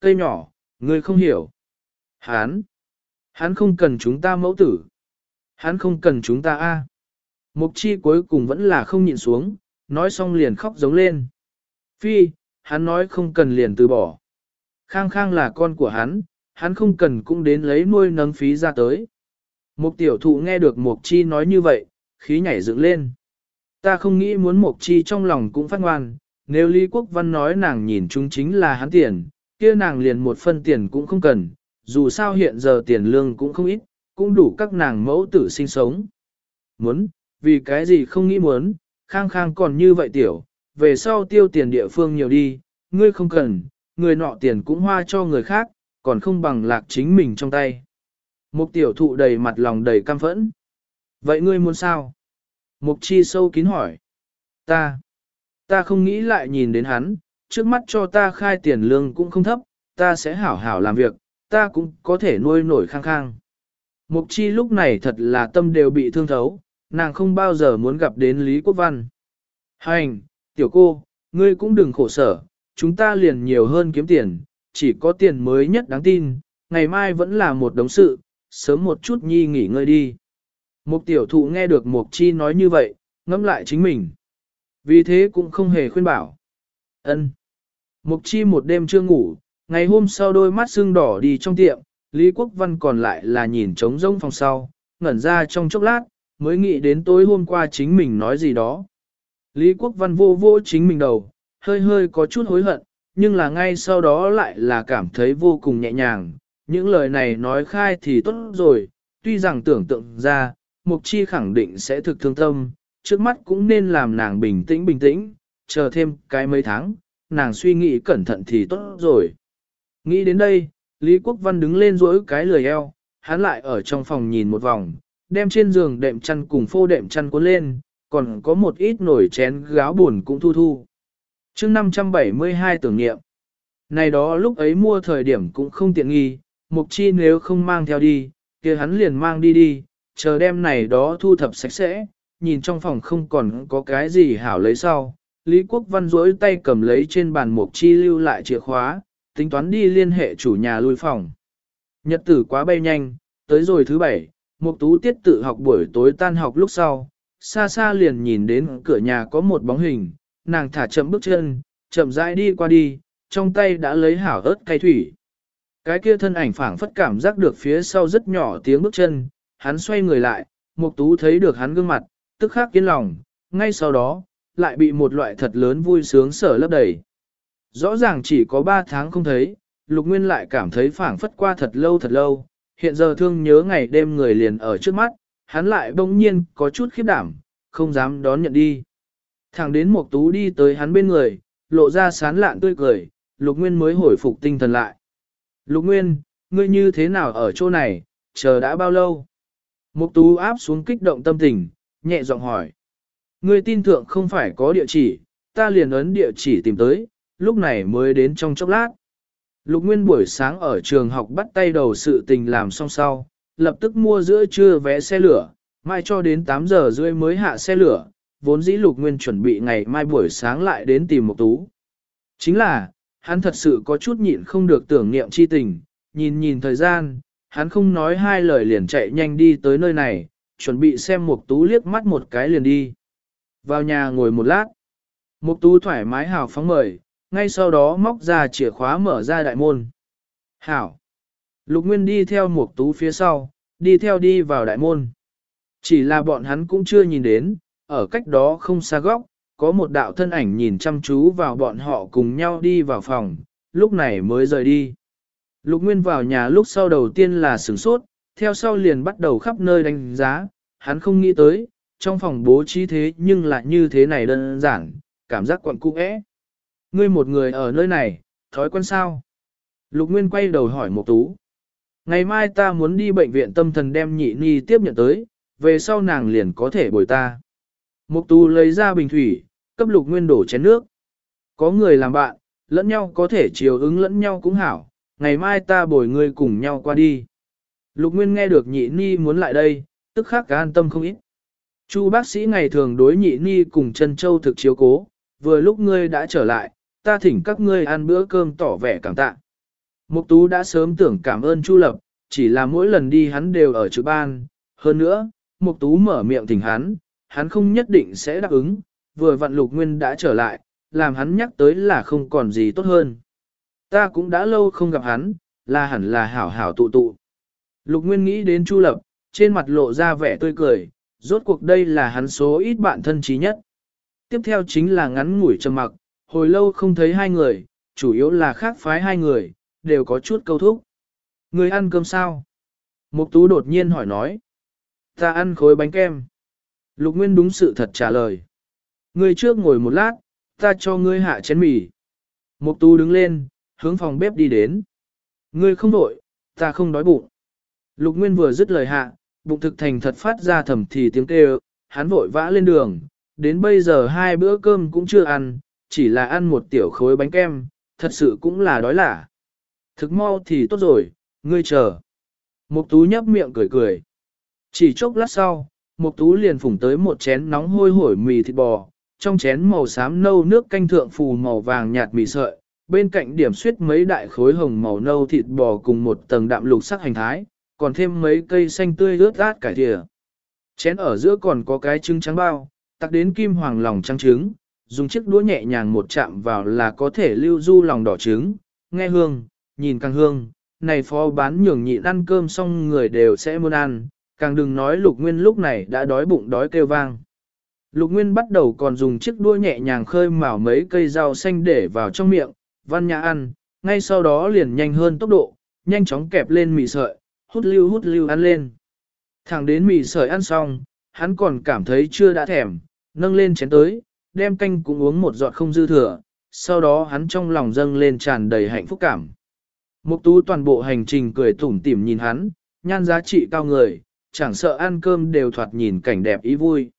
cây nhỏ, ngươi không hiểu. Hán, hắn không cần chúng ta mẫu tử. Hắn không cần chúng ta a. Mục chi cuối cùng vẫn là không nhịn xuống, nói xong liền khóc giống lên. Phi, hắn nói không cần liền từ bỏ. Khang khang là con của hắn, hắn không cần cũng đến lấy nuôi nấng phí ra tới. Mục tiểu thụ nghe được mục chi nói như vậy, khí nhảy dựng lên. Ta không nghĩ muốn mục chi trong lòng cũng phát ngoan, nếu Lý Quốc Văn nói nàng nhìn chúng chính là hắn tiền, kia nàng liền một phân tiền cũng không cần, dù sao hiện giờ tiền lương cũng không ít, cũng đủ các nàng mẫu tử sinh sống. Muốn, vì cái gì không nghĩ muốn, khang khang còn như vậy tiểu, về sau tiêu tiền địa phương nhiều đi, ngươi không cần, người nọ tiền cũng hoa cho người khác, còn không bằng lạc chính mình trong tay. Mục tiểu thụ đầy mặt lòng đầy cam phẫn. Vậy ngươi muốn sao? Mục chi sâu kín hỏi. Ta, ta không nghĩ lại nhìn đến hắn, trước mắt cho ta khai tiền lương cũng không thấp, ta sẽ hảo hảo làm việc, ta cũng có thể nuôi nổi khang khang. Mục chi lúc này thật là tâm đều bị thương thấu, nàng không bao giờ muốn gặp đến Lý Quốc Văn. Hành, tiểu cô, ngươi cũng đừng khổ sở, chúng ta liền nhiều hơn kiếm tiền, chỉ có tiền mới nhất đáng tin, ngày mai vẫn là một đống sự, sớm một chút nhi nghỉ ngơi đi. Mục tiểu thụ nghe được Mục chi nói như vậy, ngẫm lại chính mình. Vì thế cũng không hề khuyên bảo. ân Mục chi một đêm chưa ngủ, ngày hôm sau đôi mắt sưng đỏ đi trong tiệm, Lý Quốc Văn còn lại là nhìn trống rỗng phòng sau, ngẩn ra trong chốc lát, mới nghĩ đến tối hôm qua chính mình nói gì đó. Lý Quốc Văn vô vô chính mình đầu, hơi hơi có chút hối hận, nhưng là ngay sau đó lại là cảm thấy vô cùng nhẹ nhàng. Những lời này nói khai thì tốt rồi, tuy rằng tưởng tượng ra, Mục Chi khẳng định sẽ thực thương tâm, trước mắt cũng nên làm nàng bình tĩnh bình tĩnh, chờ thêm cái mấy tháng, nàng suy nghĩ cẩn thận thì tốt rồi. Nghĩ đến đây, Lý Quốc Văn đứng lên rỗi cái lười eo, hắn lại ở trong phòng nhìn một vòng, đem trên giường đệm chăn cùng phô đệm chăn cuốn lên, còn có một ít nổi chén gáo buồn cũng thu thu. chương 572 tưởng niệm. Này đó lúc ấy mua thời điểm cũng không tiện nghi, mục chi nếu không mang theo đi, kia hắn liền mang đi đi, chờ đem này đó thu thập sạch sẽ, nhìn trong phòng không còn có cái gì hảo lấy sau. Lý Quốc Văn rỗi tay cầm lấy trên bàn mục chi lưu lại chìa khóa, tính toán đi liên hệ chủ nhà lui phòng. Nhật tử quá bay nhanh, tới rồi thứ bảy, Mục Tú tiết tự học buổi tối tan học lúc sau, xa xa liền nhìn đến cửa nhà có một bóng hình, nàng thả chậm bước chân, chậm rãi đi qua đi, trong tay đã lấy hảo ớt cay thủy. Cái kia thân ảnh phảng phất cảm giác được phía sau rất nhỏ tiếng bước chân, hắn xoay người lại, Mục Tú thấy được hắn gương mặt, tức khắc yên lòng, ngay sau đó, lại bị một loại thật lớn vui sướng sở lấp đầy. Rõ ràng chỉ có 3 tháng không thấy, Lục Nguyên lại cảm thấy phảng phất qua thật lâu thật lâu, hiện giờ thương nhớ ngày đêm người liền ở trước mắt, hắn lại bỗng nhiên có chút khiếp đảm, không dám đón nhận đi. Thẳng đến một tú đi tới hắn bên người, lộ ra sán lạn tươi cười, Lục Nguyên mới hồi phục tinh thần lại. Lục Nguyên, ngươi như thế nào ở chỗ này, chờ đã bao lâu? Mục tú áp xuống kích động tâm tình, nhẹ giọng hỏi. Ngươi tin thượng không phải có địa chỉ, ta liền ấn địa chỉ tìm tới, lúc này mới đến trong chốc lát. Lục Nguyên buổi sáng ở trường học bắt tay đầu sự tình làm xong sau, lập tức mua giữa trưa vé xe lửa, mai cho đến 8 giờ rưỡi mới hạ xe lửa, vốn dĩ Lục Nguyên chuẩn bị ngày mai buổi sáng lại đến tìm một tú. Chính là, hắn thật sự có chút nhịn không được tưởng niệm chi tình, nhìn nhìn thời gian, hắn không nói hai lời liền chạy nhanh đi tới nơi này, chuẩn bị xem một tú liếc mắt một cái liền đi. Vào nhà ngồi một lát, Mục tú thoải mái hào phóng mời, ngay sau đó móc ra chìa khóa mở ra đại môn. Hảo! Lục Nguyên đi theo mục tú phía sau, đi theo đi vào đại môn. Chỉ là bọn hắn cũng chưa nhìn đến, ở cách đó không xa góc, có một đạo thân ảnh nhìn chăm chú vào bọn họ cùng nhau đi vào phòng, lúc này mới rời đi. Lục Nguyên vào nhà lúc sau đầu tiên là sửng sốt, theo sau liền bắt đầu khắp nơi đánh giá, hắn không nghĩ tới, trong phòng bố trí thế nhưng lại như thế này đơn giản, cảm giác quặn cung ế. Ngươi một người ở nơi này, thói quen sao? Lục Nguyên quay đầu hỏi Mộc Tú. Ngày mai ta muốn đi bệnh viện tâm thần đem nhị ni tiếp nhận tới, về sau nàng liền có thể bồi ta. Mộc Tú lấy ra bình thủy, cấp Lục Nguyên đổ chén nước. Có người làm bạn, lẫn nhau có thể chiều ứng lẫn nhau cũng hảo, ngày mai ta bồi ngươi cùng nhau qua đi. Lục Nguyên nghe được nhị ni muốn lại đây, tức khắc an tâm không ít. Chu bác sĩ ngày thường đối nhị ni cùng chân châu thực chiếu cố, vừa lúc ngươi đã trở lại, ta thỉnh các ngươi ăn bữa cơm tỏ vẻ cảm tạ. Mục Tú đã sớm tưởng cảm ơn Chu Lập, chỉ là mỗi lần đi hắn đều ở trực ban. Hơn nữa, Mục Tú mở miệng thỉnh hắn, hắn không nhất định sẽ đáp ứng, vừa vặn Lục Nguyên đã trở lại, làm hắn nhắc tới là không còn gì tốt hơn. Ta cũng đã lâu không gặp hắn, là hẳn là hảo hảo tụ tụ. Lục Nguyên nghĩ đến Chu Lập, trên mặt lộ ra vẻ tươi cười, rốt cuộc đây là hắn số ít bạn thân trí nhất. Tiếp theo chính là ngắn ngủi trầm mặc, hồi lâu không thấy hai người, chủ yếu là khác phái hai người, đều có chút câu thúc. Người ăn cơm sao? Mục tú đột nhiên hỏi nói. Ta ăn khối bánh kem. Lục Nguyên đúng sự thật trả lời. Ngươi trước ngồi một lát, ta cho ngươi hạ chén mì. Mục tú đứng lên, hướng phòng bếp đi đến. Ngươi không đổi, ta không đói bụng. Lục Nguyên vừa dứt lời hạ, bụng thực thành thật phát ra thầm thì tiếng kêu, hắn vội vã lên đường, đến bây giờ hai bữa cơm cũng chưa ăn, chỉ là ăn một tiểu khối bánh kem, thật sự cũng là đói lả. Thực mau thì tốt rồi, ngươi chờ. Mục tú nhấp miệng cười cười. Chỉ chốc lát sau, Mục tú liền phủng tới một chén nóng hôi hổi mì thịt bò, trong chén màu xám nâu nước canh thượng phù màu vàng nhạt mì sợi, bên cạnh điểm suyết mấy đại khối hồng màu nâu thịt bò cùng một tầng đạm lục sắc hành thái, còn thêm mấy cây xanh tươi ướt át cải thìa. Chén ở giữa còn có cái trứng trắng bao, tắc đến kim hoàng lòng trắng trứng, dùng chiếc đũa nhẹ nhàng một chạm vào là có thể lưu du lòng đỏ trứng, nghe hương, nhìn càng hương, này phó bán nhường nhịn ăn cơm xong người đều sẽ muốn ăn, càng đừng nói lục nguyên lúc này đã đói bụng đói kêu vang. Lục nguyên bắt đầu còn dùng chiếc đũa nhẹ nhàng khơi mào mấy cây rau xanh để vào trong miệng, văn nhã ăn, ngay sau đó liền nhanh hơn tốc độ, nhanh chóng kẹp lên mì sợi, hút lưu hút lưu ăn lên. Thẳng đến mì sợi ăn xong, hắn còn cảm thấy chưa đã thèm, nâng lên chén tới, đem canh cũng uống một giọt không dư thừa, sau đó hắn trong lòng dâng lên tràn đầy hạnh phúc cảm. Mục tú toàn bộ hành trình cười tủm tỉm nhìn hắn, nhan giá trị cao người, chẳng sợ ăn cơm đều thoạt nhìn cảnh đẹp ý vui.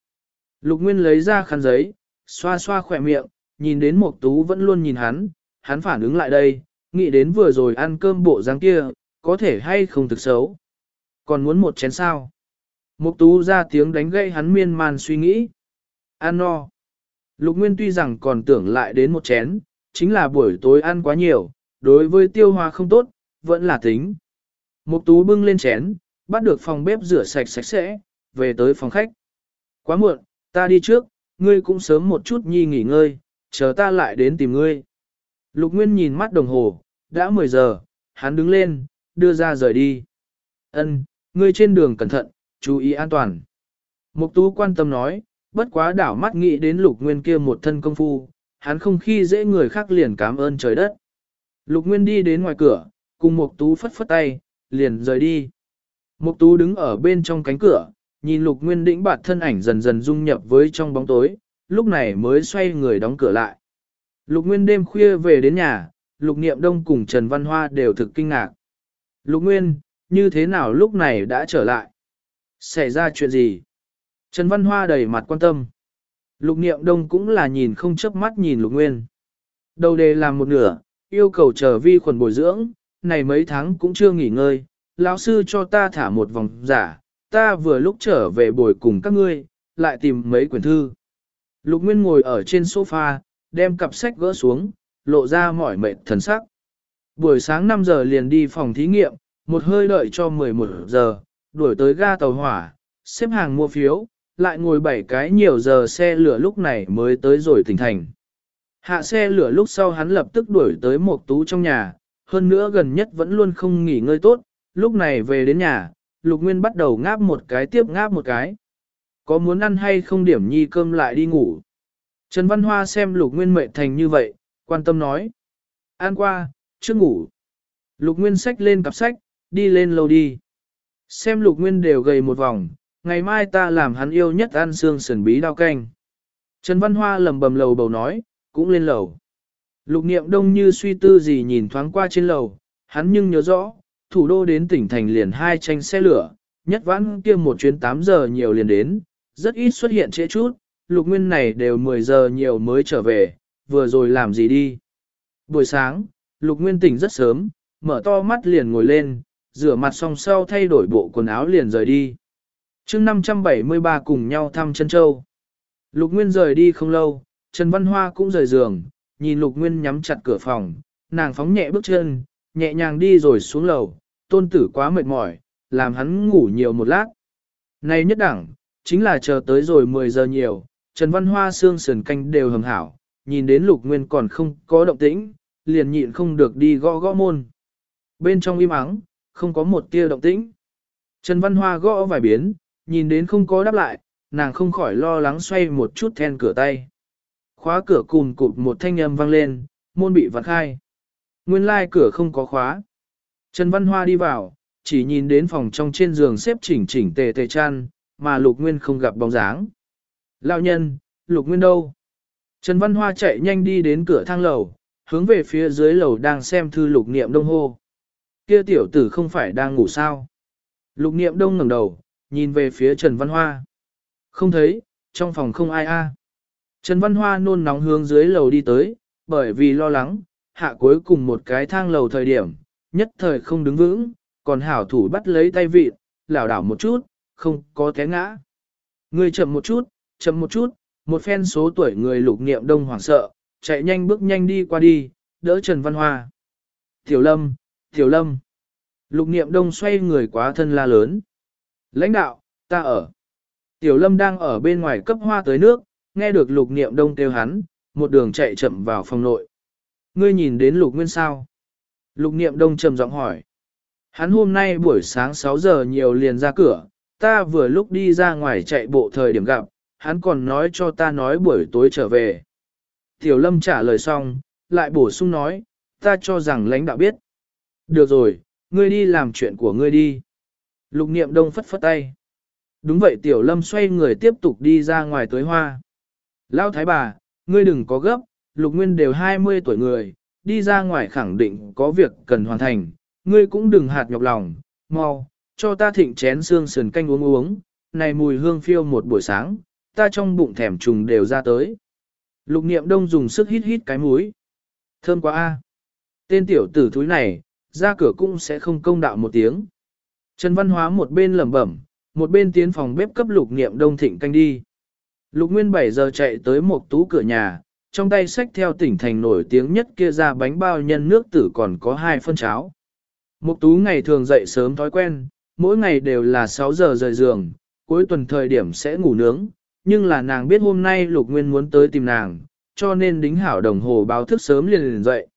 Lục Nguyên lấy ra khăn giấy, xoa xoa khỏe miệng, nhìn đến Mục tú vẫn luôn nhìn hắn, hắn phản ứng lại đây, nghĩ đến vừa rồi ăn cơm bộ dáng kia, có thể hay không thực xấu. Còn muốn một chén sao? Mục tú ra tiếng đánh gây hắn miên man suy nghĩ. Ăn no. Lục Nguyên tuy rằng còn tưởng lại đến một chén, chính là buổi tối ăn quá nhiều, đối với tiêu hóa không tốt, vẫn là tính. Mục tú bưng lên chén, bắt được phòng bếp rửa sạch sạch sẽ, về tới phòng khách. Quá muộn, ta đi trước, ngươi cũng sớm một chút nhi nghỉ ngơi, chờ ta lại đến tìm ngươi. Lục Nguyên nhìn mắt đồng hồ, đã 10 giờ, hắn đứng lên, đưa ra rời đi. Ân, ngươi trên đường cẩn thận, chú ý an toàn. Mục tú quan tâm nói, bất quá đảo mắt nghĩ đến lục nguyên kia một thân công phu, hắn không khi dễ người khác liền cảm ơn trời đất. Lục nguyên đi đến ngoài cửa, cùng mục tú phất phất tay, liền rời đi. Mục tú đứng ở bên trong cánh cửa, nhìn lục nguyên đĩnh bạt thân ảnh dần dần dung nhập với trong bóng tối, lúc này mới xoay người đóng cửa lại. Lục nguyên đêm khuya về đến nhà, lục niệm đông cùng Trần Văn Hoa đều thực kinh ngạc. Lục nguyên, như thế nào lúc này đã trở lại? Xảy ra chuyện gì? Trần Văn Hoa đầy mặt quan tâm. Lục niệm đông cũng là nhìn không chớp mắt nhìn lục nguyên. Đầu đề làm một nửa, yêu cầu chờ vi khuẩn bồi dưỡng, này mấy tháng cũng chưa nghỉ ngơi, lão sư cho ta thả một vòng giả, ta vừa lúc trở về bồi cùng các ngươi, lại tìm mấy quyển thư. Lục Nguyên ngồi ở trên sofa, đem cặp sách gỡ xuống, lộ ra mỏi mệt thần sắc. Buổi sáng 5 giờ liền đi phòng thí nghiệm, một hơi đợi cho 11 giờ, đuổi tới ga tàu hỏa, xếp hàng mua phiếu, lại ngồi 7 cái nhiều giờ xe lửa lúc này mới tới rồi tỉnh thành. Hạ xe lửa lúc sau hắn lập tức đuổi tới một tú trong nhà, hơn nữa gần nhất vẫn luôn không nghỉ ngơi tốt, lúc này về đến nhà, Lục Nguyên bắt đầu ngáp một cái tiếp ngáp một cái. Có muốn ăn hay không điểm nhi cơm lại đi ngủ. Trần Văn Hoa xem Lục Nguyên mệt thành như vậy, quan tâm nói. Ăn qua, trước ngủ. Lục Nguyên sách lên cặp sách, đi lên lầu đi. Xem Lục Nguyên đều gầy một vòng, ngày mai ta làm hắn yêu nhất ăn xương sườn bí đao canh. Trần Văn Hoa lầm bầm lầu bầu nói, cũng lên lầu. Lục niệm đông như suy tư gì nhìn thoáng qua trên lầu, hắn nhưng nhớ rõ, thủ đô đến tỉnh thành liền hai tranh xe lửa, nhất vãn kia một chuyến 8 giờ nhiều liền đến, rất ít xuất hiện trễ chút, lục nguyên này đều 10 giờ nhiều mới trở về, vừa rồi làm gì đi. Buổi sáng, lục nguyên tỉnh rất sớm, mở to mắt liền ngồi lên, rửa mặt xong sau thay đổi bộ quần áo liền rời đi. chương 573 cùng nhau thăm chân châu. Lục Nguyên rời đi không lâu, Trần Văn Hoa cũng rời giường, nhìn Lục Nguyên nhắm chặt cửa phòng, nàng phóng nhẹ bước chân, nhẹ nhàng đi rồi xuống lầu, tôn tử quá mệt mỏi, làm hắn ngủ nhiều một lát. Này nhất đẳng, chính là chờ tới rồi 10 giờ nhiều, Trần Văn Hoa xương sườn canh đều hầm hảo, nhìn đến lục nguyên còn không có động tĩnh, liền nhịn không được đi gõ gõ môn. Bên trong im ắng, không có một tia động tĩnh. Trần Văn Hoa gõ vài biến, nhìn đến không có đáp lại, nàng không khỏi lo lắng xoay một chút then cửa tay. Khóa cửa cùn cụt một thanh âm vang lên, môn bị vặn khai. Nguyên lai cửa không có khóa. Trần Văn Hoa đi vào, chỉ nhìn đến phòng trong trên giường xếp chỉnh chỉnh tề tề chăn, mà Lục Nguyên không gặp bóng dáng. Lão nhân, Lục Nguyên đâu? Trần Văn Hoa chạy nhanh đi đến cửa thang lầu, hướng về phía dưới lầu đang xem thư Lục Niệm Đông hô. Kia tiểu tử không phải đang ngủ sao? Lục Niệm Đông ngẩng đầu, nhìn về phía Trần Văn Hoa. Không thấy, trong phòng không ai a. Trần Văn Hoa nôn nóng hướng dưới lầu đi tới, bởi vì lo lắng, hạ cuối cùng một cái thang lầu thời điểm, nhất thời không đứng vững, còn hảo thủ bắt lấy tay vị, lảo đảo một chút, không có té ngã. Người chậm một chút, chậm một chút, một phen số tuổi người lục niệm đông hoảng sợ, chạy nhanh bước nhanh đi qua đi, đỡ Trần Văn Hoa. Tiểu Lâm, Tiểu Lâm. Lục niệm đông xoay người quá thân la lớn. Lãnh đạo, ta ở. Tiểu Lâm đang ở bên ngoài cấp hoa tới nước, nghe được lục niệm đông kêu hắn, một đường chạy chậm vào phòng nội. Ngươi nhìn đến lục nguyên sao? Lục niệm đông trầm giọng hỏi. Hắn hôm nay buổi sáng 6 giờ nhiều liền ra cửa, ta vừa lúc đi ra ngoài chạy bộ thời điểm gặp, hắn còn nói cho ta nói buổi tối trở về. Tiểu lâm trả lời xong, lại bổ sung nói, ta cho rằng lãnh đạo biết. Được rồi, ngươi đi làm chuyện của ngươi đi. Lục niệm đông phất phất tay. Đúng vậy tiểu lâm xoay người tiếp tục đi ra ngoài tới hoa. Lão thái bà, ngươi đừng có gấp, lục nguyên đều 20 tuổi người, đi ra ngoài khẳng định có việc cần hoàn thành, ngươi cũng đừng hạt nhọc lòng, mau, cho ta thịnh chén xương sườn canh uống uống, này mùi hương phiêu một buổi sáng, ta trong bụng thèm trùng đều ra tới. Lục niệm đông dùng sức hít hít cái mũi. Thơm quá a. Tên tiểu tử thúi này, ra cửa cũng sẽ không công đạo một tiếng. Trần Văn Hóa một bên lẩm bẩm, một bên tiến phòng bếp cấp lục niệm đông thịnh canh đi. Lục Nguyên 7 giờ chạy tới một tú cửa nhà, trong tay xách theo tỉnh thành nổi tiếng nhất kia ra bánh bao nhân nước tử còn có hai phân cháo. Mục tú ngày thường dậy sớm thói quen, mỗi ngày đều là 6 giờ rời giường, cuối tuần thời điểm sẽ ngủ nướng, nhưng là nàng biết hôm nay Lục Nguyên muốn tới tìm nàng, cho nên đính hảo đồng hồ báo thức sớm liền liền dậy.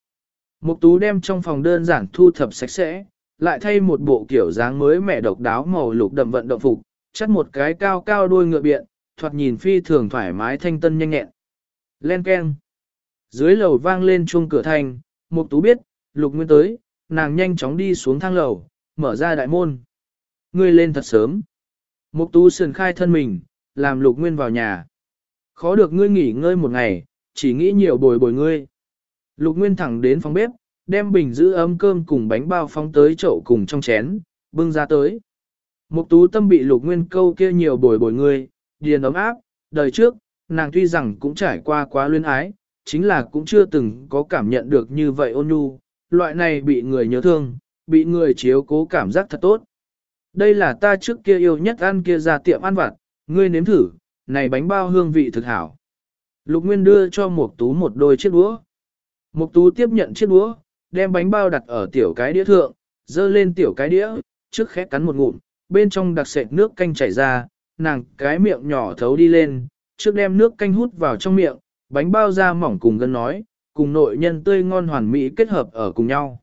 Mục tú đem trong phòng đơn giản thu thập sạch sẽ, lại thay một bộ kiểu dáng mới mẻ độc đáo màu lục đậm vận động phục, chắt một cái cao cao đuôi ngựa biện, thoạt nhìn phi thường thoải mái thanh tân nhanh nhẹn. Len keng. Dưới lầu vang lên chuông cửa thành, Mục Tú biết, Lục Nguyên tới, nàng nhanh chóng đi xuống thang lầu, mở ra đại môn. Ngươi lên thật sớm. Mục Tú sườn khai thân mình, làm Lục Nguyên vào nhà. Khó được ngươi nghỉ ngơi một ngày, chỉ nghĩ nhiều bồi bồi ngươi. Lục Nguyên thẳng đến phòng bếp, đem bình giữ ấm cơm cùng bánh bao phóng tới chậu cùng trong chén, bưng ra tới. Mục Tú tâm bị Lục Nguyên câu kia nhiều bồi bồi ngươi, điền ấm áp, đời trước, nàng tuy rằng cũng trải qua quá luyến ái, chính là cũng chưa từng có cảm nhận được như vậy ôn nhu, loại này bị người nhớ thương, bị người chiếu cố cảm giác thật tốt. Đây là ta trước kia yêu nhất ăn kia ra tiệm ăn vặt, ngươi nếm thử, này bánh bao hương vị thực hảo. Lục Nguyên đưa cho Mục Tú một đôi chiếc đũa. Mục Tú tiếp nhận chiếc đũa, đem bánh bao đặt ở tiểu cái đĩa thượng, dơ lên tiểu cái đĩa, trước khẽ cắn một ngụm, bên trong đặc sệt nước canh chảy ra, nàng cái miệng nhỏ thấu đi lên, trước đem nước canh hút vào trong miệng, bánh bao da mỏng cùng gân nói, cùng nội nhân tươi ngon hoàn mỹ kết hợp ở cùng nhau.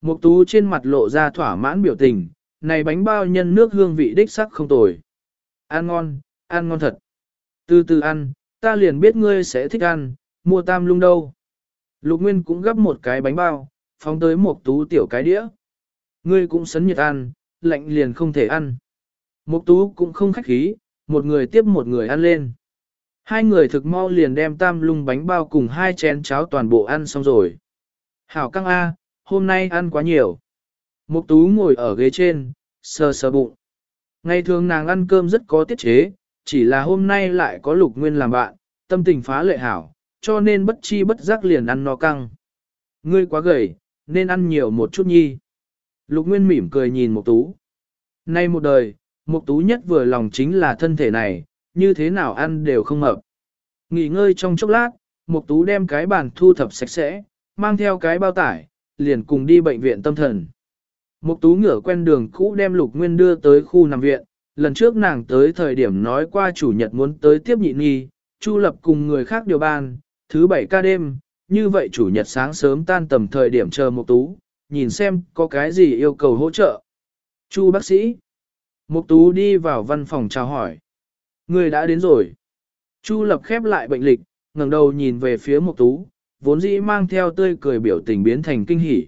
Mục tú trên mặt lộ ra thỏa mãn biểu tình, này bánh bao nhân nước hương vị đích sắc không tồi. Ăn ngon, ăn ngon thật. Từ từ ăn, ta liền biết ngươi sẽ thích ăn, mua tam lung đâu. Lục Nguyên cũng gấp một cái bánh bao, phóng tới một tú tiểu cái đĩa. Ngươi cũng sấn nhiệt ăn, lạnh liền không thể ăn. Mục tú cũng không khách khí, một người tiếp một người ăn lên. Hai người thực mau liền đem tam lung bánh bao cùng hai chén cháo toàn bộ ăn xong rồi. Hảo căng A, hôm nay ăn quá nhiều. Mục tú ngồi ở ghế trên, sờ sờ bụng. Ngày thường nàng ăn cơm rất có tiết chế, chỉ là hôm nay lại có lục nguyên làm bạn, tâm tình phá lệ hảo, cho nên bất chi bất giác liền ăn no căng. Ngươi quá gầy, nên ăn nhiều một chút nhi. Lục nguyên mỉm cười nhìn mục tú. Nay một đời, mục tú nhất vừa lòng chính là thân thể này, như thế nào ăn đều không mập. Nghỉ ngơi trong chốc lát, Mục Tú đem cái bàn thu thập sạch sẽ, mang theo cái bao tải, liền cùng đi bệnh viện tâm thần. Mục tú ngửa quen đường cũ đem Lục Nguyên đưa tới khu nằm viện, lần trước nàng tới thời điểm nói qua chủ nhật muốn tới tiếp nhị nhi, Chu Lập cùng người khác điều ban, thứ bảy ca đêm, như vậy chủ nhật sáng sớm tan tầm thời điểm chờ Mục Tú, nhìn xem có cái gì yêu cầu hỗ trợ. Chu bác sĩ. Mục Tú đi vào văn phòng chào hỏi. Người đã đến rồi. Chu Lập khép lại bệnh lịch, ngẩng đầu nhìn về phía Mục Tú, vốn dĩ mang theo tươi cười biểu tình biến thành kinh hỉ.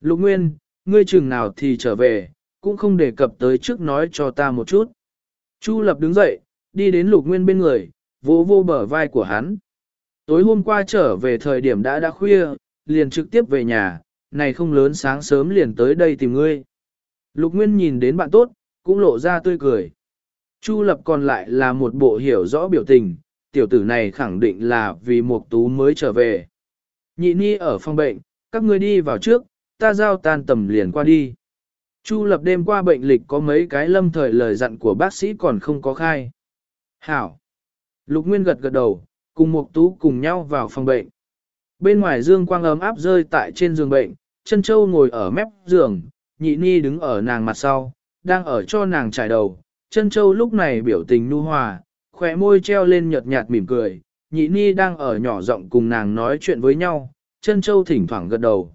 Lục Nguyên, ngươi chừng nào thì trở về, cũng không đề cập tới trước nói cho ta một chút. Chu Lập đứng dậy, đi đến Lục Nguyên bên người, vỗ vô bờ vai của hắn. Tối hôm qua trở về thời điểm đã đã khuya, liền trực tiếp về nhà, này không lớn sáng sớm liền tới đây tìm ngươi. Lục Nguyên nhìn đến bạn tốt, cũng lộ ra tươi cười. Chu Lập còn lại là một bộ hiểu rõ biểu tình, tiểu tử này khẳng định là vì một tú mới trở về. Nhị ni ở phòng bệnh, các ngươi đi vào trước, ta giao tan tầm liền qua đi. Chu Lập đêm qua bệnh lịch có mấy cái lâm thời lời dặn của bác sĩ còn không có khai. Hảo. Lục Nguyên gật gật đầu, cùng Mục tú cùng nhau vào phòng bệnh. Bên ngoài dương quang ấm áp rơi tại trên giường bệnh, Trân châu ngồi ở mép giường, nhị ni đứng ở nàng mặt sau, đang ở cho nàng trải đầu. Trân châu lúc này biểu tình nu hòa, khóe môi treo lên nhợt nhạt mỉm cười, nhị ni đang ở nhỏ giọng cùng nàng nói chuyện với nhau, Trân châu thỉnh thoảng gật đầu.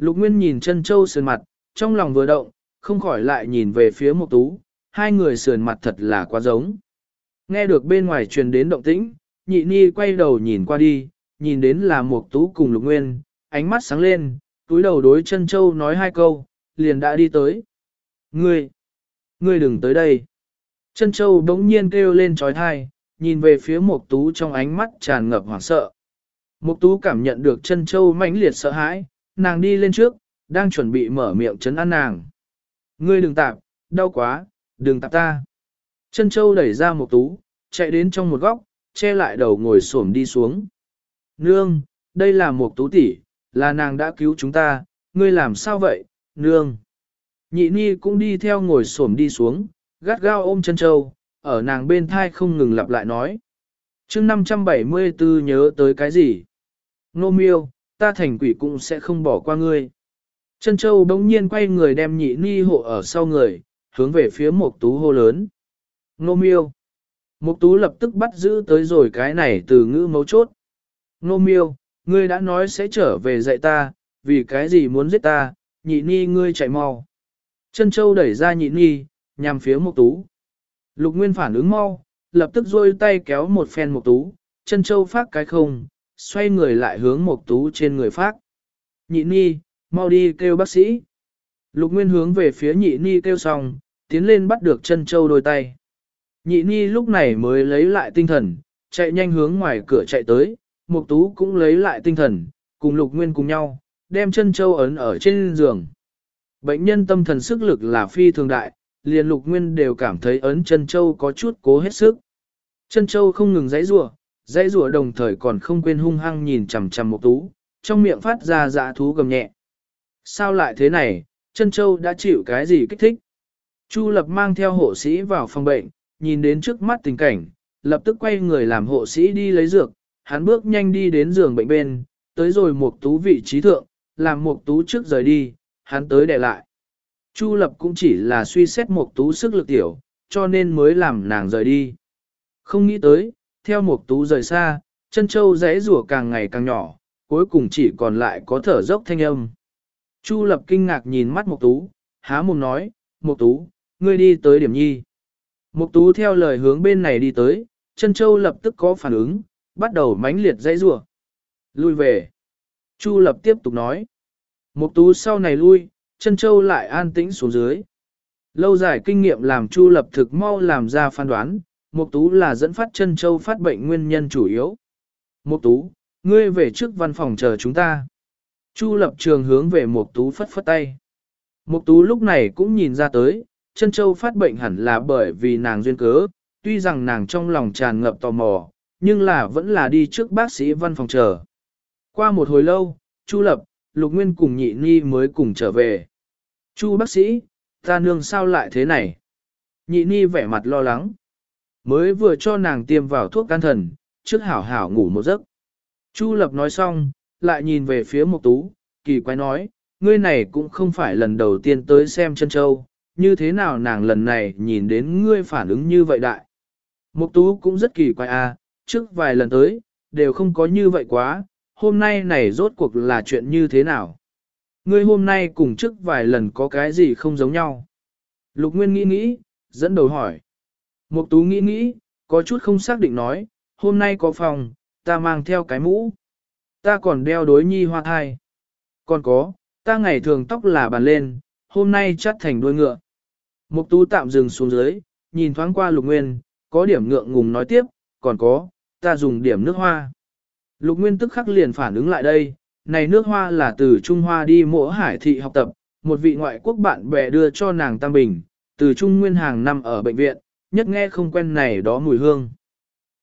Lục Nguyên nhìn chân châu sườn mặt, trong lòng vừa động, không khỏi lại nhìn về phía Mục tú, hai người sườn mặt thật là quá giống. Nghe được bên ngoài truyền đến động tĩnh, nhị ni quay đầu nhìn qua đi, nhìn đến là Mục tú cùng lục nguyên, ánh mắt sáng lên, túi đầu đối chân châu nói hai câu, liền đã đi tới. Ngươi, ngươi đừng tới đây. Chân châu bỗng nhiên kêu lên trói thai, nhìn về phía Mục tú trong ánh mắt tràn ngập hoảng sợ. Mục tú cảm nhận được chân châu mãnh liệt sợ hãi, nàng đi lên trước, đang chuẩn bị mở miệng chấn an nàng. Ngươi đừng tạp, đau quá, đừng tạp ta. Chân châu đẩy ra một tú, chạy đến trong một góc, che lại đầu ngồi xổm đi xuống. Nương, đây là một tú tỷ, là nàng đã cứu chúng ta, ngươi làm sao vậy, nương. Nhị ni cũng đi theo ngồi xổm đi xuống, gắt gao ôm chân châu, ở nàng bên thai không ngừng lặp lại nói. mươi 574 nhớ tới cái gì? Nô miêu, ta thành quỷ cũng sẽ không bỏ qua ngươi. Trân châu bỗng nhiên quay người đem nhị ni hộ ở sau người, hướng về phía một tú hô lớn. Nô miêu. Mục tú lập tức bắt giữ tới rồi cái này từ ngữ mấu chốt. Nô miêu, ngươi đã nói sẽ trở về dạy ta, vì cái gì muốn giết ta, nhị ni ngươi chạy mau. Trân châu đẩy ra nhị ni, nhằm phía một tú. Lục Nguyên phản ứng mau, lập tức rôi tay kéo một phen một tú, Trân châu phát cái không, xoay người lại hướng mục tú trên người phát. Nhị ni, mau đi kêu bác sĩ. Lục Nguyên hướng về phía nhị ni kêu xong, tiến lên bắt được chân châu đôi tay. Nhị ni lúc này mới lấy lại tinh thần, chạy nhanh hướng ngoài cửa chạy tới, Mục Tú cũng lấy lại tinh thần, cùng Lục Nguyên cùng nhau, đem chân châu ấn ở trên giường. Bệnh nhân tâm thần sức lực là phi thường đại, liền Lục Nguyên đều cảm thấy ấn chân châu có chút cố hết sức. Chân châu không ngừng giãy giụa, dãy rùa đồng thời còn không quên hung hăng nhìn chằm chằm Mục Tú, trong miệng phát ra dạ thú gầm nhẹ. Sao lại thế này, chân châu đã chịu cái gì kích thích? Chu Lập mang theo hộ sĩ vào phòng bệnh, nhìn đến trước mắt tình cảnh, lập tức quay người làm hộ sĩ đi lấy dược, hắn bước nhanh đi đến giường bệnh bên, tới rồi Mục tú vị trí thượng, làm Mục tú trước rời đi, hắn tới để lại. Chu Lập cũng chỉ là suy xét Mục tú sức lực tiểu, cho nên mới làm nàng rời đi. Không nghĩ tới, theo một tú rời xa, chân châu rẽ rủa càng ngày càng nhỏ, cuối cùng chỉ còn lại có thở dốc thanh âm. Chu Lập kinh ngạc nhìn mắt một tú, há mồm nói, một tú, ngươi đi tới điểm nhi. Mục tú theo lời hướng bên này đi tới, chân châu lập tức có phản ứng, bắt đầu mãnh liệt dãy rủa. Lui về. Chu lập tiếp tục nói. Mục tú sau này lui, chân châu lại an tĩnh xuống dưới. Lâu dài kinh nghiệm làm Chu lập thực mau làm ra phán đoán, Mục tú là dẫn phát chân châu phát bệnh nguyên nhân chủ yếu. Mục tú, ngươi về trước văn phòng chờ chúng ta. Chu lập trường hướng về Mục tú phất phất tay. Mục tú lúc này cũng nhìn ra tới, chân châu phát bệnh hẳn là bởi vì nàng duyên cớ, tuy rằng nàng trong lòng tràn ngập tò mò, nhưng là vẫn là đi trước bác sĩ văn phòng chờ. Qua một hồi lâu, Chu Lập, Lục Nguyên cùng nhị ni mới cùng trở về. Chu bác sĩ, ta nương sao lại thế này? Nhị ni vẻ mặt lo lắng. Mới vừa cho nàng tiêm vào thuốc can thần, trước hảo hảo ngủ một giấc. Chu Lập nói xong, lại nhìn về phía Mục Tú, kỳ quái nói, ngươi này cũng không phải lần đầu tiên tới xem chân châu, như thế nào nàng lần này nhìn đến ngươi phản ứng như vậy đại. Mục tú cũng rất kỳ quái à, trước vài lần tới, đều không có như vậy quá, hôm nay này rốt cuộc là chuyện như thế nào. Ngươi hôm nay cùng trước vài lần có cái gì không giống nhau. Lục Nguyên nghĩ nghĩ, dẫn đầu hỏi. Mục tú nghĩ nghĩ, có chút không xác định nói, hôm nay có phòng, ta mang theo cái mũ. Ta còn đeo đối nhi hoa thai. Còn có, ta ngày thường tóc là bàn lên, hôm nay chắt thành đuôi ngựa. Mục tú tạm dừng xuống dưới, nhìn thoáng qua lục nguyên, có điểm ngượng ngùng nói tiếp, còn có, ta dùng điểm nước hoa. Lục nguyên tức khắc liền phản ứng lại đây, này nước hoa là từ Trung Hoa đi Mộ hải thị học tập, một vị ngoại quốc bạn bè đưa cho nàng tam bình, từ Trung Nguyên hàng năm ở bệnh viện, nhất nghe không quen này đó mùi hương.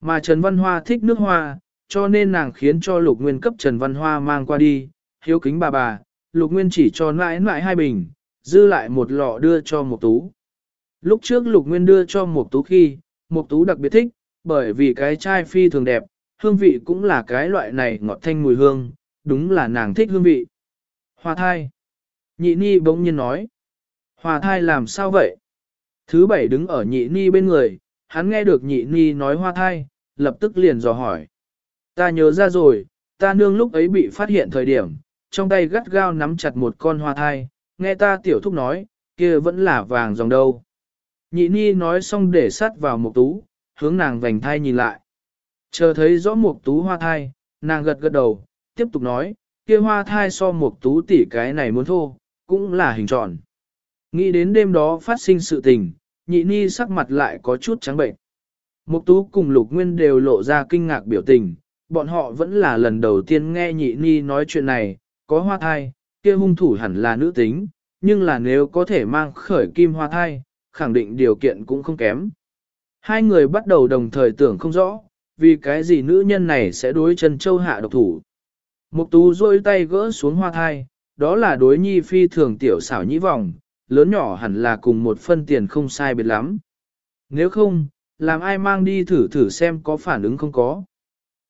Mà Trần Văn Hoa thích nước hoa, cho nên nàng khiến cho Lục Nguyên cấp Trần Văn Hoa mang qua đi, hiếu kính bà bà, Lục Nguyên chỉ cho mãi mãi hai bình, dư lại một lọ đưa cho một tú. Lúc trước Lục Nguyên đưa cho một tú khi, một tú đặc biệt thích, bởi vì cái chai phi thường đẹp, hương vị cũng là cái loại này ngọt thanh mùi hương, đúng là nàng thích hương vị. Hoa thai. Nhị ni bỗng nhiên nói. Hoa thai làm sao vậy? Thứ bảy đứng ở nhị ni bên người, hắn nghe được nhị ni nói hoa thai, lập tức liền dò hỏi. Ta nhớ ra rồi, ta nương lúc ấy bị phát hiện thời điểm, trong tay gắt gao nắm chặt một con hoa thai, nghe ta tiểu thúc nói, kia vẫn là vàng dòng đâu. Nhị ni nói xong để sắt vào một tú, hướng nàng vành thai nhìn lại. Chờ thấy rõ một tú hoa thai, nàng gật gật đầu, tiếp tục nói, kia hoa thai so một tú tỷ cái này muốn thô, cũng là hình tròn. Nghĩ đến đêm đó phát sinh sự tình, nhị ni sắc mặt lại có chút trắng bệnh. Mục tú cùng lục nguyên đều lộ ra kinh ngạc biểu tình, bọn họ vẫn là lần đầu tiên nghe nhị ni nói chuyện này, có hoa thai, kia hung thủ hẳn là nữ tính, nhưng là nếu có thể mang khởi kim hoa thai, khẳng định điều kiện cũng không kém. Hai người bắt đầu đồng thời tưởng không rõ, vì cái gì nữ nhân này sẽ đối chân châu hạ độc thủ. Mục tú rôi tay gỡ xuống hoa thai, đó là đối nhi phi thường tiểu xảo nhĩ vòng, lớn nhỏ hẳn là cùng một phân tiền không sai biệt lắm. Nếu không, làm ai mang đi thử thử xem có phản ứng không có.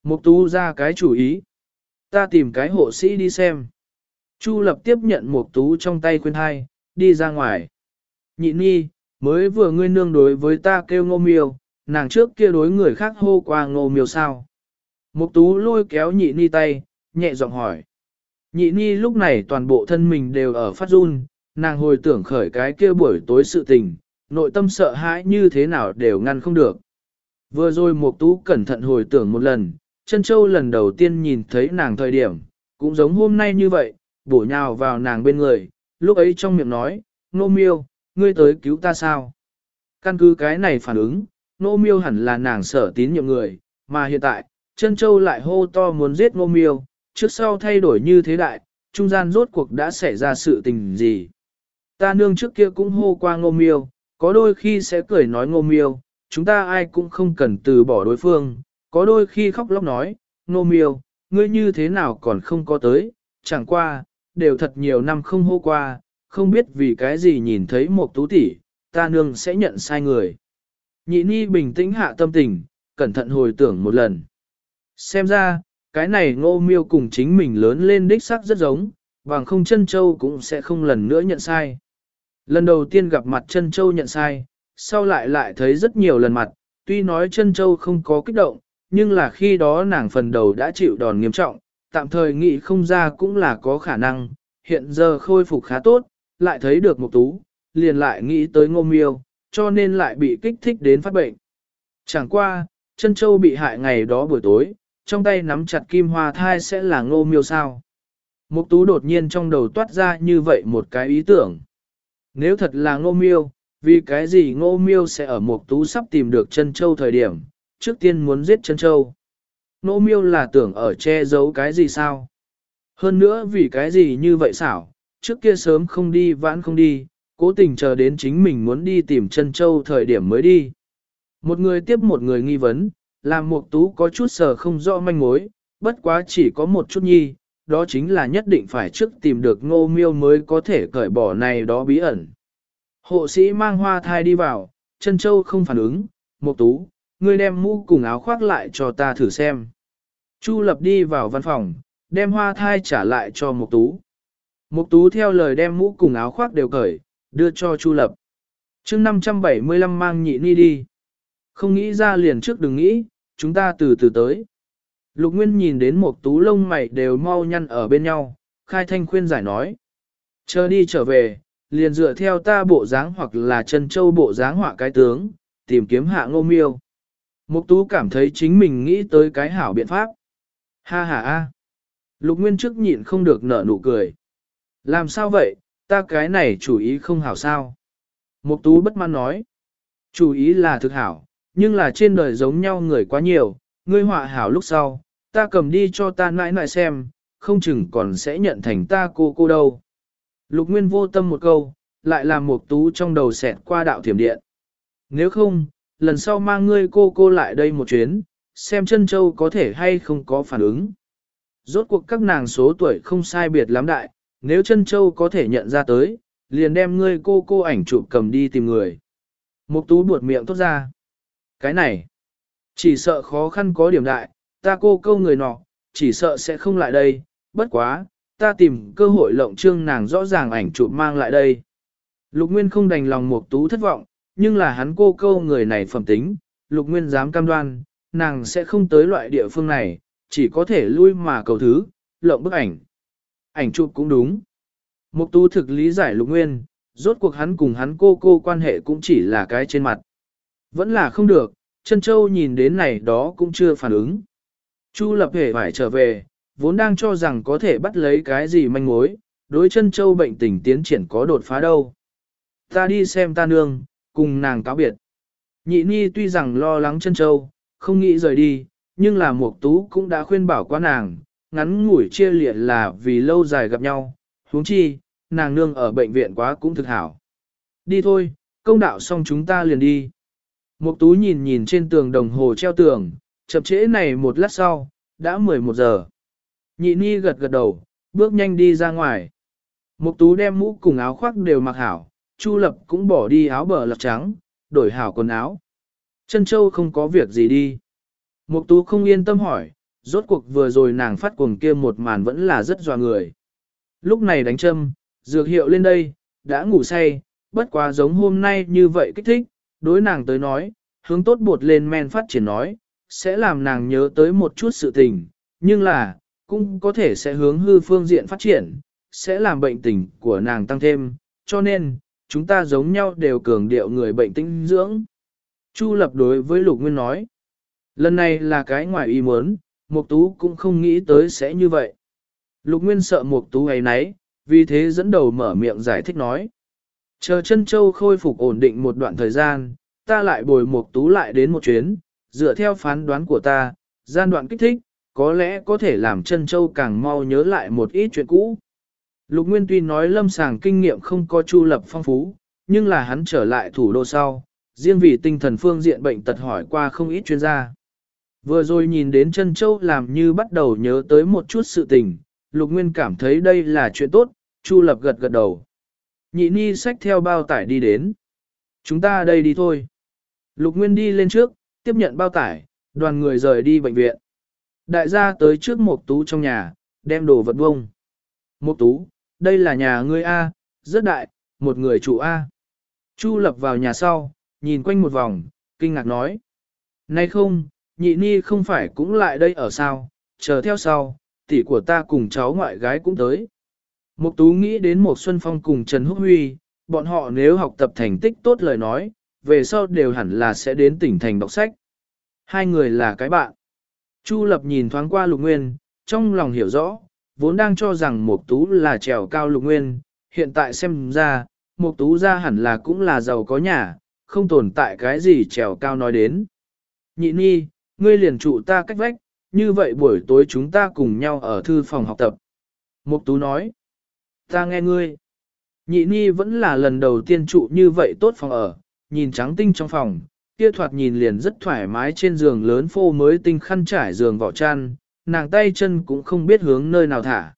Mục tú ra cái chủ ý. Ta tìm cái hộ sĩ đi xem. Chu lập tiếp nhận mục tú trong tay khuyên hai, đi ra ngoài. Nhị nhi, mới vừa ngươi nương đối với ta kêu ngô miêu, nàng trước kia đối người khác hô qua ngô miêu sao. Mục tú lôi kéo nhị ni tay, nhẹ giọng hỏi. Nhị ni lúc này toàn bộ thân mình đều ở phát run, nàng hồi tưởng khởi cái kia buổi tối sự tình, nội tâm sợ hãi như thế nào đều ngăn không được. Vừa rồi Mục Tú cẩn thận hồi tưởng một lần, chân châu lần đầu tiên nhìn thấy nàng thời điểm, cũng giống hôm nay như vậy, bổ nhào vào nàng bên người, lúc ấy trong miệng nói, nô miêu, ngươi tới cứu ta sao? Căn cứ cái này phản ứng, nô miêu hẳn là nàng sở tín nhiệm người, mà hiện tại, chân châu lại hô to muốn giết nô miêu, trước sau thay đổi như thế đại, trung gian rốt cuộc đã xảy ra sự tình gì. Ta nương trước kia cũng hô qua ngô miêu, có đôi khi sẽ cười nói ngô miêu, chúng ta ai cũng không cần từ bỏ đối phương, có đôi khi khóc lóc nói, ngô miêu, ngươi như thế nào còn không có tới, chẳng qua, đều thật nhiều năm không hô qua, không biết vì cái gì nhìn thấy một tú tỷ, ta nương sẽ nhận sai người. Nhị ni bình tĩnh hạ tâm tình, cẩn thận hồi tưởng một lần. Xem ra, cái này ngô miêu cùng chính mình lớn lên đích sắc rất giống, bằng không chân châu cũng sẽ không lần nữa nhận sai. Lần đầu tiên gặp mặt chân châu nhận sai, sau lại lại thấy rất nhiều lần mặt, tuy nói chân châu không có kích động, nhưng là khi đó nàng phần đầu đã chịu đòn nghiêm trọng, tạm thời nghĩ không ra cũng là có khả năng, hiện giờ khôi phục khá tốt, lại thấy được một tú, liền lại nghĩ tới ngô miêu, cho nên lại bị kích thích đến phát bệnh. Chẳng qua, chân châu bị hại ngày đó buổi tối, trong tay nắm chặt kim hoa thai sẽ là ngô miêu sao. Mục tú đột nhiên trong đầu toát ra như vậy một cái ý tưởng. Nếu thật là ngô miêu, vì cái gì ngô miêu sẽ ở một tú sắp tìm được chân châu thời điểm, trước tiên muốn giết chân châu. Ngô miêu là tưởng ở che giấu cái gì sao? Hơn nữa vì cái gì như vậy xảo, trước kia sớm không đi vãn không đi, cố tình chờ đến chính mình muốn đi tìm chân châu thời điểm mới đi. Một người tiếp một người nghi vấn, làm mục tú có chút sờ không rõ manh mối, bất quá chỉ có một chút nhi, đó chính là nhất định phải trước tìm được ngô miêu mới có thể cởi bỏ này đó bí ẩn. Hộ sĩ mang hoa thai đi vào, chân châu không phản ứng, một tú, ngươi đem mũ cùng áo khoác lại cho ta thử xem. Chu lập đi vào văn phòng, đem hoa thai trả lại cho một tú. Mục tú theo lời đem mũ cùng áo khoác đều cởi, đưa cho Chu Lập. chương 575 mang nhị ni đi. Không nghĩ ra liền trước đừng nghĩ, chúng ta từ từ tới. Lục Nguyên nhìn đến một tú lông mày đều mau nhăn ở bên nhau, khai thanh khuyên giải nói. Chờ đi trở về, liền dựa theo ta bộ dáng hoặc là chân châu bộ dáng họa cái tướng, tìm kiếm hạ ngô miêu. Mục tú cảm thấy chính mình nghĩ tới cái hảo biện pháp. Ha ha ha. Lục Nguyên trước nhịn không được nở nụ cười. Làm sao vậy, ta cái này chủ ý không hảo sao? Mục tú bất mãn nói. Chủ ý là thực hảo, nhưng là trên đời giống nhau người quá nhiều, ngươi họa hảo lúc sau, ta cầm đi cho ta nãi nãi xem, không chừng còn sẽ nhận thành ta cô cô đâu. Lục Nguyên vô tâm một câu, lại làm một tú trong đầu xẹt qua đạo thiểm điện. Nếu không, lần sau mang ngươi cô cô lại đây một chuyến, xem chân châu có thể hay không có phản ứng. Rốt cuộc các nàng số tuổi không sai biệt lắm đại, nếu chân châu có thể nhận ra tới, liền đem ngươi cô cô ảnh chụp cầm đi tìm người. Mục tú buột miệng tốt ra. Cái này, chỉ sợ khó khăn có điểm đại, ta cô câu người nọ, chỉ sợ sẽ không lại đây, bất quá, ta tìm cơ hội lộng trương nàng rõ ràng ảnh chụp mang lại đây. Lục Nguyên không đành lòng Mục Tú thất vọng, nhưng là hắn cô câu người này phẩm tính, Lục Nguyên dám cam đoan, nàng sẽ không tới loại địa phương này, chỉ có thể lui mà cầu thứ, lộng bức ảnh. Ảnh chụp cũng đúng. Mục Tú thực lý giải Lục Nguyên, rốt cuộc hắn cùng hắn cô cô quan hệ cũng chỉ là cái trên mặt. Vẫn là không được, Trân châu nhìn đến này đó cũng chưa phản ứng. Chu lập hề phải trở về, vốn đang cho rằng có thể bắt lấy cái gì manh mối, đối chân châu bệnh tình tiến triển có đột phá đâu. Ta đi xem ta nương, cùng nàng cáo biệt. Nhị ni tuy rằng lo lắng chân châu, không nghĩ rời đi, nhưng là Mục Tú cũng đã khuyên bảo qua nàng, ngắn ngủi chia liệt là vì lâu dài gặp nhau, huống chi, nàng nương ở bệnh viện quá cũng thực hảo. Đi thôi, công đạo xong chúng ta liền đi. Mục Tú nhìn nhìn trên tường đồng hồ treo tường, chậm trễ này một lát sau, đã 11 giờ. Nhị ni gật gật đầu, bước nhanh đi ra ngoài. Mục Tú đem mũ cùng áo khoác đều mặc hảo, Chu Lập cũng bỏ đi áo bờ lọc trắng, đổi hảo quần áo. Chân Châu không có việc gì đi. Mục Tú không yên tâm hỏi, rốt cuộc vừa rồi nàng phát cuồng kia một màn vẫn là rất dọa người. Lúc này đánh châm, dược hiệu lên đây, đã ngủ say, bất quá giống hôm nay như vậy kích thích, đối nàng tới nói, hướng tốt bột lên men phát triển nói, sẽ làm nàng nhớ tới một chút sự tình, nhưng là, cũng có thể sẽ hướng hư phương diện phát triển, sẽ làm bệnh tình của nàng tăng thêm, cho nên, chúng ta giống nhau đều cường điệu người bệnh tinh dưỡng. Chu lập đối với Lục Nguyên nói, lần này là cái ngoài ý muốn, Mục Tú cũng không nghĩ tới sẽ như vậy. Lục Nguyên sợ Mục Tú ấy nấy, vì thế dẫn đầu mở miệng giải thích nói. Chờ chân châu khôi phục ổn định một đoạn thời gian, ta lại bồi Mục Tú lại đến một chuyến, dựa theo phán đoán của ta, gian đoạn kích thích, có lẽ có thể làm chân châu càng mau nhớ lại một ít chuyện cũ. Lục Nguyên tuy nói lâm sàng kinh nghiệm không có chu lập phong phú, nhưng là hắn trở lại thủ đô sau, riêng vì tinh thần phương diện bệnh tật hỏi qua không ít chuyên gia. Vừa rồi nhìn đến chân châu làm như bắt đầu nhớ tới một chút sự tình, Lục Nguyên cảm thấy đây là chuyện tốt, Chu Lập gật gật đầu. Nhị Ni xách theo bao tải đi đến. Chúng ta đây đi thôi. Lục Nguyên đi lên trước, tiếp nhận bao tải, đoàn người rời đi bệnh viện. Đại gia tới trước một tú trong nhà, đem đồ vật bông. Một tú, đây là nhà ngươi A, rất đại, một người chủ A. Chu lập vào nhà sau, nhìn quanh một vòng, kinh ngạc nói. Này không, nhị ni không phải cũng lại đây ở sao, chờ theo sau, tỷ của ta cùng cháu ngoại gái cũng tới. Mục tú nghĩ đến một Xuân Phong cùng Trần Húc Huy, bọn họ nếu học tập thành tích tốt lời nói, về sau đều hẳn là sẽ đến tỉnh thành đọc sách. Hai người là cái bạn. Chu Lập nhìn thoáng qua Lục Nguyên, trong lòng hiểu rõ, vốn đang cho rằng Mục Tú là trèo cao Lục Nguyên, hiện tại xem ra, Mục Tú ra hẳn là cũng là giàu có nhà, không tồn tại cái gì trèo cao nói đến. Nhị Nhi, ngươi liền trụ ta cách vách, như vậy buổi tối chúng ta cùng nhau ở thư phòng học tập. Mục Tú nói, ta nghe ngươi. Nhị Nhi vẫn là lần đầu tiên trụ như vậy tốt phòng ở, nhìn trắng tinh trong phòng, kia thoạt nhìn liền rất thoải mái trên giường lớn phô mới tinh khăn trải giường vỏ chăn, nàng tay chân cũng không biết hướng nơi nào thả.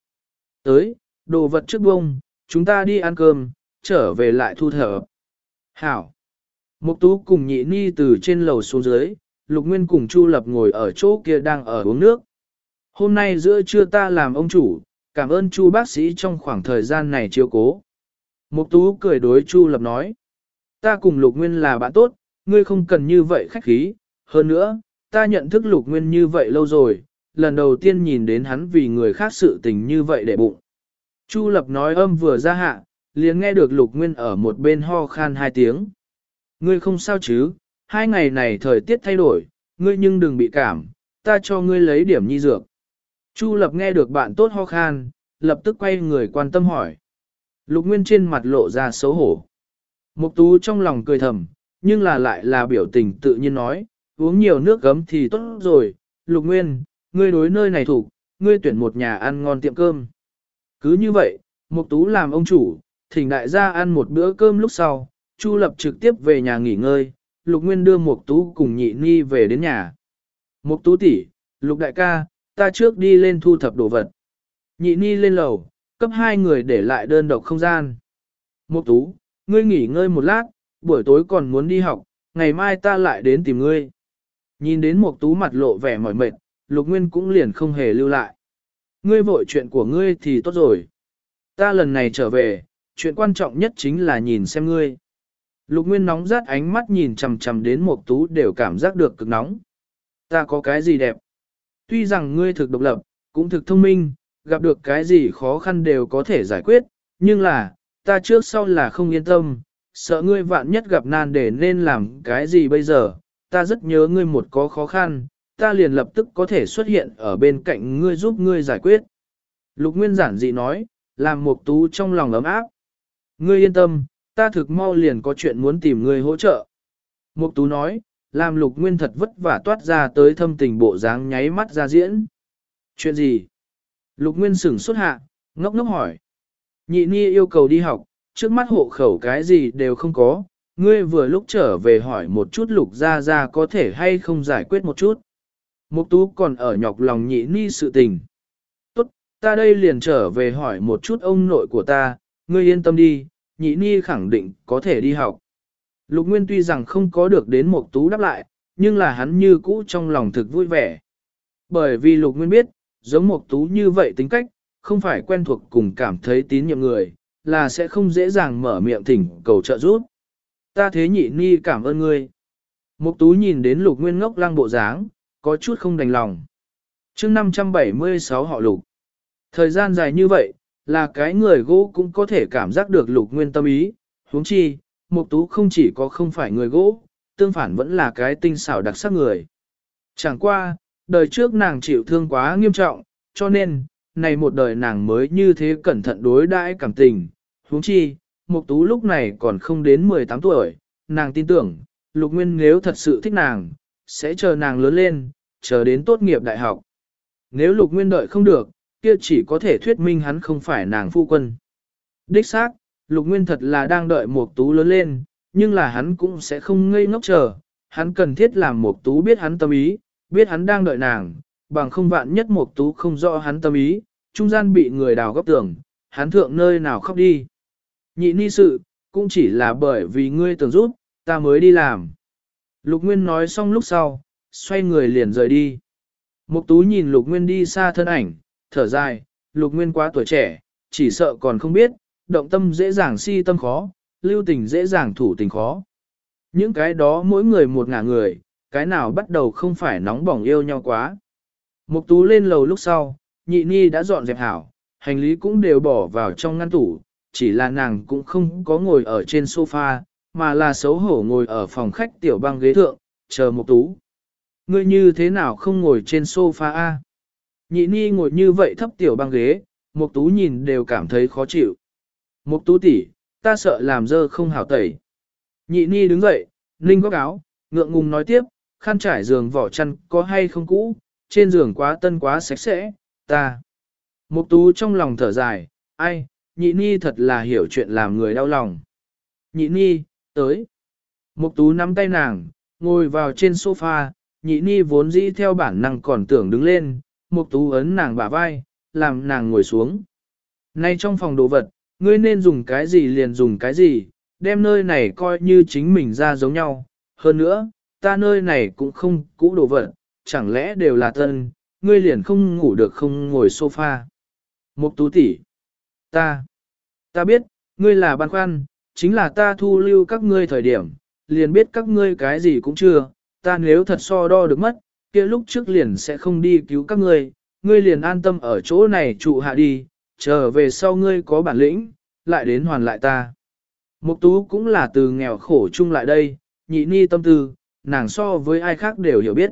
Tới, đồ vật trước bông, chúng ta đi ăn cơm, trở về lại thu thở. Hảo. Mục tú cùng nhị ni từ trên lầu xuống dưới, lục nguyên cùng chu lập ngồi ở chỗ kia đang ở uống nước. Hôm nay giữa trưa ta làm ông chủ, cảm ơn Chu bác sĩ trong khoảng thời gian này chiêu cố. Mục Tú cười đối Chu Lập nói, ta cùng Lục Nguyên là bạn tốt, ngươi không cần như vậy khách khí, hơn nữa, ta nhận thức Lục Nguyên như vậy lâu rồi, lần đầu tiên nhìn đến hắn vì người khác sự tình như vậy để bụng. Chu Lập nói âm vừa ra hạ, liền nghe được Lục Nguyên ở một bên ho khan hai tiếng. Ngươi không sao chứ, hai ngày này thời tiết thay đổi, ngươi nhưng đừng bị cảm, ta cho ngươi lấy điểm nhi dược. Chu Lập nghe được bạn tốt ho khan, lập tức quay người quan tâm hỏi. Lục Nguyên trên mặt lộ ra xấu hổ. Mục Tú trong lòng cười thầm, nhưng là lại là biểu tình tự nhiên nói, uống nhiều nước gấm thì tốt rồi. Lục Nguyên, ngươi đối nơi này thủ, ngươi tuyển một nhà ăn ngon tiệm cơm. Cứ như vậy, Mục Tú làm ông chủ, thỉnh đại gia ăn một bữa cơm lúc sau, Chu Lập trực tiếp về nhà nghỉ ngơi, Lục Nguyên đưa Mục Tú cùng Nhị Ni về đến nhà. Mục Tú tỷ, Lục đại ca, ta trước đi lên thu thập đồ vật. Nhị Ni lên lầu, cấp hai người để lại đơn độc không gian. Mục Tú, ngươi nghỉ ngơi một lát, buổi tối còn muốn đi học, ngày mai ta lại đến tìm ngươi. Nhìn đến một Tú mặt lộ vẻ mỏi mệt, Lục Nguyên cũng liền không hề lưu lại. Ngươi vội chuyện của ngươi thì tốt rồi. Ta lần này trở về, chuyện quan trọng nhất chính là nhìn xem ngươi. Lục Nguyên nóng rát ánh mắt nhìn chằm chằm đến một tú đều cảm giác được cực nóng. Ta có cái gì đẹp? Tuy rằng ngươi thực độc lập, cũng thực thông minh, gặp được cái gì khó khăn đều có thể giải quyết, nhưng là, ta trước sau là không yên tâm, sợ ngươi vạn nhất gặp nan để nên làm cái gì bây giờ, ta rất nhớ ngươi một có khó khăn, ta liền lập tức có thể xuất hiện ở bên cạnh ngươi giúp ngươi giải quyết. Lục Nguyên giản dị nói, làm một tú trong lòng ấm áp. Ngươi yên tâm, ta thực mau liền có chuyện muốn tìm ngươi hỗ trợ. Mục tú nói, làm lục nguyên thật vất vả toát ra tới thâm tình bộ dáng nháy mắt ra diễn. Chuyện gì? Lục nguyên sửng xuất hạ, ngốc ngốc hỏi. Nhị ni yêu cầu đi học, trước mắt hộ khẩu cái gì đều không có, ngươi vừa lúc trở về hỏi một chút lục ra ra có thể hay không giải quyết một chút. Mục tú còn ở nhọc lòng nhị ni sự tình. Tốt, ta đây liền trở về hỏi một chút ông nội của ta, ngươi yên tâm đi, nhị ni khẳng định có thể đi học. Lục Nguyên tuy rằng không có được đến Mục tú đáp lại, nhưng là hắn như cũ trong lòng thực vui vẻ. Bởi vì Lục Nguyên biết, giống Mục tú như vậy tính cách, không phải quen thuộc cùng cảm thấy tín nhiệm người, là sẽ không dễ dàng mở miệng thỉnh cầu trợ giúp. Ta thế nhị ni cảm ơn ngươi. Mục tú nhìn đến lục nguyên ngốc lăng bộ dáng, có chút không đành lòng. Trước 576 họ lục. Thời gian dài như vậy, là cái người gỗ cũng có thể cảm giác được lục nguyên tâm ý, huống chi, mục tú không chỉ có không phải người gỗ, tương phản vẫn là cái tinh xảo đặc sắc người. Chẳng qua, đời trước nàng chịu thương quá nghiêm trọng, cho nên, này một đời nàng mới như thế cẩn thận đối đãi cảm tình. huống chi, mục tú lúc này còn không đến 18 tuổi, nàng tin tưởng, lục nguyên nếu thật sự thích nàng, sẽ chờ nàng lớn lên, chờ đến tốt nghiệp đại học. Nếu lục nguyên đợi không được, kia chỉ có thể thuyết minh hắn không phải nàng phu quân. Đích xác, lục nguyên thật là đang đợi Mục tú lớn lên, nhưng là hắn cũng sẽ không ngây ngốc chờ, hắn cần thiết làm Mục tú biết hắn tâm ý, biết hắn đang đợi nàng, bằng không vạn nhất Mục tú không rõ hắn tâm ý, trung gian bị người đào góc tường, hắn thượng nơi nào khóc đi. Nhị ni sự, cũng chỉ là bởi vì ngươi tưởng giúp, ta mới đi làm. Lục Nguyên nói xong lúc sau, xoay người liền rời đi. Mục tú nhìn Lục Nguyên đi xa thân ảnh, thở dài, lục nguyên quá tuổi trẻ, chỉ sợ còn không biết, động tâm dễ dàng si tâm khó, lưu tình dễ dàng thủ tình khó. Những cái đó mỗi người một ngả người, cái nào bắt đầu không phải nóng bỏng yêu nhau quá. Mục tú lên lầu lúc sau, nhị ni đã dọn dẹp hảo, hành lý cũng đều bỏ vào trong ngăn tủ, chỉ là nàng cũng không có ngồi ở trên sofa, mà là xấu hổ ngồi ở phòng khách tiểu băng ghế thượng, chờ mục tú. Ngươi như thế nào không ngồi trên sofa a? Nhị ni ngồi như vậy thấp tiểu băng ghế, Mục tú nhìn đều cảm thấy khó chịu. Mục tú tỷ, ta sợ làm dơ không hảo tẩy. Nhị ni đứng dậy, ninh góc áo, ngượng ngùng nói tiếp, khăn trải giường vỏ chăn có hay không cũ, trên giường quá tân quá sạch sẽ, ta. Mục tú trong lòng thở dài, ai, nhị ni thật là hiểu chuyện làm người đau lòng. Nhị ni, tới. Mục tú nắm tay nàng, ngồi vào trên sofa, nhị ni vốn dĩ theo bản năng còn tưởng đứng lên, Mục tú ấn nàng bả vai, làm nàng ngồi xuống. Nay trong phòng đồ vật, ngươi nên dùng cái gì liền dùng cái gì, đem nơi này coi như chính mình ra giống nhau. Hơn nữa, ta nơi này cũng không cũ đồ vật, chẳng lẽ đều là tân, ngươi liền không ngủ được không ngồi sofa. Mục tú tỷ, ta, ta biết, ngươi là băn khoăn, chính là ta thu lưu các ngươi thời điểm, liền biết các ngươi cái gì cũng chưa, ta nếu thật so đo được mất, kia lúc trước liền sẽ không đi cứu các ngươi, ngươi liền an tâm ở chỗ này trụ hạ đi, chờ về sau ngươi có bản lĩnh, lại đến hoàn lại ta. Mục tú cũng là từ nghèo khổ chung lại đây, nhị ni tâm tư, nàng so với ai khác đều hiểu biết.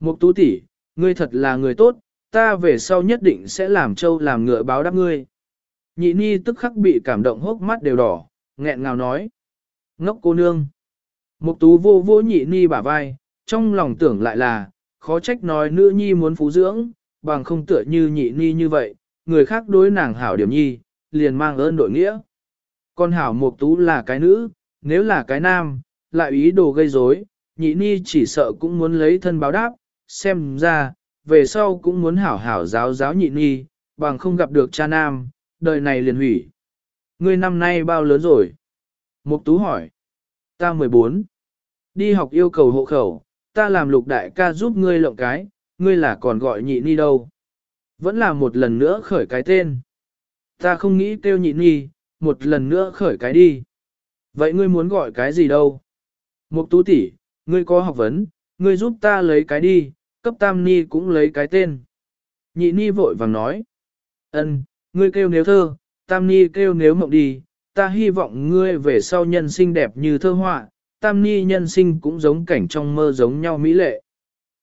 Mục tú tỷ, ngươi thật là người tốt, ta về sau nhất định sẽ làm trâu làm ngựa báo đáp ngươi. Nhị ni tức khắc bị cảm động hốc mắt đều đỏ, nghẹn ngào nói. Ngốc cô nương. Mục tú vô vô nhị ni bả vai, trong lòng tưởng lại là, khó trách nói nữ nhi muốn phú dưỡng, bằng không tựa như nhị ni như vậy, người khác đối nàng hảo điểm nhi, liền mang ơn đội nghĩa. Con hảo mục tú là cái nữ, nếu là cái nam, lại ý đồ gây rối, nhị ni chỉ sợ cũng muốn lấy thân báo đáp, xem ra, về sau cũng muốn hảo hảo giáo giáo nhị nhi bằng không gặp được cha nam, đời này liền hủy. Ngươi năm nay bao lớn rồi? Mục tú hỏi. Ta 14. Đi học yêu cầu hộ khẩu, ta làm lục đại ca giúp ngươi lộng cái, ngươi là còn gọi nhị ni đâu. Vẫn là một lần nữa khởi cái tên. Ta không nghĩ kêu nhị ni, một lần nữa khởi cái đi. Vậy ngươi muốn gọi cái gì đâu? Mục tú tỷ, ngươi có học vấn, ngươi giúp ta lấy cái đi, cấp tam ni cũng lấy cái tên. Nhị ni vội vàng nói. Ân, ngươi kêu nếu thơ, tam ni kêu nếu mộng đi, ta hy vọng ngươi về sau nhân sinh đẹp như thơ họa, tam ni nhân sinh cũng giống cảnh trong mơ giống nhau mỹ lệ.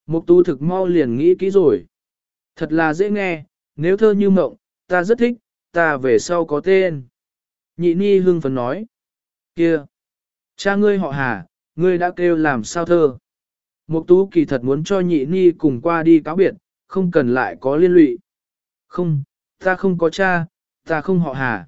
Mục Tu thực mau liền nghĩ kỹ rồi. Thật là dễ nghe, nếu thơ như mộng, ta rất thích, ta về sau có tên. Nhị ni hưng phấn nói. Kia! Cha ngươi họ hà, ngươi đã kêu làm sao thơ. Mục tú kỳ thật muốn cho nhị ni cùng qua đi cáo biệt, không cần lại có liên lụy. Không, ta không có cha, ta không họ hà.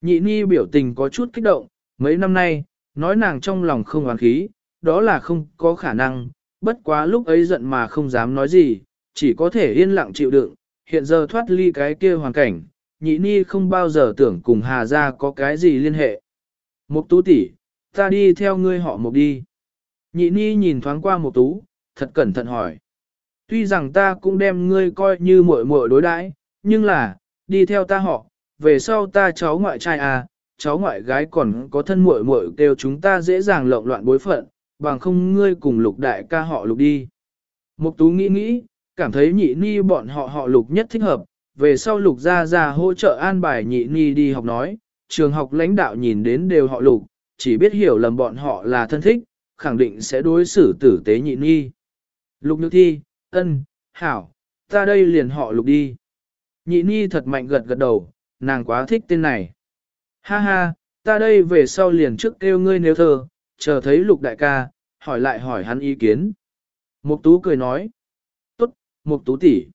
Nhị ni biểu tình có chút kích động, mấy năm nay, nói nàng trong lòng không oán khí, đó là không có khả năng, bất quá lúc ấy giận mà không dám nói gì, chỉ có thể yên lặng chịu đựng, hiện giờ thoát ly cái kia hoàn cảnh, nhị ni không bao giờ tưởng cùng Hà Gia có cái gì liên hệ. Mục tú tỷ, ta đi theo ngươi họ mục đi. Nhị ni nhìn thoáng qua mục tú, thật cẩn thận hỏi. Tuy rằng ta cũng đem ngươi coi như muội muội đối đãi, nhưng là, đi theo ta họ, về sau ta cháu ngoại trai à, cháu ngoại gái còn có thân muội muội kêu chúng ta dễ dàng lộn loạn bối phận, bằng không ngươi cùng lục đại ca họ lục đi. Mục tú nghĩ nghĩ, cảm thấy nhị ni bọn họ họ lục nhất thích hợp, về sau lục ra ra hỗ trợ an bài nhị ni đi học nói, trường học lãnh đạo nhìn đến đều họ lục, chỉ biết hiểu lầm bọn họ là thân thích, khẳng định sẽ đối xử tử tế nhị nhi Lục nhược thi, ân, hảo, ta đây liền họ lục đi. Nhị nhi thật mạnh gật gật đầu, nàng quá thích tên này. Ha ha, ta đây về sau liền trước kêu ngươi nếu thơ, chờ thấy lục đại ca, hỏi lại hỏi hắn ý kiến. Mục tú cười nói. Tốt, mục tú tỷ.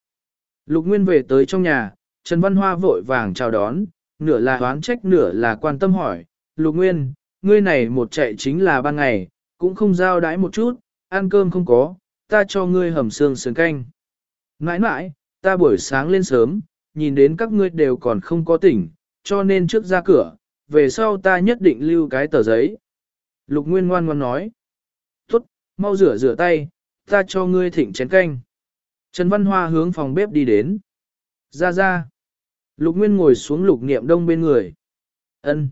Lục Nguyên về tới trong nhà, Trần Văn Hoa vội vàng chào đón, nửa là đoán trách nửa là quan tâm hỏi. Lục Nguyên, ngươi này một chạy chính là ban ngày, cũng không giao đái một chút, ăn cơm không có, ta cho ngươi hầm xương sườn canh. Mãi mãi, ta buổi sáng lên sớm, nhìn đến các ngươi đều còn không có tỉnh, cho nên trước ra cửa, về sau ta nhất định lưu cái tờ giấy. Lục Nguyên ngoan ngoan nói. Tốt, mau rửa rửa tay, ta cho ngươi thỉnh chén canh. Trần Văn Hoa hướng phòng bếp đi đến. Ra ra. Lục Nguyên ngồi xuống lục niệm đông bên người. ân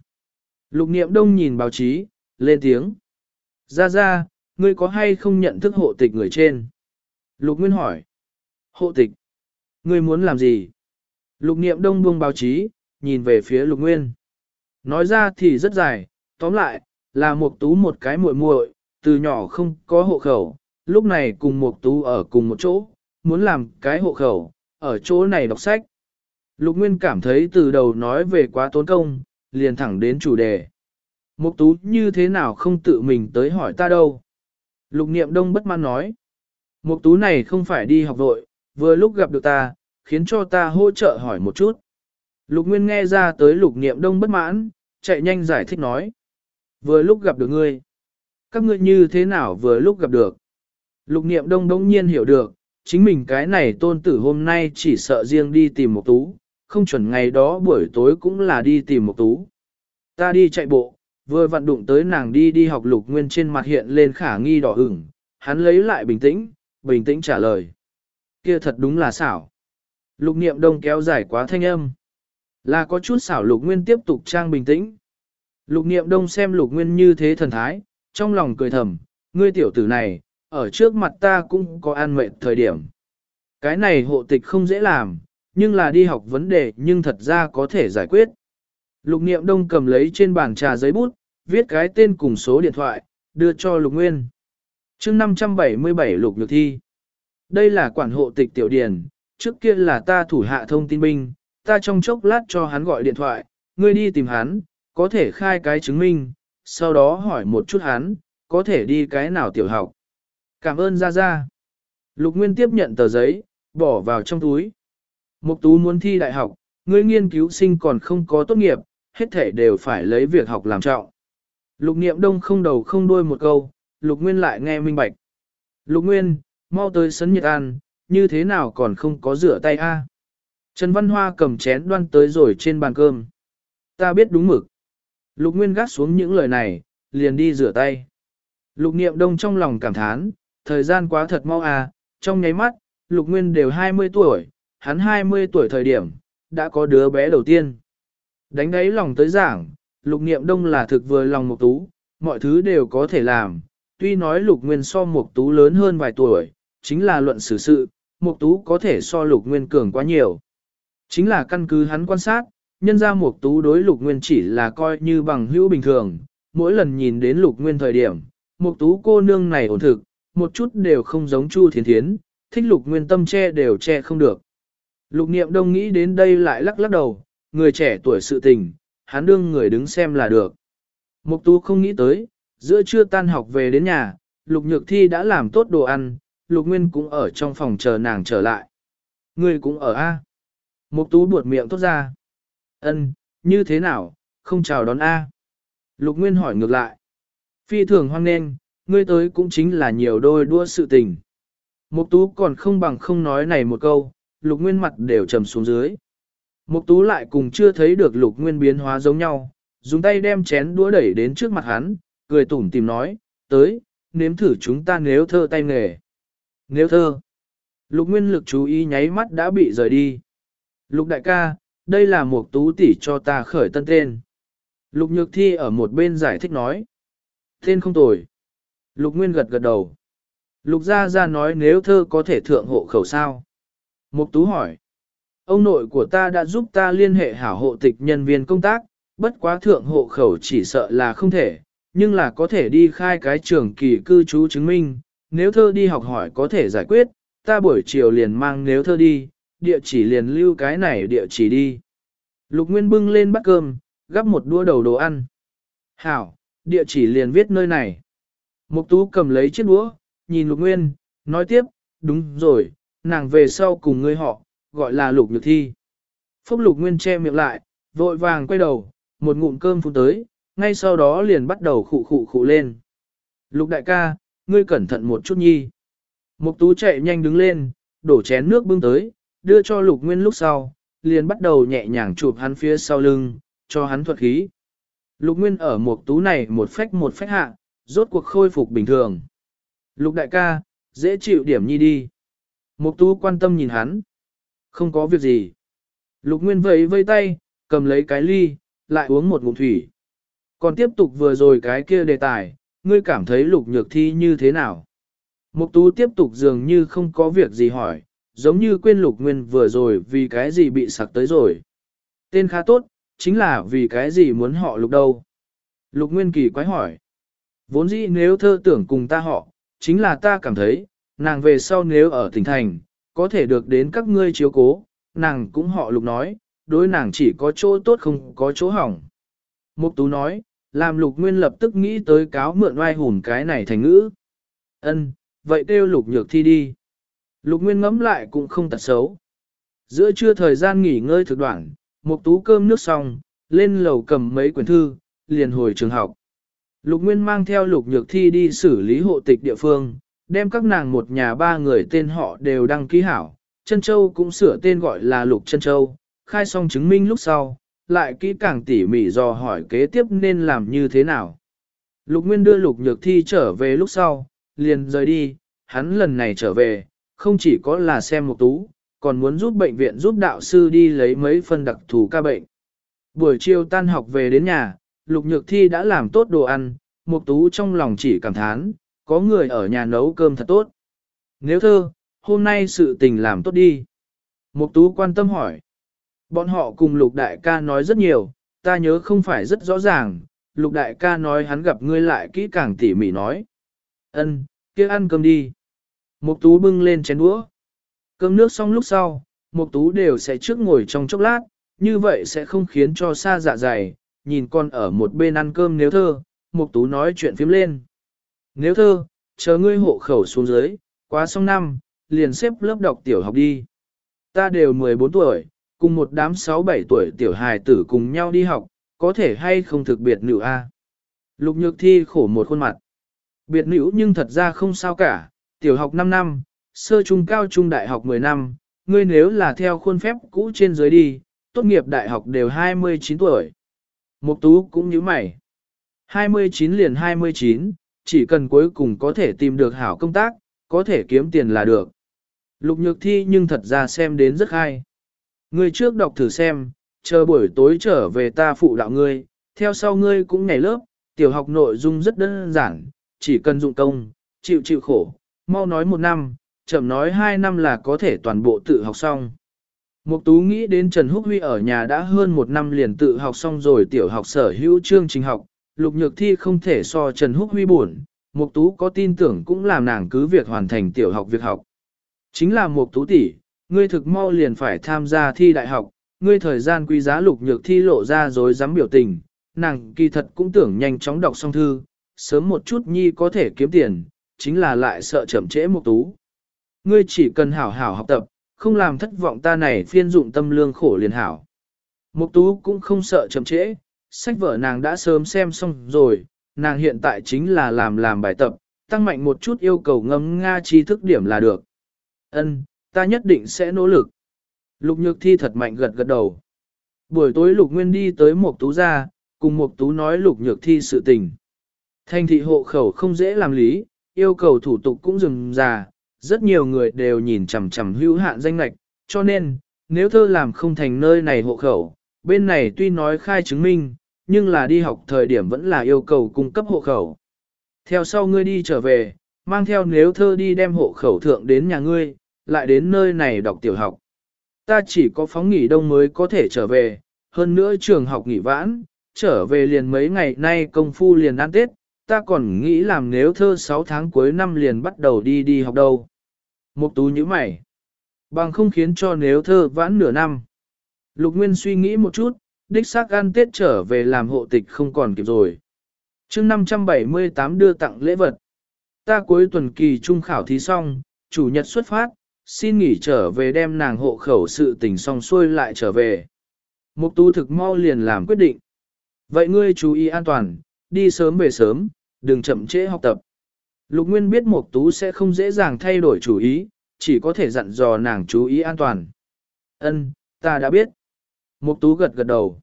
Lục niệm đông nhìn báo chí, lên tiếng. Ra ra, ngươi có hay không nhận thức hộ tịch người trên? Lục Nguyên hỏi. Hộ tịch? Ngươi muốn làm gì? Lục niệm đông buông báo chí, nhìn về phía lục nguyên. Nói ra thì rất dài, tóm lại, là một tú một cái muội muội, từ nhỏ không có hộ khẩu, lúc này cùng một tú ở cùng một chỗ, muốn làm cái hộ khẩu, ở chỗ này đọc sách. Lục Nguyên cảm thấy từ đầu nói về quá tốn công, liền thẳng đến chủ đề. Mục tú như thế nào không tự mình tới hỏi ta đâu. Lục niệm đông bất mãn nói. Mục tú này không phải đi học vội, vừa lúc gặp được ta, khiến cho ta hỗ trợ hỏi một chút. Lục Nguyên nghe ra tới lục niệm đông bất mãn, chạy nhanh giải thích nói. Vừa lúc gặp được ngươi. Các ngươi như thế nào vừa lúc gặp được. Lục niệm đông đông nhiên hiểu được, chính mình cái này tôn tử hôm nay chỉ sợ riêng đi tìm một tú, không chuẩn ngày đó buổi tối cũng là đi tìm một tú. Ta đi chạy bộ, vừa vặn đụng tới nàng đi đi học lục nguyên trên mặt hiện lên khả nghi đỏ ửng, hắn lấy lại bình tĩnh, bình tĩnh trả lời. Kia thật đúng là xảo. Lục niệm đông kéo dài quá thanh âm. Là có chút xảo lục nguyên tiếp tục trang bình tĩnh. Lục niệm đông xem lục nguyên như thế thần thái, trong lòng cười thầm, ngươi tiểu tử này, ở trước mặt ta cũng có an mệnh thời điểm. Cái này hộ tịch không dễ làm, nhưng là đi học vấn đề nhưng thật ra có thể giải quyết. Lục niệm đông cầm lấy trên bàn trà giấy bút, viết cái tên cùng số điện thoại, đưa cho lục nguyên. chương 577 lục nhược thi. Đây là quản hộ tịch tiểu điển, trước kia là ta thủ hạ thông tin binh, ta trong chốc lát cho hắn gọi điện thoại, ngươi đi tìm hắn, có thể khai cái chứng minh, sau đó hỏi một chút hắn, có thể đi cái nào tiểu học. Cảm ơn Gia Gia. Lục Nguyên tiếp nhận tờ giấy, bỏ vào trong túi. Mục Tú muốn thi đại học, ngươi nghiên cứu sinh còn không có tốt nghiệp, hết thể đều phải lấy việc học làm trọng. Lục Niệm Đông không đầu không đuôi một câu, Lục Nguyên lại nghe minh bạch. Lục Nguyên, mau tới sấn nhiệt An, như thế nào còn không có rửa tay a? Trần Văn Hoa cầm chén đoan tới rồi trên bàn cơm. Ta biết đúng mực. Lục Nguyên gác xuống những lời này, liền đi rửa tay. Lục Niệm Đông trong lòng cảm thán, thời gian quá thật mau à, trong nháy mắt, Lục Nguyên đều 20 tuổi, hắn 20 tuổi thời điểm, đã có đứa bé đầu tiên. Đánh đáy lòng tới giảng, Lục Niệm Đông là thực vừa lòng Mục Tú, mọi thứ đều có thể làm, tuy nói Lục Nguyên so Mục Tú lớn hơn vài tuổi, chính là luận xử sự, Mục Tú có thể so Lục Nguyên cường quá nhiều. Chính là căn cứ hắn quan sát, nhân ra Mục Tú đối Lục Nguyên chỉ là coi như bằng hữu bình thường, mỗi lần nhìn đến Lục Nguyên thời điểm, Mục Tú cô nương này ổn thực, một chút đều không giống Chu Thiến Thiến, thích Lục Nguyên tâm che đều che không được. Lục Niệm Đông nghĩ đến đây lại lắc lắc đầu, người trẻ tuổi sự tình, hắn đương người đứng xem là được. Mục Tú không nghĩ tới, giữa trưa tan học về đến nhà, Lục Nhược Thi đã làm tốt đồ ăn, Lục Nguyên cũng ở trong phòng chờ nàng trở lại. ngươi cũng ở A. Mục Tú buột miệng tốt ra. Ân, như thế nào, không chào đón A. Lục Nguyên hỏi ngược lại. Phi thường hoan nghênh, ngươi tới cũng chính là nhiều đôi đua sự tình. Mục Tú còn không bằng không nói này một câu, Lục Nguyên mặt đều trầm xuống dưới. Mục Tú lại cùng chưa thấy được Lục Nguyên biến hóa giống nhau, dùng tay đem chén đũa đẩy đến trước mặt hắn, cười tủm tỉm nói, "Tới, nếm thử chúng ta nếu thơ tay nghề." Nếu thơ. Lục Nguyên lực chú ý nháy mắt đã bị rời đi. Lục đại ca, đây là Mục tú tỷ cho ta khởi tân tên. Lục Nhược Thi ở một bên giải thích nói. Tên không tồi. Lục Nguyên gật gật đầu. Lục Gia Gia nói nếu thơ có thể thượng hộ khẩu sao. Mục Tú hỏi. Ông nội của ta đã giúp ta liên hệ hảo hộ tịch nhân viên công tác, bất quá thượng hộ khẩu chỉ sợ là không thể, nhưng là có thể đi khai cái trường kỳ cư trú chứng minh, nếu thơ đi học hỏi có thể giải quyết, ta buổi chiều liền mang nếu thơ đi, địa chỉ liền lưu cái này địa chỉ đi. Lục Nguyên bưng lên bát cơm, gắp một đũa đầu đồ ăn. Hảo, địa chỉ liền viết nơi này. Mục Tú cầm lấy chiếc đũa, nhìn Lục Nguyên, nói tiếp, đúng rồi, nàng về sau cùng ngươi họ, gọi là Lục Nhược Thi. Phúc Lục Nguyên che miệng lại, vội vàng quay đầu, một ngụm cơm phun tới, ngay sau đó liền bắt đầu khụ khụ khụ lên. Lục đại ca, ngươi cẩn thận một chút nhi. Mục Tú chạy nhanh đứng lên, đổ chén nước bưng tới, đưa cho Lục Nguyên lúc sau, liền bắt đầu nhẹ nhàng chụp hắn phía sau lưng, cho hắn thuật khí. Lục Nguyên ở Mục Tú này một phách một phách hạ, rốt cuộc khôi phục bình thường. Lục đại ca, dễ chịu điểm nhi đi. Mục Tú quan tâm nhìn hắn. Không có việc gì. Lục Nguyên vẫy vây tay, cầm lấy cái ly, lại uống một ngụm thủy. Còn tiếp tục vừa rồi cái kia đề tài, ngươi cảm thấy lục nhược thi như thế nào? Mục tú tiếp tục dường như không có việc gì hỏi, giống như quên lục nguyên vừa rồi vì cái gì bị sặc tới rồi. Tên khá tốt, chính là vì cái gì muốn họ lục đâu. Lục nguyên kỳ quái hỏi. Vốn dĩ nếu thơ tưởng cùng ta họ, chính là ta cảm thấy, nàng về sau nếu ở tỉnh thành, có thể được đến các ngươi chiếu cố, nàng cũng họ lục nói, đối nàng chỉ có chỗ tốt không có chỗ hỏng. Mục tú nói, làm lục nguyên lập tức nghĩ tới cáo mượn oai hùn cái này thành ngữ. Ân, vậy kêu lục nhược thi đi. Lục nguyên ngẫm lại cũng không tật xấu. Giữa trưa thời gian nghỉ ngơi thực đoạn, mục tú cơm nước xong, lên lầu cầm mấy quyển thư, liền hồi trường học. Lục Nguyên mang theo lục nhược thi đi xử lý hộ tịch địa phương, đem các nàng một nhà ba người tên họ đều đăng ký hảo. Trân Châu cũng sửa tên gọi là Lục Trân Châu, khai xong chứng minh lúc sau, lại kỹ càng tỉ mỉ dò hỏi kế tiếp nên làm như thế nào. Lục Nguyên đưa Lục Nhược Thi trở về lúc sau, liền rời đi, hắn lần này trở về, không chỉ có là xem một tú, còn muốn giúp bệnh viện giúp đạo sư đi lấy mấy phân đặc thù ca bệnh. Buổi chiều tan học về đến nhà, Lục Nhược Thi đã làm tốt đồ ăn, Mục Tú trong lòng chỉ cảm thán, có người ở nhà nấu cơm thật tốt. Nếu thơ, hôm nay sự tình làm tốt đi. Mục Tú quan tâm hỏi. Bọn họ cùng Lục Đại ca nói rất nhiều, ta nhớ không phải rất rõ ràng, Lục Đại ca nói hắn gặp ngươi lại kỹ càng tỉ mỉ nói. Ân, kia ăn cơm đi. Mục Tú bưng lên chén đũa. Cơm nước xong lúc sau, Mục Tú đều sẽ trước ngồi trong chốc lát, như vậy sẽ không khiến cho xa dạ dày, nhìn con ở một bên ăn cơm nếu thơ, Mục Tú nói chuyện phím lên. Nếu thơ, chờ ngươi hộ khẩu xuống dưới, quá xong năm, liền xếp lớp đọc tiểu học đi. Ta đều 14 tuổi, cùng một đám 6-7 tuổi tiểu hài tử cùng nhau đi học, có thể hay không thực biệt nữ a? Lục nhược thi khổ một khuôn mặt. Biệt nữ nhưng thật ra không sao cả, tiểu học 5 năm, sơ trung cao trung đại học 10 năm, ngươi nếu là theo khuôn phép cũ trên dưới đi, tốt nghiệp đại học đều 29 tuổi. Mục tú cũng như mày. 29 liền 29, chỉ cần cuối cùng có thể tìm được hảo công tác, có thể kiếm tiền là được. Lục nhược thi nhưng thật ra xem đến rất hay. Ngươi trước đọc thử xem, chờ buổi tối trở về ta phụ đạo ngươi, theo sau ngươi cũng nhảy lớp, tiểu học nội dung rất đơn giản, chỉ cần dụng công, chịu chịu khổ, mau nói một năm, chậm nói hai năm là có thể toàn bộ tự học xong. Mục Tú nghĩ đến Trần Húc Huy ở nhà đã hơn một năm liền tự học xong rồi tiểu học sở hữu chương trình học, Lục Nhược Thi không thể so Trần Húc Huy buồn, Mục Tú có tin tưởng cũng làm nàng cứ việc hoàn thành tiểu học việc học. Chính là Mục Tú tỷ, ngươi thực mau liền phải tham gia thi đại học, ngươi thời gian quý giá Lục Nhược Thi lộ ra rồi dám biểu tình, nàng kỳ thật cũng tưởng nhanh chóng đọc xong thư, sớm một chút nhi có thể kiếm tiền, chính là lại sợ chậm trễ Mục Tú. Ngươi chỉ cần hảo hảo học tập, không làm thất vọng ta này phiên dụng tâm lương khổ liền hảo. Mục Tú cũng không sợ chậm trễ, sách vở nàng đã sớm xem xong rồi, nàng hiện tại chính là làm làm bài tập, tăng mạnh một chút yêu cầu ngâm nga tri thức điểm là được. Ân, ta nhất định sẽ nỗ lực. Lục Nhược Thi thật mạnh gật gật đầu. Buổi tối Lục Nguyên đi tới Mục Tú ra, cùng Mục Tú nói Lục Nhược Thi sự tình. Thanh thị hộ khẩu không dễ làm lý, yêu cầu thủ tục cũng rườm rà, rất nhiều người đều nhìn chằm chằm hữu hạn danh lệch, cho nên, nếu thơ làm không thành nơi này hộ khẩu, bên này tuy nói khai chứng minh, nhưng là đi học thời điểm vẫn là yêu cầu cung cấp hộ khẩu. Theo sau ngươi đi trở về, mang theo nếu thơ đi đem hộ khẩu thượng đến nhà ngươi, lại đến nơi này đọc tiểu học. Ta chỉ có phóng nghỉ đông mới có thể trở về, hơn nữa trường học nghỉ vãn, trở về liền mấy ngày nay công phu liền ăn Tết, ta còn nghĩ làm nếu thơ 6 tháng cuối năm liền bắt đầu đi đi học đâu. Mục tú như mày. Bằng không khiến cho nếu thơ vãn nửa năm. Lục Nguyên suy nghĩ một chút, đích xác ăn Tết trở về làm hộ tịch không còn kịp rồi. chương 578 đưa tặng lễ vật. Ta cuối tuần kỳ trung khảo thí xong, chủ nhật xuất phát, xin nghỉ trở về đem nàng hộ khẩu sự tình xong xuôi lại trở về. Mục tú thực mau liền làm quyết định. Vậy ngươi chú ý an toàn, đi sớm về sớm, đừng chậm trễ học tập. Lục Nguyên biết Mục Tú sẽ không dễ dàng thay đổi chủ ý, chỉ có thể dặn dò nàng chú ý an toàn. Ân, ta đã biết. Mục Tú gật gật đầu.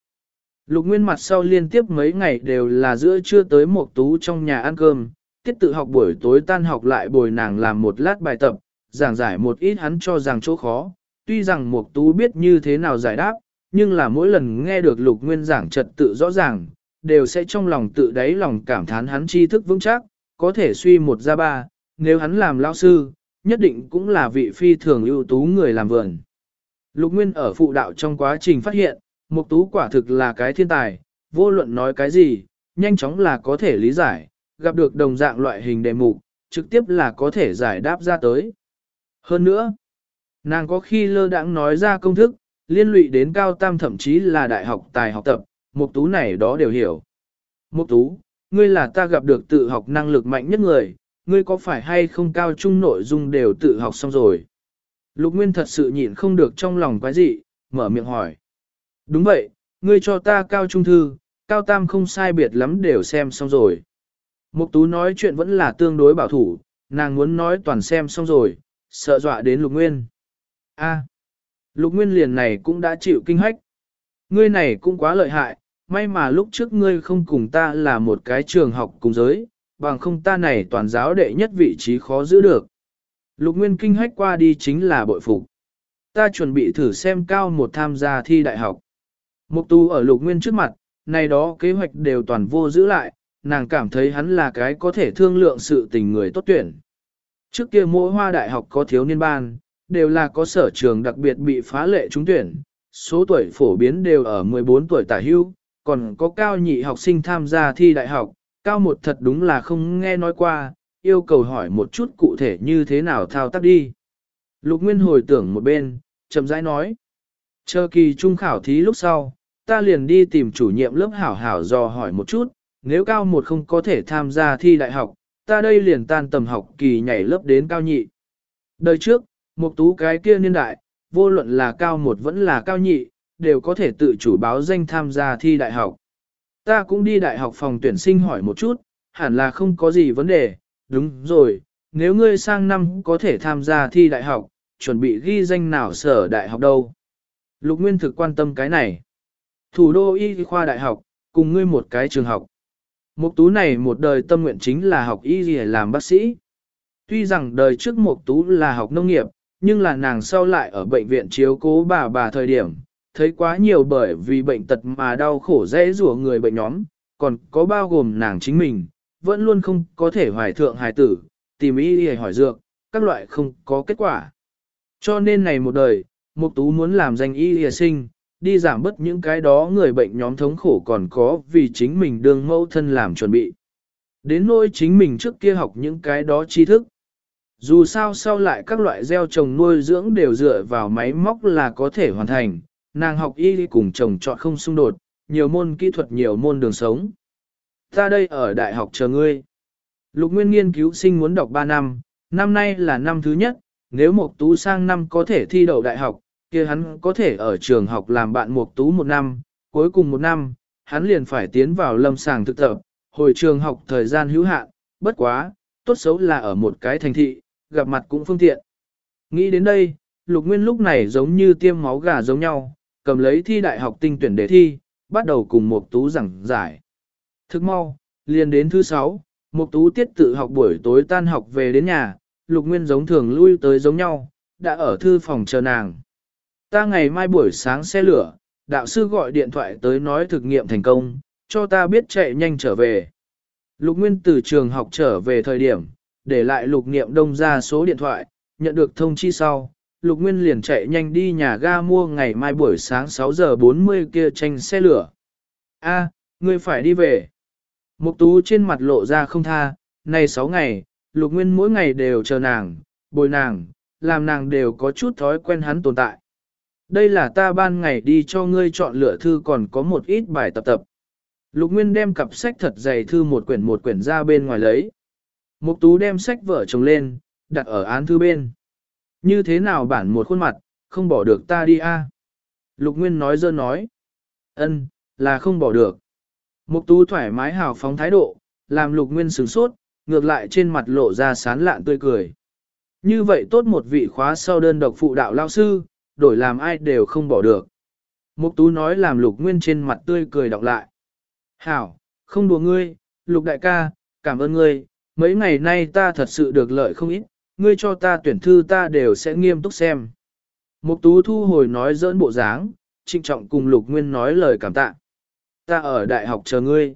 Lục Nguyên mặt sau liên tiếp mấy ngày đều là giữa trưa tới Mục Tú trong nhà ăn cơm, tiết tự học buổi tối tan học lại bồi nàng làm một lát bài tập, giảng giải một ít hắn cho rằng chỗ khó. Tuy rằng Mục Tú biết như thế nào giải đáp, nhưng là mỗi lần nghe được Lục Nguyên giảng trật tự rõ ràng, đều sẽ trong lòng tự đáy lòng cảm thán hắn tri thức vững chắc, có thể suy một ra ba, nếu hắn làm lão sư, nhất định cũng là vị phi thường ưu tú người làm vườn. Lục Nguyên ở phụ đạo trong quá trình phát hiện, Mục Tú quả thực là cái thiên tài, vô luận nói cái gì, nhanh chóng là có thể lý giải, gặp được đồng dạng loại hình đề mục, trực tiếp là có thể giải đáp ra tới. Hơn nữa, nàng có khi lơ đãng nói ra công thức, liên lụy đến cao tam thậm chí là đại học tài học tập, Mục Tú này đó đều hiểu. Mục Tú, ngươi là ta gặp được tự học năng lực mạnh nhất người, ngươi có phải hay không cao trung nội dung đều tự học xong rồi? Lục Nguyên thật sự nhịn không được trong lòng quái dị, mở miệng hỏi. Đúng vậy, ngươi cho ta cao trung thư, cao tam không sai biệt lắm đều xem xong rồi. Mục Tú nói chuyện vẫn là tương đối bảo thủ, nàng muốn nói toàn xem xong rồi, sợ dọa đến Lục Nguyên. A, Lục Nguyên liền này cũng đã chịu kinh hách. Ngươi này cũng quá lợi hại, may mà lúc trước ngươi không cùng ta là một cái trường học cùng giới, bằng không ta này toàn giáo đệ nhất vị trí khó giữ được. Lục Nguyên kinh hách qua đi chính là bội phục. Ta chuẩn bị thử xem cao một tham gia thi đại học. Mục tu ở lục nguyên trước mặt, này đó kế hoạch đều toàn vô giữ lại, nàng cảm thấy hắn là cái có thể thương lượng sự tình người tốt tuyển. Trước kia mỗi hoa đại học có thiếu niên ban, đều là có sở trường đặc biệt bị phá lệ trúng tuyển, số tuổi phổ biến đều ở 14 tuổi tả hưu, còn có cao nhị học sinh tham gia thi đại học, cao một thật đúng là không nghe nói qua, yêu cầu hỏi một chút cụ thể như thế nào thao tác đi. Lục Nguyên hồi tưởng một bên, chậm rãi nói. Chờ kỳ trung khảo thí lúc sau, ta liền đi tìm chủ nhiệm lớp hảo hảo dò hỏi một chút, nếu cao một không có thể tham gia thi đại học, ta đây liền tan tầm học kỳ nhảy lớp đến cao nhị. Đời trước, một tú cái kia niên đại, vô luận là cao một vẫn là cao nhị, đều có thể tự chủ báo danh tham gia thi đại học. Ta cũng đi đại học phòng tuyển sinh hỏi một chút, hẳn là không có gì vấn đề, đúng rồi, nếu ngươi sang năm có thể tham gia thi đại học, chuẩn bị ghi danh nào sở đại học đâu. Lục Nguyên thực quan tâm cái này. Thủ đô y khoa đại học, cùng ngươi một cái trường học. Mục tú này một đời tâm nguyện chính là học y gì làm bác sĩ. Tuy rằng đời trước Mục tú là học nông nghiệp, nhưng là nàng sau lại ở bệnh viện chiếu cố bà bà thời điểm, thấy quá nhiều bởi vì bệnh tật mà đau khổ dễ rủa người bệnh nhóm, còn có bao gồm nàng chính mình, vẫn luôn không có thể hoài thượng hài tử, tìm ý y hỏi dược, các loại không có kết quả. Cho nên này một đời, Mục Tú muốn làm danh y y sinh, đi giảm bớt những cái đó người bệnh nhóm thống khổ còn có vì chính mình đương mẫu thân làm chuẩn bị. Đến nỗi chính mình trước kia học những cái đó tri thức. Dù sao sau lại các loại gieo trồng nuôi dưỡng đều dựa vào máy móc là có thể hoàn thành, nàng học y cùng chồng chọn không xung đột, nhiều môn kỹ thuật nhiều môn đường sống. Ta đây ở đại học chờ ngươi. Lục Nguyên nghiên cứu sinh muốn đọc 3 năm, năm nay là năm thứ nhất, nếu Mộc Tú sang năm có thể thi đậu đại học, kia hắn có thể ở trường học làm bạn Mộc Tú một năm, cuối cùng một năm, hắn liền phải tiến vào lâm sàng thực tập, hồi trường học thời gian hữu hạn, bất quá, tốt xấu là ở một cái thành thị, gặp mặt cũng phương tiện. Nghĩ đến đây, Lục Nguyên lúc này giống như tiêm máu gà giống nhau, cầm lấy thi đại học tinh tuyển đề thi, bắt đầu cùng Mộc Tú giảng giải. Thức mau, liền đến thứ sáu, Mục Tú tiết tự học buổi tối tan học về đến nhà, Lục Nguyên giống thường lui tới giống nhau, đã ở thư phòng chờ nàng. Ta ngày mai buổi sáng xe lửa, đạo sư gọi điện thoại tới nói thực nghiệm thành công, cho ta biết chạy nhanh trở về. Lục Nguyên từ trường học trở về thời điểm, để lại Lục Niệm Đông ra số điện thoại, nhận được thông chi sau, Lục Nguyên liền chạy nhanh đi nhà ga mua ngày mai buổi sáng 6 giờ 40 kia tranh xe lửa. A, ngươi phải đi về. Mục tú trên mặt lộ ra không tha, này 6 ngày, lục nguyên mỗi ngày đều chờ nàng, bồi nàng, làm nàng đều có chút thói quen hắn tồn tại. Đây là ta ban ngày đi cho ngươi chọn lựa thư còn có một ít bài tập tập. Lục Nguyên đem cặp sách thật dày thư một quyển một quyển ra bên ngoài lấy. Mục Tú đem sách vở chồng lên, đặt ở án thư bên. Như thế nào bản một khuôn mặt, không bỏ được ta đi a? Lục Nguyên nói dơ nói. Ân, là không bỏ được. Mục tú thoải mái hào phóng thái độ, làm lục nguyên sửng sốt, ngược lại trên mặt lộ ra sán lạn tươi cười. Như vậy tốt một vị khóa sau đơn độc phụ đạo lao sư, đổi làm ai đều không bỏ được. Mục tú nói làm lục nguyên trên mặt tươi cười đọc lại. Hảo, không đùa ngươi, lục đại ca, cảm ơn ngươi, mấy ngày nay ta thật sự được lợi không ít, ngươi cho ta tuyển thư ta đều sẽ nghiêm túc xem. Mục tú thu hồi nói dỡn bộ dáng, trịnh trọng cùng lục nguyên nói lời cảm tạ ta ở đại học chờ ngươi.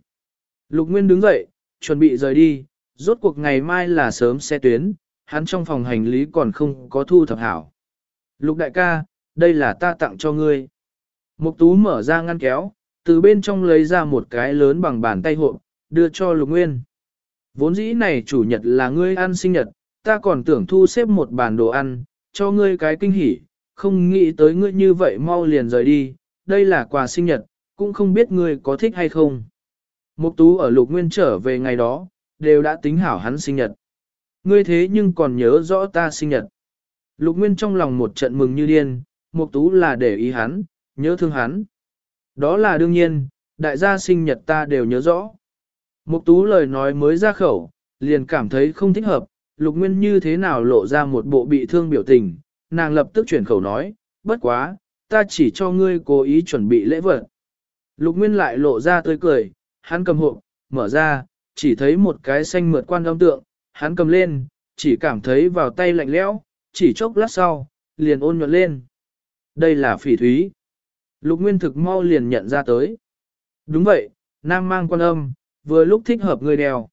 Lục Nguyên đứng dậy, chuẩn bị rời đi, rốt cuộc ngày mai là sớm xe tuyến, hắn trong phòng hành lý còn không có thu thập hảo. Lục đại ca, đây là ta tặng cho ngươi. Mục tú mở ra ngăn kéo, từ bên trong lấy ra một cái lớn bằng bàn tay hộp, đưa cho Lục Nguyên. Vốn dĩ này chủ nhật là ngươi ăn sinh nhật, ta còn tưởng thu xếp một bàn đồ ăn, cho ngươi cái kinh hỉ, không nghĩ tới ngươi như vậy mau liền rời đi, đây là quà sinh nhật, cũng không biết ngươi có thích hay không. Mục tú ở lục nguyên trở về ngày đó, đều đã tính hảo hắn sinh nhật. Ngươi thế nhưng còn nhớ rõ ta sinh nhật. Lục nguyên trong lòng một trận mừng như điên, mục tú là để ý hắn, nhớ thương hắn. Đó là đương nhiên, đại gia sinh nhật ta đều nhớ rõ. Mục tú lời nói mới ra khẩu, liền cảm thấy không thích hợp, lục nguyên như thế nào lộ ra một bộ bị thương biểu tình, nàng lập tức chuyển khẩu nói, bất quá, ta chỉ cho ngươi cố ý chuẩn bị lễ vật. Lục Nguyên lại lộ ra tươi cười, hắn cầm hộp, mở ra, chỉ thấy một cái xanh mượt quan âm tượng, hắn cầm lên, chỉ cảm thấy vào tay lạnh lẽo, chỉ chốc lát sau, liền ôn nhuận lên. Đây là phỉ thúy. Lục Nguyên thực mau liền nhận ra tới. Đúng vậy, nam mang quan âm, vừa lúc thích hợp người đeo.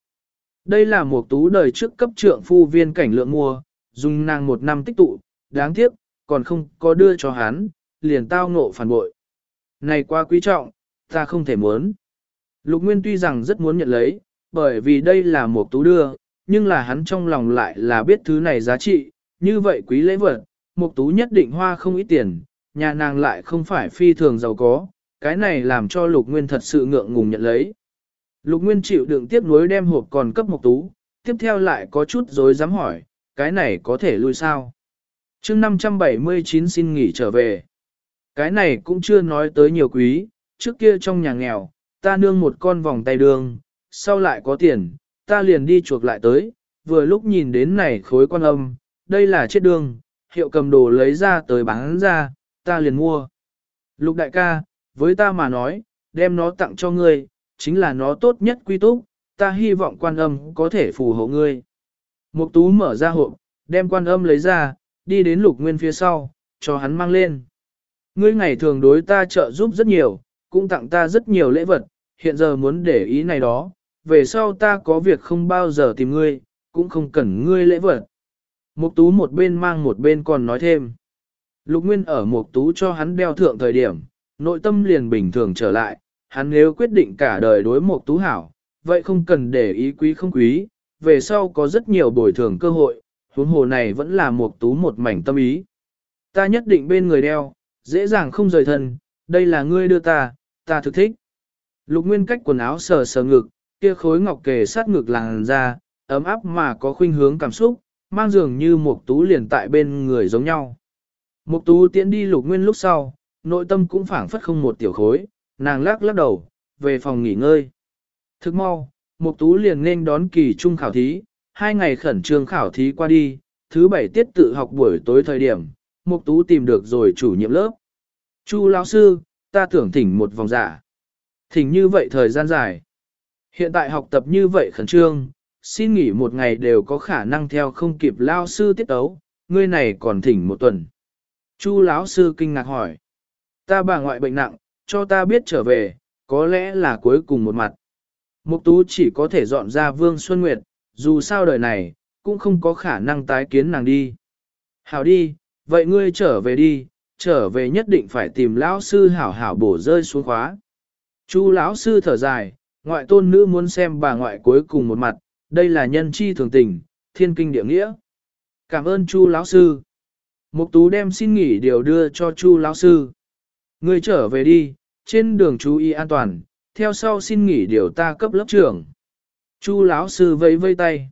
Đây là một tú đời trước cấp trượng phu viên cảnh lượng mua, dùng nàng một năm tích tụ, đáng tiếc, còn không có đưa cho hắn, liền tao ngộ phản bội. Này quá quý trọng, ta không thể muốn. Lục Nguyên tuy rằng rất muốn nhận lấy, bởi vì đây là một tú đưa, nhưng là hắn trong lòng lại là biết thứ này giá trị, như vậy quý lễ vật, một tú nhất định hoa không ít tiền, nhà nàng lại không phải phi thường giàu có, cái này làm cho Lục Nguyên thật sự ngượng ngùng nhận lấy. Lục Nguyên chịu đựng tiếp nối đem hộp còn cấp một tú, tiếp theo lại có chút dối dám hỏi, cái này có thể lui sao? chương 579 xin nghỉ trở về. Cái này cũng chưa nói tới nhiều quý, trước kia trong nhà nghèo, ta nương một con vòng tay đường, sau lại có tiền, ta liền đi chuộc lại tới, vừa lúc nhìn đến này khối quan âm, đây là chết đường, hiệu cầm đồ lấy ra tới bán ra, ta liền mua. Lục đại ca, với ta mà nói, đem nó tặng cho ngươi, chính là nó tốt nhất quy túc, ta hy vọng quan âm có thể phù hộ ngươi. Mục tú mở ra hộp, đem quan âm lấy ra, đi đến lục nguyên phía sau, cho hắn mang lên. Ngươi ngày thường đối ta trợ giúp rất nhiều, cũng tặng ta rất nhiều lễ vật, hiện giờ muốn để ý này đó, về sau ta có việc không bao giờ tìm ngươi, cũng không cần ngươi lễ vật. Mục tú một bên mang một bên còn nói thêm. Lục Nguyên ở mục tú cho hắn đeo thượng thời điểm, nội tâm liền bình thường trở lại, hắn nếu quyết định cả đời đối mục tú hảo, vậy không cần để ý quý không quý, về sau có rất nhiều bồi thường cơ hội, huống hồ này vẫn là mục tú một mảnh tâm ý. Ta nhất định bên người đeo, dễ dàng không rời thân, đây là ngươi đưa ta, ta thực thích. Lục Nguyên cách quần áo sờ sờ ngực, kia khối ngọc kề sát ngực làn ra, ấm áp mà có khuynh hướng cảm xúc, mang dường như một tú liền tại bên người giống nhau. Một tú tiễn đi Lục Nguyên lúc sau, nội tâm cũng phảng phất không một tiểu khối, nàng lắc lắc đầu, về phòng nghỉ ngơi. Thức mau, một tú liền nên đón kỳ trung khảo thí, hai ngày khẩn trương khảo thí qua đi, thứ bảy tiết tự học buổi tối thời điểm, Mục Tú tìm được rồi chủ nhiệm lớp. Chu lão sư, ta tưởng thỉnh một vòng giả. Thỉnh như vậy thời gian dài. Hiện tại học tập như vậy khẩn trương, xin nghỉ một ngày đều có khả năng theo không kịp lao sư tiết ấu, ngươi này còn thỉnh một tuần. Chu lão sư kinh ngạc hỏi. Ta bà ngoại bệnh nặng, cho ta biết trở về, có lẽ là cuối cùng một mặt. Mục tú chỉ có thể dọn ra Vương Xuân Nguyệt, dù sao đời này, cũng không có khả năng tái kiến nàng đi. Hảo đi, vậy ngươi trở về đi, trở về nhất định phải tìm lão sư hảo hảo bổ rơi xuống khóa. Chu lão sư thở dài, ngoại tôn nữ muốn xem bà ngoại cuối cùng một mặt, đây là nhân chi thường tình, thiên kinh địa nghĩa. Cảm ơn Chu lão sư. Mục tú đem xin nghỉ điều đưa cho Chu lão sư. Ngươi trở về đi, trên đường chú ý an toàn, theo sau xin nghỉ điều ta cấp lớp trưởng. Chu lão sư vẫy vây tay.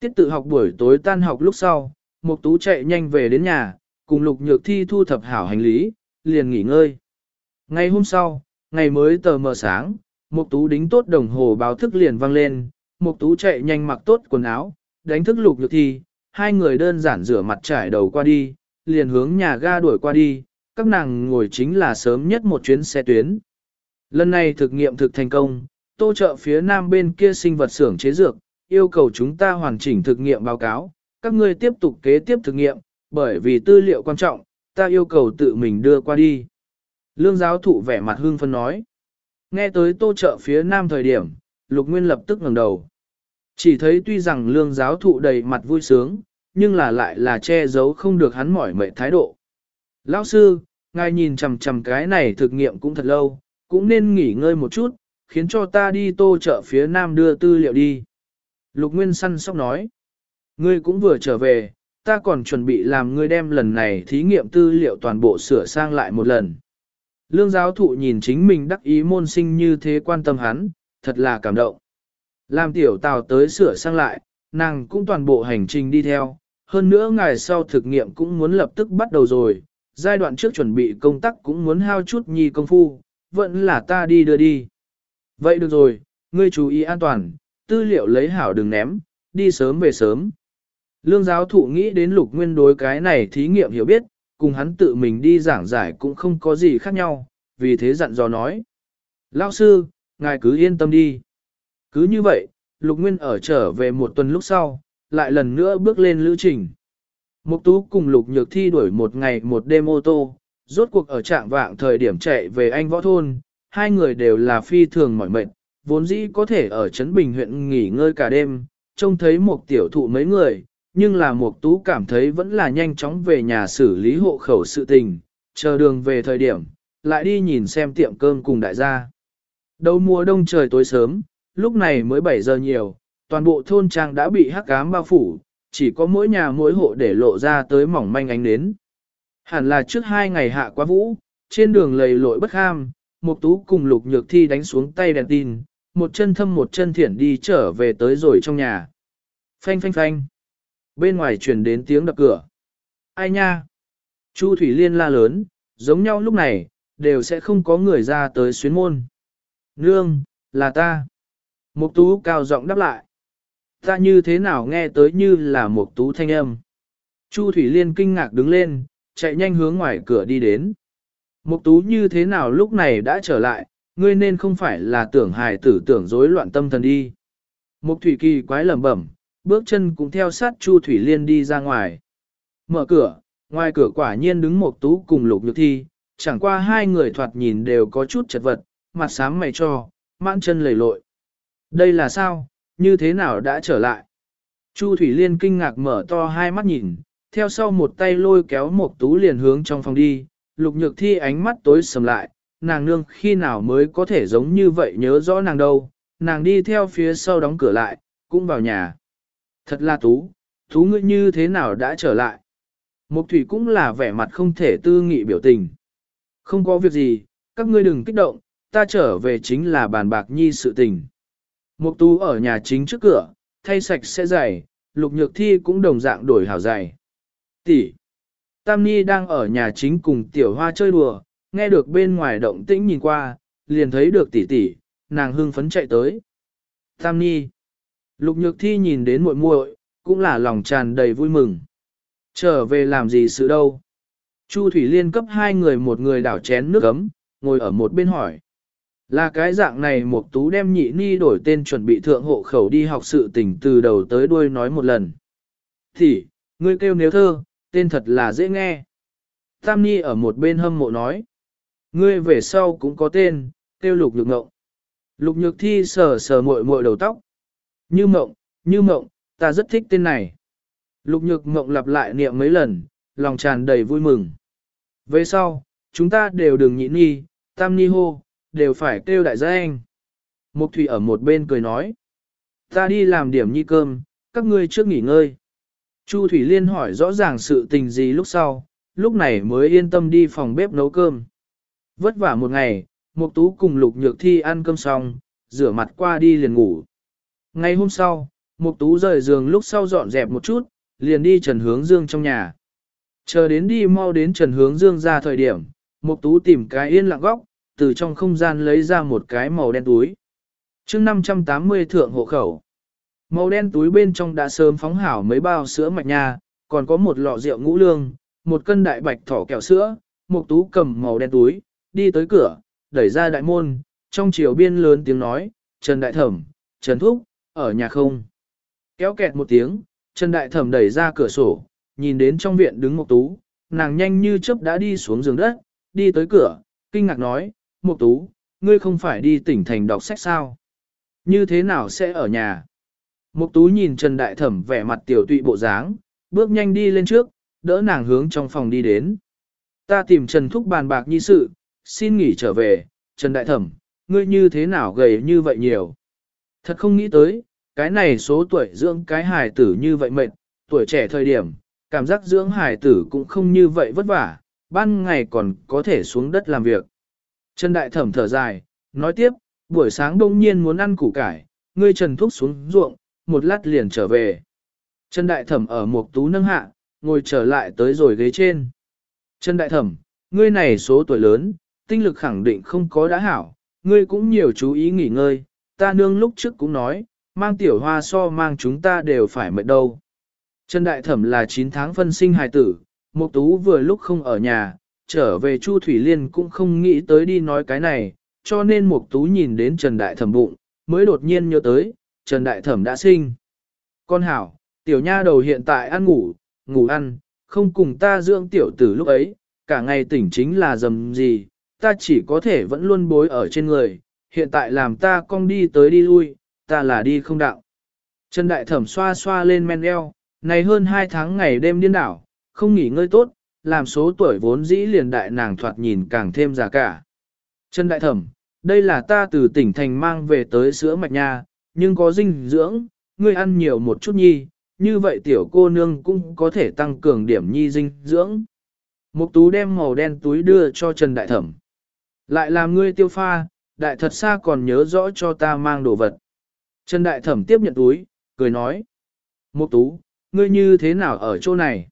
Tiết tự học buổi tối tan học lúc sau, Mục Tú chạy nhanh về đến nhà, cùng Lục Nhược Thi thu thập hảo hành lý, liền nghỉ ngơi. Ngày hôm sau, ngày mới tờ mờ sáng, Mục Tú đính tốt đồng hồ báo thức liền vang lên, Mục Tú chạy nhanh mặc tốt quần áo, đánh thức Lục Nhược Thi, hai người đơn giản rửa mặt trải đầu qua đi, liền hướng nhà ga đuổi qua đi, các nàng ngồi chính là sớm nhất một chuyến xe tuyến. Lần này thực nghiệm thực thành công, tô trợ phía nam bên kia sinh vật xưởng chế dược, yêu cầu chúng ta hoàn chỉnh thực nghiệm báo cáo, các ngươi tiếp tục kế tiếp thực nghiệm, bởi vì tư liệu quan trọng, ta yêu cầu tự mình đưa qua đi. Lương giáo thụ vẻ mặt hương phân nói. Nghe tới tô trợ phía nam thời điểm, lục nguyên lập tức ngẩng đầu. Chỉ thấy tuy rằng lương giáo thụ đầy mặt vui sướng, nhưng là lại là che giấu không được hắn mỏi mệt thái độ. Lão sư, ngài nhìn chằm chằm cái này thực nghiệm cũng thật lâu, cũng nên nghỉ ngơi một chút, khiến cho ta đi tô chợ phía nam đưa tư liệu đi. Lục Nguyên săn sóc nói, ngươi cũng vừa trở về, ta còn chuẩn bị làm ngươi đem lần này thí nghiệm tư liệu toàn bộ sửa sang lại một lần. Lương giáo thụ nhìn chính mình đắc ý môn sinh như thế quan tâm hắn, thật là cảm động. Làm tiểu tào tới sửa sang lại, nàng cũng toàn bộ hành trình đi theo, hơn nữa ngày sau thực nghiệm cũng muốn lập tức bắt đầu rồi, giai đoạn trước chuẩn bị công tác cũng muốn hao chút nhi công phu, vẫn là ta đi đưa đi. Vậy được rồi, ngươi chú ý an toàn, tư liệu lấy hảo đừng ném, đi sớm về sớm. Lương giáo thụ nghĩ đến lục nguyên đối cái này thí nghiệm hiểu biết, cùng hắn tự mình đi giảng giải cũng không có gì khác nhau, vì thế dặn dò nói. Lão sư, ngài cứ yên tâm đi. Cứ như vậy, lục nguyên ở trở về một tuần lúc sau, lại lần nữa bước lên lữ trình. Mục tú cùng lục nhược thi đuổi một ngày một đêm ô tô, Rốt cuộc ở trạng vạng thời điểm chạy về anh võ thôn, hai người đều là phi thường mỏi mệt, vốn dĩ có thể ở Trấn Bình huyện nghỉ ngơi cả đêm, trông thấy một tiểu thụ mấy người, nhưng là Mục tú cảm thấy vẫn là nhanh chóng về nhà xử lý hộ khẩu sự tình, chờ đường về thời điểm, lại đi nhìn xem tiệm cơm cùng đại gia. Đầu mùa đông trời tối sớm, lúc này mới 7 giờ nhiều, toàn bộ thôn trang đã bị hắc ám bao phủ, chỉ có mỗi nhà mỗi hộ để lộ ra tới mỏng manh ánh nến. Hẳn là trước hai ngày hạ quá vũ, trên đường lầy lội bất ham, Mục tú cùng lục nhược thi đánh xuống tay đèn tin, một chân thâm một chân thiển đi trở về tới rồi trong nhà. Phanh phanh phanh. Bên ngoài truyền đến tiếng đập cửa. Ai nha? Chu Thủy Liên la lớn, giống nhau lúc này, đều sẽ không có người ra tới xuyến môn. Nương, là ta. Mục tú cao giọng đáp lại. Ta như thế nào nghe tới như là mục tú thanh âm. Chu Thủy Liên kinh ngạc đứng lên, chạy nhanh hướng ngoài cửa đi đến. Mục tú như thế nào lúc này đã trở lại, ngươi nên không phải là tưởng hài tử tưởng rối loạn tâm thần đi. Mục Thủy Kỳ quái lẩm bẩm, bước chân cũng theo sát Chu Thủy Liên đi ra ngoài. Mở cửa, ngoài cửa quả nhiên đứng một Tú cùng Lục Nhược Thi, chẳng qua hai người thoạt nhìn đều có chút chật vật, mặt sám mày cho, mãn chân lầy lội. Đây là sao, như thế nào đã trở lại? Chu Thủy Liên kinh ngạc mở to hai mắt nhìn, theo sau một tay lôi kéo một tú liền hướng trong phòng đi, lục nhược thi ánh mắt tối sầm lại, nàng nương khi nào mới có thể giống như vậy nhớ rõ nàng đâu, nàng đi theo phía sau đóng cửa lại, cũng vào nhà. Thật là tú, tú ngươi như thế nào đã trở lại? Mục thủy cũng là vẻ mặt không thể tư nghị biểu tình. Không có việc gì, các ngươi đừng kích động, ta trở về chính là bàn bạc nhi sự tình. Mục tú ở nhà chính trước cửa, thay sạch sẽ giày, lục nhược thi cũng đồng dạng đổi hảo giày. Tỷ. Tam Ni đang ở nhà chính cùng tiểu hoa chơi đùa, nghe được bên ngoài động tĩnh nhìn qua, liền thấy được tỷ tỷ, nàng hưng phấn chạy tới. Tam Ni. Lục nhược thi nhìn đến muội muội, cũng là lòng tràn đầy vui mừng. Trở về làm gì sự đâu? Chu Thủy Liên cấp hai người một người đảo chén nước ấm, ngồi ở một bên hỏi. Là cái dạng này một tú đem nhị ni đổi tên chuẩn bị thượng hộ khẩu đi học sự tình từ đầu tới đuôi nói một lần. Thì, ngươi kêu nếu thơ, tên thật là dễ nghe. Tam ni ở một bên hâm mộ nói. Ngươi về sau cũng có tên, kêu lục nhược ngộng. Lục nhược thi sờ sờ mội mội đầu tóc. Như mộng, như mộng, ta rất thích tên này. Lục nhược mộng lặp lại niệm mấy lần, lòng tràn đầy vui mừng. Về sau, chúng ta đều đừng nhịn ni, tam ni hô, đều phải kêu đại gia anh. Mục thủy ở một bên cười nói. Ta đi làm điểm nhi cơm, các ngươi trước nghỉ ngơi. Chu Thủy Liên hỏi rõ ràng sự tình gì lúc sau, lúc này mới yên tâm đi phòng bếp nấu cơm. Vất vả một ngày, Mục Tú cùng Lục Nhược Thi ăn cơm xong, rửa mặt qua đi liền ngủ. Ngày hôm sau, Mục Tú rời giường lúc sau dọn dẹp một chút, liền đi Trần Hướng Dương trong nhà. Chờ đến đi mau đến Trần Hướng Dương ra thời điểm, Mục Tú tìm cái yên lặng góc, từ trong không gian lấy ra một cái màu đen túi. chương 580 thượng hộ khẩu. Màu đen túi bên trong đã sớm phóng hảo mấy bao sữa mạch nha, còn có một lọ rượu ngũ lương, một cân đại bạch thỏ kẹo sữa, một tú cầm màu đen túi, đi tới cửa, đẩy ra đại môn, trong chiều biên lớn tiếng nói, Trần Đại Thẩm, Trần Thúc, ở nhà không. Kéo kẹt một tiếng, Trần Đại Thẩm đẩy ra cửa sổ, nhìn đến trong viện đứng Mộc tú, nàng nhanh như chớp đã đi xuống giường đất, đi tới cửa, kinh ngạc nói, Mộc Tú, ngươi không phải đi tỉnh thành đọc sách sao? Như thế nào sẽ ở nhà? Mộc Tú nhìn Trần Đại Thẩm vẻ mặt tiểu tụy bộ dáng, bước nhanh đi lên trước, đỡ nàng hướng trong phòng đi đến. Ta tìm Trần Thúc bàn bạc nhi sự, xin nghỉ trở về, Trần Đại Thẩm, ngươi như thế nào gầy như vậy nhiều? Thật không nghĩ tới, cái này số tuổi dưỡng cái hài tử như vậy mệt, tuổi trẻ thời điểm, cảm giác dưỡng hài tử cũng không như vậy vất vả, ban ngày còn có thể xuống đất làm việc. Trần Đại Thẩm thở dài, nói tiếp, buổi sáng đông nhiên muốn ăn củ cải, ngươi Trần Thúc xuống ruộng, một lát liền trở về. Trần Đại Thẩm ở một tú nâng hạ, ngồi trở lại tới rồi ghế trên. Trần Đại Thẩm, ngươi này số tuổi lớn, tinh lực khẳng định không có đã hảo, ngươi cũng nhiều chú ý nghỉ ngơi, ta nương lúc trước cũng nói, mang tiểu hoa so mang chúng ta đều phải mệt đâu. Trần Đại Thẩm là 9 tháng phân sinh hài tử, Mục Tú vừa lúc không ở nhà, trở về Chu Thủy Liên cũng không nghĩ tới đi nói cái này, cho nên Mục Tú nhìn đến Trần Đại Thẩm bụng, mới đột nhiên nhớ tới, Trần Đại Thẩm đã sinh. Con hảo, tiểu nha đầu hiện tại ăn ngủ, ngủ ăn, không cùng ta dưỡng tiểu tử lúc ấy, cả ngày tỉnh chính là dầm gì, ta chỉ có thể vẫn luôn bối ở trên người, hiện tại làm ta cong đi tới đi lui, ta là đi không đạo. Trần Đại Thẩm xoa xoa lên men eo, này hơn hai tháng ngày đêm điên đảo, không nghỉ ngơi tốt, làm số tuổi vốn dĩ liền đại nàng thoạt nhìn càng thêm già cả. Trần Đại Thẩm, đây là ta từ tỉnh thành mang về tới sữa mạch nha, nhưng có dinh dưỡng, ngươi ăn nhiều một chút nhi, như vậy tiểu cô nương cũng có thể tăng cường điểm nhi dinh dưỡng. Mục tú đem màu đen túi đưa cho Trần Đại Thẩm. Lại làm ngươi tiêu pha, đại thật xa còn nhớ rõ cho ta mang đồ vật. Trần Đại Thẩm tiếp nhận túi, cười nói. Mục tú, ngươi như thế nào ở chỗ này?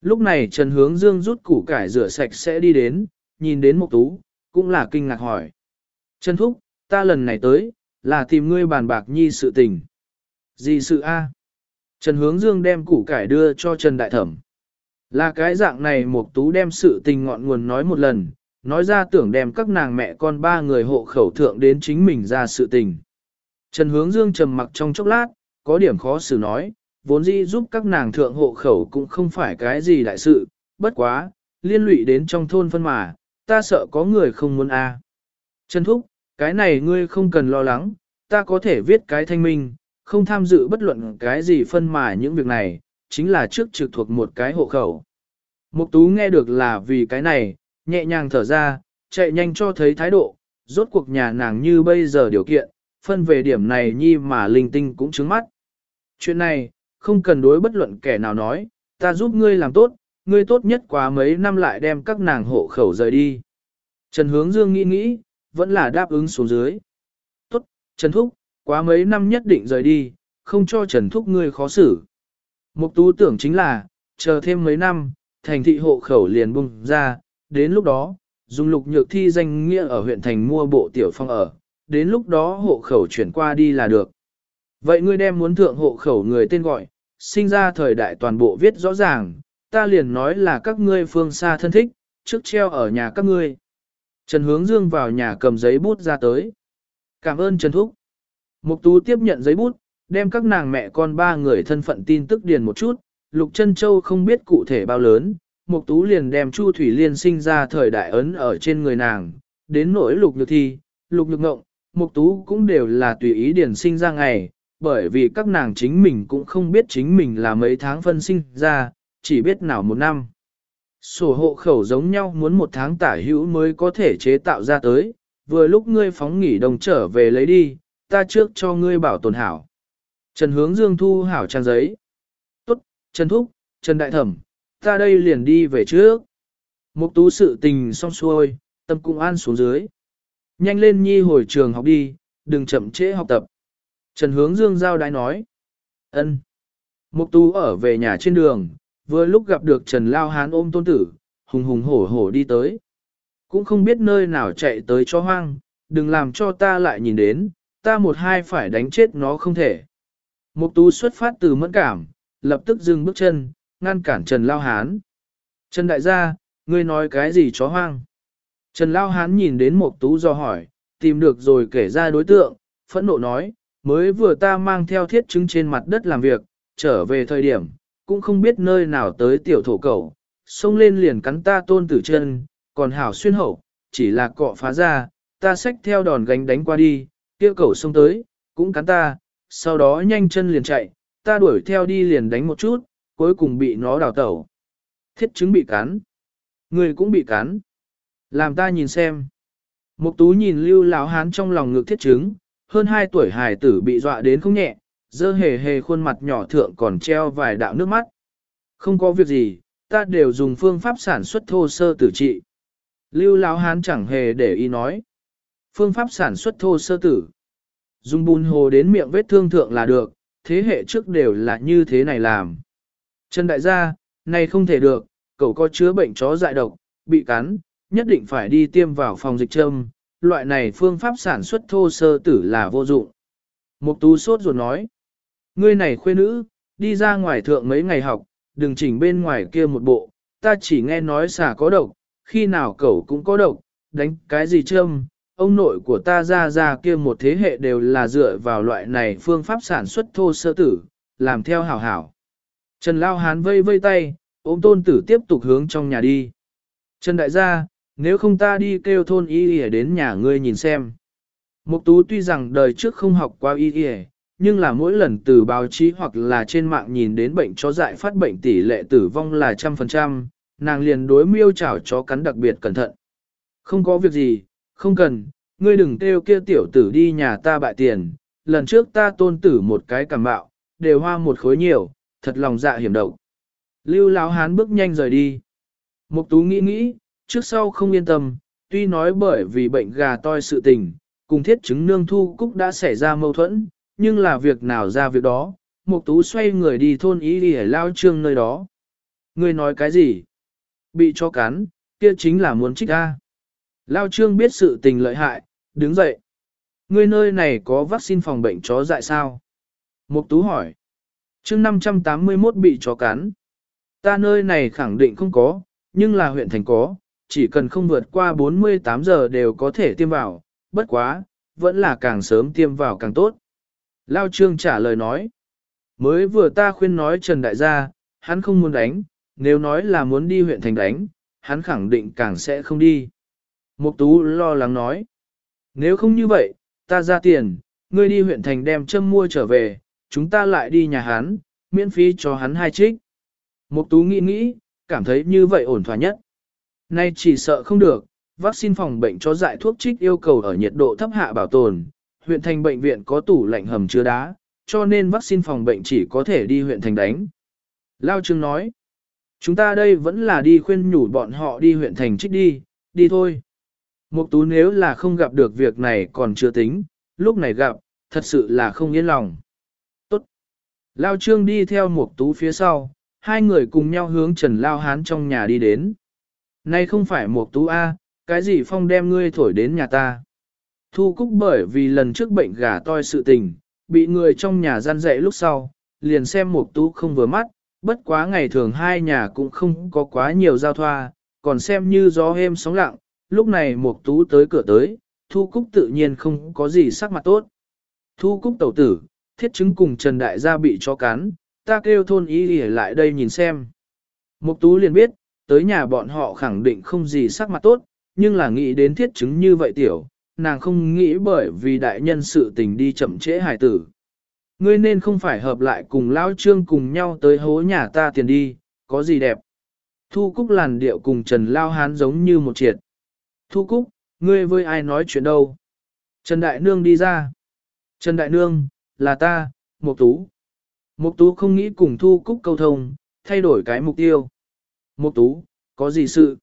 Lúc này Trần Hướng Dương rút củ cải rửa sạch sẽ đi đến, nhìn đến Mục tú, cũng là kinh ngạc hỏi. Trần Thúc, ta lần này tới, là tìm ngươi bàn bạc nhi sự tình. Gì sự a? Trần Hướng Dương đem củ cải đưa cho Trần Đại Thẩm. Là cái dạng này Mục Tú đem sự tình ngọn nguồn nói một lần, nói ra tưởng đem các nàng mẹ con ba người hộ khẩu thượng đến chính mình ra sự tình. Trần Hướng Dương trầm mặc trong chốc lát, có điểm khó xử nói, vốn dĩ giúp các nàng thượng hộ khẩu cũng không phải cái gì đại sự, bất quá, liên lụy đến trong thôn phân mà, ta sợ có người không muốn a. Trần Thúc, cái này ngươi không cần lo lắng, ta có thể viết cái thanh minh, không tham dự bất luận cái gì phân mà những việc này, chính là trước trực thuộc một cái hộ khẩu. Mục tú nghe được là vì cái này, nhẹ nhàng thở ra, chạy nhanh cho thấy thái độ, rốt cuộc nhà nàng như bây giờ điều kiện, phân về điểm này nhi mà linh tinh cũng trứng mắt. Chuyện này, không cần đối bất luận kẻ nào nói, ta giúp ngươi làm tốt, ngươi tốt nhất quá mấy năm lại đem các nàng hộ khẩu rời đi. Trần Hướng Dương nghĩ nghĩ, vẫn là đáp ứng xuống dưới. Tốt, Trần Thúc, quá mấy năm nhất định rời đi, không cho Trần Thúc ngươi khó xử. Mục tú tưởng chính là, chờ thêm mấy năm, thành thị hộ khẩu liền bung ra, đến lúc đó, dùng lục nhược thi danh nghĩa ở huyện thành mua bộ tiểu phong ở, đến lúc đó hộ khẩu chuyển qua đi là được. Vậy ngươi đem muốn thượng hộ khẩu người tên gọi, sinh ra thời đại toàn bộ viết rõ ràng, ta liền nói là các ngươi phương xa thân thích, trước treo ở nhà các ngươi. Trần Hướng Dương vào nhà cầm giấy bút ra tới. Cảm ơn Trần Thúc. Mục Tú tiếp nhận giấy bút, đem các nàng mẹ con ba người thân phận tin tức điền một chút, Lục Trân Châu không biết cụ thể bao lớn, Mục Tú liền đem Chu Thủy Liên sinh ra thời đại ấn ở trên người nàng, đến nỗi Lục Nhược Thi, Lục Nhược Ngộng, Mục Tú cũng đều là tùy ý điền sinh ra ngày, bởi vì các nàng chính mình cũng không biết chính mình là mấy tháng phân sinh ra, chỉ biết nào một năm. Sổ hộ khẩu giống nhau muốn một tháng tả hữu mới có thể chế tạo ra tới, vừa lúc ngươi phóng nghỉ đồng trở về lấy đi, ta trước cho ngươi bảo tồn hảo. Trần hướng dương thu hảo trang giấy. Tốt, Trần Thúc, Trần Đại Thẩm, ta đây liền đi về trước. Mục tú sự tình xong xuôi, tâm cũng an xuống dưới. Nhanh lên nhi hồi trường học đi, đừng chậm trễ học tập. Trần hướng dương giao đái nói. ân. Mục tú ở về nhà trên đường, vừa lúc gặp được Trần Lao Hán ôm tôn tử, hùng hùng hổ hổ đi tới. Cũng không biết nơi nào chạy tới cho hoang, đừng làm cho ta lại nhìn đến, ta một hai phải đánh chết nó không thể. Mục tú xuất phát từ mẫn cảm, lập tức dừng bước chân, ngăn cản Trần Lao Hán. Trần đại gia, ngươi nói cái gì chó hoang? Trần Lao Hán nhìn đến Mộc tú do hỏi, tìm được rồi kể ra đối tượng, phẫn nộ nói, mới vừa ta mang theo thiết chứng trên mặt đất làm việc, trở về thời điểm, cũng không biết nơi nào tới tiểu thổ cầu, xông lên liền cắn ta tôn tử chân, còn hảo xuyên hậu, chỉ là cọ phá ra, ta xách theo đòn gánh đánh qua đi, kia cầu xông tới, cũng cắn ta, sau đó nhanh chân liền chạy, ta đuổi theo đi liền đánh một chút, cuối cùng bị nó đào tẩu. Thiết chứng bị cắn. Người cũng bị cắn. Làm ta nhìn xem. Mục tú nhìn lưu lão hán trong lòng ngực thiết chứng, hơn 2 tuổi hài tử bị dọa đến không nhẹ, dơ hề hề khuôn mặt nhỏ thượng còn treo vài đạo nước mắt. Không có việc gì, ta đều dùng phương pháp sản xuất thô sơ tử trị. Lưu Lão Hán chẳng hề để ý nói. Phương pháp sản xuất thô sơ tử. Dùng bùn hồ đến miệng vết thương thượng là được, thế hệ trước đều là như thế này làm. Trần đại gia, này không thể được, cậu có chứa bệnh chó dại độc, bị cắn, nhất định phải đi tiêm vào phòng dịch châm, loại này phương pháp sản xuất thô sơ tử là vô dụng. Mục tú sốt ruột nói, ngươi này khuê nữ, đi ra ngoài thượng mấy ngày học, đừng chỉnh bên ngoài kia một bộ, ta chỉ nghe nói xà có độc, khi nào cậu cũng có độc, đánh cái gì châm, ông nội của ta ra ra kia một thế hệ đều là dựa vào loại này phương pháp sản xuất thô sơ tử, làm theo hảo hảo. Trần Lao Hán vây vây tay, ôm tôn tử tiếp tục hướng trong nhà đi. Trần đại gia, nếu không ta đi kêu thôn y y đến nhà ngươi nhìn xem. Mục tú tuy rằng đời trước không học qua y y, nhưng là mỗi lần từ báo chí hoặc là trên mạng nhìn đến bệnh chó dại phát bệnh tỷ lệ tử vong là trăm phần trăm, nàng liền đối miêu chảo chó cắn đặc biệt cẩn thận. Không có việc gì, không cần, ngươi đừng kêu kia tiểu tử đi nhà ta bại tiền, lần trước ta tôn tử một cái cảm bạo, đều hoa một khối nhiều, thật lòng dạ hiểm độc. Lưu Lão Hán bước nhanh rời đi. Mục tú nghĩ nghĩ, trước sau không yên tâm, tuy nói bởi vì bệnh gà toi sự tình, cùng thiết chứng nương thu cúc đã xảy ra mâu thuẫn, nhưng là việc nào ra việc đó, Mục tú xoay người đi thôn ý đi ở lao trương nơi đó. Ngươi nói cái gì? Bị cho cắn, kia chính là muốn trích A. Lao trương biết sự tình lợi hại, đứng dậy. Ngươi nơi này có vaccine phòng bệnh chó dại sao? Mục tú hỏi chương 581 bị chó cắn. Ta nơi này khẳng định không có, nhưng là huyện thành có, chỉ cần không vượt qua 48 giờ đều có thể tiêm vào, bất quá, vẫn là càng sớm tiêm vào càng tốt. Lao Trương trả lời nói. Mới vừa ta khuyên nói Trần Đại gia, hắn không muốn đánh, nếu nói là muốn đi huyện thành đánh, hắn khẳng định càng sẽ không đi. Mục Tú lo lắng nói. Nếu không như vậy, ta ra tiền, ngươi đi huyện thành đem châm mua trở về, chúng ta lại đi nhà hắn, miễn phí cho hắn hai trích. Mục Tú nghĩ nghĩ, cảm thấy như vậy ổn thỏa nhất. Nay chỉ sợ không được, vaccine phòng bệnh cho dại thuốc trích yêu cầu ở nhiệt độ thấp hạ bảo tồn, huyện thành bệnh viện có tủ lạnh hầm chứa đá, cho nên vaccine phòng bệnh chỉ có thể đi huyện thành đánh. Lao Trương nói, chúng ta đây vẫn là đi khuyên nhủ bọn họ đi huyện thành trích đi, đi thôi. Mục tú nếu là không gặp được việc này còn chưa tính, lúc này gặp, thật sự là không yên lòng. Lao Trương đi theo mục tú phía sau, hai người cùng nhau hướng Trần Lao Hán trong nhà đi đến. Này không phải mục tú A, cái gì phong đem ngươi thổi đến nhà ta. Thu Cúc bởi vì lần trước bệnh gà toi sự tình, bị người trong nhà gian dạy lúc sau, liền xem mục tú không vừa mắt, bất quá ngày thường hai nhà cũng không có quá nhiều giao thoa, còn xem như gió êm sóng lặng, lúc này mục tú tới cửa tới, Thu Cúc tự nhiên không có gì sắc mặt tốt. Thu Cúc tẩu tử, thiết chứng cùng Trần Đại gia bị cho cắn, ta kêu thôn y ỉa lại đây nhìn xem. Mục tú liền biết, tới nhà bọn họ khẳng định không gì sắc mặt tốt, nhưng là nghĩ đến thiết chứng như vậy tiểu, nàng không nghĩ bởi vì đại nhân sự tình đi chậm trễ hài tử. Ngươi nên không phải hợp lại cùng Lão Trương cùng nhau tới hố nhà ta tiền đi, có gì đẹp. Thu Cúc làn điệu cùng Trần Lao Hán giống như một triệt. Thu Cúc, ngươi với ai nói chuyện đâu? Trần Đại Nương đi ra. Trần Đại Nương, là ta, Mục Tú. Mục Tú không nghĩ cùng Thu Cúc câu thông, thay đổi cái mục tiêu. Mục Tú, có gì sự?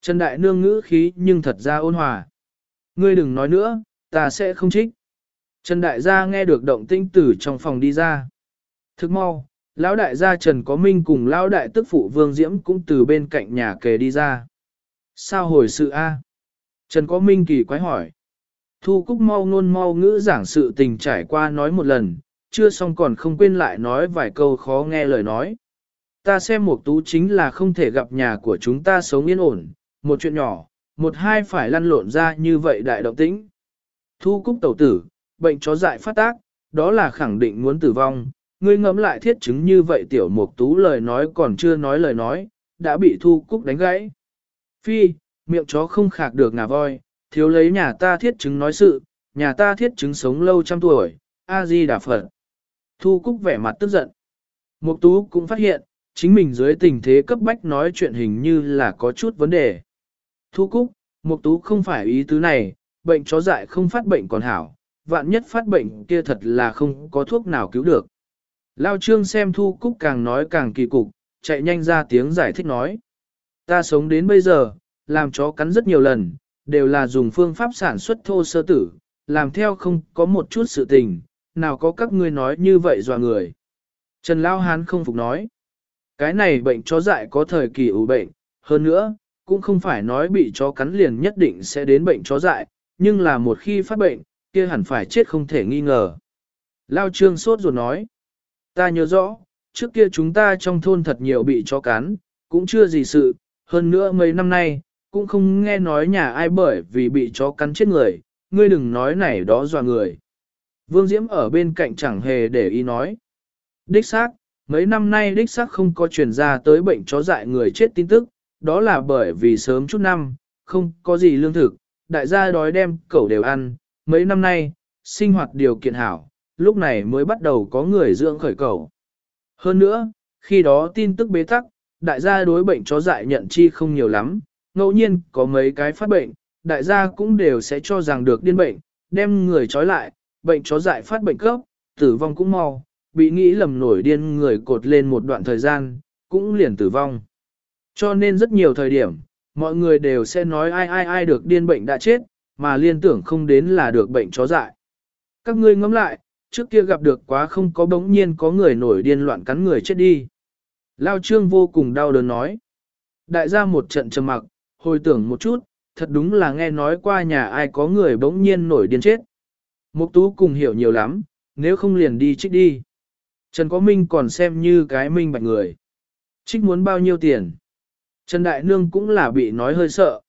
Trần Đại Nương ngữ khí nhưng thật ra ôn hòa. Ngươi đừng nói nữa, ta sẽ không trích. Trần Đại gia nghe được động tĩnh từ trong phòng đi ra. Thức mau, Lão Đại gia Trần Có Minh cùng Lão Đại tức phụ Vương Diễm cũng từ bên cạnh nhà kề đi ra. Sao hồi sự a? Trần Có Minh kỳ quái hỏi. Thu Cúc mau ngôn mau ngữ giảng sự tình trải qua nói một lần, chưa xong còn không quên lại nói vài câu khó nghe lời nói. Ta xem một tú chính là không thể gặp nhà của chúng ta sống yên ổn, một chuyện nhỏ, một hai phải lăn lộn ra như vậy đại động tĩnh. Thu Cúc tẩu tử, bệnh chó dại phát tác, đó là khẳng định muốn tử vong, ngươi ngẫm lại thiết chứng như vậy tiểu mục tú lời nói còn chưa nói lời nói, đã bị Thu Cúc đánh gãy. Phi, miệng chó không khạc được ngà voi, thiếu lấy nhà ta thiết chứng nói sự, nhà ta thiết chứng sống lâu trăm tuổi, A-di đà Phật. Thu Cúc vẻ mặt tức giận. Mục tú cũng phát hiện, chính mình dưới tình thế cấp bách nói chuyện hình như là có chút vấn đề. Thu Cúc, Mục tú không phải ý tứ này, bệnh chó dại không phát bệnh còn hảo, vạn nhất phát bệnh kia thật là không có thuốc nào cứu được. Lao Trương xem Thu Cúc càng nói càng kỳ cục, chạy nhanh ra tiếng giải thích nói. Ta sống đến bây giờ, làm chó cắn rất nhiều lần, đều là dùng phương pháp sản xuất thô sơ tử, làm theo không có một chút sự tình, nào có các ngươi nói như vậy dò người. Trần Lao Hán không phục nói. Cái này bệnh chó dại có thời kỳ ủ bệnh, hơn nữa, cũng không phải nói bị chó cắn liền nhất định sẽ đến bệnh chó dại, nhưng là một khi phát bệnh, kia hẳn phải chết không thể nghi ngờ. Lao Trương sốt ruột nói. Ta nhớ rõ, trước kia chúng ta trong thôn thật nhiều bị chó cắn, cũng chưa gì sự, hơn nữa mấy năm nay, cũng không nghe nói nhà ai bởi vì bị chó cắn chết người, ngươi đừng nói này đó dọa người. Vương Diễm ở bên cạnh chẳng hề để ý nói. Đích xác, mấy năm nay đích xác không có truyền ra tới bệnh chó dại người chết tin tức, đó là bởi vì sớm chút năm, không có gì lương thực, đại gia đói đem cẩu đều ăn, mấy năm nay, sinh hoạt điều kiện hảo, lúc này mới bắt đầu có người dưỡng khởi cẩu. Hơn nữa, khi đó tin tức bế tắc, đại gia đối bệnh chó dại nhận chi không nhiều lắm, ngẫu nhiên có mấy cái phát bệnh, đại gia cũng đều sẽ cho rằng được điên bệnh, đem người trói lại, bệnh chó dại phát bệnh cấp, tử vong cũng mau, bị nghĩ lầm nổi điên người cột lên một đoạn thời gian, cũng liền tử vong. Cho nên rất nhiều thời điểm, mọi người đều sẽ nói ai ai ai được điên bệnh đã chết, mà liên tưởng không đến là được bệnh chó dại. Các ngươi ngẫm lại, trước kia gặp được quá không có bỗng nhiên có người nổi điên loạn cắn người chết đi. Lao trương vô cùng đau đớn nói. Đại gia một trận trầm mặc, hồi tưởng một chút, thật đúng là nghe nói qua nhà ai có người bỗng nhiên nổi điên chết. Mục tú cùng hiểu nhiều lắm, nếu không liền đi trích đi. Trần Có Minh còn xem như cái minh bạch người. Trích muốn bao nhiêu tiền? Trần Đại Nương cũng là bị nói hơi sợ.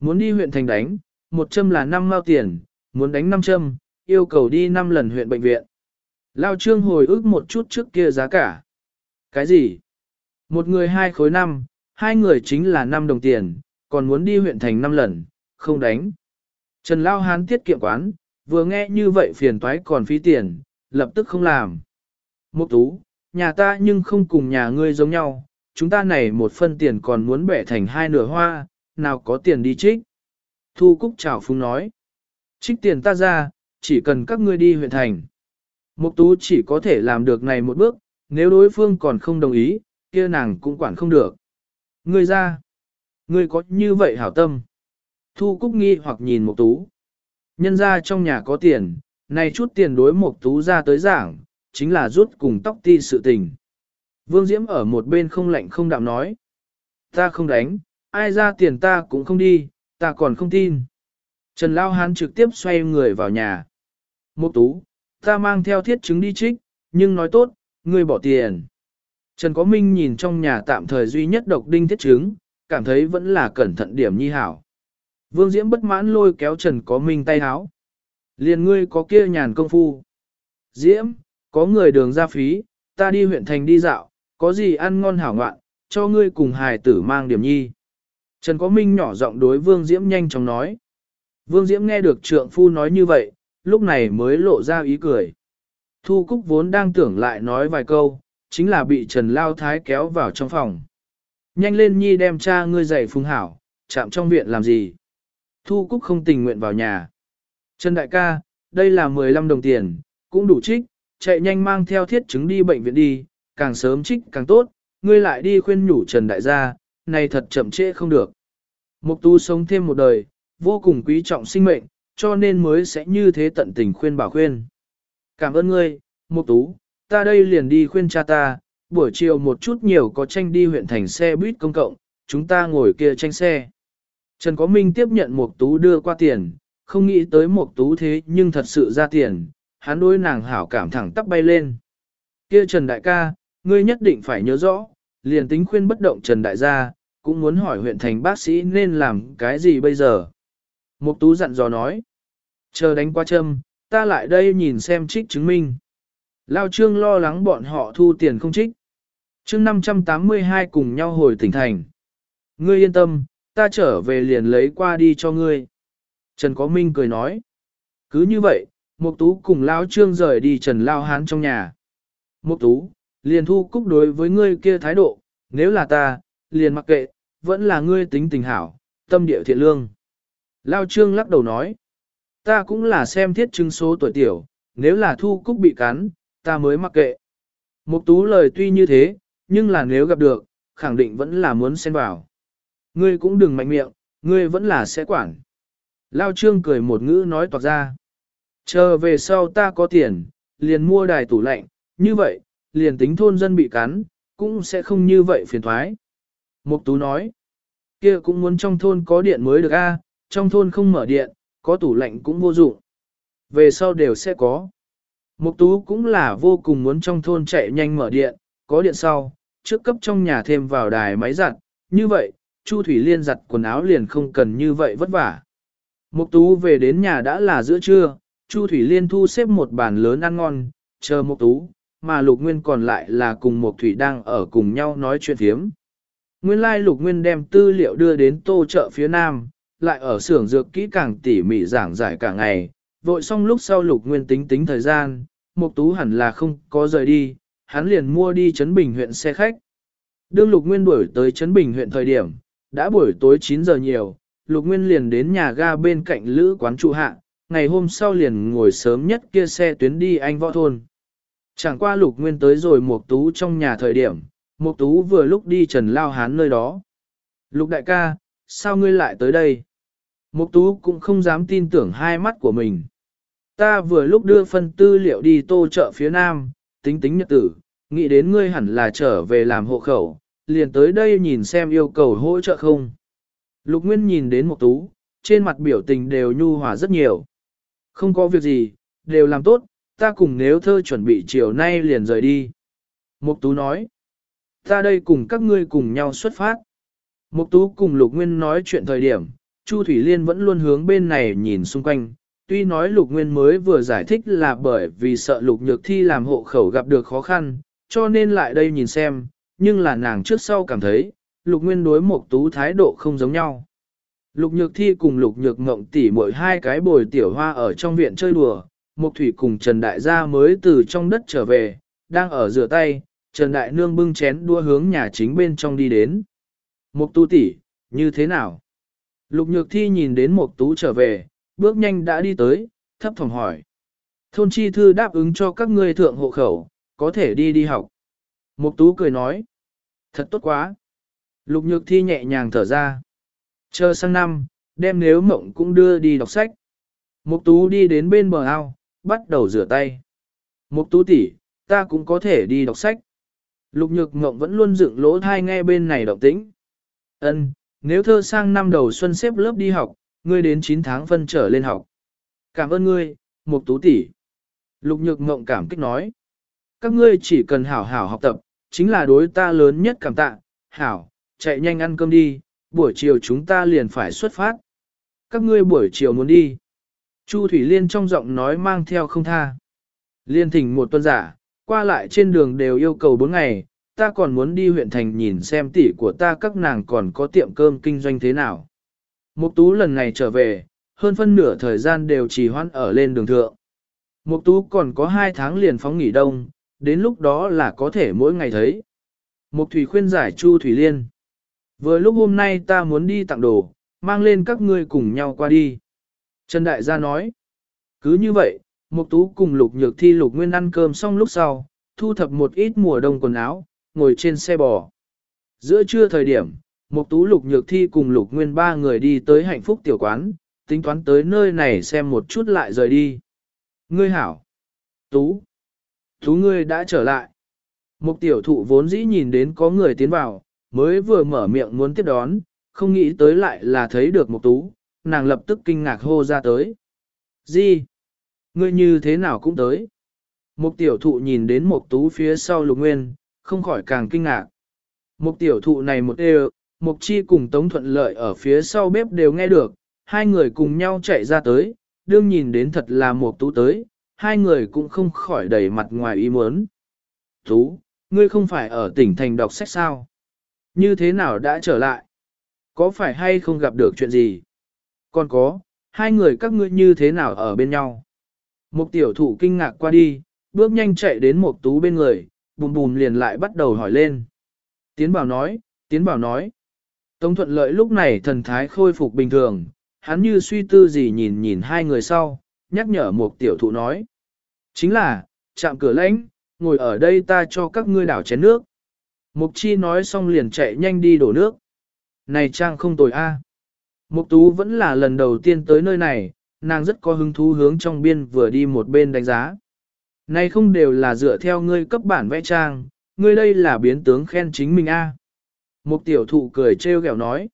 Muốn đi huyện thành đánh, một châm là 5 mao tiền, muốn đánh 5 châm, yêu cầu đi 5 lần huyện bệnh viện. Lao Trương hồi ức một chút trước kia giá cả. Cái gì? Một người hai khối năm, hai người chính là 5 đồng tiền, còn muốn đi huyện thành 5 lần, không đánh. Trần Lao Hán tiết kiệm quán, vừa nghe như vậy phiền toái còn phí tiền, lập tức không làm. Mục tú, nhà ta nhưng không cùng nhà ngươi giống nhau, chúng ta này một phân tiền còn muốn bẻ thành hai nửa hoa, nào có tiền đi trích. Thu Cúc chào phúng nói. Trích tiền ta ra, chỉ cần các ngươi đi huyện thành. Mục tú chỉ có thể làm được này một bước, nếu đối phương còn không đồng ý, kia nàng cũng quản không được. Ngươi ra. Ngươi có như vậy hảo tâm. Thu Cúc nghi hoặc nhìn Mục tú. Nhân ra trong nhà có tiền, này chút tiền đối Mục tú ra tới giảng, chính là rút cùng tóc ti sự tình. Vương Diễm ở một bên không lạnh không đạm nói. Ta không đánh, ai ra tiền ta cũng không đi, ta còn không tin. Trần Lao Hán trực tiếp xoay người vào nhà. Mục tú, ta mang theo thiết chứng đi trích, nhưng nói tốt, ngươi bỏ tiền. Trần Có Minh nhìn trong nhà tạm thời duy nhất độc đinh thiết chứng, cảm thấy vẫn là cẩn thận điểm nhi hảo. Vương Diễm bất mãn lôi kéo Trần Có Minh tay háo. Liền ngươi có kia nhàn công phu. Diễm, có người đường ra phí, ta đi huyện thành đi dạo, có gì ăn ngon hảo ngoạn, cho ngươi cùng hài tử mang điểm nhi. Trần Có Minh nhỏ giọng đối Vương Diễm nhanh chóng nói. Vương Diễm nghe được trượng phu nói như vậy, lúc này mới lộ ra ý cười. Thu Cúc vốn đang tưởng lại nói vài câu, chính là bị Trần Lao Thái kéo vào trong phòng. Nhanh lên nhi đem cha ngươi dạy phùng hảo, chạm trong viện làm gì. Thu Cúc không tình nguyện vào nhà. Trần Đại ca, đây là 15 đồng tiền, cũng đủ trích, chạy nhanh mang theo thiết chứng đi bệnh viện đi, càng sớm trích càng tốt, ngươi lại đi khuyên nhủ Trần Đại gia, này thật chậm trễ không được. Mục tu sống thêm một đời, vô cùng quý trọng sinh mệnh, cho nên mới sẽ như thế tận tình khuyên bảo khuyên. Cảm ơn ngươi, Mục tú, ta đây liền đi khuyên cha ta, buổi chiều một chút nhiều có tranh đi huyện thành xe buýt công cộng, chúng ta ngồi kia tranh xe. Trần Có Minh tiếp nhận Mục tú đưa qua tiền, không nghĩ tới Mục tú thế nhưng thật sự ra tiền, hắn đối nàng hảo cảm thẳng tắp bay lên. Kia Trần Đại ca, ngươi nhất định phải nhớ rõ, liền tính khuyên bất động Trần Đại gia, cũng muốn hỏi huyện thành bác sĩ nên làm cái gì bây giờ. Mục tú dặn dò nói, chờ đánh qua châm, ta lại đây nhìn xem trích chứng minh. Lao trương lo lắng bọn họ thu tiền không trích. chương 582 cùng nhau hồi tỉnh thành. Ngươi yên tâm, ta trở về liền lấy qua đi cho ngươi. Trần Có Minh cười nói. Cứ như vậy, Mục Tú cùng Lao Trương rời đi Trần Lao Hán trong nhà. Mục Tú, liền thu cúc đối với ngươi kia thái độ, nếu là ta, liền mặc kệ, vẫn là ngươi tính tình hảo, tâm địa thiện lương. Lao Trương lắc đầu nói, ta cũng là xem thiết chứng số tuổi tiểu, nếu là thu cúc bị cắn, ta mới mặc kệ. Mục tú lời tuy như thế, nhưng là nếu gặp được, khẳng định vẫn là muốn xen vào. Ngươi cũng đừng mạnh miệng, ngươi vẫn là sẽ quản. Lao Trương cười một ngữ nói toạc ra. Chờ về sau ta có tiền, liền mua đài tủ lạnh, như vậy, liền tính thôn dân bị cắn, cũng sẽ không như vậy phiền thoái. Mục Tú nói, kia cũng muốn trong thôn có điện mới được a, trong thôn không mở điện, có tủ lạnh cũng vô dụng. Về sau đều sẽ có. Mục Tú cũng là vô cùng muốn trong thôn chạy nhanh mở điện, có điện sau, trước cấp trong nhà thêm vào đài máy giặt, như vậy, Chu Thủy Liên giặt quần áo liền không cần như vậy vất vả. Mục Tú về đến nhà đã là giữa trưa, Chu Thủy Liên thu xếp một bàn lớn ăn ngon, chờ Mục Tú, mà Lục Nguyên còn lại là cùng Mục Thủy đang ở cùng nhau nói chuyện phiếm. Nguyên lai lục nguyên đem tư liệu đưa đến tô chợ phía nam, lại ở xưởng dược kỹ càng tỉ mỉ giảng giải cả ngày, vội xong lúc sau lục nguyên tính tính thời gian, Mục Tú hẳn là không có rời đi, hắn liền mua đi Trấn Bình huyện xe khách. Đương Lục Nguyên đuổi tới Trấn Bình huyện thời điểm, đã buổi tối 9 giờ nhiều, Lục Nguyên liền đến nhà ga bên cạnh lữ quán trụ hạ, ngày hôm sau liền ngồi sớm nhất kia xe tuyến đi anh võ thôn. Chẳng qua Lục Nguyên tới rồi Mục Tú trong nhà thời điểm, Mục Tú vừa lúc đi Trần Lao Hán nơi đó. Lục đại ca, sao ngươi lại tới đây? Mục Tú cũng không dám tin tưởng hai mắt của mình. Ta vừa lúc đưa phân tư liệu đi tô chợ phía nam, tính tính nhật tử, nghĩ đến ngươi hẳn là trở về làm hộ khẩu, liền tới đây nhìn xem yêu cầu hỗ trợ không. Lục Nguyên nhìn đến một tú, trên mặt biểu tình đều nhu hòa rất nhiều. Không có việc gì, đều làm tốt, ta cùng nếu thơ chuẩn bị chiều nay liền rời đi. Mục tú nói, ta đây cùng các ngươi cùng nhau xuất phát. Mục tú cùng Lục Nguyên nói chuyện thời điểm, Chu Thủy Liên vẫn luôn hướng bên này nhìn xung quanh, tuy nói lục nguyên mới vừa giải thích là bởi vì sợ lục nhược thi làm hộ khẩu gặp được khó khăn, cho nên lại đây nhìn xem, nhưng là nàng trước sau cảm thấy, lục nguyên đối một tú thái độ không giống nhau. Lục nhược thi cùng lục nhược ngộng tỉ mỗi hai cái bồi tiểu hoa ở trong viện chơi đùa, Mục Thủy cùng Trần Đại gia mới từ trong đất trở về, đang ở rửa tay, Trần Đại nương bưng chén đua hướng nhà chính bên trong đi đến. Mục tu tỷ, như thế nào? Lục nhược thi nhìn đến Mục tú trở về, bước nhanh đã đi tới, thấp thỏm hỏi. Thôn chi thư đáp ứng cho các ngươi thượng hộ khẩu, có thể đi đi học. Mục tú cười nói. Thật tốt quá. Lục nhược thi nhẹ nhàng thở ra. Chờ sang năm, đem nếu mộng cũng đưa đi đọc sách. Mục tú đi đến bên bờ ao, bắt đầu rửa tay. Mục tú tỷ, ta cũng có thể đi đọc sách. Lục nhược mộng vẫn luôn dựng lỗ thai nghe bên này động tĩnh. Ân, nếu thơ sang năm đầu xuân xếp lớp đi học, ngươi đến 9 tháng phân trở lên học. Cảm ơn ngươi, Mục Tú tỷ. Lục Nhược Ngộng cảm kích nói. Các ngươi chỉ cần hảo hảo học tập, chính là đối ta lớn nhất cảm tạ. Hảo, chạy nhanh ăn cơm đi, buổi chiều chúng ta liền phải xuất phát. Các ngươi buổi chiều muốn đi. Chu Thủy Liên trong giọng nói mang theo không tha. Liên thỉnh một tuần giả, qua lại trên đường đều yêu cầu 4 ngày, ta còn muốn đi huyện thành nhìn xem tỷ của ta các nàng còn có tiệm cơm kinh doanh thế nào. Mục tú lần này trở về, hơn phân nửa thời gian đều trì hoãn ở lên đường thượng. Mục tú còn có 2 tháng liền phóng nghỉ đông, đến lúc đó là có thể mỗi ngày thấy. Mục thủy khuyên giải Chu Thủy Liên. Vừa lúc hôm nay ta muốn đi tặng đồ, mang lên các ngươi cùng nhau qua đi. Trần Đại gia nói. Cứ như vậy, Mục tú cùng lục nhược thi lục nguyên ăn cơm xong lúc sau, thu thập một ít mùa đông quần áo, ngồi trên xe bò. Giữa trưa thời điểm, Mục tú lục nhược thi cùng lục nguyên ba người đi tới hạnh phúc tiểu quán, tính toán tới nơi này xem một chút lại rời đi. Ngươi hảo. Tú. Tú ngươi đã trở lại. Mục tiểu thụ vốn dĩ nhìn đến có người tiến vào, mới vừa mở miệng muốn tiếp đón, không nghĩ tới lại là thấy được một tú, nàng lập tức kinh ngạc hô ra tới. Gì? Ngươi như thế nào cũng tới? Mục tiểu thụ nhìn đến một tú phía sau lục nguyên, không khỏi càng kinh ngạc. Mục tiểu thụ này một đều, Mục Chi cùng Tống Thuận Lợi ở phía sau bếp đều nghe được, hai người cùng nhau chạy ra tới, đương nhìn đến thật là Mộc tú tới, hai người cũng không khỏi đầy mặt ngoài ý muốn. Tú, ngươi không phải ở tỉnh thành đọc sách sao? Như thế nào đã trở lại? Có phải hay không gặp được chuyện gì? Còn có, hai người các ngươi như thế nào ở bên nhau? Mộc tiểu thủ kinh ngạc qua đi, bước nhanh chạy đến Mộc tú bên người, bùm bùm liền lại bắt đầu hỏi lên. Tiến bảo nói, tiến bảo nói. Tống thuận lợi lúc này thần thái khôi phục bình thường, hắn như suy tư gì nhìn nhìn hai người sau, nhắc nhở một tiểu thụ nói. Chính là, chạm cửa lãnh, ngồi ở đây ta cho các ngươi đảo chén nước. Mục chi nói xong liền chạy nhanh đi đổ nước. Này trang không tồi a. Mục tú vẫn là lần đầu tiên tới nơi này, nàng rất có hứng thú hướng trong biên vừa đi một bên đánh giá. Này không đều là dựa theo ngươi cấp bản vẽ trang, ngươi đây là biến tướng khen chính mình a. Một tiểu thụ cười trêu ghẹo nói.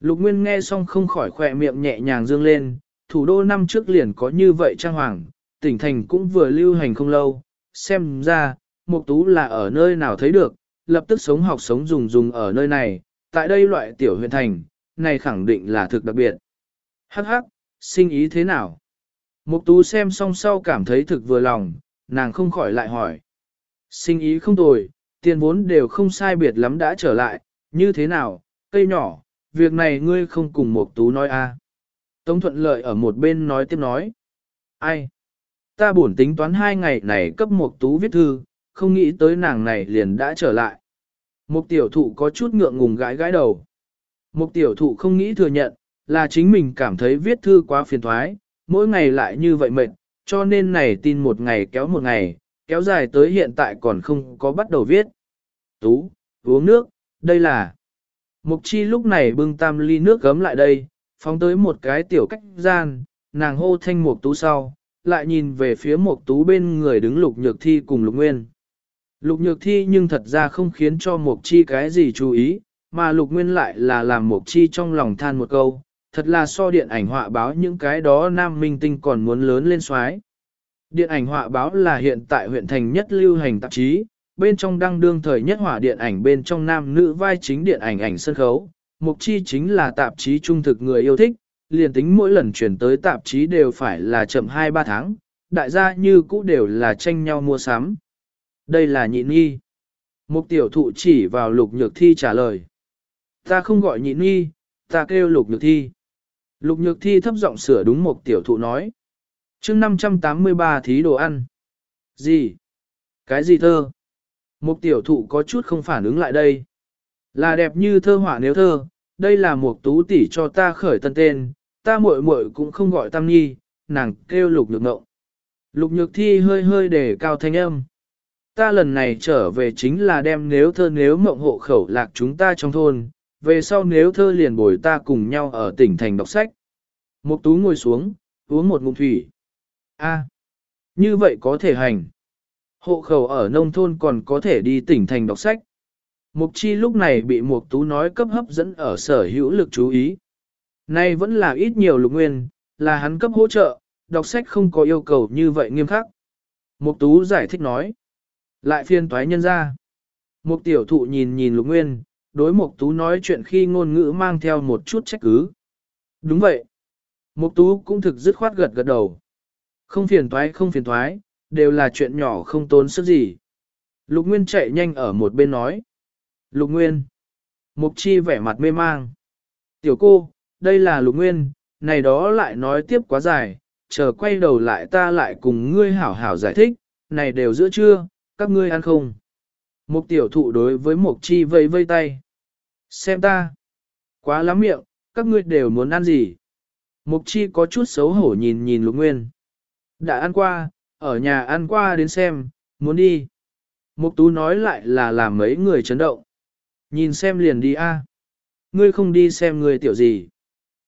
Lục Nguyên nghe xong không khỏi khỏe miệng nhẹ nhàng dương lên, thủ đô năm trước liền có như vậy trang hoàng, tỉnh thành cũng vừa lưu hành không lâu, xem ra, Mục Tú là ở nơi nào thấy được, lập tức sống học sống dùng dùng ở nơi này, tại đây loại tiểu huyện thành, này khẳng định là thực đặc biệt. Hắc hắc, sinh ý thế nào? Mục Tú xem xong sau cảm thấy thực vừa lòng, nàng không khỏi lại hỏi. Sinh ý không tồi, tiền vốn đều không sai biệt lắm đã trở lại, như thế nào, cây nhỏ, việc này ngươi không cùng một tú nói a à. Tống thuận lợi ở một bên nói tiếp nói. Ai? Ta buồn tính toán hai ngày này cấp một tú viết thư, không nghĩ tới nàng này liền đã trở lại. Một tiểu thụ có chút ngượng ngùng gãi gãi đầu. Một tiểu thụ không nghĩ thừa nhận, là chính mình cảm thấy viết thư quá phiền thoái, mỗi ngày lại như vậy mệt, cho nên này tin một ngày kéo một ngày, kéo dài tới hiện tại còn không có bắt đầu viết. Tú, uống nước, đây là... Mục chi lúc này bưng tam ly nước gấm lại đây, phóng tới một cái tiểu cách gian, nàng hô thanh mục tú sau, lại nhìn về phía mục tú bên người đứng lục nhược thi cùng lục nguyên. Lục nhược thi nhưng thật ra không khiến cho mục chi cái gì chú ý, mà lục nguyên lại là làm mục chi trong lòng than một câu, thật là so điện ảnh họa báo những cái đó nam minh tinh còn muốn lớn lên xoái. Điện ảnh họa báo là hiện tại huyện thành nhất lưu hành tạp chí, bên trong đăng đương thời nhất hỏa điện ảnh bên trong nam nữ vai chính điện ảnh ảnh sân khấu. Mục chi chính là tạp chí trung thực người yêu thích, liền tính mỗi lần chuyển tới tạp chí đều phải là chậm 2-3 tháng, đại gia như cũ đều là tranh nhau mua sắm. Đây là nhịn nghi. Mục tiểu thụ chỉ vào lục nhược thi trả lời. Ta không gọi nhịn nghi, ta kêu lục nhược thi. Lục nhược thi thấp giọng sửa đúng một tiểu thụ nói. chương 583 thí đồ ăn. Gì? Cái gì thơ? Một tiểu thụ có chút không phản ứng lại đây. Là đẹp như thơ họa nếu thơ, đây là một tú tỷ cho ta khởi tân tên, ta muội muội cũng không gọi tam nhi, nàng kêu lục nhược ngộng. Lục nhược thi hơi hơi để cao thanh âm. Ta lần này trở về chính là đem nếu thơ nếu mộng hộ khẩu lạc chúng ta trong thôn, về sau nếu thơ liền bồi ta cùng nhau ở tỉnh thành đọc sách. Mục tú ngồi xuống, uống một ngụm thủy. A, như vậy có thể hành. Hộ khẩu ở nông thôn còn có thể đi tỉnh thành đọc sách. Mục chi lúc này bị mục tú nói cấp hấp dẫn ở sở hữu lực chú ý. Nay vẫn là ít nhiều lục nguyên, là hắn cấp hỗ trợ, đọc sách không có yêu cầu như vậy nghiêm khắc. Mục tú giải thích nói. Lại phiên toái nhân ra. Mục tiểu thụ nhìn nhìn lục nguyên, đối mục tú nói chuyện khi ngôn ngữ mang theo một chút trách cứ. Đúng vậy. Mục tú cũng thực dứt khoát gật gật đầu. Không phiền toái không phiền toái, đều là chuyện nhỏ không tốn sức gì. Lục Nguyên chạy nhanh ở một bên nói. Lục Nguyên. Mục chi vẻ mặt mê mang. Tiểu cô, đây là Lục Nguyên, này đó lại nói tiếp quá dài, chờ quay đầu lại ta lại cùng ngươi hảo hảo giải thích, này đều giữa trưa, các ngươi ăn không? Mục tiểu thụ đối với mục chi vây vây tay. Xem ta. Quá lắm miệng, các ngươi đều muốn ăn gì? Mục chi có chút xấu hổ nhìn nhìn lục nguyên. Đã ăn qua, ở nhà ăn qua đến xem, muốn đi. Mục tú nói lại là làm mấy người chấn động. Nhìn xem liền đi a. Ngươi không đi xem người tiểu gì.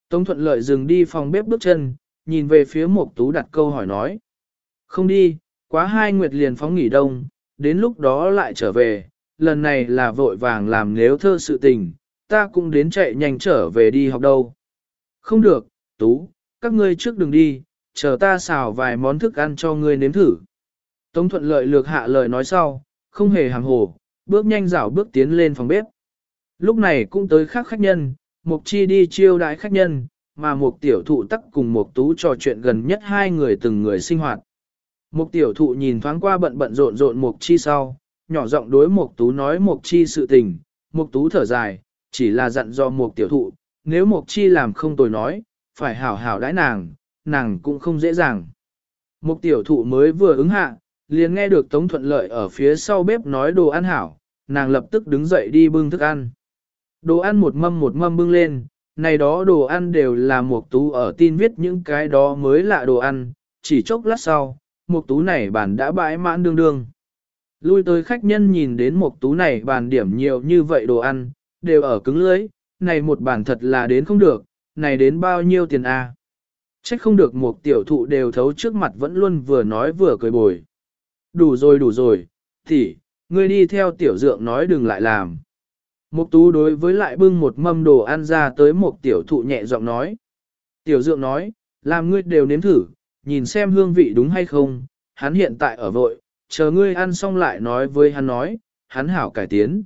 Tống thuận lợi dừng đi phòng bếp bước chân, nhìn về phía mục tú đặt câu hỏi nói. Không đi, quá hai nguyệt liền phóng nghỉ đông, đến lúc đó lại trở về, lần này là vội vàng làm nếu thơ sự tình, ta cũng đến chạy nhanh trở về đi học đâu. Không được, tú, các ngươi trước đừng đi, chờ ta xào vài món thức ăn cho ngươi nếm thử. Tống thuận lợi lược hạ lời nói sau, không hề hàng hồ, bước nhanh rảo bước tiến lên phòng bếp. Lúc này cũng tới khác khách nhân, Mục Chi đi chiêu đãi khách nhân, mà Mục Tiểu Thụ tắc cùng Mục Tú trò chuyện gần nhất hai người từng người sinh hoạt. Mục Tiểu Thụ nhìn thoáng qua bận bận rộn rộn Mục Chi sau, nhỏ giọng đối Mục Tú nói Mục Chi sự tình, Mục Tú thở dài, chỉ là dặn do Mục Tiểu Thụ, nếu Mục Chi làm không tồi nói, phải hảo hảo đãi nàng, nàng cũng không dễ dàng. Mục tiểu thụ mới vừa ứng hạ, liền nghe được Tống Thuận Lợi ở phía sau bếp nói đồ ăn hảo, nàng lập tức đứng dậy đi bưng thức ăn. Đồ ăn một mâm một mâm bưng lên, này đó đồ ăn đều là Mục Tú ở tin viết những cái đó mới lạ đồ ăn, chỉ chốc lát sau, Mục Tú này bàn đã bãi mãn đương đương. Lui tới khách nhân nhìn đến Mục Tú này bàn điểm nhiều như vậy đồ ăn, đều ở cứng lưỡi, này một bàn thật là đến không được, này đến bao nhiêu tiền a? À? Trách không được một tiểu thụ đều thấu trước mặt vẫn luôn vừa nói vừa cười bồi. Đủ rồi đủ rồi, tỷ ngươi đi theo tiểu dượng nói đừng lại làm. Mục tú đối với lại bưng một mâm đồ ăn ra tới một tiểu thụ nhẹ giọng nói. Tiểu dượng nói, làm ngươi đều nếm thử, nhìn xem hương vị đúng hay không, hắn hiện tại ở vội, chờ ngươi ăn xong lại nói với hắn nói, hắn hảo cải tiến.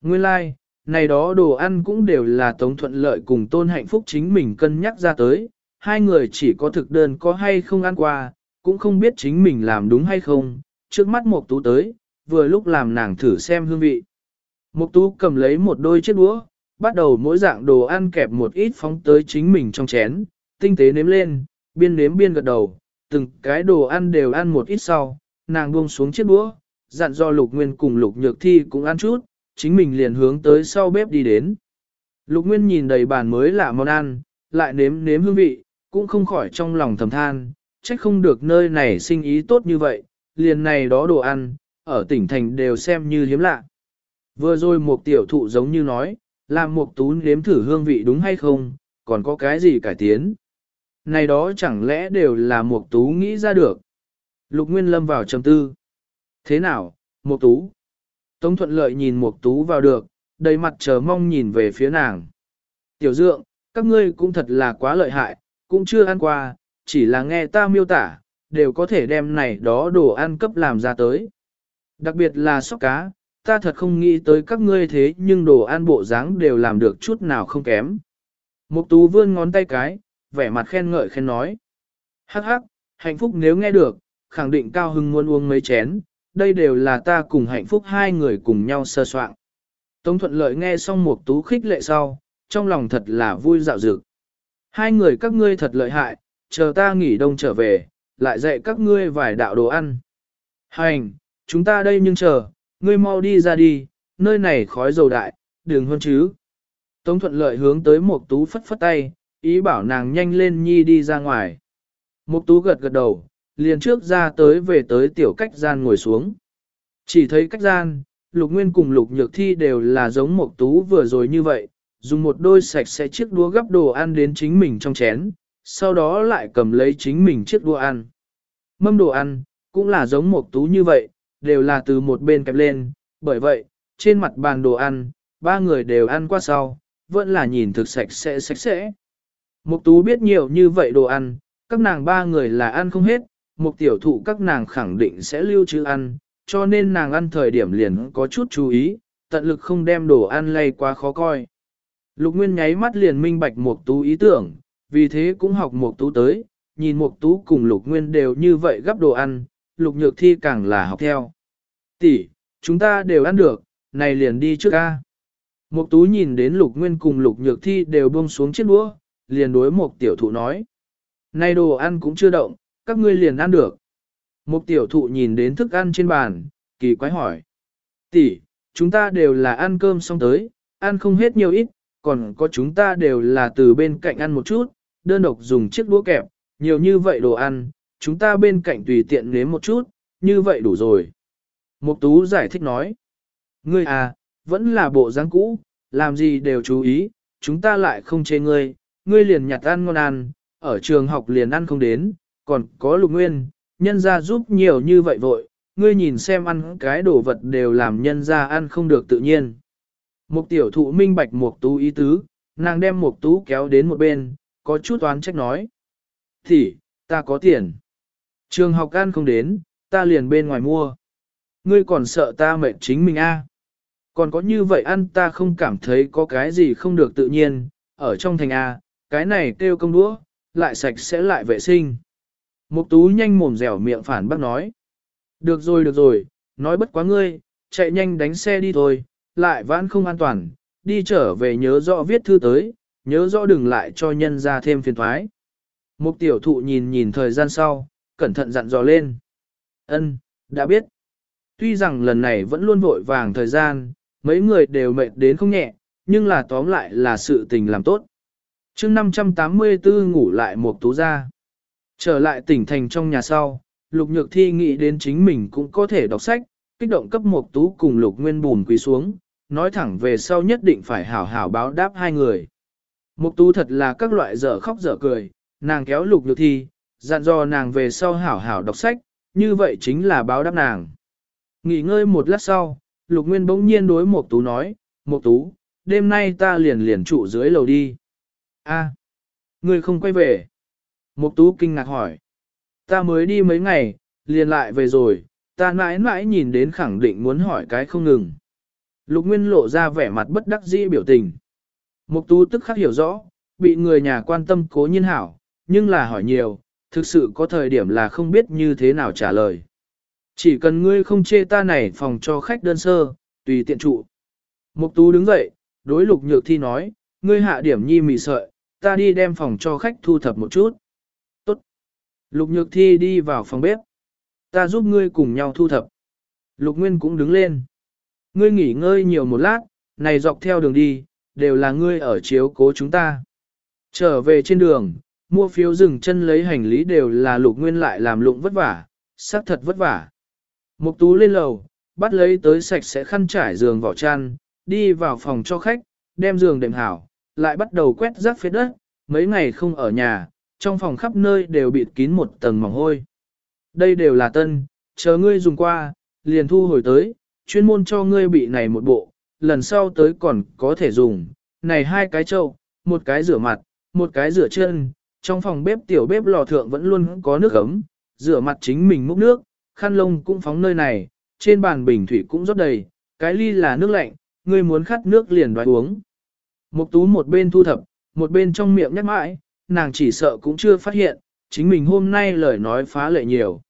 Nguyên lai, like, này đó đồ ăn cũng đều là tống thuận lợi cùng tôn hạnh phúc chính mình cân nhắc ra tới, hai người chỉ có thực đơn có hay không ăn qua, cũng không biết chính mình làm đúng hay không, trước mắt Mộc tú tới, vừa lúc làm nàng thử xem hương vị. Mục tú cầm lấy một đôi chiếc đũa, bắt đầu mỗi dạng đồ ăn kẹp một ít phóng tới chính mình trong chén, tinh tế nếm lên, biên nếm biên gật đầu, từng cái đồ ăn đều ăn một ít sau, nàng buông xuống chiếc đũa, dặn do lục nguyên cùng lục nhược thi cũng ăn chút, chính mình liền hướng tới sau bếp đi đến. Lục nguyên nhìn đầy bàn mới lạ món ăn, lại nếm nếm hương vị, cũng không khỏi trong lòng thầm than, trách không được nơi này sinh ý tốt như vậy, liền này đó đồ ăn, ở tỉnh thành đều xem như hiếm lạ. Vừa rồi một tiểu thụ giống như nói, làm một tú nếm thử hương vị đúng hay không, còn có cái gì cải tiến. Này đó chẳng lẽ đều là một tú nghĩ ra được. Lục Nguyên lâm vào trầm tư. Thế nào, một tú? Tống thuận lợi nhìn một tú vào được, đầy mặt chờ mong nhìn về phía nàng. Tiểu dượng, các ngươi cũng thật là quá lợi hại, cũng chưa ăn qua, chỉ là nghe ta miêu tả, đều có thể đem này đó đồ ăn cấp làm ra tới. Đặc biệt là sóc cá, ta thật không nghĩ tới các ngươi thế nhưng đồ ăn bộ dáng đều làm được chút nào không kém. Mục tú vươn ngón tay cái, vẻ mặt khen ngợi khen nói. Hắc hắc, hạnh phúc nếu nghe được, khẳng định cao hưng muốn uống mấy chén, đây đều là ta cùng hạnh phúc hai người cùng nhau sơ soạn. Tống thuận lợi nghe xong mục tú khích lệ sau, trong lòng thật là vui dạo dực. Hai người các ngươi thật lợi hại, chờ ta nghỉ đông trở về, lại dạy các ngươi vài đạo đồ ăn. Hành, chúng ta đây nhưng chờ, ngươi mau đi ra đi, nơi này khói dầu đại, đừng hơn chứ. Tống thuận lợi hướng tới một tú phất phất tay, ý bảo nàng nhanh lên nhi đi ra ngoài. Một tú gật gật đầu, liền trước ra tới về tới tiểu cách gian ngồi xuống. Chỉ thấy cách gian, lục nguyên cùng lục nhược thi đều là giống một tú vừa rồi như vậy, dùng một đôi sạch sẽ chiếc đũa gắp đồ ăn đến chính mình trong chén, sau đó lại cầm lấy chính mình chiếc đũa ăn. Mâm đồ ăn, cũng là giống một tú như vậy, đều là từ một bên kẹp lên, bởi vậy, trên mặt bàn đồ ăn, ba người đều ăn qua sau, vẫn là nhìn thực sạch sẽ sạch sẽ. Mục tú biết nhiều như vậy đồ ăn, các nàng ba người là ăn không hết, mục tiểu thụ các nàng khẳng định sẽ lưu trữ ăn, cho nên nàng ăn thời điểm liền có chút chú ý, tận lực không đem đồ ăn lay quá khó coi. Lục Nguyên nháy mắt liền minh bạch mục tú ý tưởng, vì thế cũng học mục tú tới, nhìn mục tú cùng Lục Nguyên đều như vậy gấp đồ ăn, Lục Nhược Thi càng là học theo. Tỷ, chúng ta đều ăn được, này liền đi trước a. Mục tú nhìn đến Lục Nguyên cùng Lục Nhược Thi đều buông xuống chiếc đũa, liền đối Mục tiểu thụ nói. Này đồ ăn cũng chưa động, các ngươi liền ăn được. Mục tiểu thụ nhìn đến thức ăn trên bàn, kỳ quái hỏi. Tỷ, chúng ta đều là ăn cơm xong tới, ăn không hết nhiều ít, còn có chúng ta đều là từ bên cạnh ăn một chút, đơn độc dùng chiếc đũa kẹp, nhiều như vậy đồ ăn, chúng ta bên cạnh tùy tiện nếm một chút, như vậy đủ rồi. Mục tú giải thích nói. Ngươi à, vẫn là bộ dáng cũ, làm gì đều chú ý, chúng ta lại không chê ngươi, ngươi liền nhặt ăn ngon ăn, ở trường học liền ăn không đến, còn có lục nguyên, nhân ra giúp nhiều như vậy vội, ngươi nhìn xem ăn cái đồ vật đều làm nhân ra ăn không được tự nhiên. Mục tiểu thụ minh bạch mục tú ý tứ, nàng đem mục tú kéo đến một bên, có chút oán trách nói. Thì, ta có tiền. Trường học ăn không đến, ta liền bên ngoài mua. Ngươi còn sợ ta mệt chính mình a? À? Còn có như vậy ăn ta không cảm thấy có cái gì không được tự nhiên, ở trong thành A, cái này kêu công đũa, lại sạch sẽ lại vệ sinh. Mục tú nhanh mồm dẻo miệng phản bác nói. Được rồi được rồi, nói bất quá ngươi, chạy nhanh đánh xe đi thôi, lại vãn không an toàn, đi trở về nhớ rõ viết thư tới, nhớ rõ đừng lại cho nhân ra thêm phiền thoái. Mục tiểu thụ nhìn nhìn thời gian sau, cẩn thận dặn dò lên. Ân, đã biết. Tuy rằng lần này vẫn luôn vội vàng thời gian, mấy người đều mệt đến không nhẹ, nhưng là tóm lại là sự tình làm tốt. chương 584 ngủ lại một tú ra. Trở lại tỉnh thành trong nhà sau, Lục Nhược Thi nghĩ đến chính mình cũng có thể đọc sách, kích động cấp một tú cùng Lục Nguyên bùn quỳ xuống, nói thẳng về sau nhất định phải hảo hảo báo đáp hai người. Mục tú thật là các loại dở khóc dở cười, nàng kéo Lục Nhược Thi, dặn dò nàng về sau hảo hảo đọc sách, như vậy chính là báo đáp nàng. Nghỉ ngơi một lát sau, Lục Nguyên bỗng nhiên đối Mục Tú nói, Mục Tú, đêm nay ta liền liền trụ dưới lầu đi. A, ngươi không quay về. Mục Tú kinh ngạc hỏi. Ta mới đi mấy ngày, liền lại về rồi, ta mãi mãi nhìn đến khẳng định muốn hỏi cái không ngừng. Lục Nguyên lộ ra vẻ mặt bất đắc dĩ biểu tình. Mộc Tú tức khắc hiểu rõ, bị người nhà quan tâm cố nhiên hảo, nhưng là hỏi nhiều, thực sự có thời điểm là không biết như thế nào trả lời. Chỉ cần ngươi không chê ta này phòng cho khách đơn sơ, tùy tiện trụ. Mục tú đứng dậy, đối lục nhược thi nói, ngươi hạ điểm nhi mì sợi, ta đi đem phòng cho khách thu thập một chút. Tốt. Lục nhược thi đi vào phòng bếp. Ta giúp ngươi cùng nhau thu thập. Lục Nguyên cũng đứng lên. Ngươi nghỉ ngơi nhiều một lát, này dọc theo đường đi, đều là ngươi ở chiếu cố chúng ta. Trở về trên đường, mua phiếu dừng chân lấy hành lý đều là lục nguyên lại làm lụng vất vả, xác thật vất vả. Mục tú lên lầu, bắt lấy tới sạch sẽ khăn trải giường vỏ chăn, đi vào phòng cho khách, đem giường đệm hảo, lại bắt đầu quét rác phía đất, mấy ngày không ở nhà, trong phòng khắp nơi đều bịt kín một tầng mỏng hôi. Đây đều là tân, chờ ngươi dùng qua, liền thu hồi tới, chuyên môn cho ngươi bị này một bộ, lần sau tới còn có thể dùng, này hai cái trâu, một cái rửa mặt, một cái rửa chân, trong phòng bếp tiểu bếp lò thượng vẫn luôn có nước ấm, rửa mặt chính mình múc nước, khăn lông cũng phóng nơi này, trên bàn bình thủy cũng rót đầy, cái ly là nước lạnh, ngươi muốn khát nước liền đoái uống. Mục tú một bên thu thập, một bên trong miệng nhắc mãi, nàng chỉ sợ cũng chưa phát hiện, chính mình hôm nay lời nói phá lệ nhiều.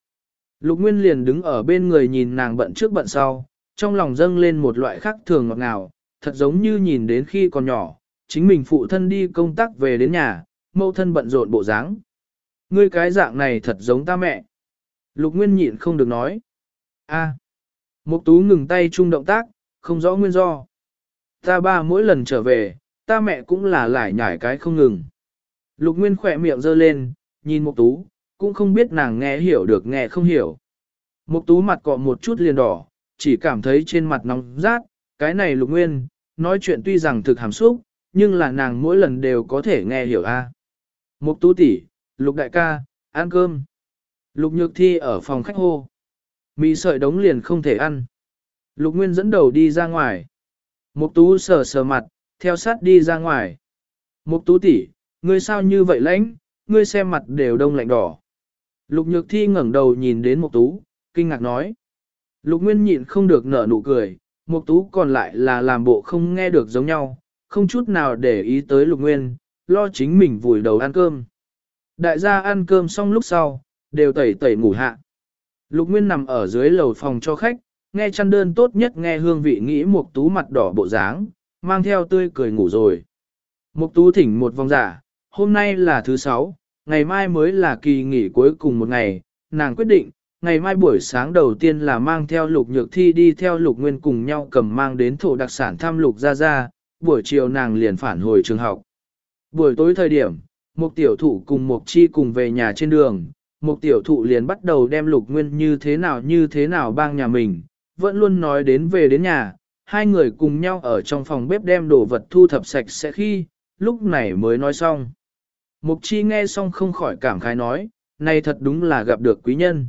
Lục Nguyên liền đứng ở bên người nhìn nàng bận trước bận sau, trong lòng dâng lên một loại khác thường ngọt ngào, thật giống như nhìn đến khi còn nhỏ, chính mình phụ thân đi công tác về đến nhà, mâu thân bận rộn bộ dáng. Ngươi cái dạng này thật giống ta mẹ. Lục Nguyên nhịn không được nói. A. Mục tú ngừng tay chung động tác, không rõ nguyên do. Ta ba mỗi lần trở về, ta mẹ cũng là lải nhải cái không ngừng. Lục Nguyên khỏe miệng giơ lên, nhìn Mục tú, cũng không biết nàng nghe hiểu được nghe không hiểu. Mục tú mặt cọ một chút liền đỏ, chỉ cảm thấy trên mặt nóng rát, cái này Lục Nguyên, nói chuyện tuy rằng thực hàm xúc, nhưng là nàng mỗi lần đều có thể nghe hiểu a. Mục tú tỷ, Lục đại ca, ăn cơm. Lục Nhược Thi ở phòng khách hô. Mì sợi đống liền không thể ăn. Lục Nguyên dẫn đầu đi ra ngoài. Mục tú sờ sờ mặt, theo sát đi ra ngoài. Mục tú tỷ, ngươi sao như vậy lãnh, ngươi xem mặt đều đông lạnh đỏ. Lục Nhược Thi ngẩng đầu nhìn đến Mục tú, kinh ngạc nói. Lục Nguyên nhịn không được nở nụ cười, Mục tú còn lại là làm bộ không nghe được giống nhau, không chút nào để ý tới Lục Nguyên, lo chính mình vùi đầu ăn cơm. Đại gia ăn cơm xong lúc sau, đều tẩy tẩy ngủ hạ. Lục Nguyên nằm ở dưới lầu phòng cho khách, nghe chăn đơn tốt nhất nghe hương vị nghĩ Mục Tú mặt đỏ bộ dáng, mang theo tươi cười ngủ rồi. Mục Tú thỉnh một vòng giả, hôm nay là thứ sáu, ngày mai mới là kỳ nghỉ cuối cùng một ngày, nàng quyết định, ngày mai buổi sáng đầu tiên là mang theo Lục Nhược Thi đi theo Lục Nguyên cùng nhau cầm mang đến thổ đặc sản thăm Lục gia gia, buổi chiều nàng liền phản hồi trường học. Buổi tối thời điểm, một tiểu thụ cùng một chi cùng về nhà trên đường, một tiểu thụ liền bắt đầu đem lục nguyên như thế nào như thế nào bang nhà mình, vẫn luôn nói đến về đến nhà, hai người cùng nhau ở trong phòng bếp đem đồ vật thu thập sạch sẽ khi, lúc này mới nói xong. Mục chi nghe xong không khỏi cảm khái nói, này thật đúng là gặp được quý nhân.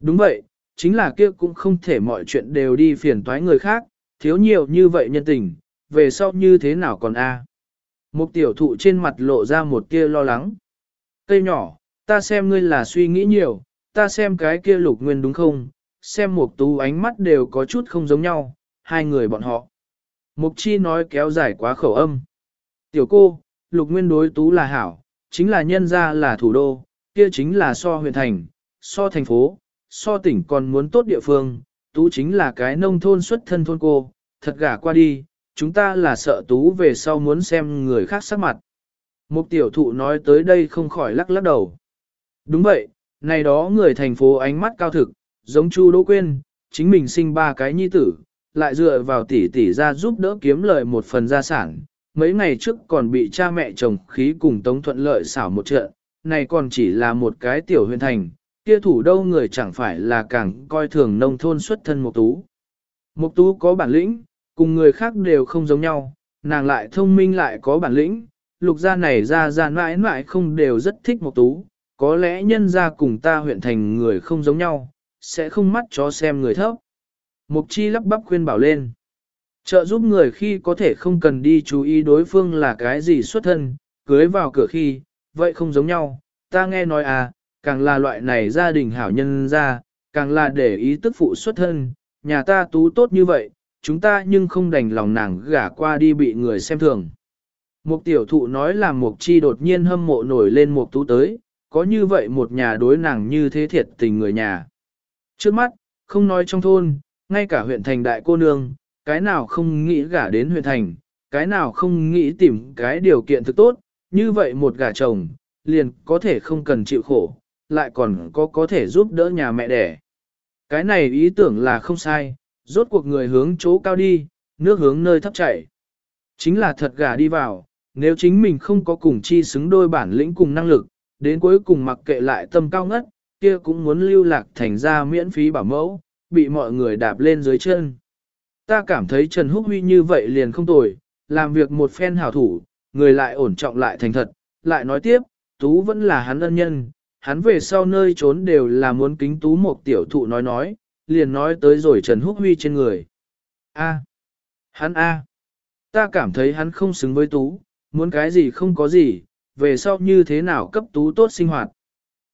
Đúng vậy, chính là kia cũng không thể mọi chuyện đều đi phiền toái người khác, thiếu nhiều như vậy nhân tình, về sau như thế nào còn a? Mục tiểu thụ trên mặt lộ ra một tia lo lắng. Cây nhỏ, ta xem ngươi là suy nghĩ nhiều, ta xem cái kia lục nguyên đúng không, xem mục tú ánh mắt đều có chút không giống nhau, hai người bọn họ. Mục chi nói kéo dài quá khẩu âm. Tiểu cô, lục nguyên đối tú là hảo, chính là nhân gia là thủ đô, kia chính là so huyện thành, so thành phố, so tỉnh còn muốn tốt địa phương, tú chính là cái nông thôn xuất thân thôn cô, thật gả qua đi, chúng ta là sợ tú về sau muốn xem người khác sắc mặt. Một tiểu thụ nói tới đây không khỏi lắc lắc đầu. Đúng vậy, này đó người thành phố ánh mắt cao thực, giống Chu Đỗ Quyên, chính mình sinh ba cái nhi tử, lại dựa vào tỷ tỷ ra giúp đỡ kiếm lợi một phần gia sản. Mấy ngày trước còn bị cha mẹ chồng khí cùng tống thuận lợi xảo một trận, này còn chỉ là một cái tiểu huyền thành, kia thủ đâu người chẳng phải là càng coi thường nông thôn xuất thân Mục Tú. Mục Tú có bản lĩnh, cùng người khác đều không giống nhau, nàng lại thông minh lại có bản lĩnh, lục gia này ra ra mãi mãi không đều rất thích Mục Tú, có lẽ nhân gia cùng ta huyện thành người không giống nhau, sẽ không mắt cho xem người thấp. Mục chi lắp bắp khuyên bảo lên. Trợ giúp người khi có thể không cần đi chú ý đối phương là cái gì xuất thân, cưới vào cửa khi, vậy không giống nhau, ta nghe nói à, càng là loại này gia đình hảo nhân ra, càng là để ý tức phụ xuất thân, nhà ta tú tốt như vậy, chúng ta nhưng không đành lòng nàng gả qua đi bị người xem thường. Mục tiểu thụ nói là mục chi đột nhiên hâm mộ nổi lên mục tú tới, có như vậy một nhà đối nàng như thế thiệt tình người nhà. Trước mắt, không nói trong thôn, ngay cả huyện thành đại cô nương, cái nào không nghĩ gả đến huyện thành, cái nào không nghĩ tìm cái điều kiện thực tốt, như vậy một gả chồng, liền có thể không cần chịu khổ, lại còn có có thể giúp đỡ nhà mẹ đẻ. Cái này ý tưởng là không sai, rốt cuộc người hướng chỗ cao đi, nước hướng nơi thấp chảy. Chính là thật gả đi vào, nếu chính mình không có cùng chi xứng đôi bản lĩnh cùng năng lực, đến cuối cùng mặc kệ lại tâm cao ngất, kia cũng muốn lưu lạc thành ra miễn phí bảo mẫu, bị mọi người đạp lên dưới chân. Ta cảm thấy Trần Húc Huy như vậy liền không tồi, làm việc một phen hảo thủ, người lại ổn trọng lại thành thật, lại nói tiếp, Tú vẫn là hắn ân nhân, hắn về sau nơi trốn đều là muốn kính Tú một tiểu thụ nói nói, liền nói tới rồi Trần Húc Huy trên người. A. hắn A. Ta cảm thấy hắn không xứng với Tú, muốn cái gì không có gì, về sau như thế nào cấp Tú tốt sinh hoạt.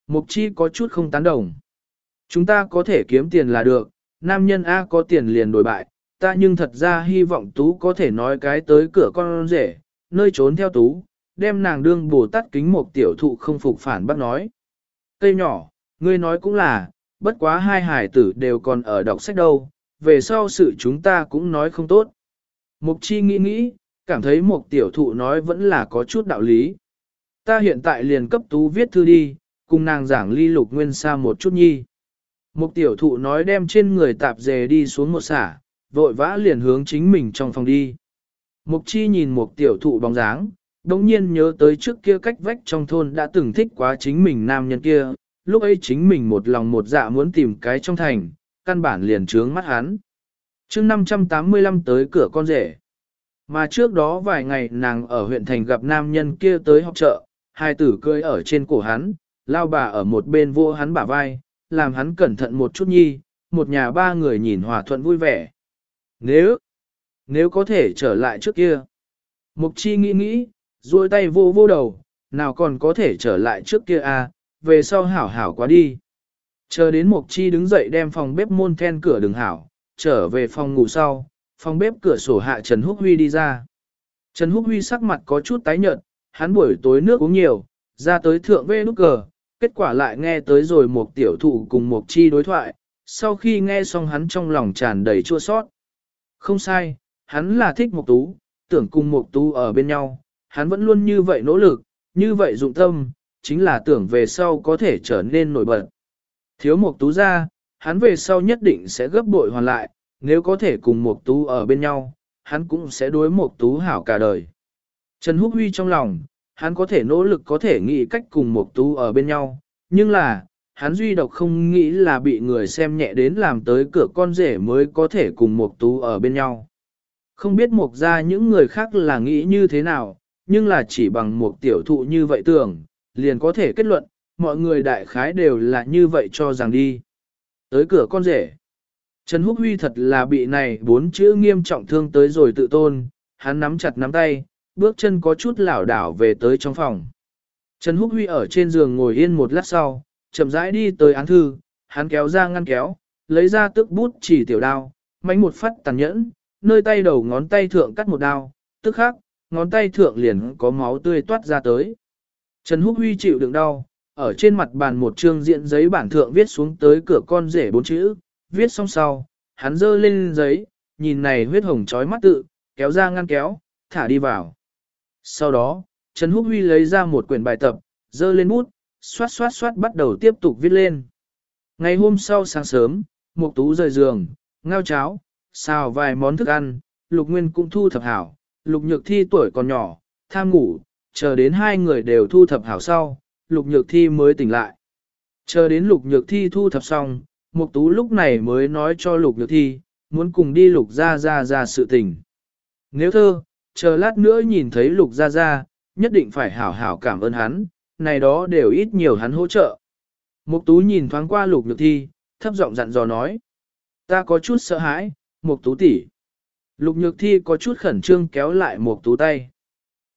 Mục chi có chút không tán đồng. Chúng ta có thể kiếm tiền là được, nam nhân A có tiền liền đổi bại, ta nhưng thật ra hy vọng Tú có thể nói cái tới cửa con rể, nơi trốn theo Tú, đem nàng đương bồ tát kính một tiểu thụ không phục phản bác nói. Cây nhỏ, ngươi nói cũng là, bất quá hai hải tử đều còn ở đọc sách đâu, về sau sự chúng ta cũng nói không tốt. Mục chi nghĩ nghĩ, cảm thấy một tiểu thụ nói vẫn là có chút đạo lý. Ta hiện tại liền cấp tú viết thư đi, cùng nàng giảng ly lục nguyên xa một chút nhi. mục tiểu thụ nói đem trên người tạp dề đi xuống một xả, vội vã liền hướng chính mình trong phòng đi. Mục chi nhìn một tiểu thụ bóng dáng, đồng nhiên nhớ tới trước kia cách vách trong thôn đã từng thích quá chính mình nam nhân kia, lúc ấy chính mình một lòng một dạ muốn tìm cái trong thành, căn bản liền trướng mắt hắn. chương 585 tới cửa con rể. Mà trước đó vài ngày nàng ở huyện thành gặp nam nhân kia tới học chợ, hai tử cười ở trên cổ hắn, lao bà ở một bên vô hắn bả vai, làm hắn cẩn thận một chút nhi, một nhà ba người nhìn hòa thuận vui vẻ. Nếu, nếu có thể trở lại trước kia. Mục chi nghĩ nghĩ, duỗi tay vô vô đầu, nào còn có thể trở lại trước kia à, về sau hảo hảo quá đi. Chờ đến Mục chi đứng dậy đem phòng bếp môn then cửa đường hảo, trở về phòng ngủ sau, phòng bếp cửa sổ hạ Trần Húc Huy đi ra. Trần Húc Huy sắc mặt có chút tái nhợt, hắn buổi tối nước uống nhiều, ra tới thượng vê nút cờ, kết quả lại nghe tới rồi một tiểu thụ cùng một chi đối thoại, sau khi nghe xong hắn trong lòng tràn đầy chua sót. Không sai, hắn là thích một tú, tưởng cùng một tú ở bên nhau, hắn vẫn luôn như vậy nỗ lực, như vậy dụng tâm, chính là tưởng về sau có thể trở nên nổi bật. Thiếu Mộc tú ra, hắn về sau nhất định sẽ gấp bội hoàn lại, nếu có thể cùng Mộc tú ở bên nhau, hắn cũng sẽ đối Mộc tú hảo cả đời. Trần Húc Huy trong lòng, hắn có thể nỗ lực có thể nghĩ cách cùng Mộc tú ở bên nhau, nhưng là, hắn duy độc không nghĩ là bị người xem nhẹ đến làm tới cửa con rể mới có thể cùng Mộc tú ở bên nhau. Không biết Mộc gia những người khác là nghĩ như thế nào, nhưng là chỉ bằng một tiểu thụ như vậy tưởng, liền có thể kết luận, mọi người đại khái đều là như vậy cho rằng đi. Tới cửa con rể. Trần Húc Huy thật là bị này bốn chữ nghiêm trọng thương tới rồi tự tôn, hắn nắm chặt nắm tay, bước chân có chút lảo đảo về tới trong phòng. Trần Húc Huy ở trên giường ngồi yên một lát sau, chậm rãi đi tới án thư, hắn kéo ra ngăn kéo, lấy ra tức bút chỉ tiểu đao, mánh một phát tàn nhẫn, nơi tay đầu ngón tay thượng cắt một đao, tức khắc, ngón tay thượng liền có máu tươi toát ra tới. Trần Húc Huy chịu đựng đau, ở trên mặt bàn một trương diện giấy bản thượng viết xuống tới cửa con rể bốn chữ, viết xong sau, hắn dơ lên giấy, nhìn này huyết hồng trói mắt tự, kéo ra ngăn kéo, thả đi vào. Sau đó, Trần Húc Huy lấy ra một quyển bài tập, dơ lên bút, xoát xoát xoát bắt đầu tiếp tục viết lên. Ngày hôm sau sáng sớm, Mục Tú rời giường, ngao cháo, xào vài món thức ăn, Lục Nguyên cũng thu thập hảo, Lục Nhược Thi tuổi còn nhỏ, tham ngủ, chờ đến hai người đều thu thập hảo sau, Lục Nhược Thi mới tỉnh lại. Chờ đến Lục Nhược Thi thu thập xong, Mục Tú lúc này mới nói cho Lục Nhược Thi, muốn cùng đi Lục gia gia ra sự tình. Nếu thơ, chờ lát nữa nhìn thấy Lục gia gia, nhất định phải hảo hảo cảm ơn hắn, này đó đều ít nhiều hắn hỗ trợ. Mục tú nhìn thoáng qua lục nhược thi, thấp giọng dặn dò nói. Ta có chút sợ hãi, mục tú tỷ. Lục nhược thi có chút khẩn trương kéo lại một tú tay.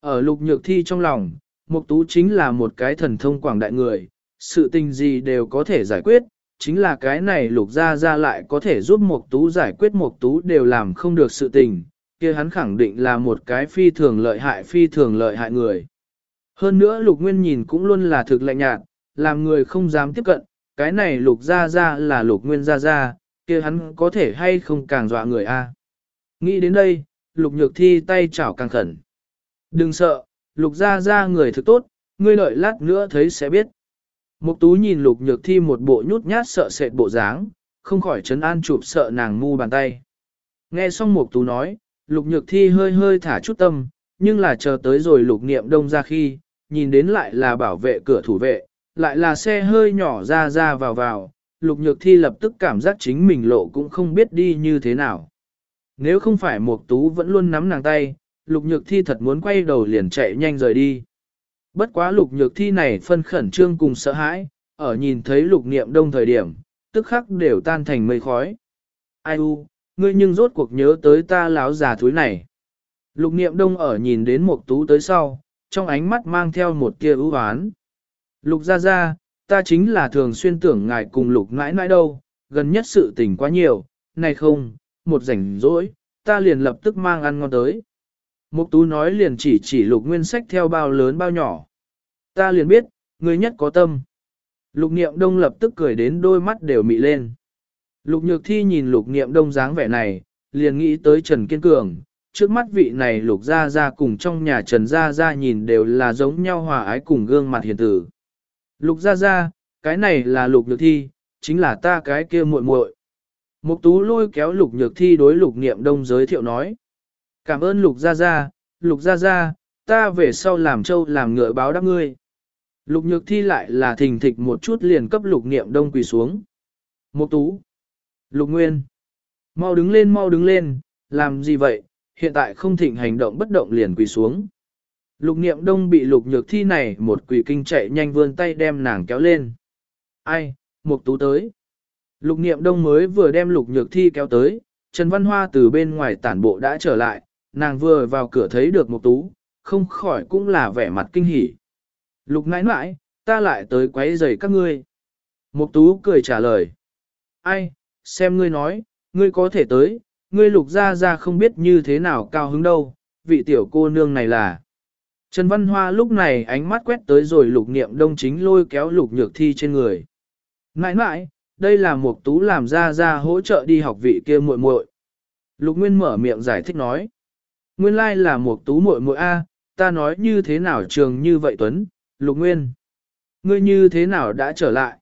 Ở lục nhược thi trong lòng, một tú chính là một cái thần thông quảng đại người, sự tình gì đều có thể giải quyết, chính là cái này lục ra ra lại có thể giúp một tú giải quyết một tú đều làm không được sự tình, kia hắn khẳng định là một cái phi thường lợi hại phi thường lợi hại người. Hơn nữa lục nguyên nhìn cũng luôn là thực lạnh nhạt, làm người không dám tiếp cận, cái này lục ra ra là lục nguyên ra ra, kia hắn có thể hay không càng dọa người a Nghĩ đến đây, lục nhược thi tay chảo càng khẩn. Đừng sợ, lục ra ra người thực tốt, ngươi lợi lát nữa thấy sẽ biết. Mục tú nhìn lục nhược thi một bộ nhút nhát sợ sệt bộ dáng, không khỏi chấn an chụp sợ nàng mu bàn tay. Nghe xong mục tú nói, lục nhược thi hơi hơi thả chút tâm, nhưng là chờ tới rồi lục niệm đông ra khi, nhìn đến lại là bảo vệ cửa thủ vệ, lại là xe hơi nhỏ ra ra vào vào, lục nhược thi lập tức cảm giác chính mình lộ cũng không biết đi như thế nào. Nếu không phải Mục Tú vẫn luôn nắm nàng tay, lục nhược thi thật muốn quay đầu liền chạy nhanh rời đi. Bất quá lục nhược thi này phân khẩn trương cùng sợ hãi, ở nhìn thấy lục niệm đông thời điểm, tức khắc đều tan thành mây khói. Ai u, ngươi nhưng rốt cuộc nhớ tới ta láo già thúi này. Lục niệm đông ở nhìn đến Mục Tú tới sau, trong ánh mắt mang theo một tia ưu oán. Lục Gia Gia, ta chính là thường xuyên tưởng ngài cùng lục nãi nãi đâu, gần nhất sự tình quá nhiều, này không, một rảnh rỗi, ta liền lập tức mang ăn ngon tới. Mục tú nói liền chỉ chỉ lục nguyên sách theo bao lớn bao nhỏ. Ta liền biết, người nhất có tâm. Lục niệm đông lập tức cười đến đôi mắt đều mị lên. Lục nhược thi nhìn lục niệm đông dáng vẻ này, liền nghĩ tới Trần Kiên Cường. Trước mắt vị này lục gia gia cùng trong nhà Trần gia gia nhìn đều là giống nhau hòa ái cùng gương mặt hiền tử. Lục gia gia, cái này là lục nhược thi, chính là ta cái kia muội muội. Mục tú lôi kéo lục nhược thi đối lục niệm đông giới thiệu nói. Cảm ơn lục gia gia, lục gia gia, ta về sau làm châu làm ngựa báo đáp ngươi. Lục nhược thi lại là thình thịch một chút liền cấp lục niệm đông quỳ xuống. Mục tú. Lục nguyên. Mau đứng lên mau đứng lên, làm gì vậy, hiện tại không thịnh hành động bất động liền quỳ xuống. Lục niệm đông bị lục nhược thi này một quỳ kinh chạy nhanh vươn tay đem nàng kéo lên. Ai, mục tú tới. Lục niệm đông mới vừa đem lục nhược thi kéo tới, Trần Văn Hoa từ bên ngoài tản bộ đã trở lại, nàng vừa vào cửa thấy được mục tú, không khỏi cũng là vẻ mặt kinh hỉ. Lục nãi nãi, ta lại tới quấy rầy các ngươi. Mục tú cười trả lời. Ai, xem ngươi nói, ngươi có thể tới, ngươi lục ra ra không biết như thế nào cao hứng đâu, vị tiểu cô nương này là. Trần Văn Hoa lúc này ánh mắt quét tới rồi lục niệm đông chính lôi kéo lục nhược thi trên người. Nãi nãi, đây là Mục tú làm ra ra hỗ trợ đi học vị kia muội muội. Lục Nguyên mở miệng giải thích nói. Nguyên lai là Mục tú muội muội A, ta nói như thế nào trường như vậy Tuấn, Lục Nguyên. Ngươi như thế nào đã trở lại?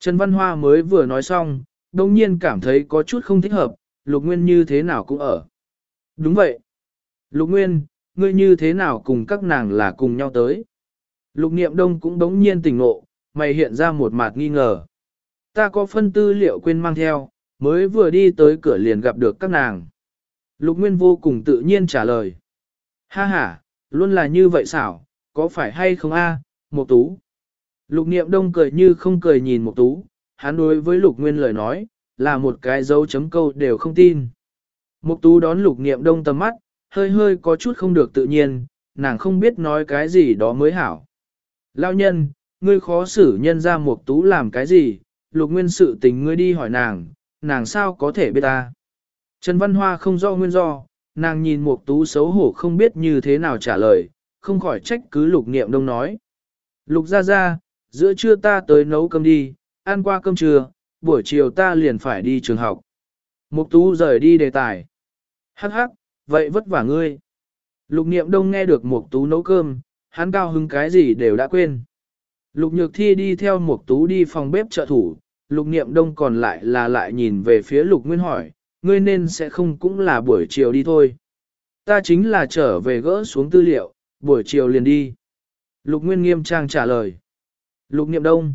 Trần Văn Hoa mới vừa nói xong, đồng nhiên cảm thấy có chút không thích hợp, Lục Nguyên như thế nào cũng ở. Đúng vậy. Lục Nguyên, ngươi như thế nào cùng các nàng là cùng nhau tới. Lục niệm đông cũng đống nhiên tỉnh ngộ, mày hiện ra một mặt nghi ngờ. Ta có phân tư liệu quên mang theo, mới vừa đi tới cửa liền gặp được các nàng. Lục Nguyên vô cùng tự nhiên trả lời. Ha ha, luôn là như vậy xảo, có phải hay không a, Một Tú. Lục Niệm Đông cười như không cười nhìn Một Tú, hắn đối với Lục Nguyên lời nói, là một cái dấu chấm câu đều không tin. Một Tú đón Lục Niệm Đông tầm mắt, hơi hơi có chút không được tự nhiên, nàng không biết nói cái gì đó mới hảo. Lão nhân, ngươi khó xử nhân ra một tú làm cái gì, lục nguyên sự tình ngươi đi hỏi nàng, nàng sao có thể biết ta. Trần Văn Hoa không do nguyên do, nàng nhìn một tú xấu hổ không biết như thế nào trả lời, không khỏi trách cứ lục niệm đông nói. Lục ra ra, giữa trưa ta tới nấu cơm đi, ăn qua cơm trưa, buổi chiều ta liền phải đi trường học. Mục tú rời đi đề tài. Hắc hắc, vậy vất vả ngươi. Lục niệm đông nghe được Mục Tú nấu cơm, hắn cao hứng cái gì đều đã quên. Lục nhược thi đi theo Mục Tú đi phòng bếp trợ thủ, lục niệm đông còn lại là lại nhìn về phía lục nguyên hỏi, ngươi nên sẽ không cũng là buổi chiều đi thôi. Ta chính là trở về gỡ xuống tư liệu, buổi chiều liền đi. Lục nguyên nghiêm trang trả lời. Lục niệm đông.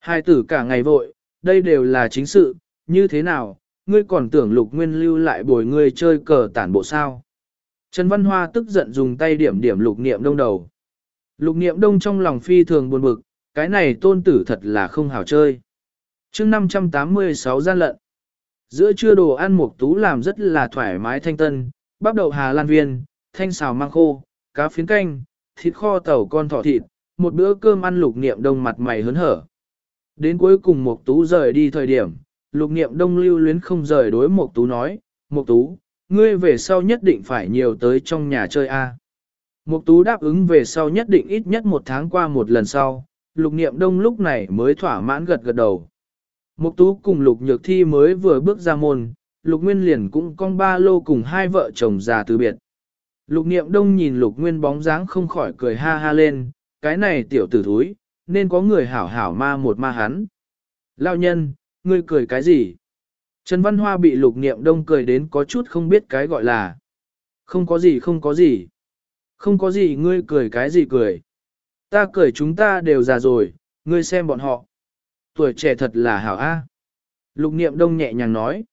Hai tử cả ngày vội, đây đều là chính sự, như thế nào, ngươi còn tưởng lục nguyên lưu lại bồi ngươi chơi cờ tản bộ sao. Trần Văn Hoa tức giận dùng tay điểm điểm lục niệm đông đầu. Lục niệm đông trong lòng phi thường buồn bực, cái này tôn tử thật là không hảo chơi chương 586 gian lận. Giữa trưa đồ ăn mục tú làm rất là thoải mái thanh tân, bắp đậu hà lan viên, thanh xào mang khô, cá phiến canh, thịt kho tàu con thỏ thịt, một bữa cơm ăn lục niệm đông mặt mày hớn hở. Đến cuối cùng mục tú rời đi thời điểm, lục niệm đông lưu luyến không rời đối Mộc Tú nói, Mộc Tú, ngươi về sau nhất định phải nhiều tới trong nhà chơi a. À. Mộc Tú đáp ứng về sau nhất định ít nhất một tháng qua một lần sau, lục niệm đông lúc này mới thỏa mãn gật gật đầu. Mộc Tú cùng lục nhược thi mới vừa bước ra môn, Lục Nguyên liền cũng con ba lô cùng hai vợ chồng già từ biệt. Lục Niệm Đông nhìn Lục Nguyên bóng dáng không khỏi cười ha ha lên, cái này tiểu tử thúi, nên có người hảo hảo ma một ma hắn. Lão nhân, ngươi cười cái gì? Trần Văn Hoa bị Lục Niệm Đông cười đến có chút không biết cái gọi là. Không có gì không có gì. Không có gì ngươi cười cái gì cười. Ta cười chúng ta đều già rồi, ngươi xem bọn họ. Tuổi trẻ thật là hảo a. Lục niệm đông nhẹ nhàng nói.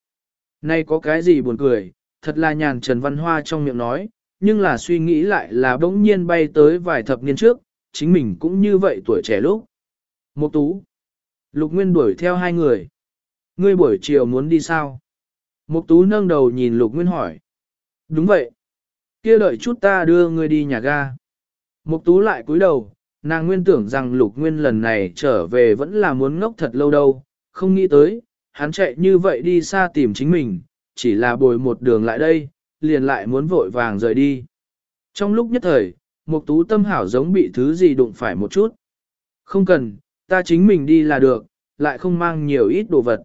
Nay có cái gì buồn cười, thật là nhàn Trần Văn Hoa trong miệng nói, nhưng là suy nghĩ lại là bỗng nhiên bay tới vài thập niên trước, chính mình cũng như vậy tuổi trẻ lúc. Một tú. Lục Nguyên đuổi theo hai người. Ngươi buổi chiều muốn đi sao? Mục tú nâng đầu nhìn Lục Nguyên hỏi. Đúng vậy. Kia đợi chút ta đưa ngươi đi nhà ga. Mục tú lại cúi đầu, nàng nguyên tưởng rằng Lục Nguyên lần này trở về vẫn là muốn ngốc thật lâu đâu, không nghĩ tới, hắn chạy như vậy đi xa tìm chính mình, chỉ là bồi một đường lại đây, liền lại muốn vội vàng rời đi. Trong lúc nhất thời, Mục Tú tâm hảo giống bị thứ gì đụng phải một chút. Không cần, ta chính mình đi là được, lại không mang nhiều ít đồ vật.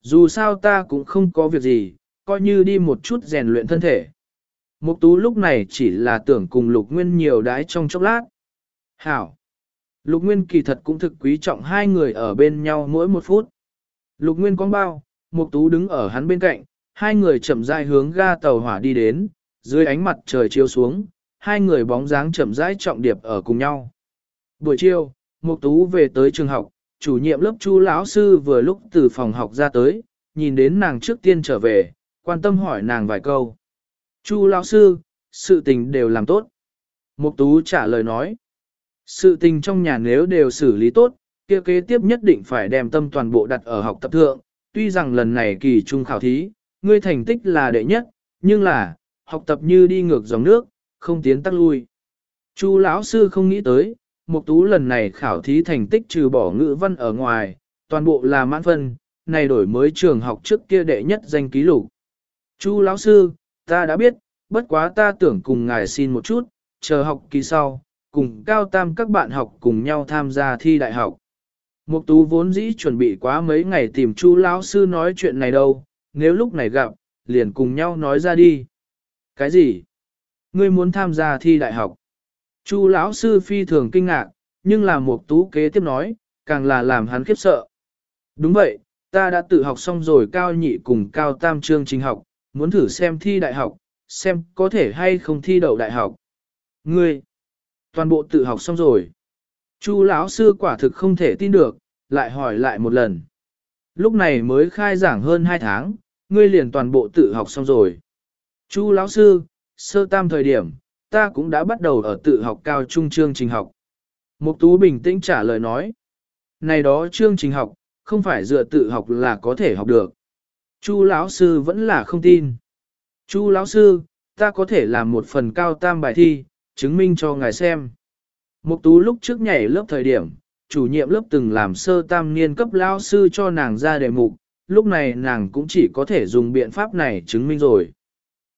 Dù sao ta cũng không có việc gì, coi như đi một chút rèn luyện thân thể. Mục Tú lúc này chỉ là tưởng cùng Lục Nguyên nhiều đái trong chốc lát. Hảo. Lục Nguyên kỳ thật cũng thực quý trọng hai người ở bên nhau mỗi một phút. Lục Nguyên quang bao, Mục Tú đứng ở hắn bên cạnh, hai người chậm rãi hướng ga tàu hỏa đi đến, dưới ánh mặt trời chiếu xuống, hai người bóng dáng chậm rãi trọng điệp ở cùng nhau. Buổi chiều, Mục Tú về tới trường học, chủ nhiệm lớp Chu lão sư vừa lúc từ phòng học ra tới, nhìn đến nàng trước tiên trở về, quan tâm hỏi nàng vài câu. Chu lão sư, sự tình đều làm tốt. Mục Tú trả lời nói. Sự tình trong nhà nếu đều xử lý tốt, kia kế tiếp nhất định phải đem tâm toàn bộ đặt ở học tập thượng, tuy rằng lần này kỳ trung khảo thí, ngươi thành tích là đệ nhất, nhưng là, học tập như đi ngược dòng nước, không tiến tắc lui. Chu lão sư không nghĩ tới, Mục Tú lần này khảo thí thành tích trừ bỏ ngữ văn ở ngoài, toàn bộ là mãn phân, này đổi mới trường học trước kia đệ nhất danh ký lục. Chu lão sư, ta đã biết, bất quá ta tưởng cùng ngài xin một chút, chờ học kỳ sau, cùng cao tam các bạn học cùng nhau tham gia thi đại học. Mục tú vốn dĩ chuẩn bị quá mấy ngày tìm Chu lão sư nói chuyện này đâu, nếu lúc này gặp, liền cùng nhau nói ra đi. Cái gì? Ngươi muốn tham gia thi đại học? Chu lão sư phi thường kinh ngạc, nhưng là Mục tú kế tiếp nói, càng là làm hắn khiếp sợ. Đúng vậy, ta đã tự học xong rồi cao nhị cùng cao tam chương trình học, muốn thử xem thi đại học, xem có thể hay không thi đậu đại học. Ngươi, toàn bộ tự học xong rồi. Chu lão sư quả thực không thể tin được, lại hỏi lại một lần. Lúc này mới khai giảng hơn 2 tháng, ngươi liền toàn bộ tự học xong rồi. Chu lão sư, sơ tam thời điểm, ta cũng đã bắt đầu ở tự học cao trung chương trình học. Mục Tú bình tĩnh trả lời nói. Này đó chương trình học, không phải dựa tự học là có thể học được. Chu lão sư vẫn là không tin. Chu lão sư, ta có thể làm một phần cao tam bài thi, chứng minh cho ngài xem. Mục tú lúc trước nhảy lớp thời điểm, chủ nhiệm lớp từng làm sơ tam niên cấp lão sư cho nàng ra đề mục, lúc này nàng cũng chỉ có thể dùng biện pháp này chứng minh rồi.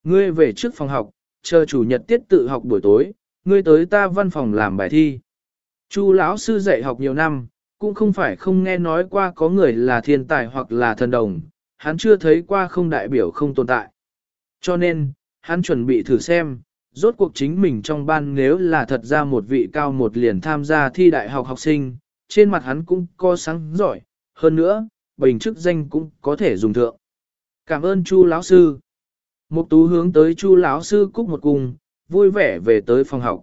Ngươi về trước phòng học, chờ chủ nhật tiết tự học buổi tối, ngươi tới ta văn phòng làm bài thi. Chu lão sư dạy học nhiều năm, cũng không phải không nghe nói qua có người là thiên tài hoặc là thần đồng, hắn chưa thấy qua không đại biểu không tồn tại. Cho nên, hắn chuẩn bị thử xem, rốt cuộc chính mình trong ban nếu là thật ra một vị cao một liền tham gia thi đại học học sinh, trên mặt hắn cũng có sáng giỏi, hơn nữa, bình chức danh cũng có thể dùng thượng. Cảm ơn Chu lão sư. Mục tú hướng tới Chu lão sư cúc một cùng, vui vẻ về tới phòng học.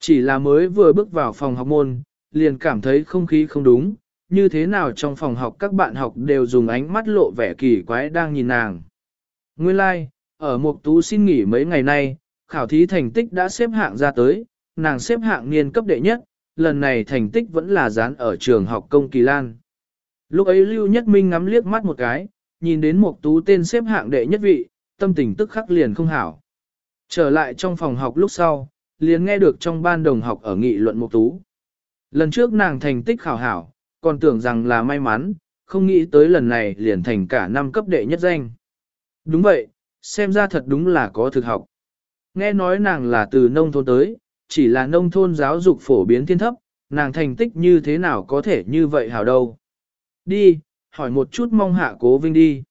Chỉ là mới vừa bước vào phòng học môn, liền cảm thấy không khí không đúng, như thế nào trong phòng học các bạn học đều dùng ánh mắt lộ vẻ kỳ quái đang nhìn nàng. Nguyên lai, like, ở Mục Tú xin nghỉ mấy ngày nay, khảo thí thành tích đã xếp hạng ra tới, nàng xếp hạng niên cấp đệ nhất, lần này thành tích vẫn là dán ở trường học công kỳ lan. Lúc ấy Lưu Nhất Minh ngắm liếc mắt một cái, nhìn đến một Tú tên xếp hạng đệ nhất vị, tâm tình tức khắc liền không hảo. Trở lại trong phòng học lúc sau, liền nghe được trong ban đồng học ở nghị luận một Tú. Lần trước nàng thành tích khảo hảo, còn tưởng rằng là may mắn, không nghĩ tới lần này liền thành cả năm cấp đệ nhất danh. Đúng vậy, xem ra thật đúng là có thực học. Nghe nói nàng là từ nông thôn tới, chỉ là nông thôn giáo dục phổ biến thiên thấp, nàng thành tích như thế nào có thể như vậy hảo đâu. Đi, hỏi một chút mong hạ cố vinh đi.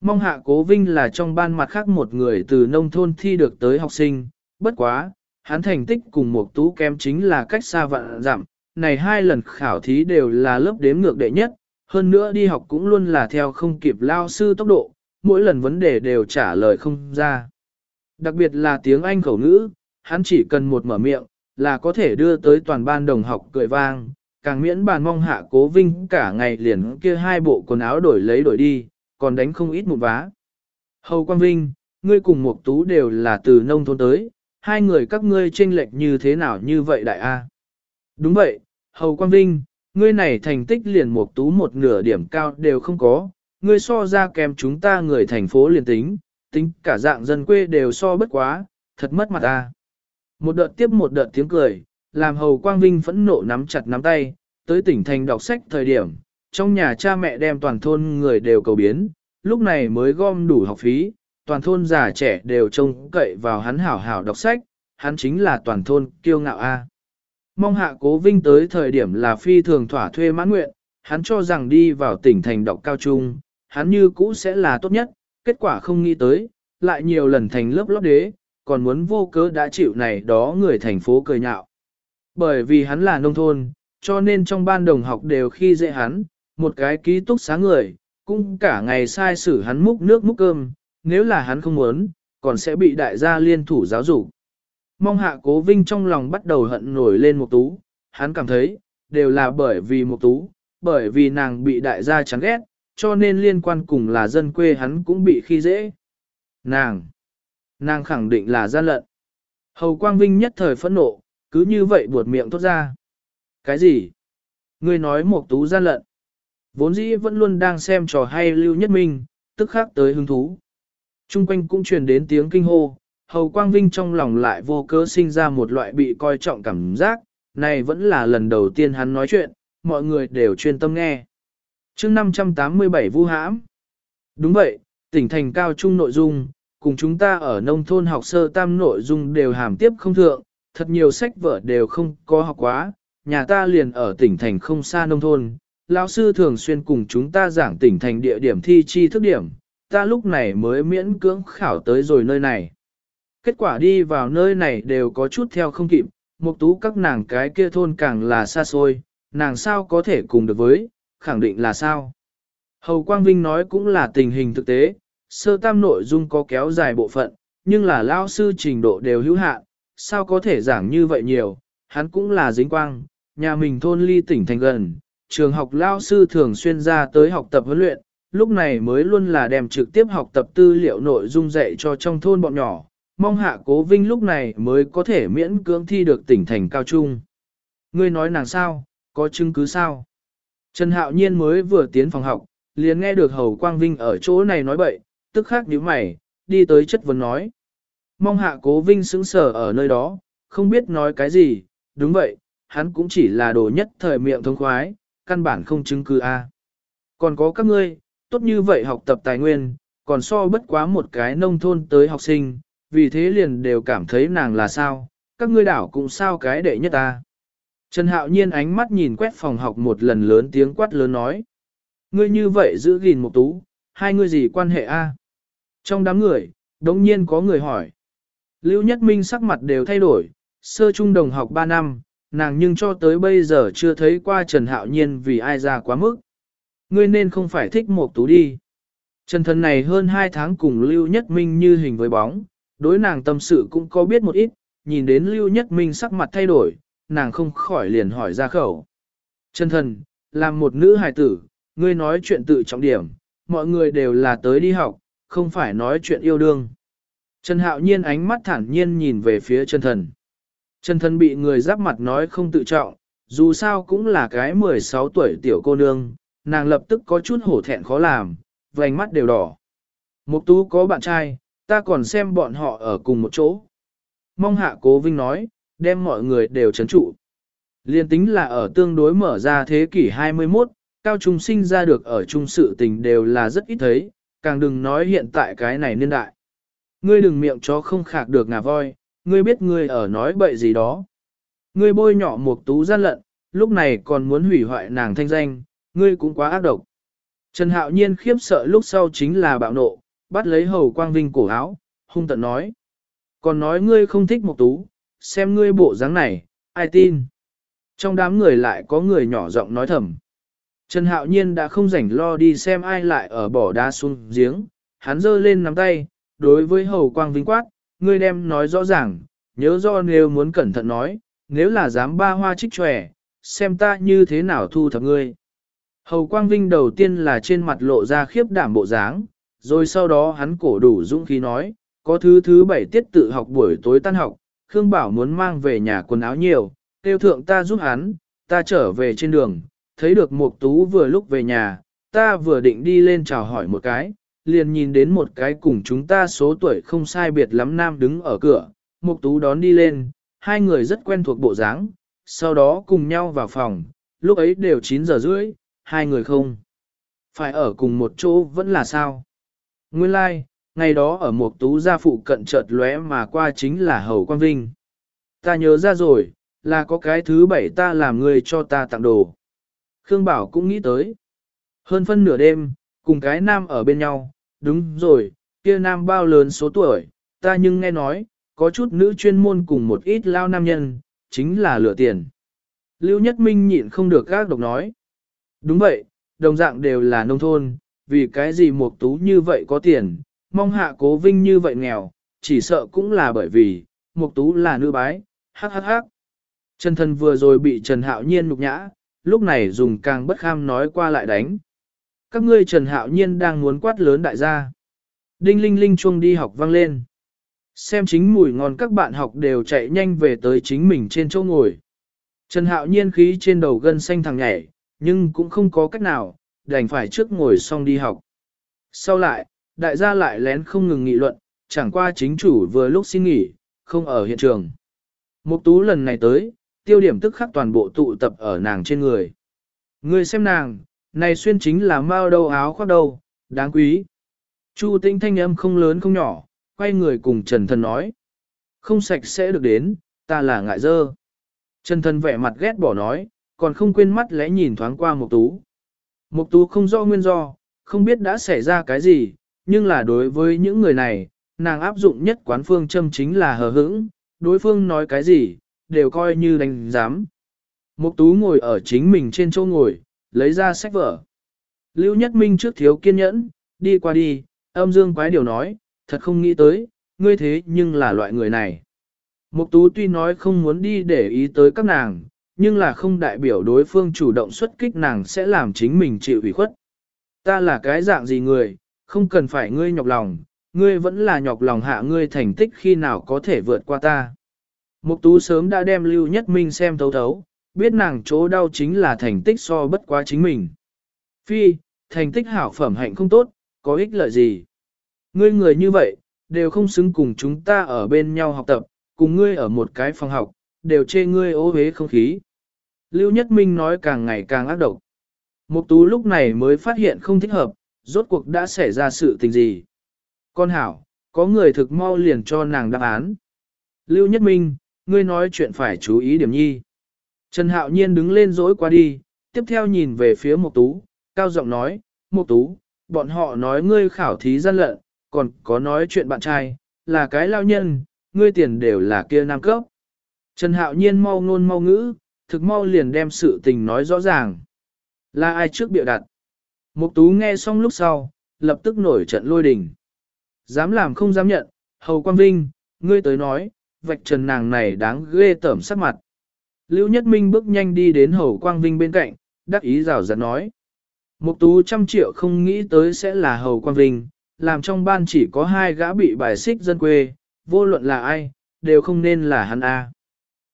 Mong hạ cố vinh là trong ban mặt khác một người từ nông thôn thi được tới học sinh, bất quá, hắn thành tích cùng một tú kém chính là cách xa vạn giảm, này hai lần khảo thí đều là lớp đếm ngược đệ nhất, hơn nữa đi học cũng luôn là theo không kịp lao sư tốc độ, mỗi lần vấn đề đều trả lời không ra. Đặc biệt là tiếng Anh khẩu ngữ, hắn chỉ cần một mở miệng, là có thể đưa tới toàn ban đồng học cười vang, càng miễn bàn mong hạ cố vinh cả ngày liền kia hai bộ quần áo đổi lấy đổi đi, còn đánh không ít một vá. Hầu Quang Vinh, ngươi cùng một tú đều là từ nông thôn tới, hai người các ngươi chênh lệch như thế nào như vậy đại A. Đúng vậy, Hầu Quang Vinh, ngươi này thành tích liền một tú một nửa điểm cao đều không có, ngươi so ra kèm chúng ta người thành phố liền tính, tính cả dạng dân quê đều so bất quá, thật mất mặt ta. Một đợt tiếp một đợt tiếng cười, làm Hầu Quang Vinh phẫn nộ nắm chặt nắm tay, tới tỉnh thành đọc sách thời điểm, trong nhà cha mẹ đem toàn thôn người đều cầu biến, lúc này mới gom đủ học phí, toàn thôn già trẻ đều trông cậy vào hắn hảo hảo đọc sách, hắn chính là toàn thôn kiêu ngạo A. Mong hạ cố vinh tới thời điểm là phi thường thỏa thuê mãn nguyện, hắn cho rằng đi vào tỉnh thành đọc cao trung, hắn như cũ sẽ là tốt nhất, kết quả không nghĩ tới, lại nhiều lần thành lớp lớp đế, còn muốn vô cớ đã chịu này đó người thành phố cười nhạo. Bởi vì hắn là nông thôn, cho nên trong ban đồng học đều khi dễ hắn, một cái ký túc xá người, cũng cả ngày sai xử hắn múc nước múc cơm, nếu là hắn không muốn, còn sẽ bị đại gia liên thủ giáo dục. Mong hạ cố vinh trong lòng bắt đầu hận nổi lên một tú, hắn cảm thấy, đều là bởi vì một tú, bởi vì nàng bị đại gia chán ghét, cho nên liên quan cùng là dân quê hắn cũng bị khi dễ. Nàng, nàng khẳng định là gian lận. Hầu Quang Vinh nhất thời phẫn nộ, cứ như vậy buột miệng thốt ra. Cái gì? Ngươi nói một tú gian lận. Vốn dĩ vẫn luôn đang xem trò hay Lưu Nhất Minh, tức khắc tới hứng thú. Trung quanh cũng truyền đến tiếng kinh hô, Hầu Quang Vinh trong lòng lại vô cớ sinh ra một loại bị coi trọng cảm giác, này vẫn là lần đầu tiên hắn nói chuyện, mọi người đều chuyên tâm nghe chương 587 Vu Hãm Đúng vậy, tỉnh thành cao trung nội dung, cùng chúng ta ở nông thôn học sơ tam nội dung đều hàm tiếp không thượng, thật nhiều sách vở đều không có học quá, nhà ta liền ở tỉnh thành không xa nông thôn, lão sư thường xuyên cùng chúng ta giảng tỉnh thành địa điểm thi chi thức điểm, ta lúc này mới miễn cưỡng khảo tới rồi nơi này. Kết quả đi vào nơi này đều có chút theo không kịp, mục tú các nàng cái kia thôn càng là xa xôi, nàng sao có thể cùng được với, khẳng định là sao. Hầu Quang Vinh nói cũng là tình hình thực tế, sơ tam nội dung có kéo dài bộ phận, nhưng là lao sư trình độ đều hữu hạn, sao có thể giảng như vậy nhiều, hắn cũng là dính quang, nhà mình thôn ly tỉnh thành gần, trường học lao sư thường xuyên ra tới học tập huấn luyện, lúc này mới luôn là đem trực tiếp học tập tư liệu nội dung dạy cho trong thôn bọn nhỏ, mong hạ cố vinh lúc này mới có thể miễn cưỡng thi được tỉnh thành cao trung. Ngươi nói nàng sao, có chứng cứ sao? Trần Hạo Nhiên mới vừa tiến phòng học, liền nghe được Hầu Quang Vinh ở chỗ này nói bậy, tức khắc nhíu mày, đi tới chất vấn nói. Mong hạ cố Vinh sững sờ ở nơi đó, không biết nói cái gì, đúng vậy, hắn cũng chỉ là đồ nhất thời miệng thông khoái, căn bản không chứng cứ a. Còn có các ngươi, tốt như vậy học tập tài nguyên, còn so bất quá một cái nông thôn tới học sinh, vì thế liền đều cảm thấy nàng là sao, các ngươi đảo cũng sao cái đệ nhất ta. Trần Hạo Nhiên ánh mắt nhìn quét phòng học một lần lớn tiếng quát lớn nói. Ngươi như vậy giữ gìn một tú, hai ngươi gì quan hệ a? Trong đám người, đống nhiên có người hỏi. Lưu Nhất Minh sắc mặt đều thay đổi, sơ trung đồng học 3 năm, nàng nhưng cho tới bây giờ chưa thấy qua Trần Hạo Nhiên vì ai ra quá mức. Ngươi nên không phải thích một tú đi. Trần thần này hơn 2 tháng cùng Lưu Nhất Minh như hình với bóng, đối nàng tâm sự cũng có biết một ít, nhìn đến Lưu Nhất Minh sắc mặt thay đổi, nàng không khỏi liền hỏi ra khẩu. chân thần, làm một nữ hài tử, ngươi nói chuyện tự trọng điểm, mọi người đều là tới đi học, không phải nói chuyện yêu đương. Trần Hạo Nhiên ánh mắt thản nhiên nhìn về phía chân Thần. chân Thần bị người giáp mặt nói không tự trọng, dù sao cũng là cái 16 tuổi tiểu cô nương, nàng lập tức có chút hổ thẹn khó làm, vành mắt đều đỏ. Mục tú có bạn trai, ta còn xem bọn họ ở cùng một chỗ. Mong hạ cố vinh nói, đem mọi người đều chấn trụ. Liên tính là ở tương đối mở ra thế kỷ 21, cao trung sinh ra được ở trung sự tình đều là rất ít thấy, càng đừng nói hiện tại cái này niên đại. Ngươi đừng miệng chó không khạc được ngà voi, ngươi biết ngươi ở nói bậy gì đó. Ngươi bôi nhỏ một tú gian lận, lúc này còn muốn hủy hoại nàng thanh danh, ngươi cũng quá ác độc. Trần Hạo Nhiên khiếp sợ lúc sau chính là bạo nộ, bắt lấy hầu quang vinh cổ áo, hung tận nói. Còn nói ngươi không thích một tú, xem ngươi bộ dáng này, ai tin. Trong đám người lại có người nhỏ giọng nói thầm. Trần Hạo Nhiên đã không rảnh lo đi xem ai lại ở bỏ đá xuống giếng, hắn giơ lên nắm tay, đối với hầu quang vinh quát, ngươi đem nói rõ ràng, nhớ do nếu muốn cẩn thận nói, nếu là dám ba hoa trích tròe, xem ta như thế nào thu thập ngươi. Hầu Quang Vinh đầu tiên là trên mặt lộ ra khiếp đảm bộ dáng, rồi sau đó hắn cổ đủ dũng khí nói, có thứ thứ bảy tiết tự học buổi tối tan học, Khương Bảo muốn mang về nhà quần áo nhiều, tiêu thượng ta giúp hắn, ta trở về trên đường, thấy được Mục tú vừa lúc về nhà, ta vừa định đi lên chào hỏi một cái, liền nhìn đến một cái cùng chúng ta số tuổi không sai biệt lắm nam đứng ở cửa, Mục Tú đón đi lên, hai người rất quen thuộc bộ dáng, sau đó cùng nhau vào phòng, lúc ấy đều 9 giờ rưỡi, hai người không. Phải ở cùng một chỗ vẫn là sao? Nguyên lai, like, ngày đó ở một Tú gia phụ cận chợt lóe mà qua chính là Hầu Quang Vinh. Ta nhớ ra rồi, là có cái thứ bảy ta làm người cho ta tặng đồ. Khương Bảo cũng nghĩ tới. Hơn phân nửa đêm, cùng cái nam ở bên nhau, đúng rồi, kia nam bao lớn số tuổi, ta nhưng nghe nói, có chút nữ chuyên môn cùng một ít lao nam nhân, chính là lửa tiền. Lưu Nhất Minh nhịn không được gác độc nói. Đúng vậy, đồng dạng đều là nông thôn, vì cái gì một tú như vậy có tiền, mong hạ cố vinh như vậy nghèo, chỉ sợ cũng là bởi vì, mục tú là nữ bái, hắc hắc hắc. Trần thần vừa rồi bị Trần Hạo Nhiên nhục nhã, lúc này dùng càng bất kham nói qua lại đánh. Các ngươi Trần Hạo Nhiên đang muốn quát lớn đại gia. Đinh linh linh chuông đi học vang lên. Xem chính mùi ngon các bạn học đều chạy nhanh về tới chính mình trên chỗ ngồi. Trần Hạo nhiên khí trên đầu gân xanh thằng nhảy, nhưng cũng không có cách nào, đành phải trước ngồi xong đi học. Sau lại, đại gia lại lén không ngừng nghị luận, chẳng qua chính chủ vừa lúc xin nghỉ, không ở hiện trường. Mục tú lần này tới, tiêu điểm tức khắc toàn bộ tụ tập ở nàng trên người. Người xem nàng, này xuyên chính là mao đâu áo khoác đâu, đáng quý. Chu tinh thanh âm không lớn không nhỏ, quay người cùng Trần Thần nói. Không sạch sẽ được đến, ta là ngại dơ. Trần Thần vẻ mặt ghét bỏ nói, còn không quên mắt lẽ nhìn thoáng qua Mục Tú. Mục Tú không rõ nguyên do, không biết đã xảy ra cái gì, nhưng là đối với những người này, nàng áp dụng nhất quán phương châm chính là hờ hững, đối phương nói cái gì, đều coi như đánh giám. Mục Tú ngồi ở chính mình trên chỗ ngồi, lấy ra sách vở. Lưu Nhất Minh trước thiếu kiên nhẫn, đi qua đi, âm dương quái điều nói, thật không nghĩ tới, ngươi thế nhưng là loại người này. Mục tú tuy nói không muốn đi để ý tới các nàng, nhưng là không đại biểu đối phương chủ động xuất kích nàng sẽ làm chính mình chịu ủy khuất. Ta là cái dạng gì người, không cần phải ngươi nhọc lòng, ngươi vẫn là nhọc lòng hạ ngươi thành tích khi nào có thể vượt qua ta. Mục tú sớm đã đem Lưu Nhất Minh xem thấu thấu, biết nàng chỗ đau chính là thành tích so bất quá chính mình. Phi, thành tích hảo phẩm hạnh không tốt, có ích lợi gì? Ngươi người như vậy, đều không xứng cùng chúng ta ở bên nhau học tập, cùng ngươi ở một cái phòng học, đều chê ngươi ố hế không khí. Lưu Nhất Minh nói càng ngày càng ác độc. Mục tú lúc này mới phát hiện không thích hợp, rốt cuộc đã xảy ra sự tình gì. Con hảo, có người thực mau liền cho nàng đáp án. Lưu Nhất Minh, ngươi nói chuyện phải chú ý điểm nhi. Trần Hạo Nhiên đứng lên dối qua đi, tiếp theo nhìn về phía Mục Tú, cao giọng nói, Mục Tú, bọn họ nói ngươi khảo thí gian lận, còn có nói chuyện bạn trai, là cái lao nhân, ngươi tiền đều là kia nam cấp. Trần Hạo Nhiên mau ngôn mau ngữ, thực mau liền đem sự tình nói rõ ràng. Là ai trước biểu đặt? Mục Tú nghe xong lúc sau, lập tức nổi trận lôi đình. Dám làm không dám nhận, Hầu Quang Vinh, ngươi tới nói, vạch trần nàng này đáng ghê tởm sắc mặt. Lưu Nhất Minh bước nhanh đi đến Hầu Quang Vinh bên cạnh, đắc ý rào rạt nói. Mục Tú trăm triệu không nghĩ tới sẽ là Hầu Quang Vinh, làm trong ban chỉ có hai gã bị bài xích dân quê, vô luận là ai, đều không nên là hắn A.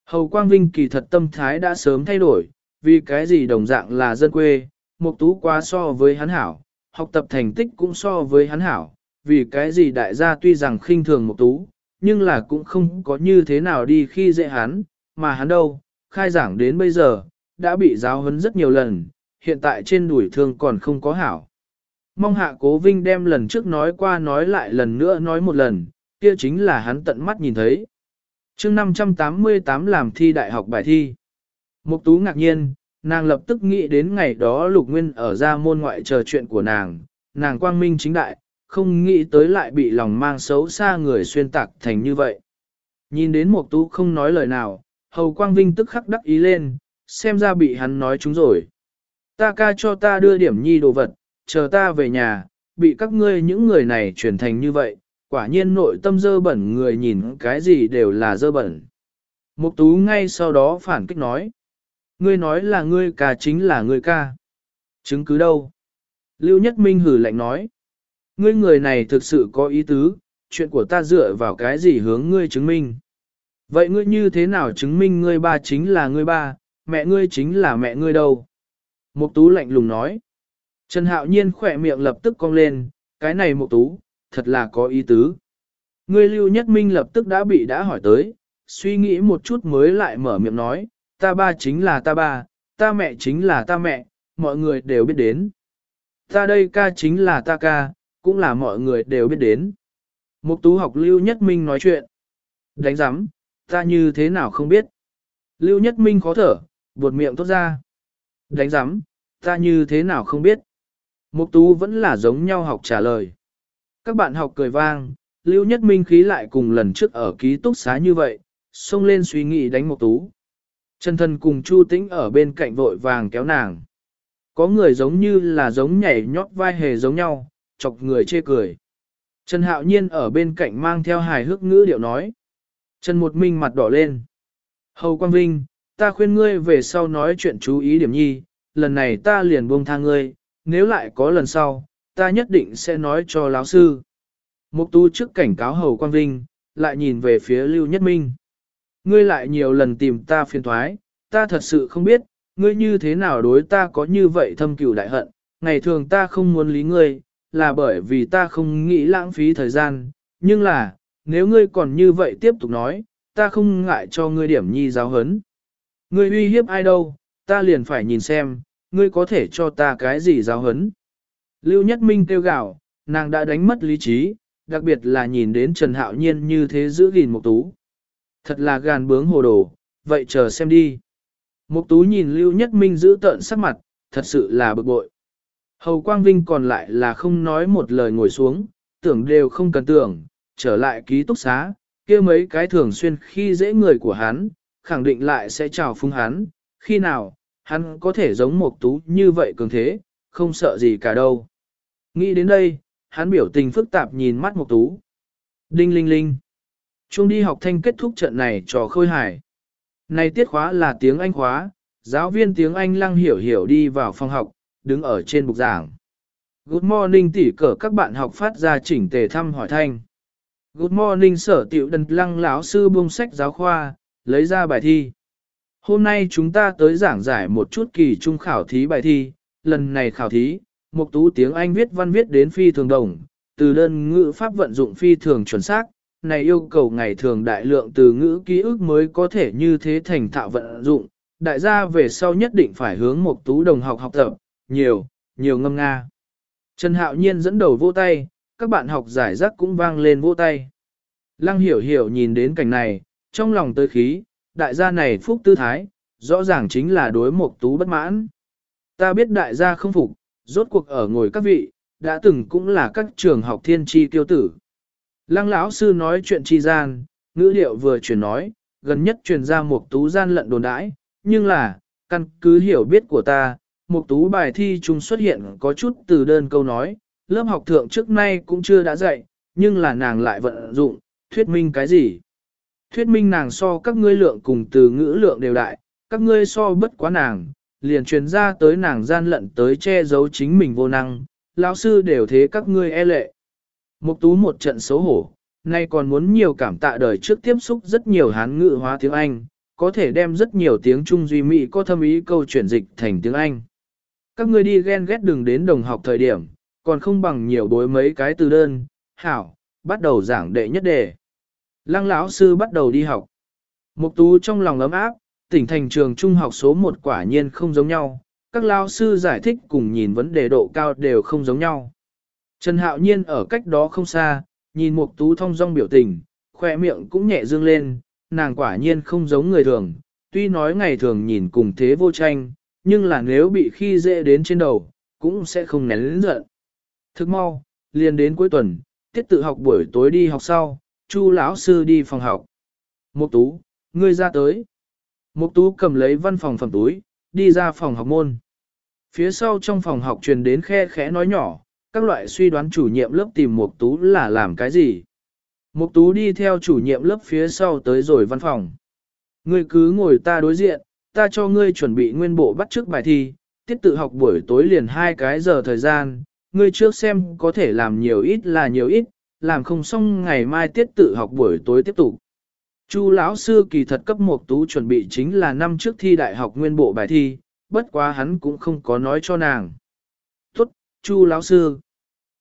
Hầu Quang Vinh kỳ thật tâm thái đã sớm thay đổi, vì cái gì đồng dạng là dân quê, Mục Tú quá so với hắn hảo, học tập thành tích cũng so với hắn hảo, vì cái gì đại gia tuy rằng khinh thường Mục Tú, nhưng là cũng không có như thế nào đi khi dễ hắn, mà hắn đâu, khai giảng đến bây giờ, đã bị giáo huấn rất nhiều lần, hiện tại trên đuổi thương còn không có hảo. Mong hạ cố vinh đem lần trước nói qua nói lại lần nữa nói một lần, kia chính là hắn tận mắt nhìn thấy. chương 588 làm thi đại học bài thi. Mục tú ngạc nhiên, Nàng lập tức nghĩ đến ngày đó lục nguyên ở ra môn ngoại chờ chuyện của nàng, nàng quang minh chính đại, không nghĩ tới lại bị lòng mang xấu xa người xuyên tạc thành như vậy. Nhìn đến một tú không nói lời nào, hầu quang vinh tức khắc đắc ý lên, xem ra bị hắn nói chúng rồi. Ta ca cho ta đưa điểm nhi đồ vật, chờ ta về nhà, bị các ngươi những người này chuyển thành như vậy, quả nhiên nội tâm dơ bẩn người nhìn cái gì đều là dơ bẩn. Mục tú ngay sau đó phản kích nói. Ngươi nói là ngươi ca chính là ngươi ca. Chứng cứ đâu? Lưu Nhất Minh hử lạnh nói. Ngươi người này thực sự có ý tứ, chuyện của ta dựa vào cái gì hướng ngươi chứng minh. Vậy ngươi như thế nào chứng minh ngươi ba chính là ngươi ba, mẹ ngươi chính là mẹ ngươi đâu? Mục tú lạnh lùng nói. Trần Hạo Nhiên khỏe miệng lập tức cong lên, cái này mục tú, thật là có ý tứ. Ngươi Lưu Nhất Minh lập tức đã bị đã hỏi tới, suy nghĩ một chút mới lại mở miệng nói, ta ba chính là ta ba, ta mẹ chính là ta mẹ, mọi người đều biết đến. Ta đây ca chính là ta ca, cũng là mọi người đều biết đến. Mục tú học Lưu Nhất Minh nói chuyện. Đánh giám, ta như thế nào không biết. Lưu Nhất Minh khó thở, buột miệng tốt ra. Đánh giám, ta như thế nào không biết. Mục tú vẫn là giống nhau học trả lời. Các bạn học cười vang, Lưu Nhất Minh khí lại cùng lần trước ở ký túc xá như vậy, xông lên suy nghĩ đánh Mục tú. Trần thân cùng Chu Tĩnh ở bên cạnh vội vàng kéo nàng. Có người giống như là giống nhảy nhót vai hề giống nhau, chọc người chê cười. Trần Hạo Nhiên ở bên cạnh mang theo hài hước ngữ điệu nói. Trần Một Minh mặt đỏ lên. Hầu Quang Vinh, ta khuyên ngươi về sau nói chuyện chú ý điểm nhi, lần này ta liền buông tha ngươi, nếu lại có lần sau, ta nhất định sẽ nói cho lão sư. Mục tu trước cảnh cáo Hầu Quang Vinh, lại nhìn về phía Lưu Nhất Minh. Ngươi lại nhiều lần tìm ta phiền thoái, ta thật sự không biết, ngươi như thế nào đối ta có như vậy thâm cửu đại hận, ngày thường ta không muốn lý ngươi, là bởi vì ta không nghĩ lãng phí thời gian, nhưng là, nếu ngươi còn như vậy tiếp tục nói, ta không ngại cho ngươi điểm nhi giáo hấn. Ngươi uy hiếp ai đâu, ta liền phải nhìn xem, ngươi có thể cho ta cái gì giáo hấn. Lưu Nhất Minh kêu gào, nàng đã đánh mất lý trí, đặc biệt là nhìn đến Trần Hạo Nhiên như thế giữ gìn một tú. Thật là gàn bướng hồ đồ, vậy chờ xem đi. Mục tú nhìn Lưu Nhất Minh giữ tợn sắc mặt, thật sự là bực bội. Hầu Quang Vinh còn lại là không nói một lời ngồi xuống, tưởng đều không cần tưởng, trở lại ký túc xá, kia mấy cái thường xuyên khi dễ người của hắn, khẳng định lại sẽ chào phúng hắn, khi nào, hắn có thể giống Mục tú như vậy cường thế, không sợ gì cả đâu. Nghĩ đến đây, hắn biểu tình phức tạp nhìn mắt Mục tú. Đinh linh linh. Trung đi học thanh kết thúc trận này trò khôi hài. Này tiết khóa là tiếng Anh khóa, giáo viên tiếng Anh lăng hiểu hiểu đi vào phòng học, đứng ở trên bục giảng. Good morning tỉ cỡ các bạn học phát ra chỉnh tề thăm hỏi thanh. Good morning sở tiểu đần lăng lão sư buông sách giáo khoa, lấy ra bài thi. Hôm nay chúng ta tới giảng giải một chút kỳ trung khảo thí bài thi, lần này khảo thí, mục tú tiếng Anh viết văn viết đến phi thường đồng, từ đơn ngữ pháp vận dụng phi thường chuẩn xác, này yêu cầu ngày thường đại lượng từ ngữ ký ức mới có thể như thế thành thạo vận dụng, đại gia về sau nhất định phải hướng một tú đồng học học tập, nhiều, nhiều ngâm nga. Trần Hạo Nhiên dẫn đầu vô tay, các bạn học giải rác cũng vang lên vô tay. Lăng hiểu hiểu nhìn đến cảnh này, trong lòng tới khí, đại gia này phúc tư thái, rõ ràng chính là đối một tú bất mãn. Ta biết đại gia không phục, rốt cuộc ở ngồi các vị, đã từng cũng là các trường học thiên tri tiêu tử. Lăng lão sư nói chuyện chi gian, ngữ liệu vừa truyền nói, gần nhất truyền ra một tú gian lận đồn đãi, nhưng là, căn cứ hiểu biết của ta, một tú bài thi chung xuất hiện có chút từ đơn câu nói, lớp học thượng trước nay cũng chưa đã dạy, nhưng là nàng lại vận dụng, thuyết minh cái gì? Thuyết minh nàng so các ngươi lượng cùng từ ngữ lượng đều đại, các ngươi so bất quá nàng, liền truyền ra tới nàng gian lận tới che giấu chính mình vô năng, lão sư đều thế các ngươi e lệ. Mục tú một trận xấu hổ, nay còn muốn nhiều cảm tạ đời trước tiếp xúc rất nhiều hán ngữ hóa tiếng Anh, có thể đem rất nhiều tiếng Trung duy mỹ có thâm ý câu chuyển dịch thành tiếng Anh. Các ngươi đi ghen ghét đừng đến đồng học thời điểm, còn không bằng nhiều bối mấy cái từ đơn, hảo, bắt đầu giảng đệ nhất đề. Lăng lão sư bắt đầu đi học. Mục tú trong lòng ấm áp, tỉnh thành trường trung học số 1 quả nhiên không giống nhau, các lão sư giải thích cùng nhìn vấn đề độ cao đều không giống nhau. Trần Hạo Nhiên ở cách đó không xa, nhìn Mục Tú thông dong biểu tình, khóe miệng cũng nhẹ dương lên, nàng quả nhiên không giống người thường, tuy nói ngày thường nhìn cùng thế vô tranh, nhưng là nếu bị khi dễ đến trên đầu, cũng sẽ không nén lớn giận. Thức mau, liền đến cuối tuần, tiết tự học buổi tối đi học sau, Chu lão sư đi phòng học. Mục tú, ngươi ra tới. Mục tú cầm lấy văn phòng phẩm túi, đi ra phòng học môn. Phía sau trong phòng học truyền đến khe khẽ nói nhỏ, các loại suy đoán chủ nhiệm lớp tìm Mục tú là làm cái gì. Mục tú đi theo chủ nhiệm lớp phía sau tới rồi văn phòng. Ngươi cứ ngồi ta đối diện, ta cho ngươi chuẩn bị nguyên bộ bắt trước bài thi, tiết tự học buổi tối liền hai cái giờ thời gian, ngươi trước xem có thể làm nhiều ít là nhiều ít, làm không xong ngày mai tiết tự học buổi tối tiếp tục. Chu lão sư kỳ thật cấp mục tú chuẩn bị chính là năm trước thi đại học nguyên bộ bài thi, bất quá hắn cũng không có nói cho nàng. Tốt, Chu lão sư.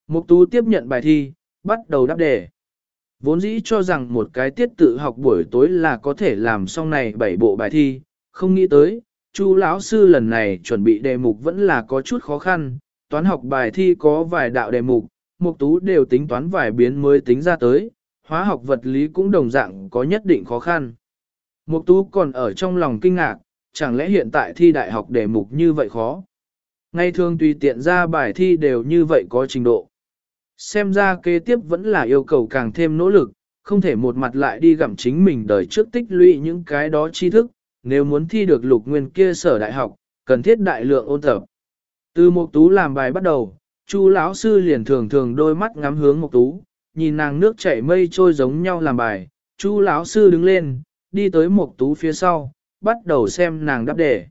Mục tú tiếp nhận bài thi, bắt đầu đáp đề. Vốn dĩ cho rằng một cái tiết tự học buổi tối là có thể làm xong này bảy bộ bài thi, không nghĩ tới, Chu lão sư lần này chuẩn bị đề mục vẫn là có chút khó khăn, toán học bài thi có vài đạo đề mục, mục tú đều tính toán vài biến mới tính ra tới, hóa học vật lý cũng đồng dạng có nhất định khó khăn. Mục tú còn ở trong lòng kinh ngạc, chẳng lẽ hiện tại thi đại học đề mục như vậy khó? Ngay thường tùy tiện ra bài thi đều như vậy có trình độ. Xem ra kế tiếp vẫn là yêu cầu càng thêm nỗ lực, không thể một mặt lại đi gặm chính mình đời trước tích lũy những cái đó tri thức, nếu muốn thi được lục nguyên kia sở đại học, cần thiết đại lượng ôn tập. Từ Mục Tú làm bài bắt đầu, Chu lão sư liền thường thường đôi mắt ngắm hướng Mục Tú, nhìn nàng nước chảy mây trôi giống nhau làm bài. Chu lão sư đứng lên, đi tới Mục Tú phía sau, bắt đầu xem nàng đáp đề.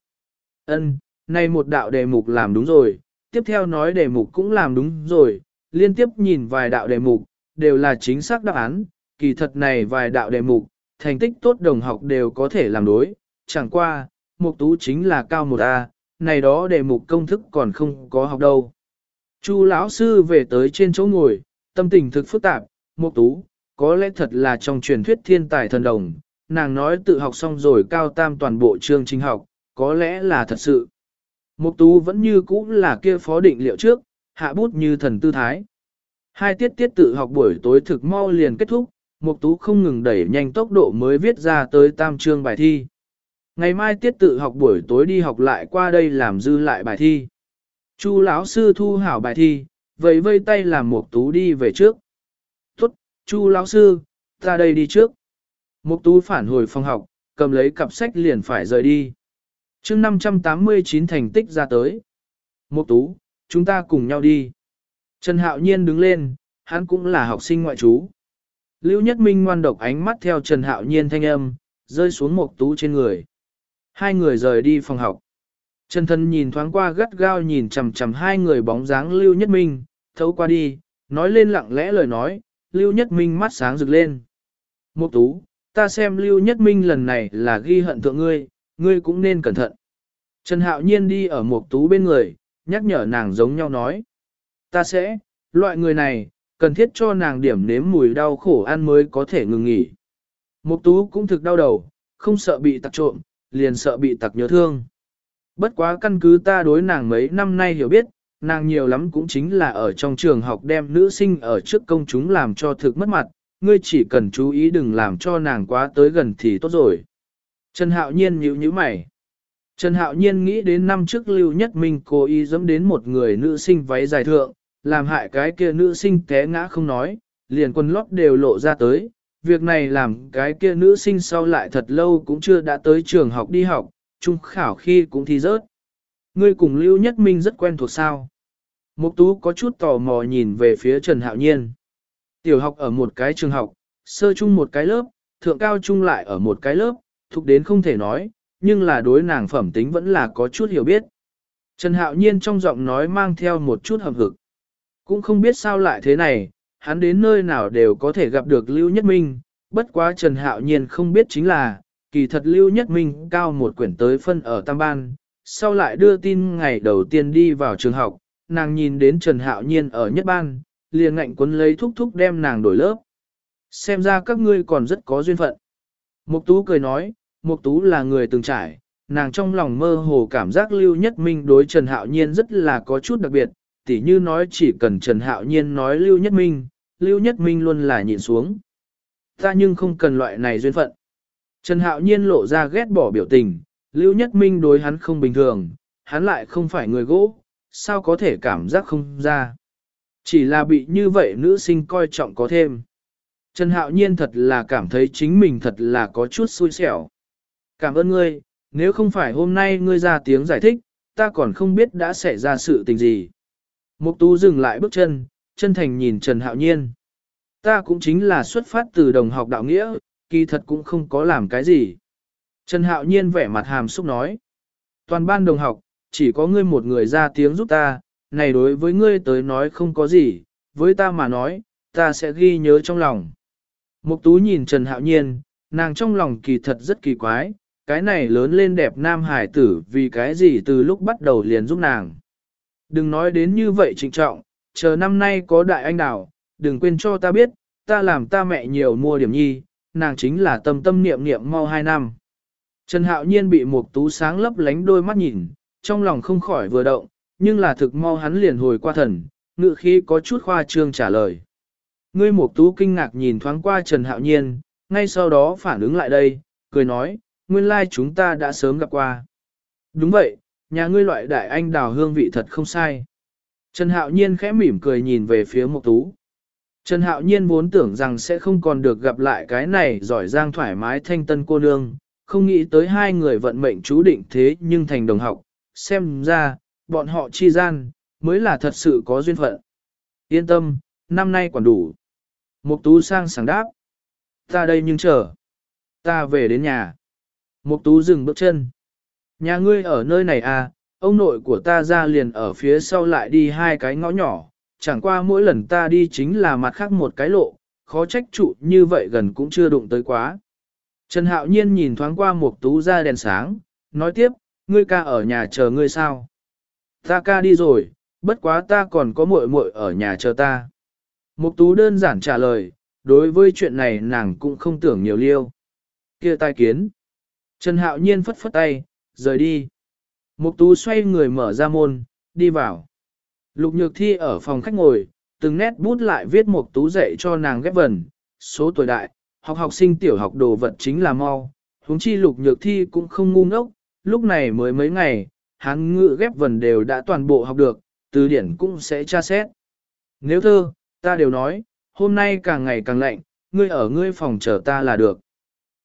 Ân, này một đạo đề mục làm đúng rồi, tiếp theo nói đề mục cũng làm đúng rồi, liên tiếp nhìn vài đạo đề mục, đều là chính xác đáp án, kỳ thật này vài đạo đề mục, thành tích tốt đồng học đều có thể làm đối, chẳng qua, mục tú chính là cao một A, này đó đề mục công thức còn không có học đâu. Chu lão sư về tới trên chỗ ngồi, tâm tình thực phức tạp, mục tú, có lẽ thật là trong truyền thuyết thiên tài thần đồng, nàng nói tự học xong rồi cao tam toàn bộ chương trình học, có lẽ là thật sự. Mục tú vẫn như cũ là kia phó định liệu trước, hạ bút như thần tư thái. Hai tiết tiết tự học buổi tối thực mau liền kết thúc, mục tú không ngừng đẩy nhanh tốc độ mới viết ra tới tam chương bài thi. Ngày mai tiết tự học buổi tối đi học lại qua đây làm dư lại bài thi. Chu lão sư thu hảo bài thi, vẫy vây tay làm Mục Tú đi về trước. "Tốt, Chu lão sư, ta đây đi trước." Mục Tú phản hồi phòng học, cầm lấy cặp sách liền phải rời đi. Chương 589 thành tích ra tới. "Mục Tú, chúng ta cùng nhau đi." Trần Hạo Nhiên đứng lên, hắn cũng là học sinh ngoại trú. Lưu Nhất Minh ngoan độc ánh mắt theo Trần Hạo Nhiên thanh âm, rơi xuống một Tú trên người. Hai người rời đi phòng học. Trần thân nhìn thoáng qua gắt gao nhìn chằm chằm hai người bóng dáng Lưu Nhất Minh, thấu qua đi, nói lên lặng lẽ lời nói, Lưu Nhất Minh mắt sáng rực lên. Mục tú, ta xem Lưu Nhất Minh lần này là ghi hận thượng ngươi, ngươi cũng nên cẩn thận. Trần Hạo Nhiên đi ở Mục tú bên người, nhắc nhở nàng giống nhau nói. Ta sẽ, loại người này, cần thiết cho nàng điểm nếm mùi đau khổ ăn mới có thể ngừng nghỉ. Mục tú cũng thực đau đầu, không sợ bị tặc trộm, liền sợ bị tặc nhớ thương. Bất quá căn cứ ta đối nàng mấy năm nay hiểu biết, nàng nhiều lắm cũng chính là ở trong trường học đem nữ sinh ở trước công chúng làm cho thực mất mặt, ngươi chỉ cần chú ý đừng làm cho nàng quá tới gần thì tốt rồi. Trần Hạo Nhiên nhíu nhíu mày. Trần Hạo Nhiên nghĩ đến năm trước Lưu Nhất Minh cố ý dẫm đến một người nữ sinh váy dài thượng, làm hại cái kia nữ sinh té ngã không nói, liền quần lót đều lộ ra tới, việc này làm cái kia nữ sinh sau lại thật lâu cũng chưa đã tới trường học đi học, trung khảo khi cũng thi rớt. Ngươi cùng Lưu Nhất Minh rất quen thuộc sao. Mục Tú có chút tò mò nhìn về phía Trần Hạo Nhiên. Tiểu học ở một cái trường học, sơ trung một cái lớp, thượng cao trung lại ở một cái lớp, thuộc đến không thể nói, nhưng là đối nàng phẩm tính vẫn là có chút hiểu biết. Trần Hạo Nhiên trong giọng nói mang theo một chút hầm hực. Cũng không biết sao lại thế này, hắn đến nơi nào đều có thể gặp được Lưu Nhất Minh, bất quá Trần Hạo Nhiên không biết chính là, kỳ thật Lưu Nhất Minh cao một quyển tới phân ở Tam Ban, sau lại đưa tin ngày đầu tiên đi vào trường học, nàng nhìn đến Trần Hạo Nhiên ở Nhất Ban, liền ngạnh quấn lấy thúc thúc đem nàng đổi lớp. Xem ra các ngươi còn rất có duyên phận. Mục Tú cười nói, Mục Tú là người từng trải, nàng trong lòng mơ hồ cảm giác Lưu Nhất Minh đối Trần Hạo Nhiên rất là có chút đặc biệt, tỉ như nói chỉ cần Trần Hạo Nhiên nói Lưu Nhất Minh, Lưu Nhất Minh luôn là nhìn xuống. Ta nhưng không cần loại này duyên phận. Trần Hạo Nhiên lộ ra ghét bỏ biểu tình, Lưu Nhất Minh đối hắn không bình thường, hắn lại không phải người gỗ, sao có thể cảm giác không ra. Chỉ là bị như vậy nữ sinh coi trọng có thêm. Trần Hạo Nhiên thật là cảm thấy chính mình thật là có chút xui xẻo. Cảm ơn ngươi, nếu không phải hôm nay ngươi ra tiếng giải thích, ta còn không biết đã xảy ra sự tình gì. Mục tú dừng lại bước chân, chân thành nhìn Trần Hạo Nhiên. Ta cũng chính là xuất phát từ đồng học đạo nghĩa, kỳ thật cũng không có làm cái gì. Trần Hạo Nhiên vẻ mặt hàm xúc nói. Toàn ban đồng học, chỉ có ngươi một người ra tiếng giúp ta, này đối với ngươi tới nói không có gì, với ta mà nói, ta sẽ ghi nhớ trong lòng. Mục tú nhìn Trần Hạo Nhiên, nàng trong lòng kỳ thật rất kỳ quái, cái này lớn lên đẹp nam hải tử vì cái gì từ lúc bắt đầu liền giúp nàng. Đừng nói đến như vậy trịnh trọng, chờ năm nay có đại anh đảo, đừng quên cho ta biết, ta làm ta mẹ nhiều mua điểm nhi, nàng chính là tâm tâm niệm niệm mau hai năm. Trần Hạo Nhiên bị một tú sáng lấp lánh đôi mắt nhìn, trong lòng không khỏi vừa động, nhưng là thực mau hắn liền hồi qua thần, ngự khí có chút khoa trương trả lời. Ngươi một tú kinh ngạc nhìn thoáng qua Trần Hạo Nhiên, ngay sau đó phản ứng lại đây, cười nói, nguyên lai like chúng ta đã sớm gặp qua. Đúng vậy, nhà ngươi loại đại anh đào hương vị thật không sai. Trần Hạo Nhiên khẽ mỉm cười nhìn về phía Mộc Tú. Trần Hạo Nhiên vốn tưởng rằng sẽ không còn được gặp lại cái này giỏi giang thoải mái thanh tân cô nương, không nghĩ tới hai người vận mệnh chú định thế nhưng thành đồng học, xem ra, bọn họ chi gian, mới là thật sự có duyên phận. Yên tâm, năm nay còn đủ. Mục Tú sang sảng đáp. Ta đây nhưng chờ. Ta về đến nhà. Mục Tú dừng bước chân. Nhà ngươi ở nơi này à, ông nội của ta ra liền ở phía sau lại đi hai cái ngõ nhỏ, chẳng qua mỗi lần ta đi chính là mặt khác một cái lộ, khó trách trụ như vậy gần cũng chưa đụng tới quá. Trần Hạo Nhiên nhìn thoáng qua Mục tú ra đèn sáng, nói tiếp, ngươi ca ở nhà chờ ngươi sao? Ta ca đi rồi, bất quá ta còn có muội muội ở nhà chờ ta. Mục tú đơn giản trả lời, đối với chuyện này nàng cũng không tưởng nhiều liêu. Kia tai kiến. Trần Hạo Nhiên phất phất tay, rời đi. Mục tú xoay người mở ra môn, đi vào. Lục nhược thi ở phòng khách ngồi, từng nét bút lại viết mục tú dạy cho nàng ghép vần, số tuổi đại, học học sinh tiểu học đồ vật chính là mau. Huống chi lục nhược thi cũng không ngu ngốc, lúc này mới mấy ngày, hán ngữ ghép vần đều đã toàn bộ học được, từ điển cũng sẽ tra xét. Nếu thơ, ta đều nói, hôm nay càng ngày càng lạnh, ngươi ở ngươi phòng chờ ta là được.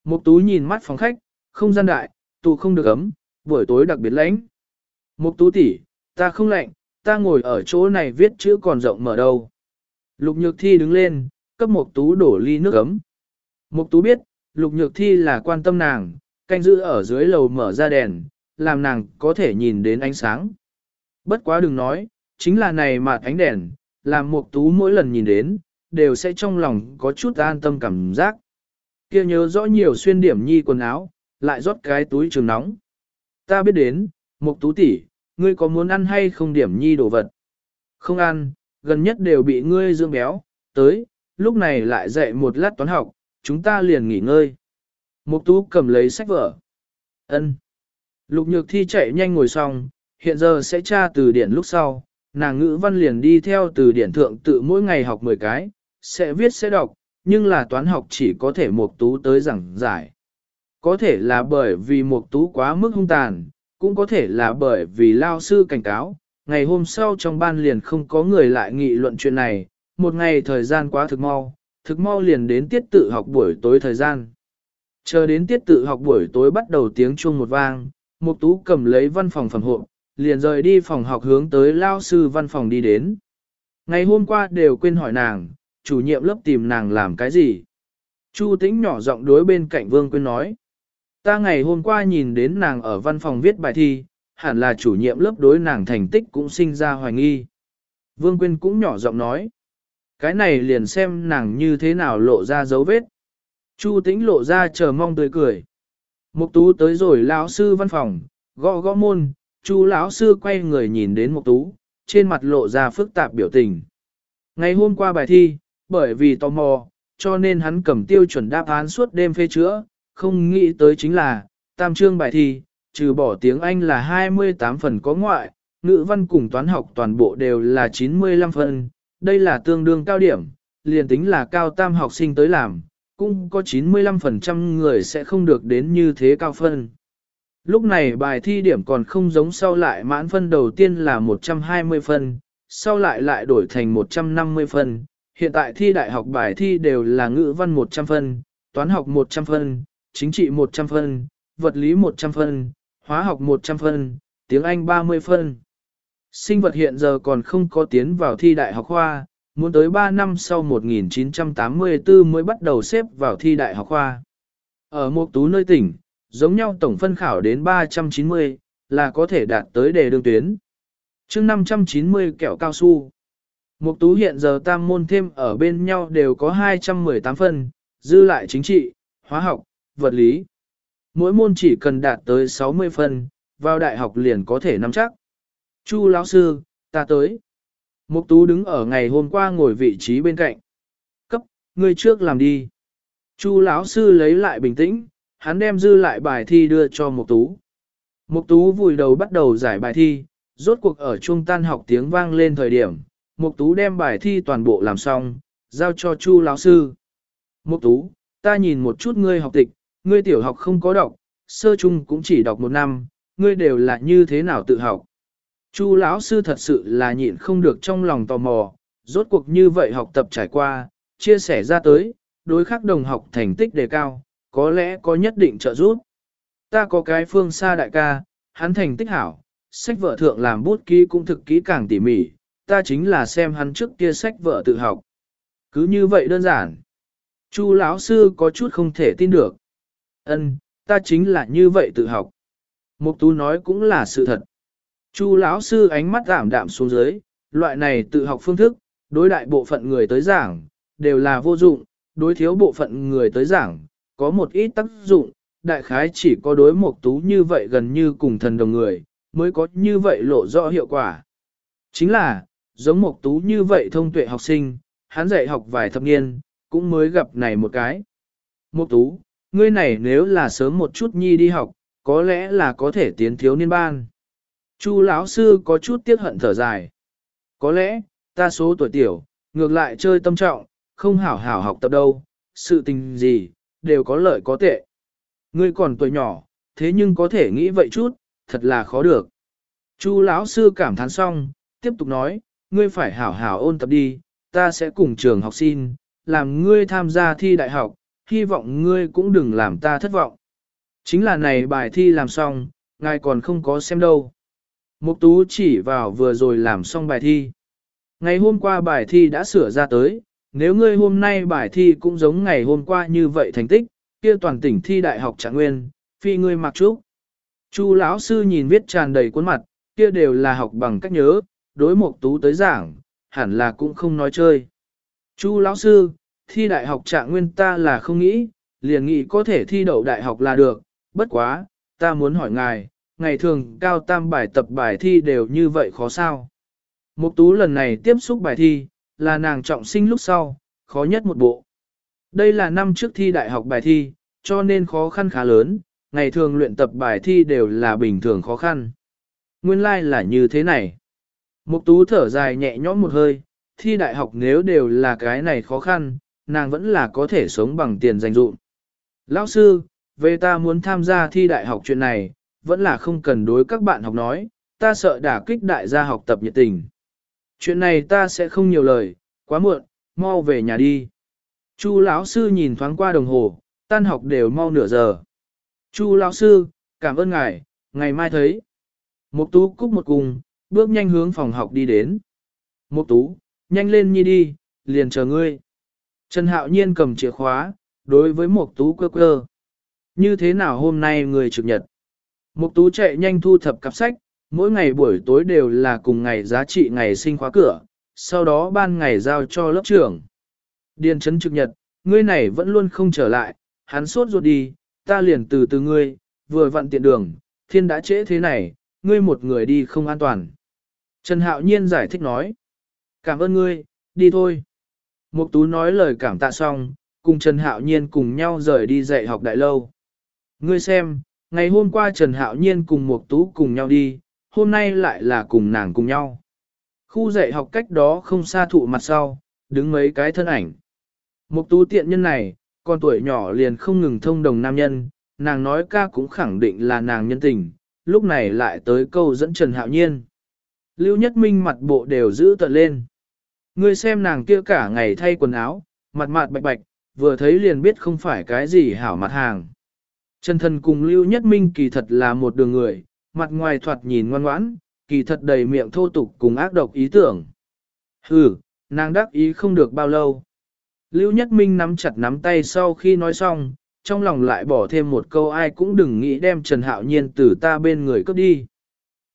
Mục tú nhìn mắt phòng khách, không gian đại, tù không được ấm, buổi tối đặc biệt lạnh. Mục tú tỷ, ta không lạnh, ta ngồi ở chỗ này viết chữ còn rộng mở đâu. Lục nhược thi đứng lên, cấp mục tú đổ ly nước ấm. Mục tú biết, lục nhược thi là quan tâm nàng, canh giữ ở dưới lầu mở ra đèn, làm nàng có thể nhìn đến ánh sáng. Bất quá đừng nói, chính là này mà ánh đèn, làm mục tú mỗi lần nhìn đến, đều sẽ trong lòng có chút an tâm cảm giác. Kia nhớ rõ nhiều xuyên điểm nhi quần áo, lại rót cái túi trường nóng. Ta biết đến, mục tú tỷ, ngươi có muốn ăn hay không điểm nhi đồ vật? Không ăn, gần nhất đều bị ngươi dưỡng béo, tới, lúc này lại dạy một lát toán học, chúng ta liền nghỉ ngơi. Mục tú cầm lấy sách vở. Ân. Lục nhược thi chạy nhanh ngồi xong, hiện giờ sẽ tra từ điển lúc sau, nàng ngữ văn liền đi theo từ điển thượng tự mỗi ngày học 10 cái, sẽ viết sẽ đọc, nhưng là toán học chỉ có thể mục tú tới giảng giải. Có thể là bởi vì mục tú quá mức hung tàn, cũng có thể là bởi vì lao sư cảnh cáo, ngày hôm sau trong ban liền không có người lại nghị luận chuyện này, một ngày thời gian quá thực mau, thực mau liền đến tiết tự học buổi tối thời gian. Chờ đến tiết tự học buổi tối bắt đầu tiếng chuông một vang, Mục Tú cầm lấy văn phòng phẩm hộ, liền rời đi phòng học hướng tới lao sư văn phòng đi đến. Ngày hôm qua đều quên hỏi nàng, chủ nhiệm lớp tìm nàng làm cái gì. Chu tĩnh nhỏ giọng đối bên cạnh Vương Quyên nói. Ta ngày hôm qua nhìn đến nàng ở văn phòng viết bài thi, hẳn là chủ nhiệm lớp đối nàng thành tích cũng sinh ra hoài nghi. Vương Quyên cũng nhỏ giọng nói. Cái này liền xem nàng như thế nào lộ ra dấu vết. Chu tĩnh lộ ra chờ mong tươi cười. Mục tú tới rồi lão sư văn phòng, gõ gõ môn, chu lão sư quay người nhìn đến mục tú, trên mặt lộ ra phức tạp biểu tình. Ngày hôm qua bài thi, bởi vì tò mò, cho nên hắn cầm tiêu chuẩn đáp án suốt đêm phê chữa, không nghĩ tới chính là, tam trương bài thi, trừ bỏ tiếng Anh là 28 phần có ngoại, ngữ văn cùng toán học toàn bộ đều là 95 phần, đây là tương đương cao điểm, liền tính là cao tam học sinh tới làm, cũng có 95% người sẽ không được đến như thế cao phân. Lúc này bài thi điểm còn không giống sau lại mãn phân đầu tiên là 120 phân, sau lại lại đổi thành 150 phân. Hiện tại thi đại học bài thi đều là ngữ văn 100 phân, toán học 100 phân, chính trị 100 phân, vật lý 100 phân, hóa học 100 phân, tiếng Anh 30 phân. Sinh vật hiện giờ còn không có tiến vào thi đại học khoa, muốn tới 3 năm sau 1984 mới bắt đầu xếp vào thi đại học khoa. Ở một tú nơi tỉnh, giống nhau tổng phân khảo đến 390, là có thể đạt tới đề đương tuyến. chương 590 kẹo cao su. Mục tú hiện giờ tam môn thêm ở bên nhau đều có 218 phân, dư lại chính trị, hóa học, vật lý. Mỗi môn chỉ cần đạt tới 60 phân, vào đại học liền có thể nắm chắc. Chu lão sư, ta tới. Mục tú đứng ở ngày hôm qua ngồi vị trí bên cạnh. Cấp, ngươi trước làm đi. Chu lão sư lấy lại bình tĩnh, hắn đem dư lại bài thi đưa cho Mục tú. Mục tú vùi đầu bắt đầu giải bài thi, rốt cuộc ở trung tan học tiếng vang lên thời điểm, Mục tú đem bài thi toàn bộ làm xong, giao cho Chu lão sư. Mục tú, ta nhìn một chút ngươi học tịch, ngươi tiểu học không có đọc, sơ trung cũng chỉ đọc một năm, ngươi đều là như thế nào tự học. Chu lão sư thật sự là nhịn không được trong lòng tò mò, rốt cuộc như vậy học tập trải qua, chia sẻ ra tới, đối khắc đồng học thành tích đề cao, có lẽ có nhất định trợ giúp. Ta có cái phương xa đại ca, hắn thành tích hảo, sách vợ thượng làm bút ký cũng thực kỹ càng tỉ mỉ, ta chính là xem hắn trước kia sách vợ tự học. Cứ như vậy đơn giản. Chu lão sư có chút không thể tin được. Ân, ta chính là như vậy tự học. Mục tú nói cũng là sự thật. Chu lão sư ánh mắt giảm đạm xuống dưới, loại này tự học phương thức, đối đại bộ phận người tới giảng, đều là vô dụng, đối thiếu bộ phận người tới giảng, có một ít tác dụng, đại khái chỉ có đối mục tú như vậy gần như cùng thần đồng người, mới có như vậy lộ rõ hiệu quả. Chính là, giống mục tú như vậy thông tuệ học sinh, hắn dạy học vài thập niên, cũng mới gặp này một cái. Mục tú, ngươi này nếu là sớm một chút nhi đi học, có lẽ là có thể tiến thiếu niên ban. Chu lão sư có chút tiếc hận thở dài. Có lẽ, ta số tuổi tiểu, ngược lại chơi tâm trọng, không hảo hảo học tập đâu, sự tình gì, đều có lợi có tệ. Ngươi còn tuổi nhỏ, thế nhưng có thể nghĩ vậy chút, thật là khó được. Chu lão sư cảm thán xong, tiếp tục nói, ngươi phải hảo hảo ôn tập đi, ta sẽ cùng trường học xin, làm ngươi tham gia thi đại học, hy vọng ngươi cũng đừng làm ta thất vọng. Chính là này bài thi làm xong, ngài còn không có xem đâu. Mục tú chỉ vào vừa rồi làm xong bài thi. Ngày hôm qua bài thi đã sửa ra tới, nếu ngươi hôm nay bài thi cũng giống ngày hôm qua như vậy thành tích, kia toàn tỉnh thi đại học trạng nguyên, phi ngươi mặc trúc. Chu lão sư nhìn viết tràn đầy khuôn mặt, kia đều là học bằng cách nhớ, đối mục tú tới giảng, hẳn là cũng không nói chơi. Chu lão sư, thi đại học trạng nguyên ta là không nghĩ, liền nghĩ có thể thi đậu đại học là được, bất quá, ta muốn hỏi ngài, ngày thường cao tam bài tập bài thi đều như vậy khó sao. Mục tú lần này tiếp xúc bài thi, là nàng trọng sinh lúc sau, khó nhất một bộ. Đây là năm trước thi đại học bài thi, cho nên khó khăn khá lớn, ngày thường luyện tập bài thi đều là bình thường khó khăn. Nguyên lai like là như thế này. Mục tú thở dài nhẹ nhõm một hơi, thi đại học nếu đều là cái này khó khăn, nàng vẫn là có thể sống bằng tiền dành dụm. Lão sư, về ta muốn tham gia thi đại học chuyện này, vẫn là không cần đối các bạn học nói, ta sợ đả kích đại gia học tập nhiệt tình. Chuyện này ta sẽ không nhiều lời, quá muộn, mau về nhà đi. Chu lão sư nhìn thoáng qua đồng hồ, tan học đều mau nửa giờ. Chu lão sư, cảm ơn ngài, ngày mai thấy. Mục tú cúc một cùng, bước nhanh hướng phòng học đi đến. Mục tú, nhanh lên nhi đi, liền chờ ngươi. Trần Hạo Nhiên cầm chìa khóa, đối với Mục tú quơ quơ. Như thế nào hôm nay người trực nhật? Mục tú chạy nhanh thu thập cặp sách, mỗi ngày buổi tối đều là cùng ngày giá trị ngày sinh khóa cửa, sau đó ban ngày giao cho lớp trưởng. Điền Trấn trực nhật, ngươi này vẫn luôn không trở lại, hắn sốt ruột đi, ta liền từ từ ngươi, vừa vặn tiện đường, thiên đã trễ thế này, ngươi một người đi không an toàn. Trần Hạo Nhiên giải thích nói, cảm ơn ngươi, đi thôi. Mục tú nói lời cảm tạ xong, cùng Trần Hạo Nhiên cùng nhau rời đi dạy học đại lâu. Ngươi xem, ngày hôm qua Trần Hạo Nhiên cùng Mục tú cùng nhau đi, hôm nay lại là cùng nàng cùng nhau. Khu dạy học cách đó không xa thụ mặt sau, đứng mấy cái thân ảnh. Mục tú tiện nhân này, con tuổi nhỏ liền không ngừng thông đồng nam nhân, nàng nói ca cũng khẳng định là nàng nhân tình, lúc này lại tới câu dẫn Trần Hạo Nhiên. Lưu Nhất Minh mặt bộ đều giữ tận lên. Ngươi xem nàng kia cả ngày thay quần áo, mặt mặt bạch bạch, vừa thấy liền biết không phải cái gì hảo mặt hàng. Trần Thần cùng Lưu Nhất Minh kỳ thật là một đường người, mặt ngoài thoạt nhìn ngoan ngoãn, kỳ thật đầy miệng thô tục cùng ác độc ý tưởng. Hừ, nàng đắc ý không được bao lâu. Lưu Nhất Minh nắm chặt nắm tay sau khi nói xong, trong lòng lại bỏ thêm một câu ai cũng đừng nghĩ đem Trần Hạo Nhiên từ ta bên người cướp đi.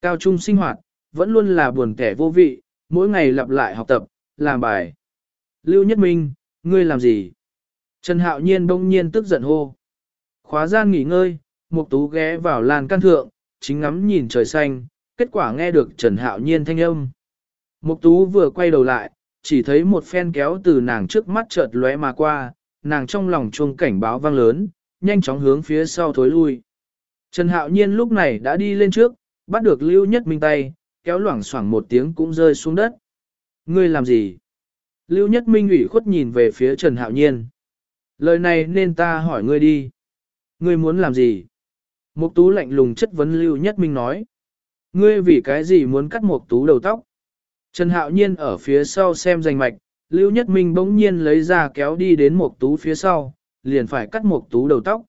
Cao trung sinh hoạt, vẫn luôn là buồn kẻ vô vị, mỗi ngày lặp lại học tập, làm bài. Lưu Nhất Minh, ngươi làm gì? Trần Hạo Nhiên bỗng nhiên tức giận hô. Khóa gian nghỉ ngơi, Mục Tú ghé vào lan can thượng, chính ngắm nhìn trời xanh, kết quả nghe được Trần Hạo Nhiên thanh âm. Mục Tú vừa quay đầu lại, chỉ thấy một phen kéo từ nàng trước mắt chợt lóe mà qua, nàng trong lòng chuông cảnh báo vang lớn, nhanh chóng hướng phía sau thối lui. Trần Hạo Nhiên lúc này đã đi lên trước, bắt được Lưu Nhất Minh tay, kéo loảng xoảng một tiếng cũng rơi xuống đất. Ngươi làm gì? Lưu Nhất Minh ủy khuất nhìn về phía Trần Hạo Nhiên. Lời này nên ta hỏi ngươi đi. Ngươi muốn làm gì? Mục tú lạnh lùng chất vấn Lưu Nhất Minh nói. Ngươi vì cái gì muốn cắt mục tú đầu tóc? Trần Hạo Nhiên ở phía sau xem rành mạch, Lưu Nhất Minh bỗng nhiên lấy ra kéo đi đến mục tú phía sau, liền phải cắt mục tú đầu tóc.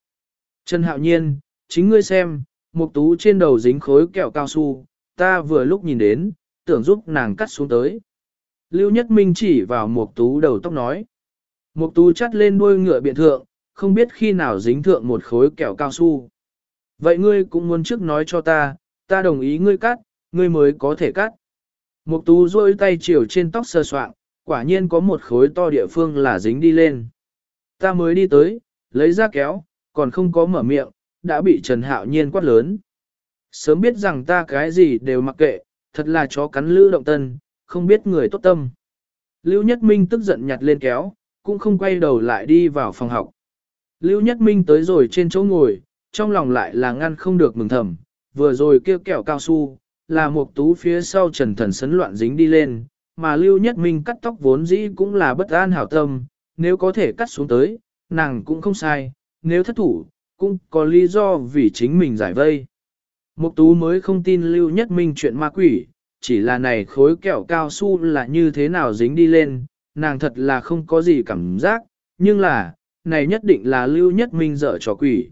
Trần Hạo Nhiên, chính ngươi xem, mục tú trên đầu dính khối kẹo cao su, ta vừa lúc nhìn đến, tưởng giúp nàng cắt xuống tới. Lưu Nhất Minh chỉ vào mục tú đầu tóc nói. Mục tú chắt lên đuôi ngựa biện thượng, không biết khi nào dính thượng một khối kẹo cao su. Vậy ngươi cũng muốn trước nói cho ta, ta đồng ý ngươi cắt, ngươi mới có thể cắt. Mục tú duỗi tay chiều trên tóc sơ soạn, quả nhiên có một khối to địa phương là dính đi lên. Ta mới đi tới, lấy ra kéo, còn không có mở miệng, đã bị Trần Hạo Nhiên quát lớn. Sớm biết rằng ta cái gì đều mặc kệ, thật là chó cắn lữ động tân, không biết người tốt tâm. Lưu Nhất Minh tức giận nhặt lên kéo, cũng không quay đầu lại đi vào phòng học. Lưu Nhất Minh tới rồi trên chỗ ngồi, trong lòng lại là ngăn không được mừng thầm, vừa rồi kêu kẹo cao su, là một tú phía sau trần thần sấn loạn dính đi lên, mà Lưu Nhất Minh cắt tóc vốn dĩ cũng là bất an hảo tâm, nếu có thể cắt xuống tới, nàng cũng không sai, nếu thất thủ, cũng có lý do vì chính mình giải vây. Mục tú mới không tin Lưu Nhất Minh chuyện ma quỷ, chỉ là này khối kẹo cao su là như thế nào dính đi lên, nàng thật là không có gì cảm giác, nhưng là, này nhất định là Lưu Nhất Minh dở trò quỷ.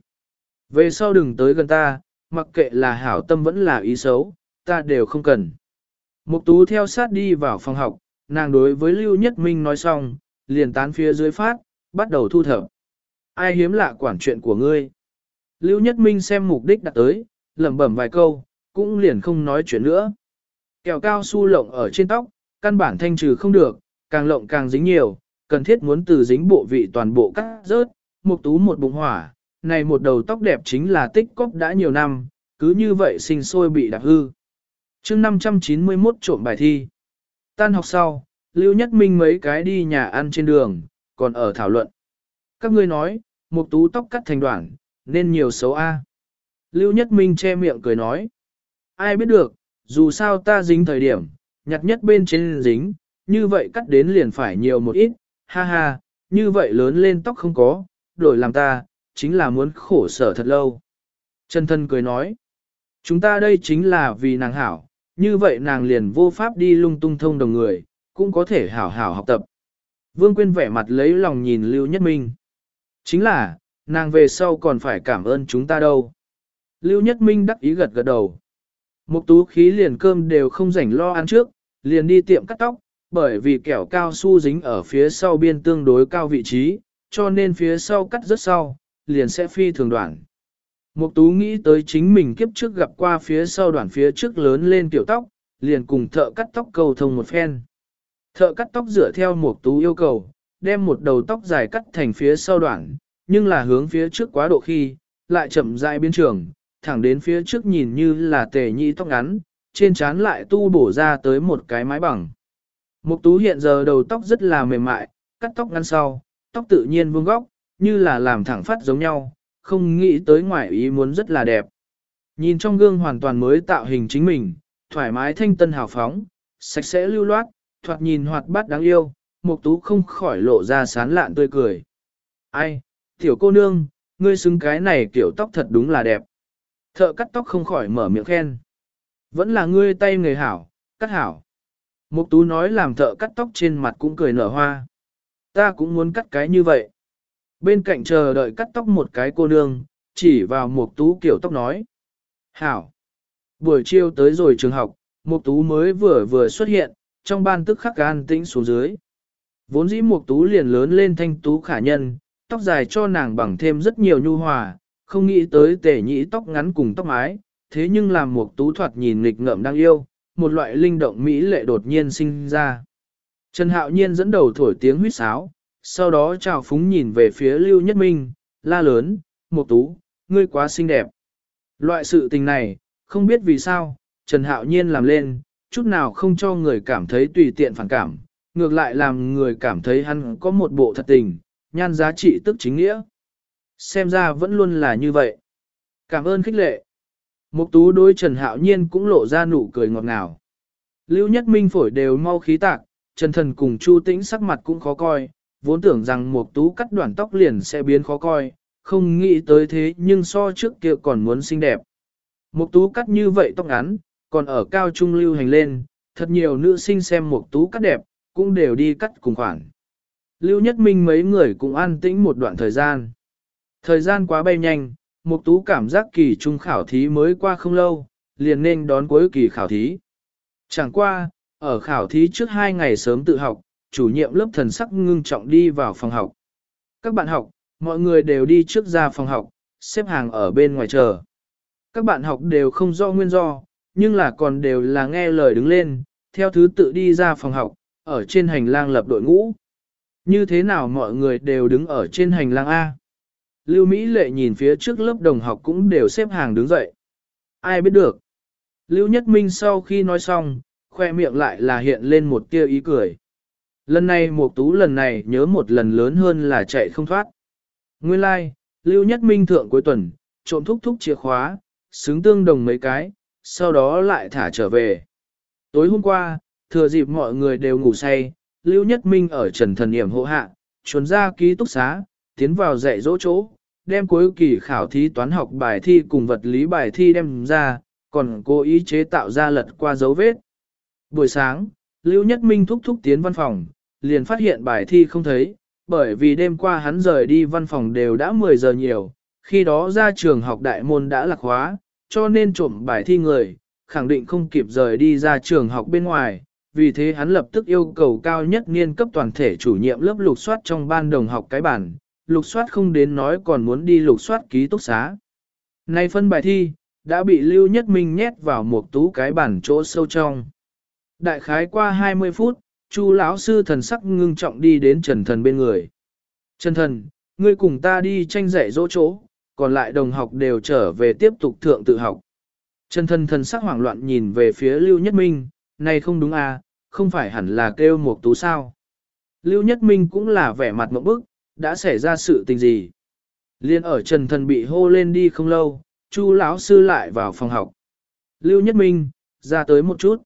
Về sau đừng tới gần ta, mặc kệ là hảo tâm vẫn là ý xấu, ta đều không cần. Mục tú theo sát đi vào phòng học, nàng đối với Lưu Nhất Minh nói xong, liền tán phía dưới phát, bắt đầu thu thập. Ai hiếm lạ quản chuyện của ngươi? Lưu Nhất Minh xem mục đích đặt tới, lẩm bẩm vài câu, cũng liền không nói chuyện nữa. Kẹo cao su lộng ở trên tóc, căn bản thanh trừ không được, càng lộng càng dính nhiều, cần thiết muốn từ dính bộ vị toàn bộ cắt rớt, một tú một bụng hỏa, này một đầu tóc đẹp chính là tích cóp đã nhiều năm, cứ như vậy sinh sôi bị đạp hư. chương 591 trộm bài thi. Tan học sau, Lưu Nhất Minh mấy cái đi nhà ăn trên đường, còn ở thảo luận. Các ngươi nói, một tú tóc cắt thành đoạn, nên nhiều xấu A. Lưu Nhất Minh che miệng cười nói. Ai biết được, dù sao ta dính thời điểm, nhặt nhất bên trên dính, như vậy cắt đến liền phải nhiều một ít, ha ha, như vậy lớn lên tóc không có, đổi làm ta, chính là muốn khổ sở thật lâu. Trần thân cười nói, chúng ta đây chính là vì nàng hảo, như vậy nàng liền vô pháp đi lung tung thông đồng người, cũng có thể hảo hảo học tập. Vương Quyên vẻ mặt lấy lòng nhìn Lưu Nhất Minh. Chính là, nàng về sau còn phải cảm ơn chúng ta đâu. Lưu Nhất Minh đắc ý gật gật đầu. Mục tú khí liền cơm đều không rảnh lo ăn trước, liền đi tiệm cắt tóc, bởi vì kẹo cao su dính ở phía sau biên tương đối cao vị trí, cho nên phía sau cắt rất sau, liền sẽ phi thường đoạn. Mục tú nghĩ tới chính mình kiếp trước gặp qua phía sau đoạn phía trước lớn lên tiểu tóc, liền cùng thợ cắt tóc cầu thông một phen. Thợ cắt tóc dựa theo mục tú yêu cầu, đem một đầu tóc dài cắt thành phía sau đoạn, nhưng là hướng phía trước quá độ khi, lại chậm rãi biến trường, thẳng đến phía trước nhìn như là tề nhị tóc ngắn, trên trán lại tu bổ ra tới một cái mái bằng. Mục tú hiện giờ đầu tóc rất là mềm mại, cắt tóc ngắn sau, tóc tự nhiên vuông góc, như là làm thẳng phát giống nhau, không nghĩ tới ngoại ý muốn rất là đẹp. Nhìn trong gương hoàn toàn mới tạo hình chính mình, thoải mái thanh tân hào phóng, sạch sẽ lưu loát, thoạt nhìn hoạt bát đáng yêu, Mục Tú không khỏi lộ ra sán lạn tươi cười. "Ai, tiểu cô nương, ngươi xứng cái này kiểu tóc thật đúng là đẹp. Thợ cắt tóc không khỏi mở miệng khen. Vẫn là ngươi tay người hảo, cắt hảo. Mục tú nói làm thợ cắt tóc trên mặt cũng cười nở hoa. Ta cũng muốn cắt cái như vậy. Bên cạnh chờ đợi cắt tóc một cái cô nương, chỉ vào mục tú kiểu tóc nói. Hảo. Buổi chiều tới rồi trường học, mục tú mới vừa vừa xuất hiện, trong ban tức khắc an tĩnh xuống dưới. Vốn dĩ mục tú liền lớn lên thanh tú khả nhân, tóc dài cho nàng bằng thêm rất nhiều nhu hòa, không nghĩ tới tể nhĩ tóc ngắn cùng tóc mái, thế nhưng làm một tú thoạt nhìn nghịch ngợm đang yêu, một loại linh động mỹ lệ đột nhiên sinh ra. Trần Hạo Nhiên dẫn đầu thổi tiếng huýt sáo, sau đó chào phúng nhìn về phía Lưu Nhất Minh, la lớn, một Tú, ngươi quá xinh đẹp. Loại sự tình này, không biết vì sao, Trần Hạo Nhiên làm lên, chút nào không cho người cảm thấy tùy tiện phản cảm, ngược lại làm người cảm thấy hắn có một bộ thật tình, nhan giá trị tức chính nghĩa. Xem ra vẫn luôn là như vậy. Cảm ơn khích lệ. Mục tú đối Trần Hạo Nhiên cũng lộ ra nụ cười ngọt ngào. Lưu Nhất Minh phổi đều mau khí tạc, Trần Thần cùng Chu Tĩnh sắc mặt cũng khó coi, vốn tưởng rằng Mục tú cắt đoạn tóc liền sẽ biến khó coi, không nghĩ tới thế nhưng so trước kia còn muốn xinh đẹp. Mục tú cắt như vậy tóc ngắn, còn ở cao trung lưu hành lên, thật nhiều nữ sinh xem Mục tú cắt đẹp, cũng đều đi cắt cùng khoảng Lưu Nhất Minh mấy người cũng an tĩnh một đoạn thời gian. Thời gian quá bay nhanh, Mục Tú cảm giác kỳ trung khảo thí mới qua không lâu, liền nên đón cuối kỳ khảo thí. Chẳng qua, ở khảo thí trước hai ngày sớm tự học, chủ nhiệm lớp thần sắc ngưng trọng đi vào phòng học. Các bạn học, mọi người đều đi trước ra phòng học, xếp hàng ở bên ngoài chờ. Các bạn học đều không do nguyên do, nhưng là còn đều là nghe lời đứng lên, theo thứ tự đi ra phòng học, ở trên hành lang lập đội ngũ. Như thế nào mọi người đều đứng ở trên hành lang A? Lưu Mỹ lệ nhìn phía trước lớp đồng học cũng đều xếp hàng đứng dậy. Ai biết được? Lưu Nhất Minh sau khi nói xong, khoe miệng lại là hiện lên một tia ý cười. Lần này một tú lần này nhớ một lần lớn hơn là chạy không thoát. Nguyên lai, like, Lưu Nhất Minh thượng cuối tuần, trộm thúc thúc chìa khóa, xứng tương đồng mấy cái, sau đó lại thả trở về. Tối hôm qua, thừa dịp mọi người đều ngủ say, Lưu Nhất Minh ở trần thần điểm hộ hạ, chuẩn ra ký túc xá, tiến vào dạy dỗ chỗ, đem cuối kỳ khảo thí toán học bài thi cùng vật lý bài thi đem ra, còn cố ý chế tạo ra lật qua dấu vết. Buổi sáng, Lưu Nhất Minh thúc thúc tiến văn phòng, liền phát hiện bài thi không thấy, bởi vì đêm qua hắn rời đi văn phòng đều đã 10 giờ nhiều, khi đó ra trường học đại môn đã lạc hóa, cho nên trộm bài thi người, khẳng định không kịp rời đi ra trường học bên ngoài, vì thế hắn lập tức yêu cầu cao nhất niên cấp toàn thể chủ nhiệm lớp lục soát trong ban đồng học cái bản, lục soát không đến nói còn muốn đi lục soát ký túc xá. Nay phân bài thi, đã bị Lưu Nhất Minh nhét vào một tú cái bản chỗ sâu trong. Đại khái qua 20 phút, Chu lão sư thần sắc ngưng trọng đi đến Trần Thần bên người. Trần Thần, ngươi cùng ta đi tranh dạy dỗ chỗ, còn lại đồng học đều trở về tiếp tục thượng tự học. Trần Thần thần sắc hoảng loạn nhìn về phía Lưu Nhất Minh, này không đúng à, không phải hẳn là kêu một tú sao. Lưu Nhất Minh cũng là vẻ mặt mộng bức, đã xảy ra sự tình gì. Liên ở Trần Thần bị hô lên đi không lâu, Chu lão sư lại vào phòng học. Lưu Nhất Minh, ra tới một chút.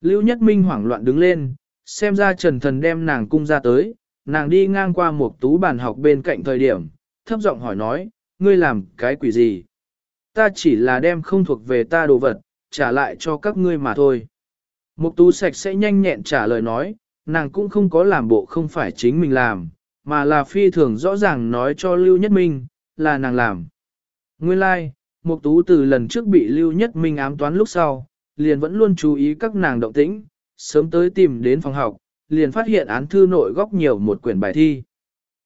Lưu Nhất Minh hoảng loạn đứng lên, xem ra Trần Thần đem nàng cung ra tới, nàng đi ngang qua một tú bàn học bên cạnh thời điểm, thấp giọng hỏi nói, ngươi làm cái quỷ gì? Ta chỉ là đem không thuộc về ta đồ vật, trả lại cho các ngươi mà thôi. Mục tú sạch sẽ nhanh nhẹn trả lời nói, nàng cũng không có làm bộ không phải chính mình làm, mà là phi thường rõ ràng nói cho Lưu Nhất Minh, là nàng làm. Nguyên lai, like, Mục tú từ lần trước bị Lưu Nhất Minh ám toán lúc sau, liền vẫn luôn chú ý các nàng động tĩnh, sớm tới tìm đến phòng học, liền phát hiện án thư nội góc nhiều một quyển bài thi.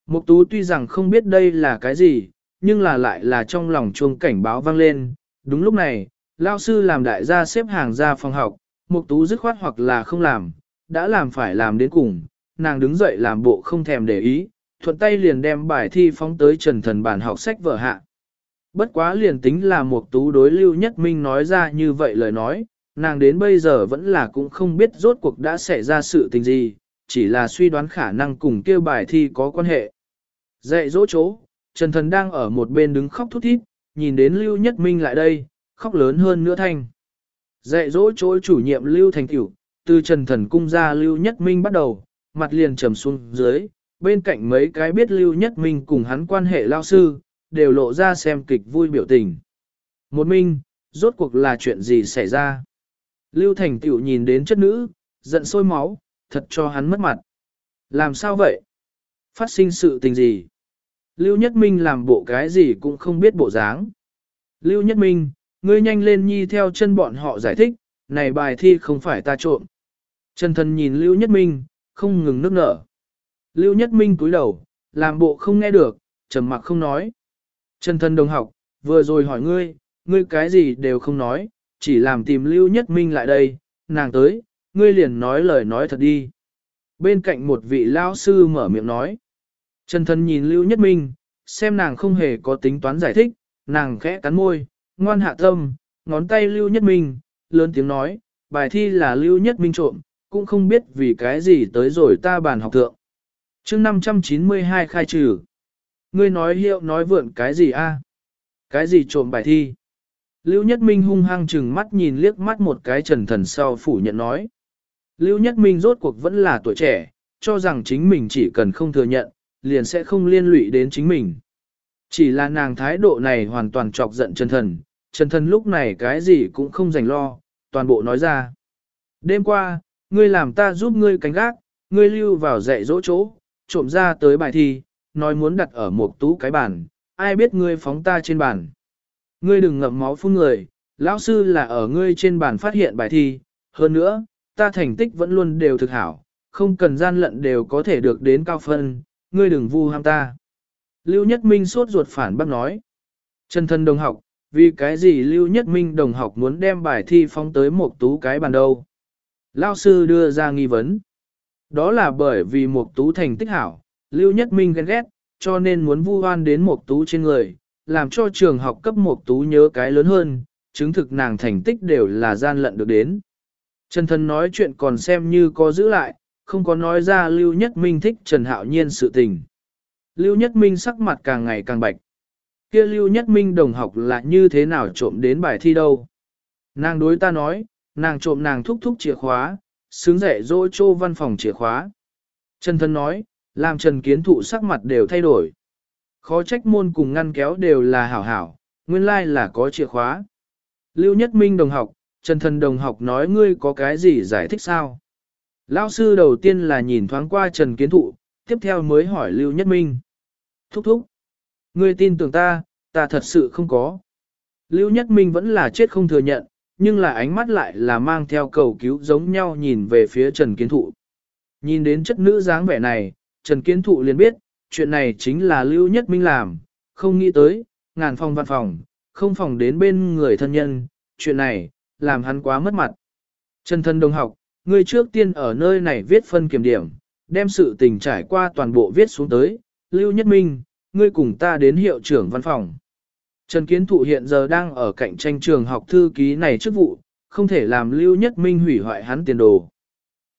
Mục tú tuy rằng không biết đây là cái gì, nhưng là lại là trong lòng chuông cảnh báo vang lên. Đúng lúc này, Lão sư làm đại gia xếp hàng ra phòng học, mục tú dứt khoát hoặc là không làm, đã làm phải làm đến cùng, nàng đứng dậy làm bộ không thèm để ý, thuận tay liền đem bài thi phóng tới trần thần bản học sách vở hạ. Bất quá liền tính là một tú đối lưu nhất minh nói ra như vậy lời nói, nàng đến bây giờ vẫn là cũng không biết rốt cuộc đã xảy ra sự tình gì, chỉ là suy đoán khả năng cùng kêu bài thi có quan hệ. Dạy dỗ chỗ, Trần Thần đang ở một bên đứng khóc thút thít, nhìn đến Lưu Nhất Minh lại đây, khóc lớn hơn nữa thanh. Dạy dỗ chỗ chủ nhiệm Lưu Thành Cửu, từ Trần Thần cung ra Lưu Nhất Minh bắt đầu, mặt liền trầm xuống dưới, bên cạnh mấy cái biết Lưu Nhất Minh cùng hắn quan hệ lao sư, đều lộ ra xem kịch vui biểu tình. Một minh, rốt cuộc là chuyện gì xảy ra? Lưu Thành Tiểu nhìn đến chất nữ, giận sôi máu, thật cho hắn mất mặt. Làm sao vậy? Phát sinh sự tình gì? Lưu Nhất Minh làm bộ cái gì cũng không biết bộ dáng. Lưu Nhất Minh, ngươi nhanh lên nhi theo chân bọn họ giải thích, này bài thi không phải ta trộm. Trần thần nhìn Lưu Nhất Minh, không ngừng nước nở. Lưu Nhất Minh cúi đầu, làm bộ không nghe được, trầm mặc không nói. Trần thân đồng học, vừa rồi hỏi ngươi, ngươi cái gì đều không nói, chỉ làm tìm Lưu Nhất Minh lại đây, nàng tới, ngươi liền nói lời nói thật đi. Bên cạnh một vị lao sư mở miệng nói. Trần thân nhìn Lưu Nhất Minh, xem nàng không hề có tính toán giải thích, nàng khẽ cắn môi, ngoan hạ tâm, ngón tay Lưu Nhất Minh, lớn tiếng nói, bài thi là Lưu Nhất Minh trộm, cũng không biết vì cái gì tới rồi ta bàn học thượng. chương 592 khai trừ. Ngươi nói hiệu nói vượn cái gì a? Cái gì trộm bài thi? Lưu Nhất Minh hung hăng chừng mắt nhìn liếc mắt một cái trần thần sau phủ nhận nói. Lưu Nhất Minh rốt cuộc vẫn là tuổi trẻ, cho rằng chính mình chỉ cần không thừa nhận, liền sẽ không liên lụy đến chính mình. Chỉ là nàng thái độ này hoàn toàn chọc giận Trần Thần, Trần Thần lúc này cái gì cũng không dành lo, toàn bộ nói ra. Đêm qua, ngươi làm ta giúp ngươi cánh gác, ngươi lưu vào dạy dỗ chỗ, trộm ra tới bài thi, nói muốn đặt ở một tú cái bàn, ai biết ngươi phóng ta trên bàn. Ngươi đừng ngậm máu phun người, lão sư là ở ngươi trên bàn phát hiện bài thi, hơn nữa, ta thành tích vẫn luôn đều thực hảo, không cần gian lận đều có thể được đến cao phân, ngươi đừng vu ham ta. Lưu Nhất Minh sốt ruột phản bác nói. Trần thân đồng học, vì cái gì Lưu Nhất Minh đồng học muốn đem bài thi phóng tới một tú cái bàn đâu? Lao sư đưa ra nghi vấn. Đó là bởi vì Mục tú thành tích hảo, Lưu Nhất Minh ghen ghét, cho nên muốn vu oan đến Mục tú trên người, làm cho trường học cấp Mục tú nhớ cái lớn hơn, chứng thực nàng thành tích đều là gian lận được đến. Trần Thần nói chuyện còn xem như có giữ lại, không có nói ra Lưu Nhất Minh thích Trần Hạo Nhiên sự tình. Lưu Nhất Minh sắc mặt càng ngày càng bạch. Kia Lưu Nhất Minh đồng học là như thế nào trộm đến bài thi đâu? Nàng đối ta nói, nàng trộm nàng thúc thúc chìa khóa, xứng rẻ dỗ chô văn phòng chìa khóa. Trần Thân nói, làm Trần Kiến Thụ sắc mặt đều thay đổi. Khó trách môn cùng ngăn kéo đều là hảo hảo, nguyên lai là có chìa khóa. Lưu Nhất Minh đồng học, Trần Thần đồng học nói ngươi có cái gì giải thích sao? Lão sư đầu tiên là nhìn thoáng qua Trần Kiến Thụ, tiếp theo mới hỏi Lưu Nhất Minh. Thúc thúc. Ngươi tin tưởng ta, ta thật sự không có. Lưu Nhất Minh vẫn là chết không thừa nhận, nhưng là ánh mắt lại là mang theo cầu cứu giống nhau nhìn về phía Trần Kiến Thụ. Nhìn đến chất nữ dáng vẻ này, Trần Kiến Thụ liền biết, chuyện này chính là Lưu Nhất Minh làm, không nghĩ tới, ngàn phòng văn phòng, không phòng đến bên người thân nhân, chuyện này, làm hắn quá mất mặt. Trần thân đồng học, ngươi trước tiên ở nơi này viết phân kiểm điểm, đem sự tình trải qua toàn bộ viết xuống tới, Lưu Nhất Minh, ngươi cùng ta đến hiệu trưởng văn phòng. Trần Kiến Thụ hiện giờ đang ở cạnh tranh trường học thư ký này chức vụ, không thể làm Lưu Nhất Minh hủy hoại hắn tiền đồ.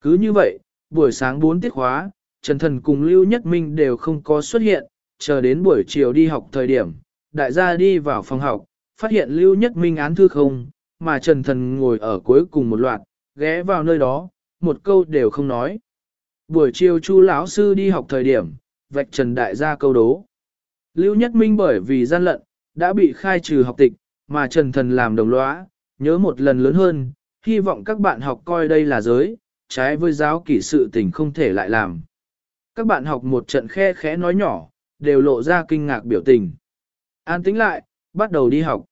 Cứ như vậy, buổi sáng 4 tiết khóa, Trần Thần cùng Lưu Nhất Minh đều không có xuất hiện, chờ đến buổi chiều đi học thời điểm, đại gia đi vào phòng học, phát hiện Lưu Nhất Minh án thư không, mà Trần Thần ngồi ở cuối cùng một loạt, ghé vào nơi đó, một câu đều không nói. Buổi chiều Chu lão sư đi học thời điểm, vạch Trần đại gia câu đố. Lưu Nhất Minh bởi vì gian lận, đã bị khai trừ học tịch, mà Trần Thần làm đồng lõa, nhớ một lần lớn hơn, hy vọng các bạn học coi đây là giới, trái với giáo kỷ sự tình không thể lại làm. Các bạn học một trận khe khẽ nói nhỏ, đều lộ ra kinh ngạc biểu tình. An tính lại, bắt đầu đi học.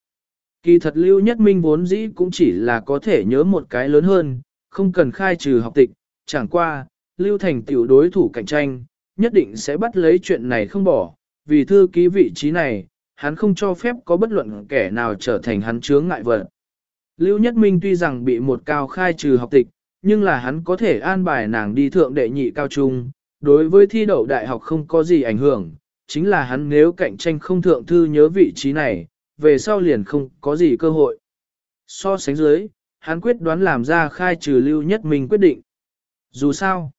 Kỳ thật Lưu Nhất Minh vốn dĩ cũng chỉ là có thể nhớ một cái lớn hơn, không cần khai trừ học tịch, chẳng qua, Lưu Thành tiểu đối thủ cạnh tranh, nhất định sẽ bắt lấy chuyện này không bỏ, vì thư ký vị trí này, hắn không cho phép có bất luận kẻ nào trở thành hắn chướng ngại vật. Lưu Nhất Minh tuy rằng bị một cao khai trừ học tịch, nhưng là hắn có thể an bài nàng đi thượng đệ nhị cao trung, đối với thi đậu đại học không có gì ảnh hưởng, chính là hắn nếu cạnh tranh không thượng thư nhớ vị trí này, về sau liền không có gì cơ hội. So sánh dưới, hắn quyết đoán làm ra khai trừ Lưu Nhất Minh quyết định. Dù sao,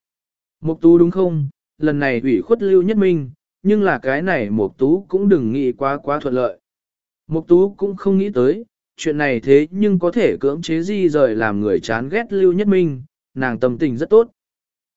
Mục Tú đúng không, lần này ủy khuất Lưu Nhất Minh, nhưng là cái này Mục Tú cũng đừng nghĩ quá quá thuận lợi. Mục Tú cũng không nghĩ tới, chuyện này thế nhưng có thể cưỡng chế di rời làm người chán ghét Lưu Nhất Minh, nàng tâm tình rất tốt.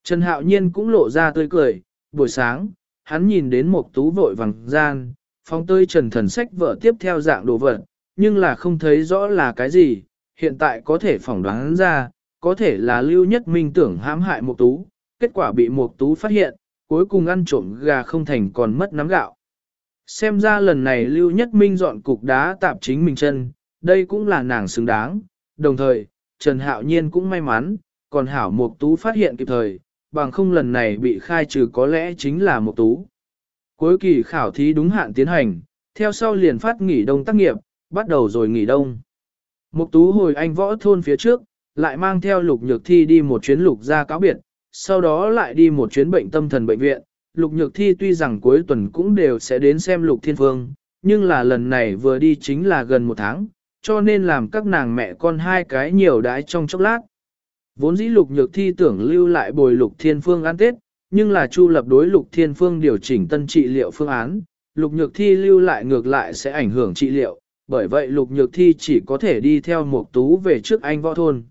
Trần Hạo Nhiên cũng lộ ra tươi cười, buổi sáng, hắn nhìn đến Mục Tú vội vàng gian, phóng tơi trần thần sách vợ tiếp theo dạng đồ vật, nhưng là không thấy rõ là cái gì, hiện tại có thể phỏng đoán ra, có thể là lưu nhất minh tưởng hãm hại Mục tú, kết quả bị Mục tú phát hiện, cuối cùng ăn trộm gà không thành còn mất nắm gạo. Xem ra lần này lưu nhất minh dọn cục đá tạp chính mình chân, đây cũng là nàng xứng đáng, đồng thời, Trần Hạo Nhiên cũng may mắn, còn Hảo Mục Tú phát hiện kịp thời, bằng không lần này bị khai trừ có lẽ chính là Mục Tú. Cuối kỳ khảo thí đúng hạn tiến hành, theo sau liền phát nghỉ đông tác nghiệp, bắt đầu rồi nghỉ đông. Mục Tú hồi anh võ thôn phía trước, lại mang theo lục nhược thi đi một chuyến lục ra cáo biệt, sau đó lại đi một chuyến bệnh tâm thần bệnh viện. Lục nhược thi tuy rằng cuối tuần cũng đều sẽ đến xem lục thiên phương, nhưng là lần này vừa đi chính là gần một tháng, cho nên làm các nàng mẹ con hai cái nhiều đái trong chốc lát. Vốn dĩ lục nhược thi tưởng lưu lại bồi lục thiên phương ăn tết, nhưng là chu lập đối lục thiên phương điều chỉnh tân trị liệu phương án, lục nhược thi lưu lại ngược lại sẽ ảnh hưởng trị liệu, bởi vậy lục nhược thi chỉ có thể đi theo mục tú về trước anh võ thôn.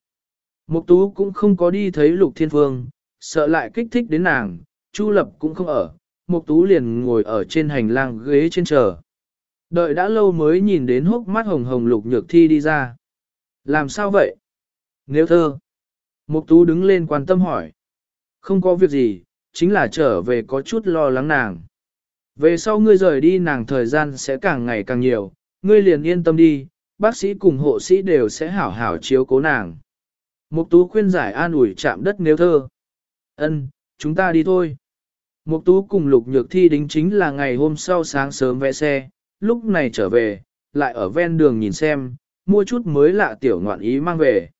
Mục tú cũng không có đi thấy lục thiên phương, sợ lại kích thích đến nàng, chu lập cũng không ở, mục tú liền ngồi ở trên hành lang ghế trên chờ. Đợi đã lâu mới nhìn đến hốc mắt hồng hồng lục nhược thi đi ra. Làm sao vậy? Nếu thơ. Mục tú đứng lên quan tâm hỏi. Không có việc gì, chính là trở về có chút lo lắng nàng. Về sau ngươi rời đi nàng thời gian sẽ càng ngày càng nhiều, ngươi liền yên tâm đi, bác sĩ cùng hộ sĩ đều sẽ hảo hảo chiếu cố nàng. Mục tú khuyên giải an ủi chạm đất nếu thơ. Ân, chúng ta đi thôi. Mục tú cùng lục nhược thi đính chính là ngày hôm sau sáng sớm vẽ xe, lúc này trở về, lại ở ven đường nhìn xem, mua chút mới lạ tiểu ngoạn ý mang về.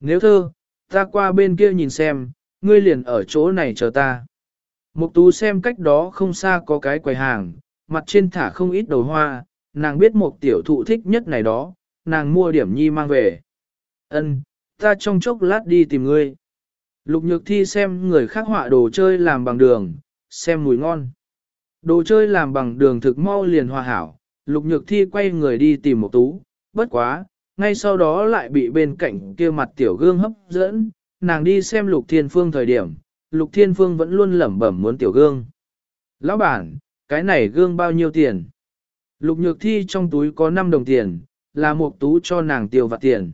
Nếu thơ, ta qua bên kia nhìn xem, ngươi liền ở chỗ này chờ ta. Mục tú xem cách đó không xa có cái quầy hàng, mặt trên thả không ít đầu hoa, nàng biết một tiểu thụ thích nhất này đó, nàng mua điểm nhi mang về. Ân, ta trong chốc lát đi tìm ngươi. Lục nhược thi xem người khác họa đồ chơi làm bằng đường, xem mùi ngon. Đồ chơi làm bằng đường thực mau liền hòa hảo, lục nhược thi quay người đi tìm một tú, bất quá, ngay sau đó lại bị bên cạnh kia mặt tiểu gương hấp dẫn, nàng đi xem lục thiên phương thời điểm, lục thiên phương vẫn luôn lẩm bẩm muốn tiểu gương. Lão bản, cái này gương bao nhiêu tiền? Lục nhược thi trong túi có 5 đồng tiền, là một tú cho nàng tiêu vặt tiền.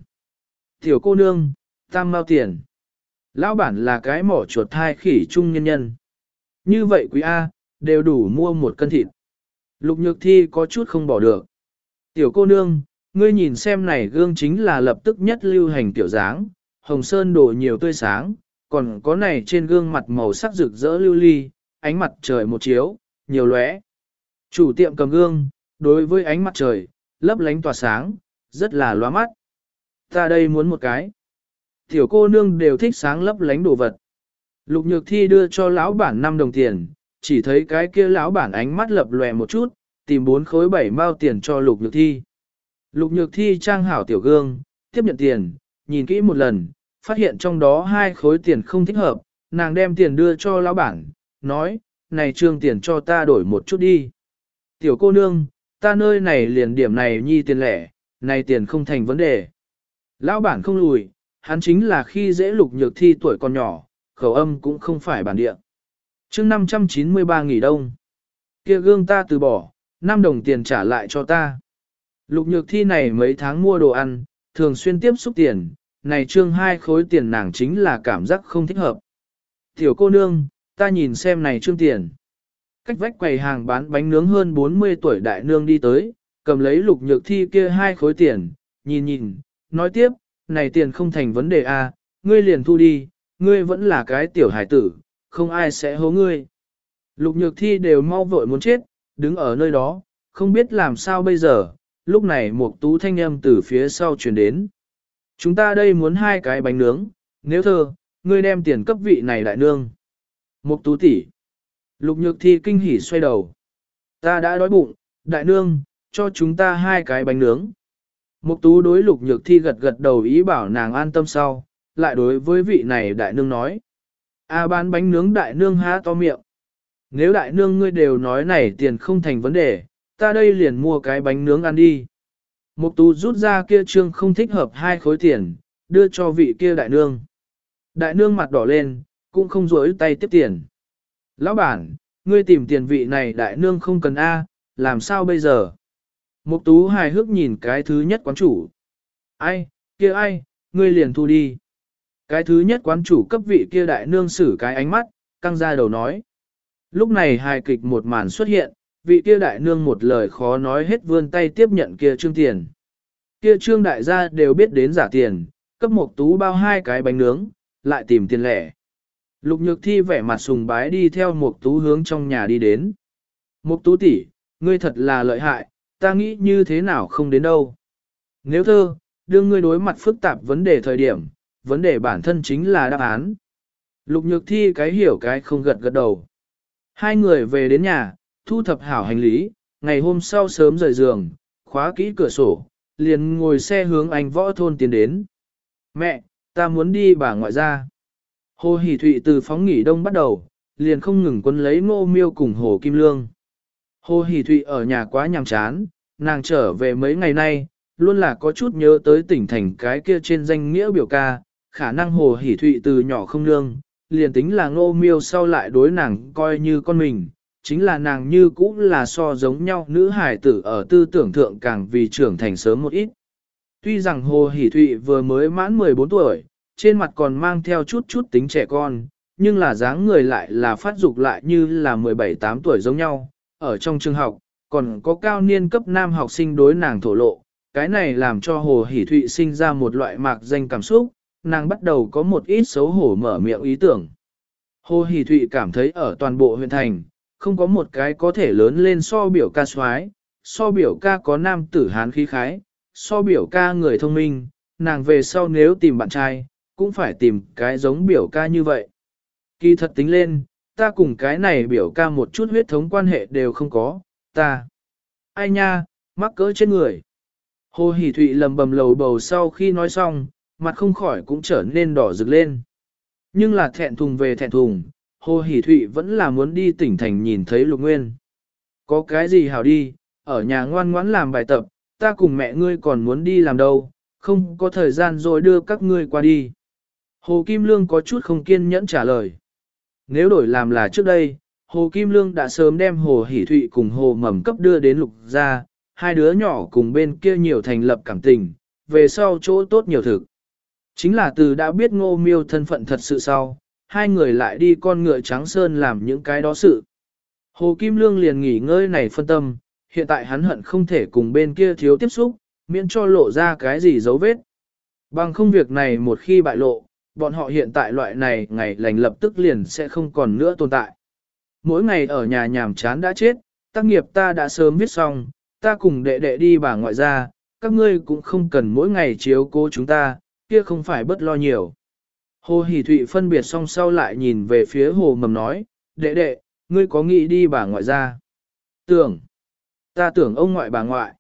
Tiểu cô nương, tam mao tiền. Lão bản là cái mỏ chuột thai khỉ trung nhân nhân. Như vậy quý A, đều đủ mua một cân thịt. Lục nhược thi có chút không bỏ được. Tiểu cô nương, ngươi nhìn xem này gương chính là lập tức nhất lưu hành tiểu dáng, hồng sơn đổ nhiều tươi sáng, còn có này trên gương mặt màu sắc rực rỡ lưu ly, ánh mặt trời một chiếu, nhiều lóe. Chủ tiệm cầm gương, đối với ánh mặt trời, lấp lánh tỏa sáng, rất là loa mắt. Ta đây muốn một cái. Tiểu cô nương đều thích sáng lấp lánh đồ vật. Lục nhược thi đưa cho lão bản 5 đồng tiền, chỉ thấy cái kia lão bản ánh mắt lập lòe một chút, tìm bốn khối bảy mao tiền cho lục nhược thi. Lục nhược thi trang hảo tiểu gương, tiếp nhận tiền, nhìn kỹ một lần, phát hiện trong đó hai khối tiền không thích hợp, nàng đem tiền đưa cho lão bản, nói, này trương tiền cho ta đổi một chút đi. Tiểu cô nương, ta nơi này liền điểm này nhi tiền lẻ, này tiền không thành vấn đề. Lão bản không lùi, hắn chính là khi dễ lục nhược thi tuổi còn nhỏ, khẩu âm cũng không phải bản địa. chương 593 nghỉ đông. kia gương ta từ bỏ, 5 đồng tiền trả lại cho ta. Lục nhược thi này mấy tháng mua đồ ăn, thường xuyên tiếp xúc tiền, này trương hai khối tiền nàng chính là cảm giác không thích hợp. Tiểu cô nương, ta nhìn xem này trương tiền. Cách vách quầy hàng bán bánh nướng hơn 40 tuổi đại nương đi tới, cầm lấy lục nhược thi kia hai khối tiền, nhìn nhìn, nói tiếp, này tiền không thành vấn đề a, à, ngươi liền thu đi, ngươi vẫn là cái tiểu hải tử, không ai sẽ hố ngươi. Lục nhược thi đều mau vội muốn chết, đứng ở nơi đó, không biết làm sao bây giờ, lúc này một tú thanh âm từ phía sau truyền đến. Chúng ta đây muốn hai cái bánh nướng, nếu thơ, ngươi đem tiền cấp vị này đại nương. Một tú tỷ. Lục nhược thi kinh hỉ xoay đầu. Ta đã đói bụng, đại nương, cho chúng ta hai cái bánh nướng. Mục tú đối lục nhược thi gật gật đầu ý bảo nàng an tâm sau, lại đối với vị này đại nương nói. A bán bánh nướng đại nương há to miệng. Nếu đại nương ngươi đều nói này tiền không thành vấn đề, ta đây liền mua cái bánh nướng ăn đi. Mục tú rút ra kia trương không thích hợp hai khối tiền, đưa cho vị kia đại nương. Đại nương mặt đỏ lên, cũng không rối tay tiếp tiền. Lão bản, ngươi tìm tiền vị này đại nương không cần A, làm sao bây giờ? Mục tú hài hước nhìn cái thứ nhất quán chủ. Ai, kia ai, ngươi liền thu đi. Cái thứ nhất quán chủ cấp vị kia đại nương xử cái ánh mắt, căng ra đầu nói. Lúc này hài kịch một màn xuất hiện, vị kia đại nương một lời khó nói hết vươn tay tiếp nhận kia trương tiền. Kia trương đại gia đều biết đến giả tiền, cấp một tú bao hai cái bánh nướng, lại tìm tiền lẻ. Lục nhược thi vẻ mặt sùng bái đi theo một tú hướng trong nhà đi đến. Một tú tỷ, ngươi thật là lợi hại, ta nghĩ như thế nào không đến đâu. Nếu thơ, đương ngươi đối mặt phức tạp vấn đề thời điểm, vấn đề bản thân chính là đáp án. Lục nhược thi cái hiểu cái không gật gật đầu. Hai người về đến nhà, thu thập hảo hành lý, ngày hôm sau sớm rời giường, khóa kỹ cửa sổ, liền ngồi xe hướng anh võ thôn tiến đến. Mẹ, ta muốn đi bà ngoại ra. Hồ Hỷ Thụy từ phóng nghỉ đông bắt đầu, liền không ngừng quân lấy ngô miêu cùng Hồ Kim Lương. Hồ Hỷ Thụy ở nhà quá nhàm chán, nàng trở về mấy ngày nay, luôn là có chút nhớ tới tỉnh thành cái kia trên danh nghĩa biểu ca, khả năng Hồ hỉ Thụy từ nhỏ không lương, liền tính là ngô miêu sau lại đối nàng coi như con mình, chính là nàng như cũ là so giống nhau nữ hải tử ở tư tưởng thượng càng vì trưởng thành sớm một ít. Tuy rằng Hồ hỉ Thụy vừa mới mãn 14 tuổi, trên mặt còn mang theo chút chút tính trẻ con, nhưng là dáng người lại là phát dục lại như là 17-8 tuổi giống nhau, ở trong trường học, còn có cao niên cấp nam học sinh đối nàng thổ lộ, cái này làm cho Hồ Hỷ Thụy sinh ra một loại mạc danh cảm xúc, nàng bắt đầu có một ít xấu hổ mở miệng ý tưởng. Hồ Hỷ Thụy cảm thấy ở toàn bộ huyện thành, không có một cái có thể lớn lên so biểu ca soái, so biểu ca có nam tử hán khí khái, so biểu ca người thông minh, nàng về sau nếu tìm bạn trai, cũng phải tìm cái giống biểu ca như vậy. Kỳ thật tính lên, ta cùng cái này biểu ca một chút huyết thống quan hệ đều không có, ta. Ai nha, mắc cỡ trên người. Hồ Hỷ Thụy lầm bầm lầu bầu sau khi nói xong, mặt không khỏi cũng trở nên đỏ rực lên. Nhưng là thẹn thùng về thẹn thùng, Hồ Hỷ Thụy vẫn là muốn đi tỉnh thành nhìn thấy Lục Nguyên. Có cái gì hảo đi, ở nhà ngoan ngoãn làm bài tập, ta cùng mẹ ngươi còn muốn đi làm đâu, không có thời gian rồi đưa các ngươi qua đi. Hồ Kim Lương có chút không kiên nhẫn trả lời. Nếu đổi làm là trước đây, Hồ Kim Lương đã sớm đem Hồ Hỷ Thụy cùng Hồ Mầm cấp đưa đến lục gia, hai đứa nhỏ cùng bên kia nhiều thành lập cảm tình, về sau chỗ tốt nhiều thực. Chính là từ đã biết ngô miêu thân phận thật sự sau, hai người lại đi con ngựa trắng sơn làm những cái đó sự. Hồ Kim Lương liền nghỉ ngơi này phân tâm, hiện tại hắn hận không thể cùng bên kia thiếu tiếp xúc, miễn cho lộ ra cái gì dấu vết. Bằng không việc này một khi bại lộ, bọn họ hiện tại loại này ngày lành lập tức liền sẽ không còn nữa tồn tại. Mỗi ngày ở nhà nhàm chán đã chết, tác nghiệp ta đã sớm viết xong, ta cùng đệ đệ đi bà ngoại ra, các ngươi cũng không cần mỗi ngày chiếu cố chúng ta, kia không phải bất lo nhiều. Hồ Hỷ Thụy phân biệt xong sau lại nhìn về phía hồ mầm nói, đệ đệ, ngươi có nghĩ đi bà ngoại ra? Tưởng, ta tưởng ông ngoại bà ngoại.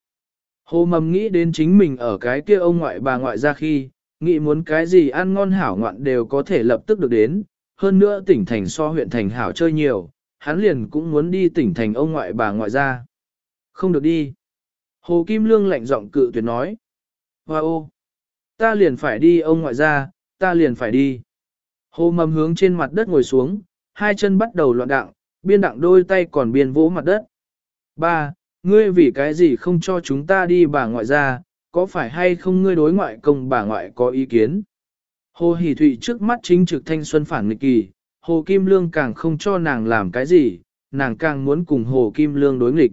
Hồ mầm nghĩ đến chính mình ở cái kia ông ngoại bà ngoại ra khi, nghĩ muốn cái gì ăn ngon hảo ngoạn đều có thể lập tức được đến, hơn nữa tỉnh thành so huyện thành hảo chơi nhiều, hắn liền cũng muốn đi tỉnh thành ông ngoại bà ngoại ra. Không được đi. Hồ Kim Lương lạnh giọng cự tuyệt nói. Hoa ô! Ta liền phải đi ông ngoại ra, ta liền phải đi. Hồ mầm hướng trên mặt đất ngồi xuống, hai chân bắt đầu loạn đặng, biên đặng đôi tay còn biên vỗ mặt đất. Ba, ngươi vì cái gì không cho chúng ta đi bà ngoại ra, có phải hay không ngươi đối ngoại công bà ngoại có ý kiến? Hồ Hỷ Thụy trước mắt chính trực thanh xuân phản nghịch kỳ, Hồ Kim Lương càng không cho nàng làm cái gì, nàng càng muốn cùng Hồ Kim Lương đối nghịch.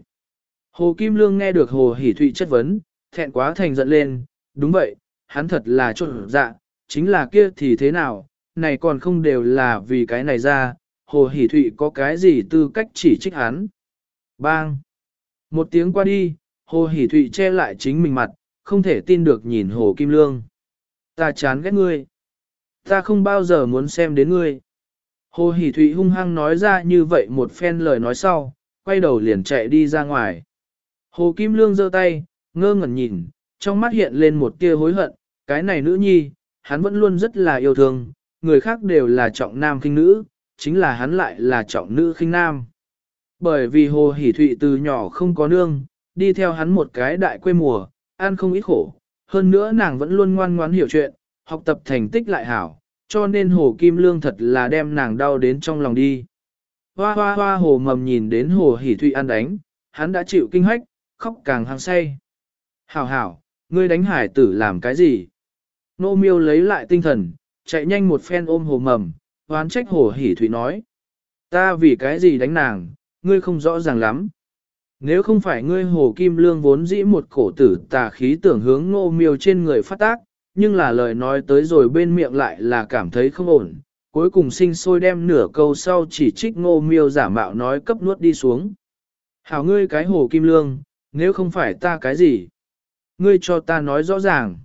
Hồ Kim Lương nghe được Hồ Hỷ Thụy chất vấn, thẹn quá thành giận lên, đúng vậy, hắn thật là trộn dạ, chính là kia thì thế nào, này còn không đều là vì cái này ra, Hồ Hỷ Thụy có cái gì tư cách chỉ trích hắn. Bang! Một tiếng qua đi, Hồ Hỷ Thụy che lại chính mình mặt, không thể tin được nhìn Hồ Kim Lương. Ta chán ghét ngươi. Ta không bao giờ muốn xem đến ngươi. Hồ Hỷ Thụy hung hăng nói ra như vậy một phen lời nói sau, quay đầu liền chạy đi ra ngoài. Hồ Kim Lương giơ tay, ngơ ngẩn nhìn, trong mắt hiện lên một tia hối hận, cái này nữ nhi, hắn vẫn luôn rất là yêu thương, người khác đều là trọng nam khinh nữ, chính là hắn lại là trọng nữ khinh nam. Bởi vì Hồ Hỷ Thụy từ nhỏ không có nương, đi theo hắn một cái đại quê mùa, ăn không ít khổ, hơn nữa nàng vẫn luôn ngoan ngoãn hiểu chuyện, học tập thành tích lại hảo, cho nên Hồ Kim Lương thật là đem nàng đau đến trong lòng đi. Hoa hoa hoa hồ mầm nhìn đến hồ hỉ thụy ăn đánh, hắn đã chịu kinh hách, khóc càng hăng say. Hảo hảo, ngươi đánh hải tử làm cái gì? Nô miêu lấy lại tinh thần, chạy nhanh một phen ôm hồ mầm, hoán trách hồ hỉ thủy nói. Ta vì cái gì đánh nàng, ngươi không rõ ràng lắm. Nếu không phải ngươi hồ kim lương vốn dĩ một cổ tử tà khí tưởng hướng nô miêu trên người phát tác, nhưng là lời nói tới rồi bên miệng lại là cảm thấy không ổn, cuối cùng sinh sôi đem nửa câu sau chỉ trích ngô miêu giả mạo nói cấp nuốt đi xuống. Hảo ngươi cái hồ kim lương, nếu không phải ta cái gì? Ngươi cho ta nói rõ ràng.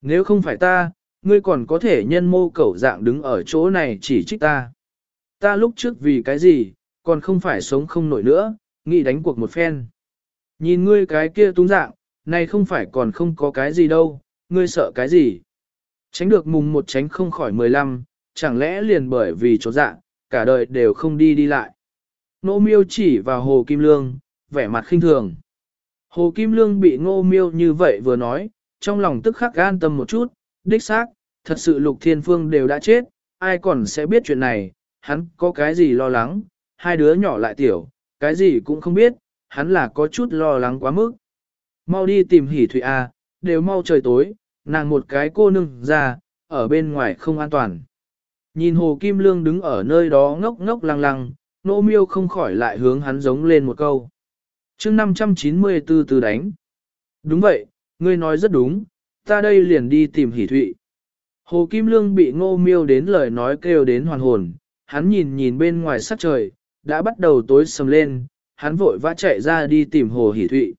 Nếu không phải ta, ngươi còn có thể nhân mô cẩu dạng đứng ở chỗ này chỉ trích ta. Ta lúc trước vì cái gì, còn không phải sống không nổi nữa, nghĩ đánh cuộc một phen. Nhìn ngươi cái kia tung dạng, này không phải còn không có cái gì đâu, ngươi sợ cái gì? Tránh được mùng một tránh không khỏi mười lăm, chẳng lẽ liền bởi vì chỗ dạ, cả đời đều không đi đi lại. Nô miêu chỉ vào hồ kim lương, vẻ mặt khinh thường. Hồ kim lương bị ngô miêu như vậy vừa nói, trong lòng tức khắc an tâm một chút, đích xác, thật sự lục thiên phương đều đã chết, ai còn sẽ biết chuyện này, hắn có cái gì lo lắng, hai đứa nhỏ lại tiểu, cái gì cũng không biết, hắn là có chút lo lắng quá mức. Mau đi tìm hỉ thủy A, đều mau trời tối, nàng một cái cô nương ra, ở bên ngoài không an toàn. Nhìn Hồ Kim Lương đứng ở nơi đó ngốc ngốc lăng lăng, nỗ miêu không khỏi lại hướng hắn giống lên một câu. chương 594 từ đánh. Đúng vậy, ngươi nói rất đúng, ta đây liền đi tìm hỷ thụy. Hồ Kim Lương bị ngô miêu đến lời nói kêu đến hoàn hồn, hắn nhìn nhìn bên ngoài sắc trời, đã bắt đầu tối sầm lên, hắn vội vã chạy ra đi tìm hồ hỷ thụy.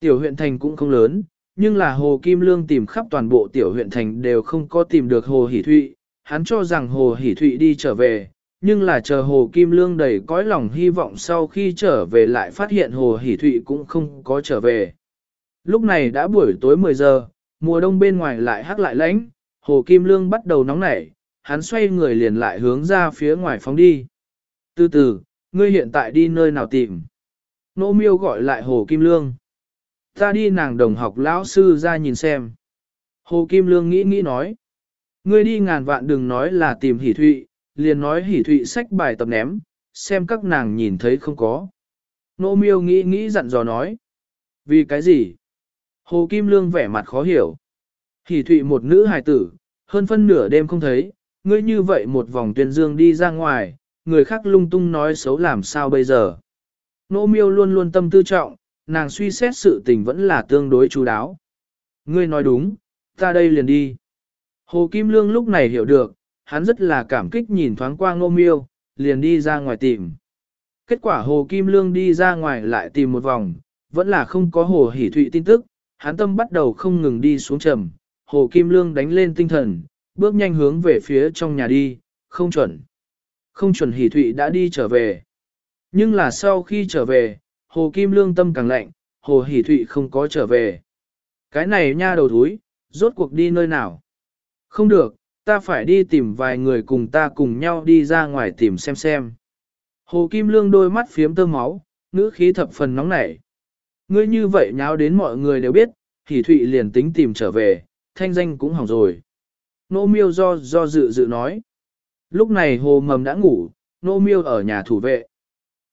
Tiểu huyện thành cũng không lớn, nhưng là hồ Kim Lương tìm khắp toàn bộ tiểu huyện thành đều không có tìm được hồ hỷ thụy, hắn cho rằng Hồ Hỷ Thụy đi trở về, nhưng là chờ Hồ Kim Lương đầy cõi lòng hy vọng sau khi trở về lại phát hiện Hồ Hỷ Thụy cũng không có trở về. Lúc này đã buổi tối 10 giờ, mùa đông bên ngoài lại hắc lại lạnh, Hồ Kim Lương bắt đầu nóng nảy, hắn xoay người liền lại hướng ra phía ngoài phóng đi. Từ từ, ngươi hiện tại đi nơi nào tìm? Nô miêu gọi lại Hồ Kim Lương. Ta đi nàng đồng học lão sư ra nhìn xem. Hồ Kim Lương nghĩ nghĩ nói. Ngươi đi ngàn vạn đừng nói là tìm hỷ thụy, liền nói hỷ thụy sách bài tập ném, xem các nàng nhìn thấy không có. Nô miêu nghĩ nghĩ dặn dò nói. Vì cái gì? Hồ Kim Lương vẻ mặt khó hiểu. Hỷ thụy một nữ hài tử, hơn phân nửa đêm không thấy, ngươi như vậy một vòng tuyên dương đi ra ngoài, người khác lung tung nói xấu làm sao bây giờ. Nô miêu luôn luôn tâm tư trọng, nàng suy xét sự tình vẫn là tương đối chú đáo. Ngươi nói đúng, ta đây liền đi. Hồ Kim Lương lúc này hiểu được, hắn rất là cảm kích nhìn thoáng qua ngô miêu, liền đi ra ngoài tìm. Kết quả Hồ Kim Lương đi ra ngoài lại tìm một vòng, vẫn là không có Hồ Hỷ Thụy tin tức, hắn tâm bắt đầu không ngừng đi xuống trầm. Hồ Kim Lương đánh lên tinh thần, bước nhanh hướng về phía trong nhà đi, không chuẩn. Không chuẩn Hỷ Thụy đã đi trở về. Nhưng là sau khi trở về, Hồ Kim Lương tâm càng lạnh, Hồ Hỷ Thụy không có trở về. Cái này nha đầu thúi, rốt cuộc đi nơi nào? Không được, ta phải đi tìm vài người cùng ta cùng nhau đi ra ngoài tìm xem xem. Hồ Kim Lương đôi mắt phiếm tơ máu, ngữ khí thập phần nóng nảy. Ngươi như vậy nháo đến mọi người đều biết, Hỷ Thụy liền tính tìm trở về, thanh danh cũng hỏng rồi. Nô miêu do do dự dự nói. Lúc này hồ mầm đã ngủ, nô miêu ở nhà thủ vệ.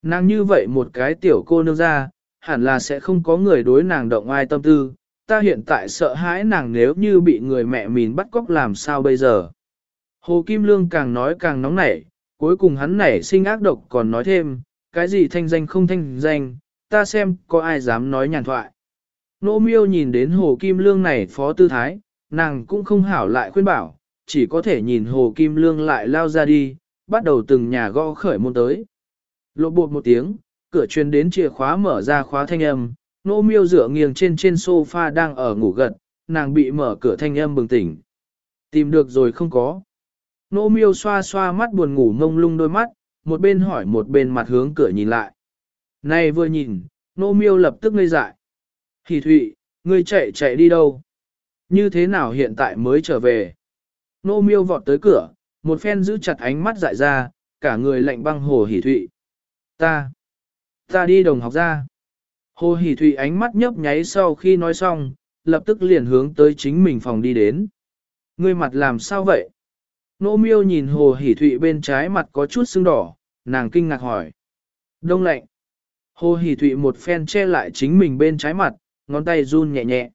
Nàng như vậy một cái tiểu cô nương ra, hẳn là sẽ không có người đối nàng động ai tâm tư, ta hiện tại sợ hãi nàng nếu như bị người mẹ mìn bắt cóc làm sao bây giờ. Hồ Kim Lương càng nói càng nóng nảy, cuối cùng hắn nảy sinh ác độc còn nói thêm, cái gì thanh danh không thanh danh, ta xem có ai dám nói nhàn thoại. Nô miêu nhìn đến Hồ Kim Lương này phó tư thái, nàng cũng không hảo lại khuyên bảo, chỉ có thể nhìn Hồ Kim Lương lại lao ra đi, bắt đầu từng nhà gõ khởi môn tới. Lộ bột một tiếng, cửa truyền đến chìa khóa mở ra khóa thanh âm, nô miêu dựa nghiêng trên trên sofa đang ở ngủ gật, nàng bị mở cửa thanh âm bừng tỉnh. Tìm được rồi không có. Nô miêu xoa xoa mắt buồn ngủ ngông lung đôi mắt, một bên hỏi một bên mặt hướng cửa nhìn lại. Này vừa nhìn, nô miêu lập tức ngây dại. Hỷ thụy, ngươi chạy chạy đi đâu? Như thế nào hiện tại mới trở về? Nô miêu vọt tới cửa, một phen giữ chặt ánh mắt dại ra, cả người lạnh băng hồ hỷ thụy. Ta, ta đi đồng học ra. Hồ Hỷ Thụy ánh mắt nhấp nháy sau khi nói xong, lập tức liền hướng tới chính mình phòng đi đến. Ngươi mặt làm sao vậy? Nô miêu nhìn Hồ Hỷ Thụy bên trái mặt có chút sưng đỏ, nàng kinh ngạc hỏi. Đông lạnh. Hồ Hỷ Thụy một phen che lại chính mình bên trái mặt, ngón tay run nhẹ nhẹ.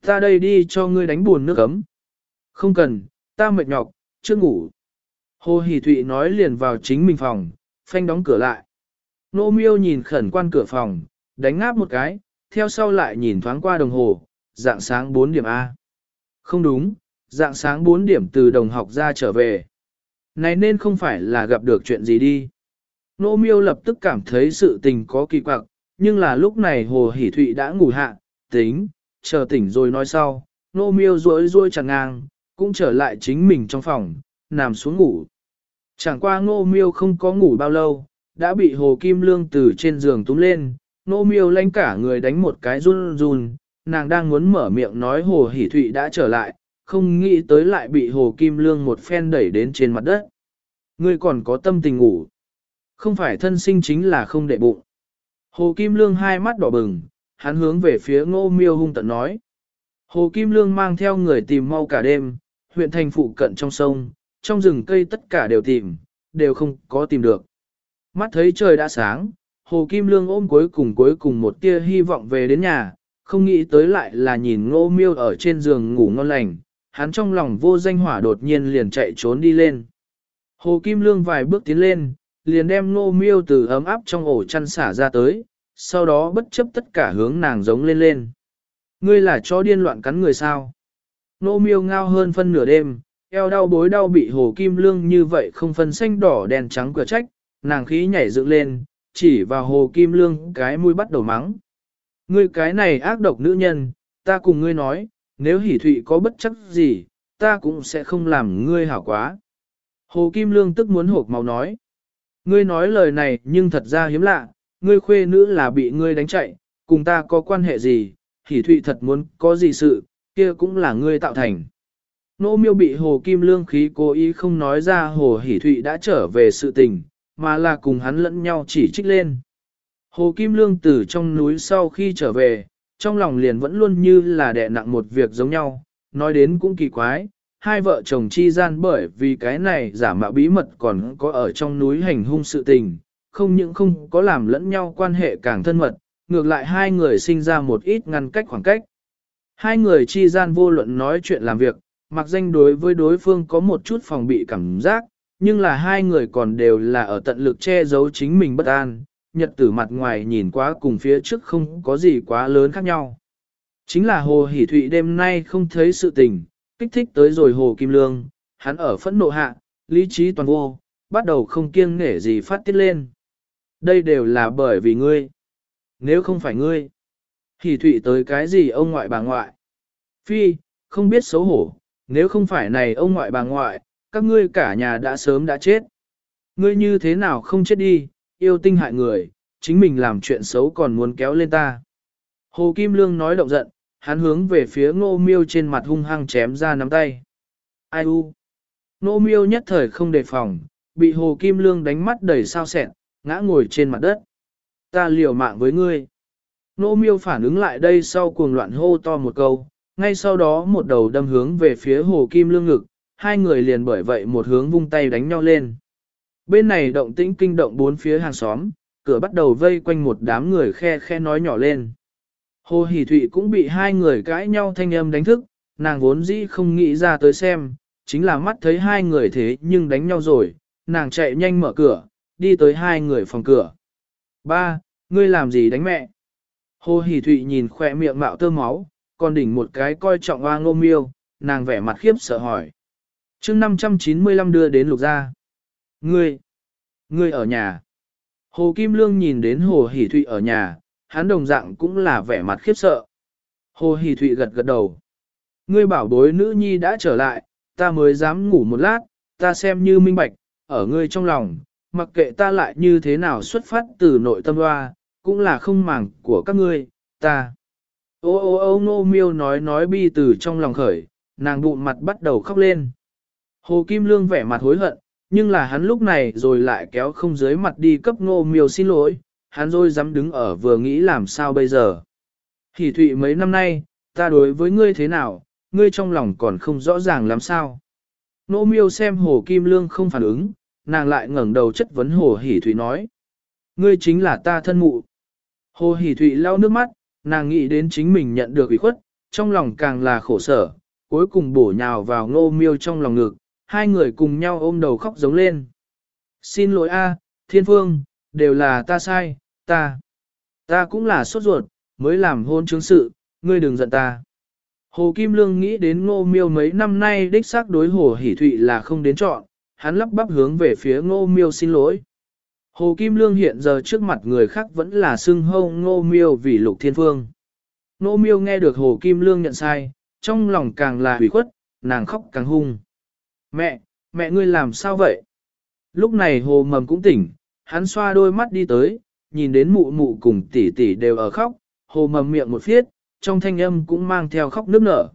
Ta đây đi cho ngươi đánh buồn nước ấm. Không cần, ta mệt nhọc, chưa ngủ. Hồ Hỷ Thụy nói liền vào chính mình phòng, phanh đóng cửa lại. Nô miêu nhìn khẩn quan cửa phòng, đánh ngáp một cái, theo sau lại nhìn thoáng qua đồng hồ, dạng sáng 4 điểm A. Không đúng, dạng sáng 4 điểm từ đồng học ra trở về. Này nên không phải là gặp được chuyện gì đi. Nô miêu lập tức cảm thấy sự tình có kỳ quặc, nhưng là lúc này Hồ Hỷ Thụy đã ngủ hạ, tính, chờ tỉnh rồi nói sau. Nô miêu rối rối chẳng ngang, cũng trở lại chính mình trong phòng, nằm xuống ngủ. Chẳng qua ngô miêu không có ngủ bao lâu, đã bị Hồ Kim Lương từ trên giường túm lên, ngô miêu lanh cả người đánh một cái run run, nàng đang muốn mở miệng nói Hồ Hỷ Thụy đã trở lại, không nghĩ tới lại bị Hồ Kim Lương một phen đẩy đến trên mặt đất. Ngươi còn có tâm tình ngủ. Không phải thân sinh chính là không đệ bụng. Hồ Kim Lương hai mắt đỏ bừng, hắn hướng về phía ngô miêu hung tận nói. Hồ Kim Lương mang theo người tìm mau cả đêm, huyện thành phụ cận trong sông, trong rừng cây tất cả đều tìm, đều không có tìm được. Mắt thấy trời đã sáng, Hồ Kim Lương ôm cuối cùng cuối cùng một tia hy vọng về đến nhà, không nghĩ tới lại là nhìn ngô miêu ở trên giường ngủ ngon lành, hắn trong lòng vô danh hỏa đột nhiên liền chạy trốn đi lên. Hồ Kim Lương vài bước tiến lên, liền đem ngô miêu từ ấm áp trong ổ chăn xả ra tới, sau đó bất chấp tất cả hướng nàng giống lên lên. Ngươi là chó điên loạn cắn người sao? Ngô miêu ngao hơn phân nửa đêm, eo đau bối đau bị hồ kim lương như vậy không phân xanh đỏ đèn trắng cửa trách, nàng khí nhảy dựng lên, chỉ vào hồ kim lương cái mũi bắt đầu mắng. Ngươi cái này ác độc nữ nhân, ta cùng ngươi nói, nếu hỉ thụy có bất chấp gì, ta cũng sẽ không làm ngươi hảo quá. Hồ Kim Lương tức muốn hộp màu nói. Ngươi nói lời này nhưng thật ra hiếm lạ, ngươi khuê nữ là bị ngươi đánh chạy, cùng ta có quan hệ gì, hỉ thụy thật muốn có gì sự, kia cũng là ngươi tạo thành. Nô miêu bị Hồ Kim Lương khí cố ý không nói ra Hồ hỉ Thụy đã trở về sự tình, mà là cùng hắn lẫn nhau chỉ trích lên. Hồ Kim Lương từ trong núi sau khi trở về, trong lòng liền vẫn luôn như là đè nặng một việc giống nhau, nói đến cũng kỳ quái, hai vợ chồng chi gian bởi vì cái này giả mạo bí mật còn có ở trong núi hành hung sự tình, không những không có làm lẫn nhau quan hệ càng thân mật, ngược lại hai người sinh ra một ít ngăn cách khoảng cách. Hai người chi gian vô luận nói chuyện làm việc, mặc danh đối với đối phương có một chút phòng bị cảm giác, nhưng là hai người còn đều là ở tận lực che giấu chính mình bất an, nhật tử mặt ngoài nhìn quá cùng phía trước không có gì quá lớn khác nhau. Chính là Hồ Hỷ Thụy đêm nay không thấy sự tình, kích thích tới rồi Hồ Kim Lương, hắn ở phẫn nộ hạ, lý trí toàn vô, bắt đầu không kiêng nể gì phát tiết lên. Đây đều là bởi vì ngươi. Nếu không phải ngươi, Hỷ Thụy tới cái gì ông ngoại bà ngoại. Phi, không biết xấu hổ, nếu không phải này ông ngoại bà ngoại, các ngươi cả nhà đã sớm đã chết. Ngươi như thế nào không chết đi, yêu tinh hại người, chính mình làm chuyện xấu còn muốn kéo lên ta. Hồ Kim Lương nói động giận, hắn hướng về phía ngô miêu trên mặt hung hăng chém ra nắm tay. Ai u? Ngô miêu nhất thời không đề phòng, bị Hồ Kim Lương đánh mắt đầy sao sẹn, ngã ngồi trên mặt đất. Ta liều mạng với ngươi. Ngô miêu phản ứng lại đây sau cuồng loạn hô to một câu, ngay sau đó một đầu đâm hướng về phía Hồ Kim Lương ngực, hai người liền bởi vậy một hướng vung tay đánh nhau lên. Bên này động tĩnh kinh động bốn phía hàng xóm, cửa bắt đầu vây quanh một đám người khe khe nói nhỏ lên. Hồ Hỷ Thụy cũng bị hai người cãi nhau thanh âm đánh thức, nàng vốn dĩ không nghĩ ra tới xem, chính là mắt thấy hai người thế nhưng đánh nhau rồi, nàng chạy nhanh mở cửa, đi tới hai người phòng cửa. Ba, ngươi làm gì đánh mẹ? Hồ Hỷ Thụy nhìn khỏe miệng mạo tơ máu, còn đỉnh một cái coi trọng oa ngô miêu, nàng vẻ mặt khiếp sợ hỏi chương 595 đưa đến lục gia. Ngươi, ngươi ở nhà. Hồ Kim Lương nhìn đến Hồ Hỷ Thụy ở nhà, hắn đồng dạng cũng là vẻ mặt khiếp sợ. Hồ Hỷ Thụy gật gật đầu. Ngươi bảo bối nữ nhi đã trở lại, ta mới dám ngủ một lát, ta xem như minh bạch, ở ngươi trong lòng, mặc kệ ta lại như thế nào xuất phát từ nội tâm hoa, cũng là không màng của các ngươi, ta. Ô ô ô ngô miêu nói nói bi từ trong lòng khởi, nàng bụng mặt bắt đầu khóc lên. Hồ Kim Lương vẻ mặt hối hận, nhưng là hắn lúc này rồi lại kéo không dưới mặt đi cấp ngô miêu xin lỗi, hắn rồi dám đứng ở vừa nghĩ làm sao bây giờ. Hỷ thụy mấy năm nay, ta đối với ngươi thế nào, ngươi trong lòng còn không rõ ràng làm sao. Ngô miêu xem hồ kim lương không phản ứng, nàng lại ngẩng đầu chất vấn hồ hỷ thụy nói. Ngươi chính là ta thân mụ. Hồ Hỷ Thụy lau nước mắt, nàng nghĩ đến chính mình nhận được ủy khuất, trong lòng càng là khổ sở, cuối cùng bổ nhào vào ngô miêu trong lòng ngực, hai người cùng nhau ôm đầu khóc giống lên. Xin lỗi a, thiên phương, đều là ta sai, ta, ta cũng là sốt ruột, mới làm hôn chứng sự, ngươi đừng giận ta. Hồ Kim Lương nghĩ đến ngô miêu mấy năm nay đích xác đối hồ hỷ thụy là không đến chọn, hắn lắp bắp hướng về phía ngô miêu xin lỗi. Hồ Kim Lương hiện giờ trước mặt người khác vẫn là xưng hâu ngô miêu vì lục thiên phương. Ngô miêu nghe được Hồ Kim Lương nhận sai, trong lòng càng là hủy khuất, nàng khóc càng hung. Mẹ, mẹ ngươi làm sao vậy? Lúc này Hồ Mầm cũng tỉnh, hắn xoa đôi mắt đi tới, nhìn đến mụ mụ cùng tỷ tỷ đều ở khóc, Hồ Mầm miệng một phiết, trong thanh âm cũng mang theo khóc nước nở.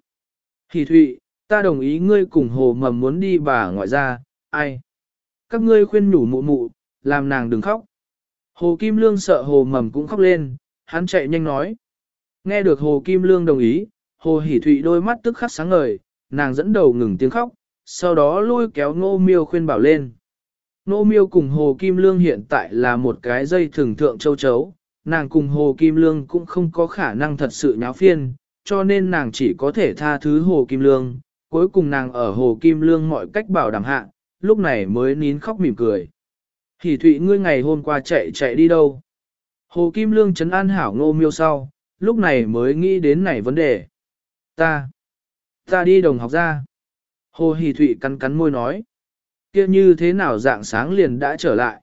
Hỷ Thụy, ta đồng ý ngươi cùng Hồ Mầm muốn đi bà ngoại ra, ai? Các ngươi khuyên nhủ mụ mụ, làm nàng đừng khóc. Hồ Kim Lương sợ Hồ Mầm cũng khóc lên, hắn chạy nhanh nói. Nghe được Hồ Kim Lương đồng ý, Hồ Hỷ Thụy đôi mắt tức khắc sáng ngời, nàng dẫn đầu ngừng tiếng khóc, sau đó lôi kéo Ngô Miêu khuyên bảo lên. Ngô Miêu cùng Hồ Kim Lương hiện tại là một cái dây thường thượng châu chấu, nàng cùng Hồ Kim Lương cũng không có khả năng thật sự nháo phiên, cho nên nàng chỉ có thể tha thứ Hồ Kim Lương, cuối cùng nàng ở Hồ Kim Lương mọi cách bảo đảm hạ, lúc này mới nín khóc mỉm cười. Hỷ thụy ngươi ngày hôm qua chạy chạy đi đâu? Hồ Kim Lương chấn an hảo ngô miêu sau, lúc này mới nghĩ đến này vấn đề. Ta, ta đi đồng học ra. Hồ Hỷ Thụy cắn cắn môi nói. kia như thế nào dạng sáng liền đã trở lại.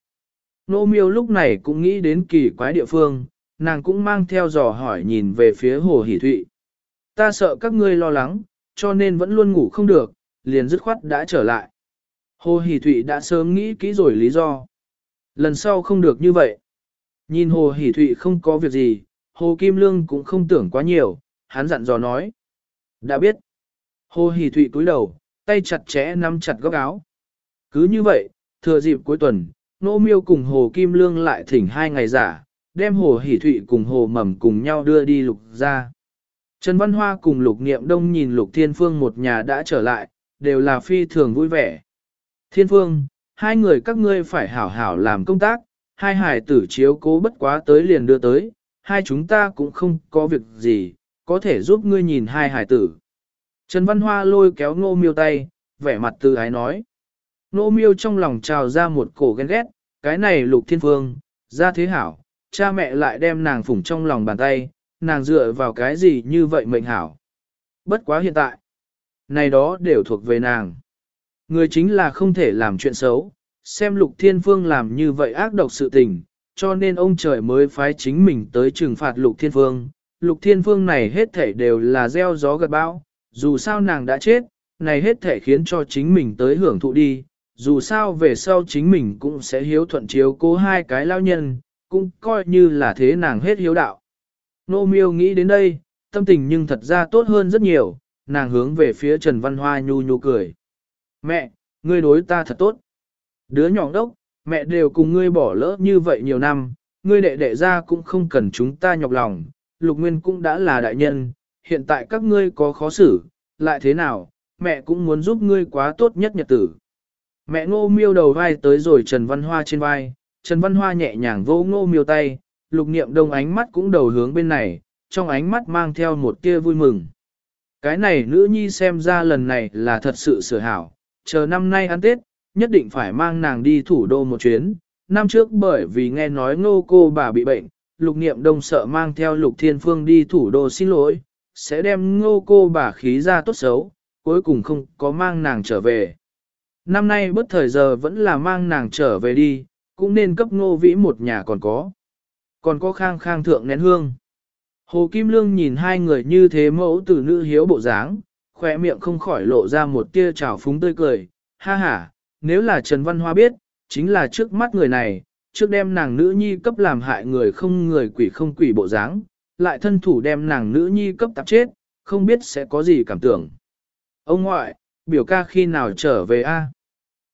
Nô miêu lúc này cũng nghĩ đến kỳ quái địa phương, nàng cũng mang theo dò hỏi nhìn về phía Hồ Hỷ Thụy. Ta sợ các ngươi lo lắng, cho nên vẫn luôn ngủ không được, liền dứt khoát đã trở lại. Hồ Hỷ Thụy đã sớm nghĩ kỹ rồi lý do. Lần sau không được như vậy. Nhìn Hồ Hỷ Thụy không có việc gì, Hồ Kim Lương cũng không tưởng quá nhiều, hắn dặn dò nói. Đã biết. Hồ Hỷ Thụy cúi đầu, tay chặt chẽ nắm chặt góc áo. Cứ như vậy, thừa dịp cuối tuần, Nô Miêu cùng Hồ Kim Lương lại thỉnh hai ngày giả, đem Hồ Hỷ Thụy cùng Hồ Mầm cùng nhau đưa đi lục ra. Trần Văn Hoa cùng Lục Niệm Đông nhìn Lục Thiên Phương một nhà đã trở lại, đều là phi thường vui vẻ. Thiên Phương, hai người các ngươi phải hảo hảo làm công tác, hai hải tử chiếu cố bất quá tới liền đưa tới, hai chúng ta cũng không có việc gì, có thể giúp ngươi nhìn hai hải tử. Trần Văn Hoa lôi kéo ngô miêu tay, vẻ mặt từ ái nói. Ngô miêu trong lòng trào ra một cổ ghen ghét, cái này lục thiên phương, ra thế hảo, cha mẹ lại đem nàng phủng trong lòng bàn tay, nàng dựa vào cái gì như vậy mệnh hảo. Bất quá hiện tại, này đó đều thuộc về nàng. Người chính là không thể làm chuyện xấu, xem lục thiên phương làm như vậy ác độc sự tình, cho nên ông trời mới phái chính mình tới trừng phạt lục thiên phương. Lục thiên phương này hết thể đều là gieo gió gật bão, dù sao nàng đã chết, này hết thể khiến cho chính mình tới hưởng thụ đi, dù sao về sau chính mình cũng sẽ hiếu thuận chiếu cố hai cái lao nhân, cũng coi như là thế nàng hết hiếu đạo. Nô miêu nghĩ đến đây, tâm tình nhưng thật ra tốt hơn rất nhiều, nàng hướng về phía Trần Văn Hoa nhu nhu cười. Mẹ, ngươi đối ta thật tốt. Đứa nhỏ đốc, mẹ đều cùng ngươi bỏ lỡ như vậy nhiều năm, ngươi đệ đệ ra cũng không cần chúng ta nhọc lòng, lục nguyên cũng đã là đại nhân, hiện tại các ngươi có khó xử, lại thế nào, mẹ cũng muốn giúp ngươi quá tốt nhất nhật tử. Mẹ ngô miêu đầu vai tới rồi Trần Văn Hoa trên vai, Trần Văn Hoa nhẹ nhàng vô ngô miêu tay, lục niệm đông ánh mắt cũng đầu hướng bên này, trong ánh mắt mang theo một tia vui mừng. Cái này nữ nhi xem ra lần này là thật sự sửa hảo, chờ năm nay ăn Tết, nhất định phải mang nàng đi thủ đô một chuyến. Năm trước bởi vì nghe nói ngô cô bà bị bệnh, lục niệm đông sợ mang theo lục thiên phương đi thủ đô xin lỗi, sẽ đem ngô cô bà khí ra tốt xấu, cuối cùng không có mang nàng trở về. Năm nay bất thời giờ vẫn là mang nàng trở về đi, cũng nên cấp ngô vĩ một nhà còn có. Còn có khang khang thượng nén hương. Hồ Kim Lương nhìn hai người như thế mẫu tử nữ hiếu bộ dáng, khỏe miệng không khỏi lộ ra một tia trào phúng tươi cười, ha ha, nếu là Trần Văn Hoa biết, chính là trước mắt người này, trước đem nàng nữ nhi cấp làm hại người không người quỷ không quỷ bộ dáng, lại thân thủ đem nàng nữ nhi cấp tạp chết, không biết sẽ có gì cảm tưởng. Ông ngoại, biểu ca khi nào trở về a?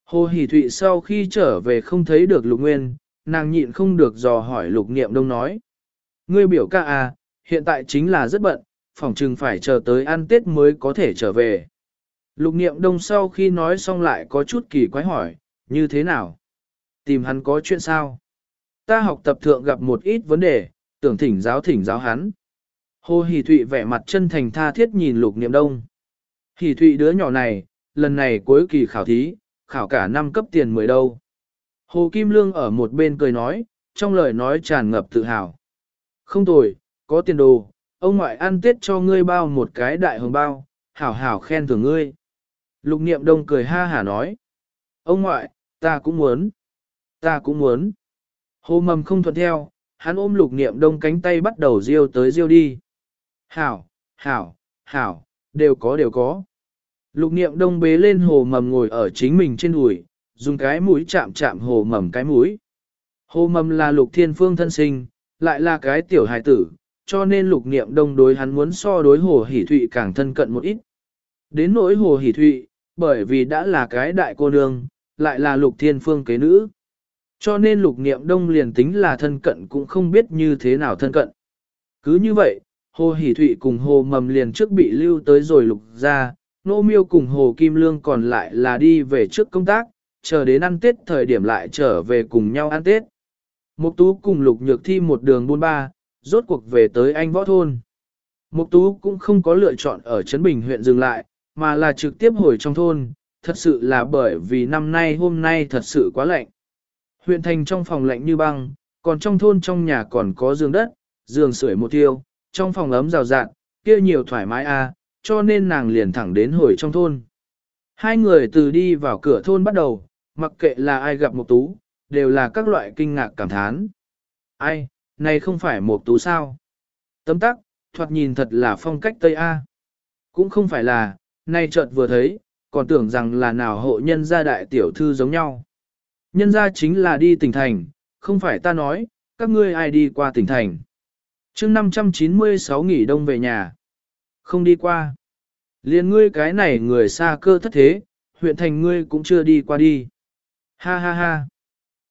Hồ Hỷ Thụy sau khi trở về không thấy được Lục Nguyên, nàng nhịn không được dò hỏi Lục Niệm Đông nói. Ngươi biểu ca à, hiện tại chính là rất bận, phỏng chừng phải chờ tới ăn Tết mới có thể trở về. Lục Niệm Đông sau khi nói xong lại có chút kỳ quái hỏi, như thế nào? Tìm hắn có chuyện sao? Ta học tập thượng gặp một ít vấn đề, tưởng thỉnh giáo thỉnh giáo hắn. Hồ Hỷ Thụy vẻ mặt chân thành tha thiết nhìn Lục Niệm Đông. Hỷ Thụy đứa nhỏ này, lần này cuối kỳ khảo thí, khảo cả năm cấp tiền mười đâu. Hồ Kim Lương ở một bên cười nói, trong lời nói tràn ngập tự hào. Không tồi, có tiền đồ, ông ngoại ăn tết cho ngươi bao một cái đại hồng bao, hảo hảo khen thưởng ngươi. Lục Niệm Đông cười ha hả nói. Ông ngoại, ta cũng muốn. Ta cũng muốn. Hồ mầm không thuận theo, hắn ôm lục niệm đông cánh tay bắt đầu riêu tới riêu đi. Hảo, hảo, hảo, đều có đều có. Lục niệm đông bế lên hồ mầm ngồi ở chính mình trên đùi, dùng cái mũi chạm chạm hồ mầm cái mũi. Hồ mầm là lục thiên phương thân sinh, lại là cái tiểu hài tử, cho nên lục niệm đông đối hắn muốn so đối hồ hỷ thụy càng thân cận một ít. Đến nỗi hồ hỷ thụy, bởi vì đã là cái đại cô nương, lại là lục thiên phương kế nữ. Cho nên lục niệm đông liền tính là thân cận cũng không biết như thế nào thân cận. Cứ như vậy, hồ hỷ thụy cùng hồ mầm liền trước bị lưu tới rồi lục ra, nô miêu cùng hồ kim lương còn lại là đi về trước công tác, chờ đến ăn tết thời điểm lại trở về cùng nhau ăn tết. Mục tú cùng lục nhược thi một đường buôn ba, rốt cuộc về tới anh võ thôn. Mục tú cũng không có lựa chọn ở Trấn Bình huyện dừng lại, mà là trực tiếp hồi trong thôn, thật sự là bởi vì năm nay hôm nay thật sự quá lạnh. Huyện thành trong phòng lạnh như băng, còn trong thôn trong nhà còn có giường đất, giường sưởi một tiêu, trong phòng ấm rào rạng, kia nhiều thoải mái a, à, cho nên nàng liền thẳng đến hồi trong thôn. Hai người từ đi vào cửa thôn bắt đầu, mặc kệ là ai gặp một tú, đều là các loại kinh ngạc cảm thán. Ai, này không phải một tú sao? Tấm tắc, thoạt nhìn thật là phong cách Tây A. Cũng không phải là, nay chợt vừa thấy, còn tưởng rằng là nào hộ nhân gia đại tiểu thư giống nhau. Nhân gia chính là đi tỉnh thành, không phải ta nói, các ngươi ai đi qua tỉnh thành. chương 596 nghỉ đông về nhà. Không đi qua. Liên ngươi cái này người xa cơ thất thế, huyện thành ngươi cũng chưa đi qua đi. Ha ha ha.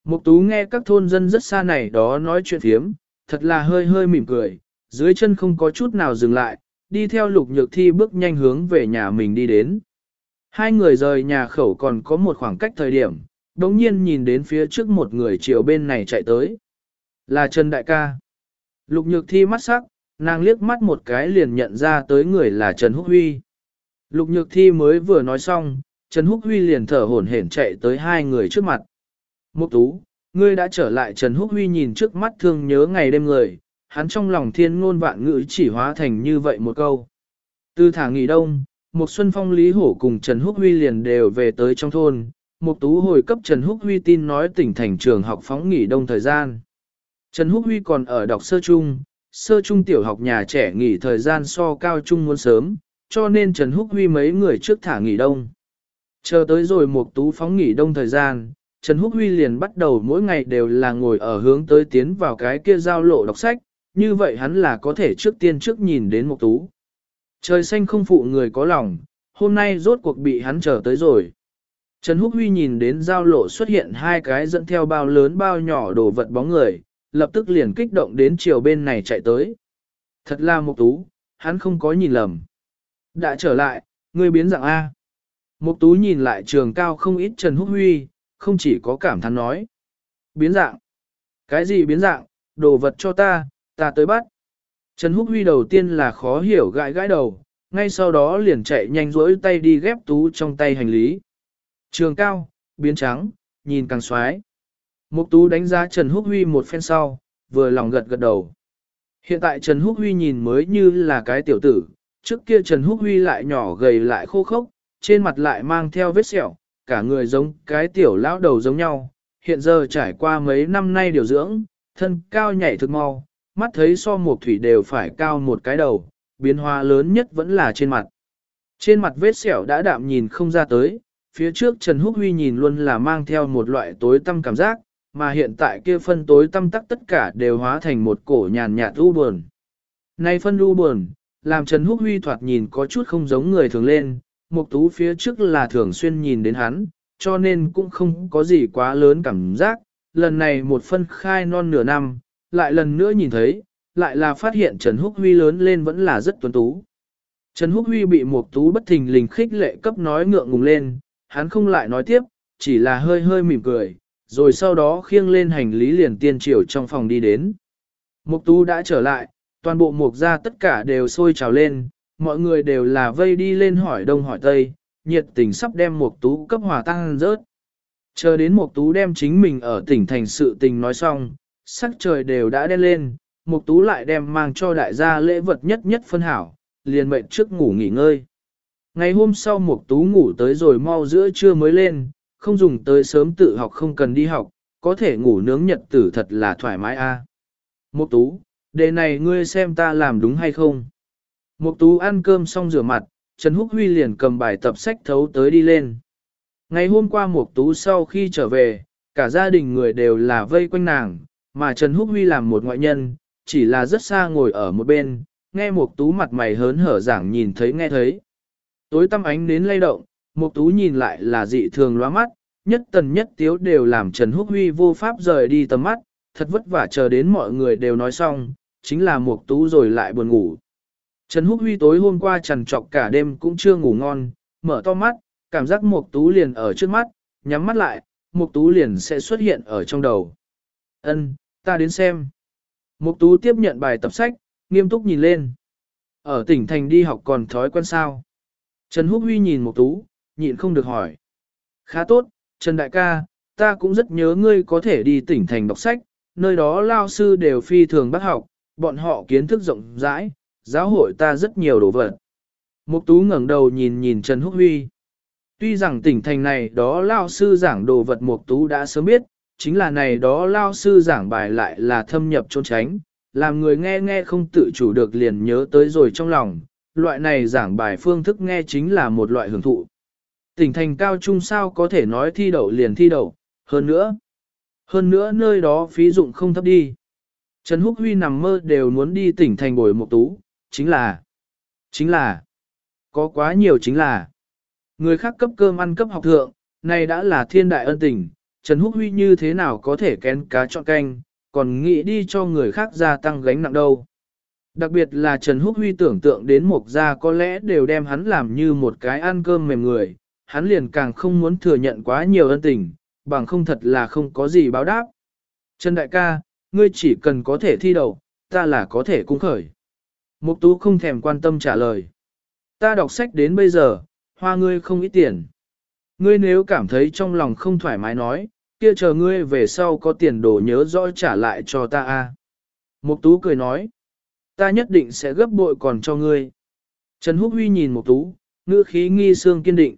Mục tú nghe các thôn dân rất xa này đó nói chuyện thiếm, thật là hơi hơi mỉm cười, dưới chân không có chút nào dừng lại, đi theo lục nhược thi bước nhanh hướng về nhà mình đi đến. Hai người rời nhà khẩu còn có một khoảng cách thời điểm, đống nhiên nhìn đến phía trước một người chiều bên này chạy tới. Là Trần Đại ca. Lục nhược thi mắt sắc, nàng liếc mắt một cái liền nhận ra tới người là Trần Húc Huy. Lục nhược thi mới vừa nói xong, Trần Húc Huy liền thở hổn hển chạy tới hai người trước mặt. Mục tú, ngươi đã trở lại Trần Húc Huy nhìn trước mắt thương nhớ ngày đêm người, hắn trong lòng thiên ngôn vạn ngữ chỉ hóa thành như vậy một câu. Từ thả nghỉ đông, một xuân phong Lý Hổ cùng Trần Húc Huy liền đều về tới trong thôn, Mục Tú hồi cấp Trần Húc Huy tin nói tỉnh thành trường học phóng nghỉ đông thời gian. Trần Húc Huy còn ở đọc sơ trung, sơ trung tiểu học nhà trẻ nghỉ thời gian so cao trung muốn sớm, cho nên Trần Húc Huy mấy người trước thả nghỉ đông. Chờ tới rồi Mục Tú phóng nghỉ đông thời gian, Trần Húc Huy liền bắt đầu mỗi ngày đều là ngồi ở hướng tới tiến vào cái kia giao lộ đọc sách, như vậy hắn là có thể trước tiên trước nhìn đến Mục Tú. Trời xanh không phụ người có lòng, hôm nay rốt cuộc bị hắn chờ tới rồi. Trần Húc Huy nhìn đến giao lộ xuất hiện hai cái dẫn theo bao lớn bao nhỏ đồ vật bóng người, lập tức liền kích động đến chiều bên này chạy tới. Thật là Mục Tú, hắn không có nhìn lầm. Đã trở lại, ngươi biến dạng A. Mục Tú nhìn lại trường cao không ít Trần Húc Huy, không chỉ có cảm thán nói. Biến dạng. Cái gì biến dạng, đồ vật cho ta, ta tới bắt. Trần Húc Huy đầu tiên là khó hiểu gãi gãi đầu, ngay sau đó liền chạy nhanh rỗi tay đi ghép tú trong tay hành lý. Trường cao, biến trắng, nhìn càng xoái. Mục tú đánh giá Trần Húc Huy một phen sau, vừa lòng gật gật đầu. Hiện tại Trần Húc Huy nhìn mới như là cái tiểu tử, trước kia Trần Húc Huy lại nhỏ gầy lại khô khốc, trên mặt lại mang theo vết sẹo, cả người giống cái tiểu lão đầu giống nhau. Hiện giờ trải qua mấy năm nay điều dưỡng, thân cao nhảy thực mau, mắt thấy so một thủy đều phải cao một cái đầu, biến hóa lớn nhất vẫn là trên mặt. Trên mặt vết sẹo đã đạm nhìn không ra tới, phía trước Trần Húc Huy nhìn luôn là mang theo một loại tối tâm cảm giác, mà hiện tại kia phân tối tâm tắc tất cả đều hóa thành một cổ nhàn nhạt u buồn. Nay phân u buồn, làm Trần Húc Huy thoạt nhìn có chút không giống người thường lên, Mục Tú phía trước là thường xuyên nhìn đến hắn, cho nên cũng không có gì quá lớn cảm giác, lần này một phân khai non nửa năm, lại lần nữa nhìn thấy, lại là phát hiện Trần Húc Huy lớn lên vẫn là rất tuấn tú. Trần Húc Huy bị Mục Tú bất thình lình khích lệ cấp nói ngượng ngùng lên, hắn không lại nói tiếp, chỉ là hơi hơi mỉm cười, rồi sau đó khiêng lên hành lý liền tiên triều trong phòng đi đến. Mục tú đã trở lại, toàn bộ mục gia tất cả đều sôi trào lên, mọi người đều là vây đi lên hỏi đông hỏi tây, nhiệt tình sắp đem mục tú cấp hòa tăng rớt. Chờ đến mục tú đem chính mình ở tỉnh thành sự tình nói xong, sắc trời đều đã đen lên, mục tú lại đem mang cho đại gia lễ vật nhất nhất phân hảo, liền mệnh trước ngủ nghỉ ngơi. Ngày hôm sau mục tú ngủ tới rồi mau giữa trưa mới lên, không dùng tới sớm tự học không cần đi học, có thể ngủ nướng nhật tử thật là thoải mái a. Mục tú, đề này ngươi xem ta làm đúng hay không? Mục tú ăn cơm xong rửa mặt, Trần Húc Huy liền cầm bài tập sách thấu tới đi lên. Ngày hôm qua Mục tú sau khi trở về, cả gia đình người đều là vây quanh nàng, mà Trần Húc Huy làm một ngoại nhân, chỉ là rất xa ngồi ở một bên, nghe Mục tú mặt mày hớn hở giảng nhìn thấy nghe thấy. Tối tăm ánh đến lay động, Mục tú nhìn lại là dị thường lóa mắt, nhất tần nhất tiếu đều làm Trần Húc Huy vô pháp rời đi tầm mắt, thật vất vả chờ đến mọi người đều nói xong, chính là Mục Tú rồi lại buồn ngủ. Trần Húc Huy tối hôm qua trằn trọc cả đêm cũng chưa ngủ ngon, mở to mắt, cảm giác Mục Tú liền ở trước mắt, nhắm mắt lại, Mục Tú liền sẽ xuất hiện ở trong đầu. Ân, ta đến xem. Mục Tú tiếp nhận bài tập sách, nghiêm túc nhìn lên. Ở tỉnh thành đi học còn thói quen sao? Trần Húc Huy nhìn Mục Tú, nhịn không được hỏi. Khá tốt, Trần Đại ca, ta cũng rất nhớ ngươi có thể đi tỉnh thành đọc sách, nơi đó lao sư đều phi thường bác học, bọn họ kiến thức rộng rãi, giáo hội ta rất nhiều đồ vật. Mục tú ngẩng đầu nhìn nhìn Trần Húc Huy. Tuy rằng tỉnh thành này đó lao sư giảng đồ vật mục tú đã sớm biết, chính là này đó lao sư giảng bài lại là thâm nhập trốn tránh, làm người nghe nghe không tự chủ được liền nhớ tới rồi trong lòng, loại này giảng bài phương thức nghe chính là một loại hưởng thụ. Tỉnh thành cao trung sao có thể nói thi đậu liền thi đậu, hơn nữa. Hơn nữa nơi đó phí dụng không thấp đi. Trần Húc Huy nằm mơ đều muốn đi tỉnh thành bồi một tú, chính là, chính là, có quá nhiều chính là, người khác cấp cơm ăn cấp học thượng, này đã là thiên đại ân tình, Trần Húc Huy như thế nào có thể kén cá chọn canh, còn nghĩ đi cho người khác gia tăng gánh nặng đâu. Đặc biệt là Trần Húc Huy tưởng tượng đến một gia có lẽ đều đem hắn làm như một cái ăn cơm mềm người, hắn liền càng không muốn thừa nhận quá nhiều ân tình, bằng không thật là không có gì báo đáp. Trần Đại ca, ngươi chỉ cần có thể thi đầu, ta là có thể cung khởi. Mục tú không thèm quan tâm trả lời. Ta đọc sách đến bây giờ, hoa ngươi không ít tiền. Ngươi nếu cảm thấy trong lòng không thoải mái nói, kia chờ ngươi về sau có tiền đồ nhớ rõ trả lại cho ta a. Mục tú cười nói, ta nhất định sẽ gấp bội còn cho ngươi. Trần Húc Huy nhìn Mục tú, ngữ khí nghi xương kiên định.